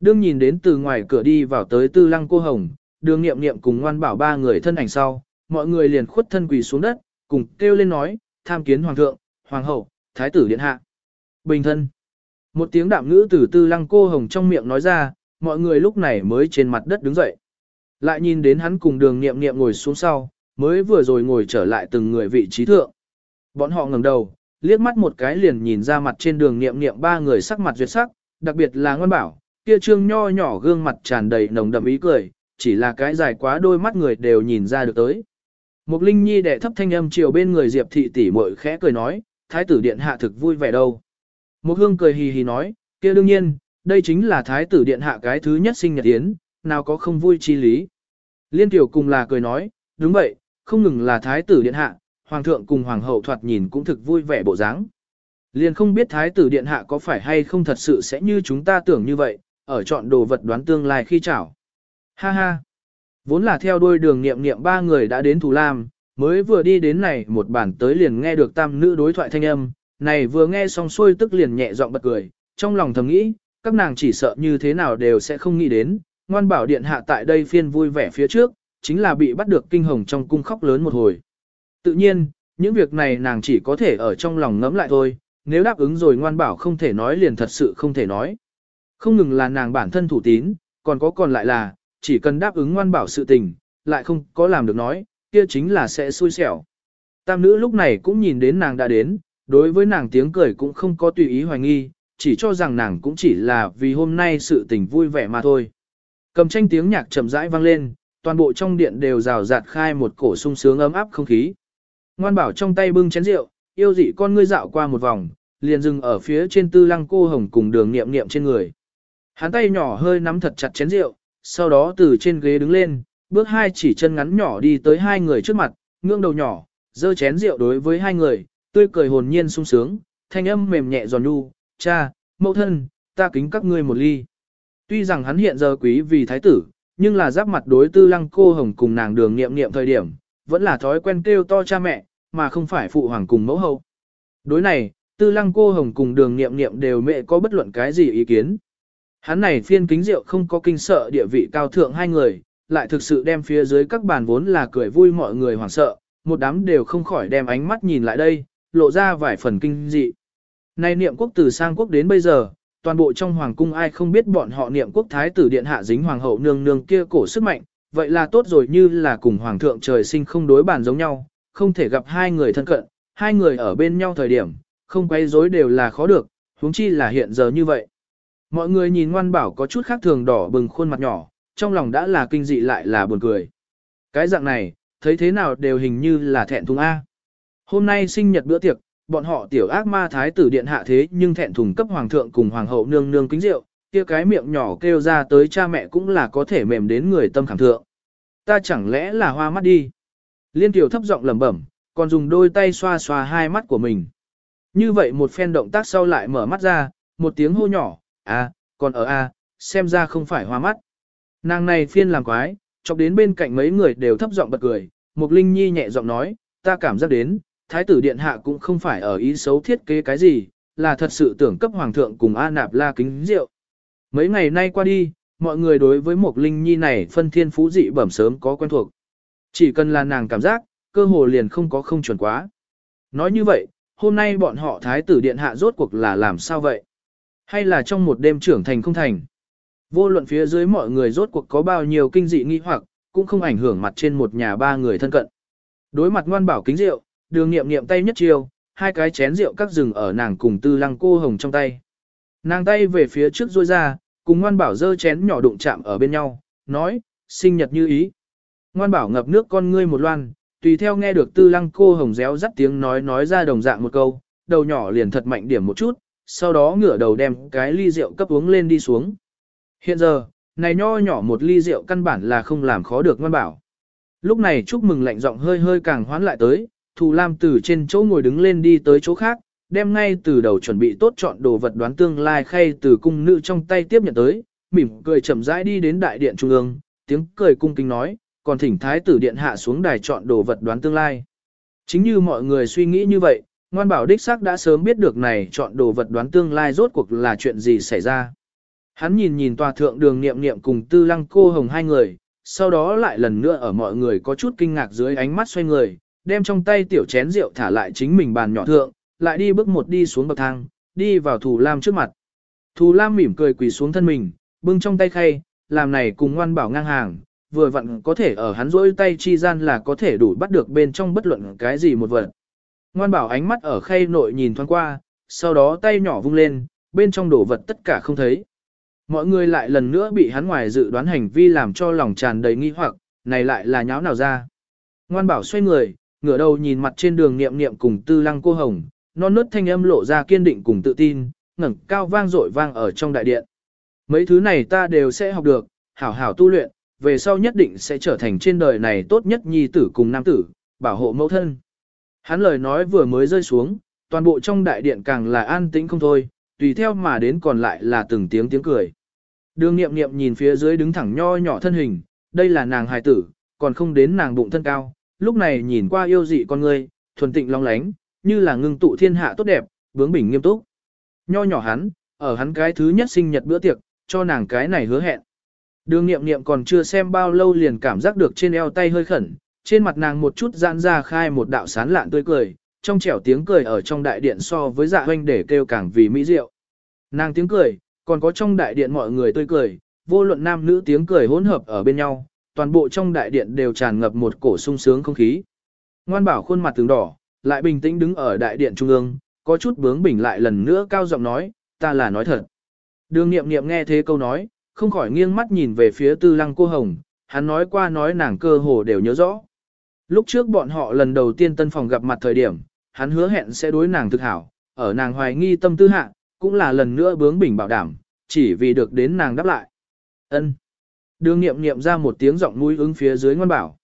Đương nhìn đến từ ngoài cửa đi vào tới tư lăng cô hồng, đường nghiệm nghiệm cùng ngoan bảo ba người thân ảnh sau, mọi người liền khuất thân quỳ xuống đất, cùng kêu lên nói, tham kiến hoàng thượng, hoàng hậu, thái tử điện hạ. Bình thân. Một tiếng đạm ngữ từ tư lăng cô hồng trong miệng nói ra, mọi người lúc này mới trên mặt đất đứng dậy. Lại nhìn đến hắn cùng đường nghiệm nghiệm ngồi xuống sau, mới vừa rồi ngồi trở lại từng người vị trí thượng. Bọn họ ngẩng đầu, liếc mắt một cái liền nhìn ra mặt trên đường nghiệm nghiệm ba người sắc mặt duyệt sắc, đặc biệt là ngoan bảo, kia trương nho nhỏ gương mặt tràn đầy nồng đậm ý cười, chỉ là cái dài quá đôi mắt người đều nhìn ra được tới. Mục Linh Nhi đệ thấp thanh âm chiều bên người Diệp thị tỷ muội khẽ cười nói, thái tử điện hạ thực vui vẻ đâu. Mục Hương cười hì hì nói, kia đương nhiên, đây chính là thái tử điện hạ cái thứ nhất sinh nhật yến, nào có không vui chi lý. Liên tiểu cùng là cười nói, đúng vậy, không ngừng là thái tử điện hạ, hoàng thượng cùng hoàng hậu thoạt nhìn cũng thực vui vẻ bộ dáng. Liền không biết thái tử điện hạ có phải hay không thật sự sẽ như chúng ta tưởng như vậy, ở chọn đồ vật đoán tương lai khi chảo. Ha ha! Vốn là theo đuôi đường nghiệm nghiệm ba người đã đến Thù Lam, mới vừa đi đến này một bản tới liền nghe được tam nữ đối thoại thanh âm, này vừa nghe xong xuôi tức liền nhẹ giọng bật cười, trong lòng thầm nghĩ, các nàng chỉ sợ như thế nào đều sẽ không nghĩ đến, ngoan bảo điện hạ tại đây phiên vui vẻ phía trước, chính là bị bắt được kinh hồng trong cung khóc lớn một hồi. Tự nhiên, những việc này nàng chỉ có thể ở trong lòng ngẫm lại thôi, nếu đáp ứng rồi ngoan bảo không thể nói liền thật sự không thể nói. Không ngừng là nàng bản thân thủ tín, còn có còn lại là, chỉ cần đáp ứng ngoan bảo sự tình, lại không có làm được nói, kia chính là sẽ xui xẻo. Tam nữ lúc này cũng nhìn đến nàng đã đến, đối với nàng tiếng cười cũng không có tùy ý hoài nghi, chỉ cho rằng nàng cũng chỉ là vì hôm nay sự tình vui vẻ mà thôi. Cầm tranh tiếng nhạc chậm rãi vang lên, toàn bộ trong điện đều rào rạt khai một cổ sung sướng ấm áp không khí. Ngoan bảo trong tay bưng chén rượu, yêu dị con ngươi dạo qua một vòng, liền dừng ở phía trên tư lăng cô hồng cùng đường niệm niệm trên người. Hắn tay nhỏ hơi nắm thật chặt chén rượu, sau đó từ trên ghế đứng lên, bước hai chỉ chân ngắn nhỏ đi tới hai người trước mặt, ngưỡng đầu nhỏ, dơ chén rượu đối với hai người, tươi cười hồn nhiên sung sướng, thanh âm mềm nhẹ giòn nhu, cha, mẫu thân, ta kính các ngươi một ly. Tuy rằng hắn hiện giờ quý vì thái tử, nhưng là giáp mặt đối tư lăng cô hồng cùng nàng đường niệm niệm thời điểm, vẫn là thói quen kêu to cha mẹ, mà không phải phụ hoàng cùng mẫu hậu. Đối này, tư lăng cô hồng cùng đường niệm niệm đều mẹ có bất luận cái gì ý kiến. Hắn này phiên kính rượu không có kinh sợ địa vị cao thượng hai người, lại thực sự đem phía dưới các bàn vốn là cười vui mọi người hoảng sợ, một đám đều không khỏi đem ánh mắt nhìn lại đây, lộ ra vài phần kinh dị. Nay niệm quốc từ sang quốc đến bây giờ, toàn bộ trong hoàng cung ai không biết bọn họ niệm quốc thái tử điện hạ dính hoàng hậu nương nương kia cổ sức mạnh, vậy là tốt rồi như là cùng hoàng thượng trời sinh không đối bản giống nhau, không thể gặp hai người thân cận, hai người ở bên nhau thời điểm, không quay rối đều là khó được, huống chi là hiện giờ như vậy. Mọi người nhìn ngoan bảo có chút khác thường đỏ bừng khuôn mặt nhỏ, trong lòng đã là kinh dị lại là buồn cười. Cái dạng này, thấy thế nào đều hình như là thẹn thùng A. Hôm nay sinh nhật bữa tiệc, bọn họ tiểu ác ma thái tử điện hạ thế nhưng thẹn thùng cấp hoàng thượng cùng hoàng hậu nương nương kính rượu, kia cái miệng nhỏ kêu ra tới cha mẹ cũng là có thể mềm đến người tâm khảm thượng. Ta chẳng lẽ là hoa mắt đi. Liên tiểu thấp giọng lẩm bẩm, còn dùng đôi tay xoa xoa hai mắt của mình. Như vậy một phen động tác sau lại mở mắt ra, một tiếng hô nhỏ, à, còn ở a, xem ra không phải hoa mắt. Nàng này phiên làm quái, chọc đến bên cạnh mấy người đều thấp giọng bật cười, Mục Linh Nhi nhẹ giọng nói, ta cảm giác đến, Thái tử Điện Hạ cũng không phải ở ý xấu thiết kế cái gì, là thật sự tưởng cấp Hoàng thượng cùng A Nạp La kính rượu. Mấy ngày nay qua đi, mọi người đối với một Linh Nhi này phân thiên phú dị bẩm sớm có quen thuộc. Chỉ cần là nàng cảm giác, cơ hồ liền không có không chuẩn quá. Nói như vậy, hôm nay bọn họ Thái tử Điện Hạ rốt cuộc là làm sao vậy? Hay là trong một đêm trưởng thành không thành? Vô luận phía dưới mọi người rốt cuộc có bao nhiêu kinh dị nghi hoặc, cũng không ảnh hưởng mặt trên một nhà ba người thân cận. Đối mặt ngoan bảo kính rượu, đường nghiệm nghiệm tay nhất chiều, hai cái chén rượu các rừng ở nàng cùng tư lăng cô hồng trong tay. Nàng tay về phía trước rôi ra, cùng ngoan bảo dơ chén nhỏ đụng chạm ở bên nhau, nói, sinh nhật như ý. Ngoan bảo ngập nước con ngươi một loan, tùy theo nghe được tư lăng cô hồng réo rắt tiếng nói nói ra đồng dạng một câu, đầu nhỏ liền thật mạnh điểm một chút, sau đó ngửa đầu đem cái ly rượu cấp uống lên đi xuống. Hiện giờ, này nho nhỏ một ly rượu căn bản là không làm khó được ngoan bảo. Lúc này chúc mừng lạnh giọng hơi hơi càng hoán lại tới, Thù Lam từ trên chỗ ngồi đứng lên đi tới chỗ khác, đem ngay từ đầu chuẩn bị tốt chọn đồ vật đoán tương lai khay từ cung nữ trong tay tiếp nhận tới, mỉm cười chậm rãi đi đến đại điện trung ương, tiếng cười cung kính nói, còn thỉnh thái tử điện hạ xuống đài chọn đồ vật đoán tương lai. Chính như mọi người suy nghĩ như vậy, ngoan bảo đích xác đã sớm biết được này chọn đồ vật đoán tương lai rốt cuộc là chuyện gì xảy ra. Hắn nhìn nhìn tòa thượng đường niệm niệm cùng tư lăng cô hồng hai người, sau đó lại lần nữa ở mọi người có chút kinh ngạc dưới ánh mắt xoay người, đem trong tay tiểu chén rượu thả lại chính mình bàn nhỏ thượng, lại đi bước một đi xuống bậc thang, đi vào Thù Lam trước mặt. Thù Lam mỉm cười quỳ xuống thân mình, bưng trong tay khay, làm này cùng ngoan bảo ngang hàng, vừa vặn có thể ở hắn rỗi tay chi gian là có thể đủ bắt được bên trong bất luận cái gì một vật. Ngoan bảo ánh mắt ở khay nội nhìn thoáng qua, sau đó tay nhỏ vung lên, bên trong đổ vật tất cả không thấy. Mọi người lại lần nữa bị hắn ngoài dự đoán hành vi làm cho lòng tràn đầy nghi hoặc, này lại là nháo nào ra. Ngoan bảo xoay người, ngửa đầu nhìn mặt trên đường niệm niệm cùng tư lăng cô hồng, non nớt thanh âm lộ ra kiên định cùng tự tin, ngẩng cao vang dội vang ở trong đại điện. Mấy thứ này ta đều sẽ học được, hảo hảo tu luyện, về sau nhất định sẽ trở thành trên đời này tốt nhất nhi tử cùng nam tử, bảo hộ mẫu thân. Hắn lời nói vừa mới rơi xuống, toàn bộ trong đại điện càng là an tĩnh không thôi, tùy theo mà đến còn lại là từng tiếng tiếng cười. Đường nghiệm nghiệm nhìn phía dưới đứng thẳng nho nhỏ thân hình, đây là nàng hài tử, còn không đến nàng bụng thân cao, lúc này nhìn qua yêu dị con người, thuần tịnh long lánh, như là ngưng tụ thiên hạ tốt đẹp, bướng bỉnh nghiêm túc. Nho nhỏ hắn, ở hắn cái thứ nhất sinh nhật bữa tiệc, cho nàng cái này hứa hẹn. Đường nghiệm nghiệm còn chưa xem bao lâu liền cảm giác được trên eo tay hơi khẩn, trên mặt nàng một chút giãn ra khai một đạo sán lạn tươi cười, trong trẻo tiếng cười ở trong đại điện so với dạ hoanh để kêu càng vì mỹ diệu. Nàng tiếng cười, còn có trong đại điện mọi người tươi cười, vô luận nam nữ tiếng cười hỗn hợp ở bên nhau, toàn bộ trong đại điện đều tràn ngập một cổ sung sướng không khí. Ngoan bảo khuôn mặt tướng đỏ, lại bình tĩnh đứng ở đại điện trung ương, có chút bướng bỉnh lại lần nữa cao giọng nói, ta là nói thật. Đường nghiệm nghiệm nghe thế câu nói, không khỏi nghiêng mắt nhìn về phía tư lăng cô hồng, hắn nói qua nói nàng cơ hồ đều nhớ rõ. Lúc trước bọn họ lần đầu tiên tân phòng gặp mặt thời điểm, hắn hứa hẹn sẽ đối nàng thực hảo, ở nàng hoài nghi tâm tư hạ, cũng là lần nữa bướng bỉnh bảo đảm, chỉ vì được đến nàng đáp lại. ân Đường nghiệm nghiệm ra một tiếng giọng mũi ứng phía dưới ngoan bảo.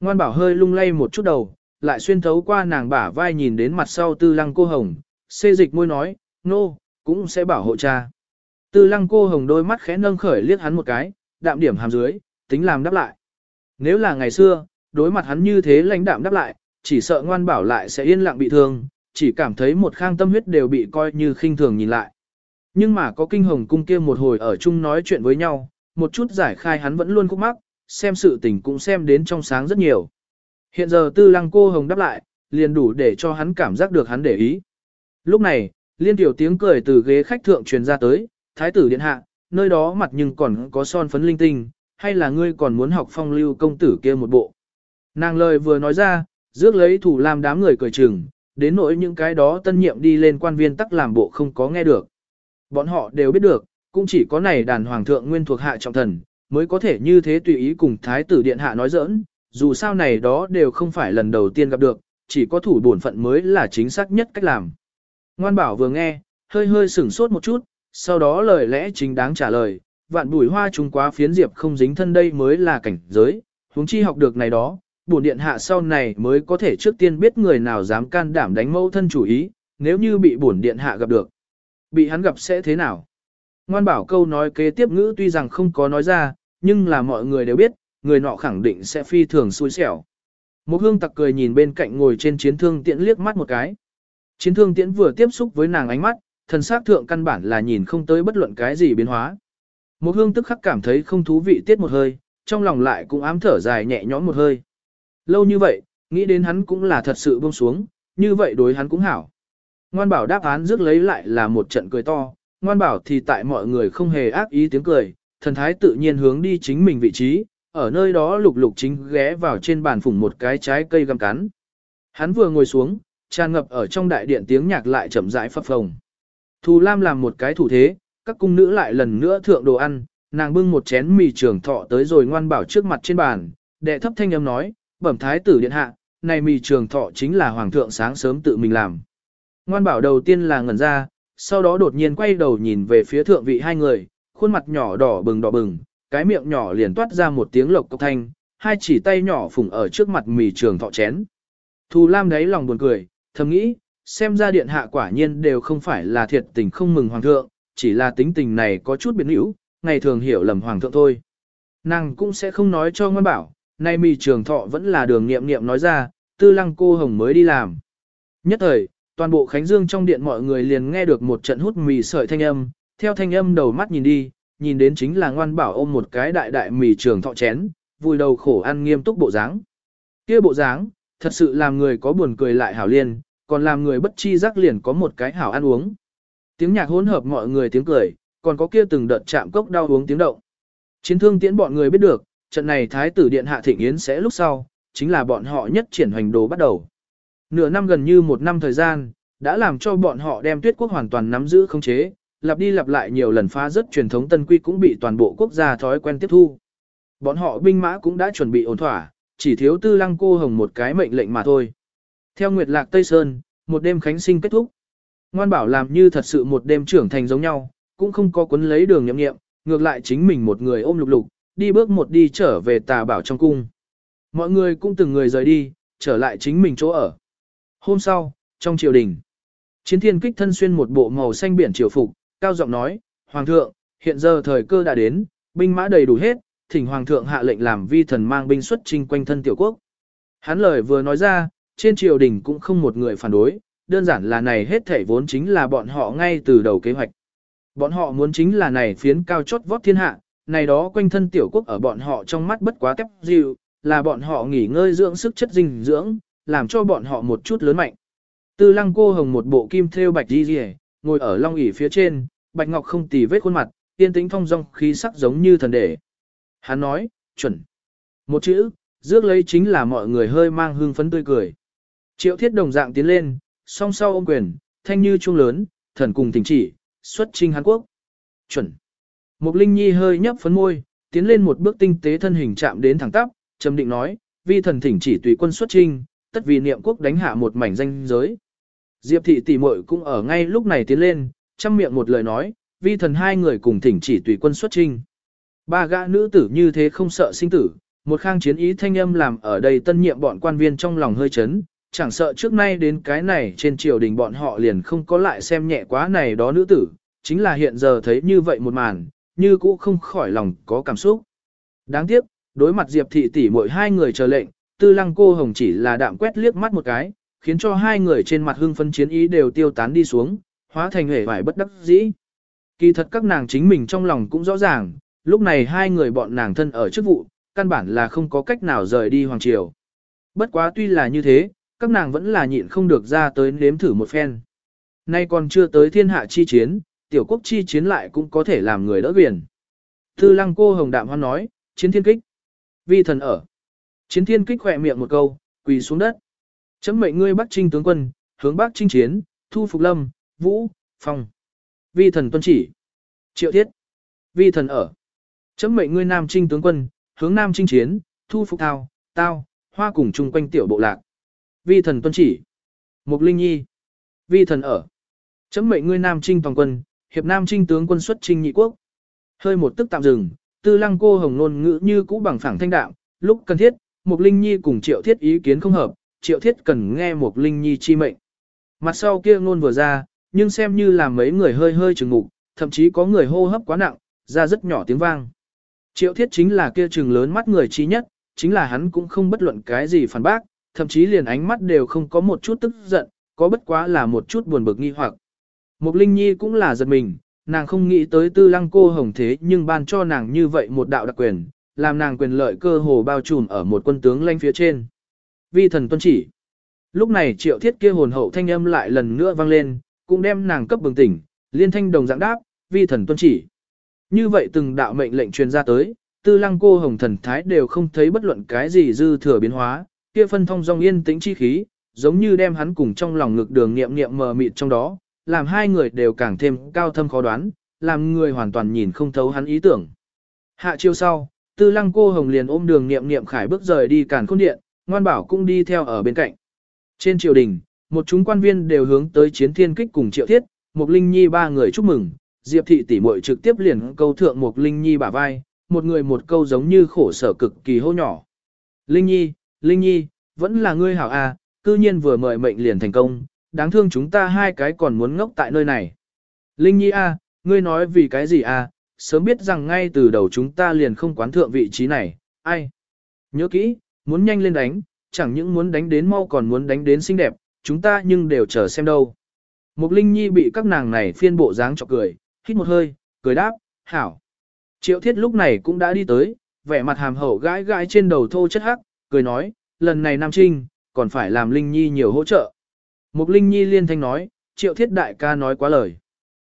Ngoan bảo hơi lung lay một chút đầu, lại xuyên thấu qua nàng bả vai nhìn đến mặt sau tư lăng cô hồng, xê dịch môi nói, nô, no, cũng sẽ bảo hộ cha. Tư lăng cô hồng đôi mắt khẽ nâng khởi liếc hắn một cái, đạm điểm hàm dưới, tính làm đáp lại. Nếu là ngày xưa, đối mặt hắn như thế lãnh đạm đáp lại, chỉ sợ ngoan bảo lại sẽ yên lặng bị thương, chỉ cảm thấy một khang tâm huyết đều bị coi như khinh thường nhìn lại. Nhưng mà có kinh hồng cung kia một hồi ở chung nói chuyện với nhau, một chút giải khai hắn vẫn luôn khúc mắc, xem sự tình cũng xem đến trong sáng rất nhiều. Hiện giờ tư lăng cô hồng đáp lại, liền đủ để cho hắn cảm giác được hắn để ý. Lúc này, liên tiểu tiếng cười từ ghế khách thượng truyền ra tới, thái tử điện hạ, nơi đó mặt nhưng còn có son phấn linh tinh, hay là ngươi còn muốn học phong lưu công tử kia một bộ. Nàng lời vừa nói ra, rước lấy thủ làm đám người cười chừng, đến nỗi những cái đó tân nhiệm đi lên quan viên tắc làm bộ không có nghe được. Bọn họ đều biết được, cũng chỉ có này đàn hoàng thượng nguyên thuộc hạ trọng thần, mới có thể như thế tùy ý cùng thái tử điện hạ nói giỡn, dù sao này đó đều không phải lần đầu tiên gặp được, chỉ có thủ bổn phận mới là chính xác nhất cách làm. Ngoan bảo vừa nghe, hơi hơi sửng sốt một chút, sau đó lời lẽ chính đáng trả lời, vạn bùi hoa chúng quá phiến diệp không dính thân đây mới là cảnh giới, huống chi học được này đó, bổn điện hạ sau này mới có thể trước tiên biết người nào dám can đảm đánh mẫu thân chủ ý, nếu như bị bổn điện hạ gặp được. Bị hắn gặp sẽ thế nào? Ngoan bảo câu nói kế tiếp ngữ tuy rằng không có nói ra, nhưng là mọi người đều biết, người nọ khẳng định sẽ phi thường xui xẻo. Một hương tặc cười nhìn bên cạnh ngồi trên chiến thương tiễn liếc mắt một cái. Chiến thương tiễn vừa tiếp xúc với nàng ánh mắt, thần sắc thượng căn bản là nhìn không tới bất luận cái gì biến hóa. Một hương tức khắc cảm thấy không thú vị tiết một hơi, trong lòng lại cũng ám thở dài nhẹ nhõm một hơi. Lâu như vậy, nghĩ đến hắn cũng là thật sự buông xuống, như vậy đối hắn cũng hảo. Ngoan bảo đáp án rước lấy lại là một trận cười to, ngoan bảo thì tại mọi người không hề ác ý tiếng cười, thần thái tự nhiên hướng đi chính mình vị trí, ở nơi đó lục lục chính ghé vào trên bàn phủng một cái trái cây găm cắn. Hắn vừa ngồi xuống, tràn ngập ở trong đại điện tiếng nhạc lại chậm rãi phập phồng. Thù Lam làm một cái thủ thế, các cung nữ lại lần nữa thượng đồ ăn, nàng bưng một chén mì trường thọ tới rồi ngoan bảo trước mặt trên bàn, đệ thấp thanh âm nói, bẩm thái tử điện hạ, này mì trường thọ chính là hoàng thượng sáng sớm tự mình làm. Ngoan bảo đầu tiên là ngẩn ra, sau đó đột nhiên quay đầu nhìn về phía thượng vị hai người, khuôn mặt nhỏ đỏ bừng đỏ bừng, cái miệng nhỏ liền toát ra một tiếng lộc cốc thanh, hai chỉ tay nhỏ phùng ở trước mặt mì trường thọ chén. Thù Lam đấy lòng buồn cười, thầm nghĩ, xem ra điện hạ quả nhiên đều không phải là thiệt tình không mừng hoàng thượng, chỉ là tính tình này có chút biến hữu, ngày thường hiểu lầm hoàng thượng thôi. Nàng cũng sẽ không nói cho ngoan bảo, nay mì trường thọ vẫn là đường nghiệm nghiệm nói ra, tư lăng cô hồng mới đi làm. Nhất thời, toàn bộ Khánh Dương trong điện mọi người liền nghe được một trận hút mì sợi thanh âm, theo thanh âm đầu mắt nhìn đi, nhìn đến chính là ngoan bảo ôm một cái đại đại mì trường thọ chén, vui đầu khổ ăn nghiêm túc bộ dáng. Kia bộ dáng, thật sự làm người có buồn cười lại hảo liên, còn làm người bất chi giác liền có một cái hảo ăn uống. Tiếng nhạc hỗn hợp mọi người tiếng cười, còn có kia từng đợt chạm cốc đau uống tiếng động. Chiến thương tiễn bọn người biết được, trận này thái tử điện hạ thịnh yến sẽ lúc sau, chính là bọn họ nhất triển hoành đồ bắt đầu. Nửa năm gần như một năm thời gian, đã làm cho bọn họ đem tuyết quốc hoàn toàn nắm giữ không chế, lặp đi lặp lại nhiều lần phá rất truyền thống tân quy cũng bị toàn bộ quốc gia thói quen tiếp thu. Bọn họ binh mã cũng đã chuẩn bị ổn thỏa, chỉ thiếu tư lăng cô hồng một cái mệnh lệnh mà thôi. Theo Nguyệt Lạc Tây Sơn, một đêm khánh sinh kết thúc. Ngoan bảo làm như thật sự một đêm trưởng thành giống nhau, cũng không có cuốn lấy đường nhậm nghiệm, ngược lại chính mình một người ôm lục lục, đi bước một đi trở về tà bảo trong cung. Mọi người cũng từng người rời đi, trở lại chính mình chỗ ở. Hôm sau, trong triều đình, chiến thiên kích thân xuyên một bộ màu xanh biển triều phục, cao giọng nói, Hoàng thượng, hiện giờ thời cơ đã đến, binh mã đầy đủ hết, thỉnh Hoàng thượng hạ lệnh làm vi thần mang binh xuất chinh quanh thân tiểu quốc. Hắn lời vừa nói ra, trên triều đình cũng không một người phản đối, đơn giản là này hết thảy vốn chính là bọn họ ngay từ đầu kế hoạch. Bọn họ muốn chính là này phiến cao chót vót thiên hạ, này đó quanh thân tiểu quốc ở bọn họ trong mắt bất quá kép dịu, là bọn họ nghỉ ngơi dưỡng sức chất dinh dưỡng, làm cho bọn họ một chút lớn mạnh. Tư lăng cô hồng một bộ kim thêu bạch đi rìa, ngồi ở long ỷ phía trên, bạch ngọc không tì vết khuôn mặt, yên tĩnh phong dong khí sắc giống như thần đệ. Hắn nói, chuẩn. Một chữ, rước lấy chính là mọi người hơi mang hương phấn tươi cười. Triệu thiết đồng dạng tiến lên, song sau ôm quyền, thanh như trung lớn, thần cùng tỉnh chỉ, xuất trinh Hàn Quốc. Chuẩn. Mục Linh Nhi hơi nhấp phấn môi, tiến lên một bước tinh tế thân hình chạm đến thẳng tắp, trầm định nói, vi thần thỉnh chỉ tùy quân xuất trinh, tất vì niệm quốc đánh hạ một mảnh danh giới. Diệp thị tỷ muội cũng ở ngay lúc này tiến lên, chăm miệng một lời nói, vi thần hai người cùng thỉnh chỉ tùy quân xuất trinh. Ba gã nữ tử như thế không sợ sinh tử, một khang chiến ý thanh âm làm ở đây tân nhiệm bọn quan viên trong lòng hơi chấn, chẳng sợ trước nay đến cái này trên triều đình bọn họ liền không có lại xem nhẹ quá này đó nữ tử, chính là hiện giờ thấy như vậy một màn, như cũ không khỏi lòng có cảm xúc. Đáng tiếc, đối mặt Diệp thị tỷ mỗi hai người chờ lệnh, tư lăng cô hồng chỉ là đạm quét liếc mắt một cái, khiến cho hai người trên mặt hưng phân chiến ý đều tiêu tán đi xuống, hóa thành hề vải bất đắc dĩ. Kỳ thật các nàng chính mình trong lòng cũng rõ ràng, lúc này hai người bọn nàng thân ở chức vụ, căn bản là không có cách nào rời đi hoàng triều. Bất quá tuy là như thế, các nàng vẫn là nhịn không được ra tới nếm thử một phen. Nay còn chưa tới thiên hạ chi chiến, tiểu quốc chi chiến lại cũng có thể làm người đỡ biển. Tư lăng cô hồng đạm hoan nói, chiến thiên kích. Vi thần ở. Chiến thiên kích khỏe miệng một câu, quỳ xuống đất. Chấm mệnh ngươi bắc trinh tướng quân, hướng bắc trinh chiến, thu phục lâm, vũ, phong. Vi thần tuân chỉ. Triệu thiết. Vi thần ở. Chấm mệnh ngươi nam trinh tướng quân, hướng nam trinh chiến, thu phục thao, tao, hoa cùng chung quanh tiểu bộ lạc. Vi thần tuân chỉ. Mục Linh Nhi. Vi thần ở. Chấm mệnh ngươi nam trinh toàn quân, hiệp nam trinh tướng quân xuất trinh nhị quốc. Hơi một tức tạm dừng, tư lăng cô hồng nôn ngữ như cũ bằng phẳng thanh đạm, lúc cần thiết, Mục Linh Nhi cùng triệu thiết ý kiến không hợp, triệu thiết cần nghe Mục Linh Nhi chi mệnh. Mặt sau kia ngôn vừa ra, nhưng xem như là mấy người hơi hơi chừng ngục, thậm chí có người hô hấp quá nặng, ra rất nhỏ tiếng vang. Triệu thiết chính là kia trừng lớn mắt người trí nhất, chính là hắn cũng không bất luận cái gì phản bác, thậm chí liền ánh mắt đều không có một chút tức giận, có bất quá là một chút buồn bực nghi hoặc. Mục Linh Nhi cũng là giật mình, nàng không nghĩ tới tư lăng cô hồng thế nhưng ban cho nàng như vậy một đạo đặc quyền, làm nàng quyền lợi cơ hồ bao trùm ở một quân tướng lanh phía trên. Vi thần tuân chỉ. Lúc này triệu thiết kia hồn hậu thanh âm lại lần nữa vang lên, cũng đem nàng cấp bừng tỉnh, liên thanh đồng dạng đáp, vi thần tuân chỉ. Như vậy từng đạo mệnh lệnh truyền ra tới, tư lăng cô hồng thần thái đều không thấy bất luận cái gì dư thừa biến hóa, kia phân thông dong yên tĩnh chi khí, giống như đem hắn cùng trong lòng ngực đường nghiệm nghiệm mờ mịt trong đó, làm hai người đều càng thêm cao thâm khó đoán, làm người hoàn toàn nhìn không thấu hắn ý tưởng. Hạ chiêu sau, tư lăng cô hồng liền ôm đường nghiệm nghiệm khải bước rời đi cản khôn điện, ngoan bảo cũng đi theo ở bên cạnh. Trên triều đình, một chúng quan viên đều hướng tới chiến thiên kích cùng triệu thiết, một linh nhi ba người chúc mừng, diệp thị tỷ muội trực tiếp liền câu thượng một linh nhi bả vai, một người một câu giống như khổ sở cực kỳ hô nhỏ. Linh nhi, Linh Nhi, vẫn là ngươi hảo à, cư nhiên vừa mời mệnh liền thành công, đáng thương chúng ta hai cái còn muốn ngốc tại nơi này. Linh Nhi a, à, ngươi nói vì cái gì à, sớm biết rằng ngay từ đầu chúng ta liền không quán thượng vị trí này, ai? Nhớ kỹ, muốn nhanh lên đánh, chẳng những muốn đánh đến mau còn muốn đánh đến xinh đẹp, chúng ta nhưng đều chờ xem đâu. Mục Linh Nhi bị các nàng này phiên bộ dáng chọc cười, hít một hơi, cười đáp, hảo. Triệu thiết lúc này cũng đã đi tới, vẻ mặt hàm hậu gãi gãi trên đầu thô chất hắc, cười nói, lần này Nam Trinh, còn phải làm Linh Nhi nhiều hỗ trợ. Mục Linh Nhi liên thanh nói, triệu thiết đại ca nói quá lời.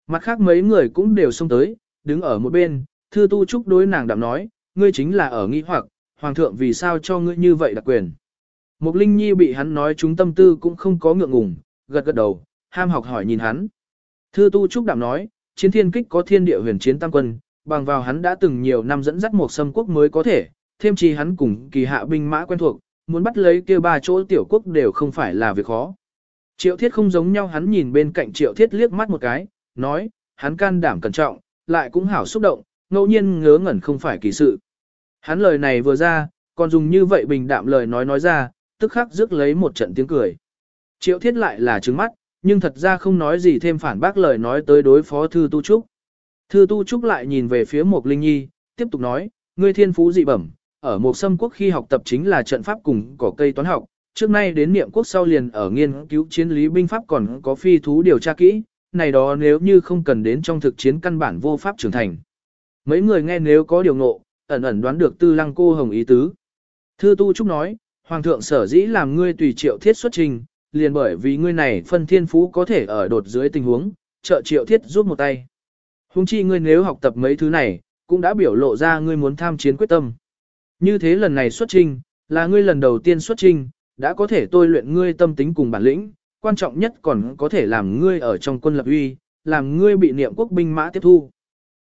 Mặt khác mấy người cũng đều xông tới, đứng ở một bên, thư tu trúc đối nàng đạm nói, ngươi chính là ở nghi hoặc, hoàng thượng vì sao cho ngươi như vậy đặc quyền. Mục Linh Nhi bị hắn nói chúng tâm tư cũng không có ngượng ngùng, gật gật đầu, ham học hỏi nhìn hắn. Thư tu trúc đạm nói, chiến thiên kích có thiên địa huyền chiến tam quân, bằng vào hắn đã từng nhiều năm dẫn dắt một xâm quốc mới có thể, thêm chi hắn cùng kỳ hạ binh mã quen thuộc, muốn bắt lấy kia ba chỗ tiểu quốc đều không phải là việc khó. Triệu thiết không giống nhau hắn nhìn bên cạnh triệu thiết liếc mắt một cái, nói, hắn can đảm cẩn trọng, lại cũng hảo xúc động, ngẫu nhiên ngớ ngẩn không phải kỳ sự. Hắn lời này vừa ra, còn dùng như vậy bình đạm lời nói nói ra, tức khắc rước lấy một trận tiếng cười. Triệu thiết lại là trứng mắt, nhưng thật ra không nói gì thêm phản bác lời nói tới đối phó Thư Tu Trúc. Thư Tu Trúc lại nhìn về phía Mộc Linh Nhi, tiếp tục nói, ngươi thiên phú dị bẩm, ở một xâm quốc khi học tập chính là trận pháp cùng cỏ cây toán học, trước nay đến niệm quốc sau liền ở nghiên cứu chiến lý binh pháp còn có phi thú điều tra kỹ, này đó nếu như không cần đến trong thực chiến căn bản vô pháp trưởng thành. Mấy người nghe nếu có điều ngộ, ẩn ẩn đoán được tư lăng cô hồng ý tứ. Thư tu trúc nói, Hoàng thượng sở dĩ làm ngươi tùy triệu thiết xuất trình, liền bởi vì ngươi này phân thiên phú có thể ở đột dưới tình huống, trợ triệu thiết giúp một tay. Hùng chi ngươi nếu học tập mấy thứ này, cũng đã biểu lộ ra ngươi muốn tham chiến quyết tâm. Như thế lần này xuất trình, là ngươi lần đầu tiên xuất trình, đã có thể tôi luyện ngươi tâm tính cùng bản lĩnh, quan trọng nhất còn có thể làm ngươi ở trong quân lập uy, làm ngươi bị niệm quốc binh mã tiếp thu.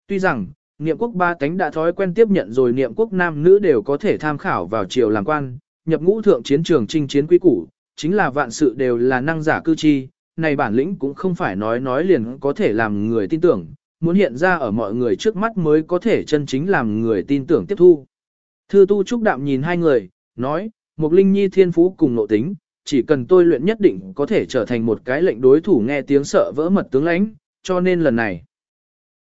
Tuy rằng, niệm quốc ba tánh đã thói quen tiếp nhận rồi niệm quốc nam nữ đều có thể tham khảo vào triều làm quan, nhập ngũ thượng chiến trường chinh chiến quý củ, chính là vạn sự đều là năng giả cư chi, này bản lĩnh cũng không phải nói nói liền có thể làm người tin tưởng, muốn hiện ra ở mọi người trước mắt mới có thể chân chính làm người tin tưởng tiếp thu. Thư tu trúc đạm nhìn hai người, nói, một linh nhi thiên phú cùng nội tính, chỉ cần tôi luyện nhất định có thể trở thành một cái lệnh đối thủ nghe tiếng sợ vỡ mật tướng lãnh, cho nên lần này.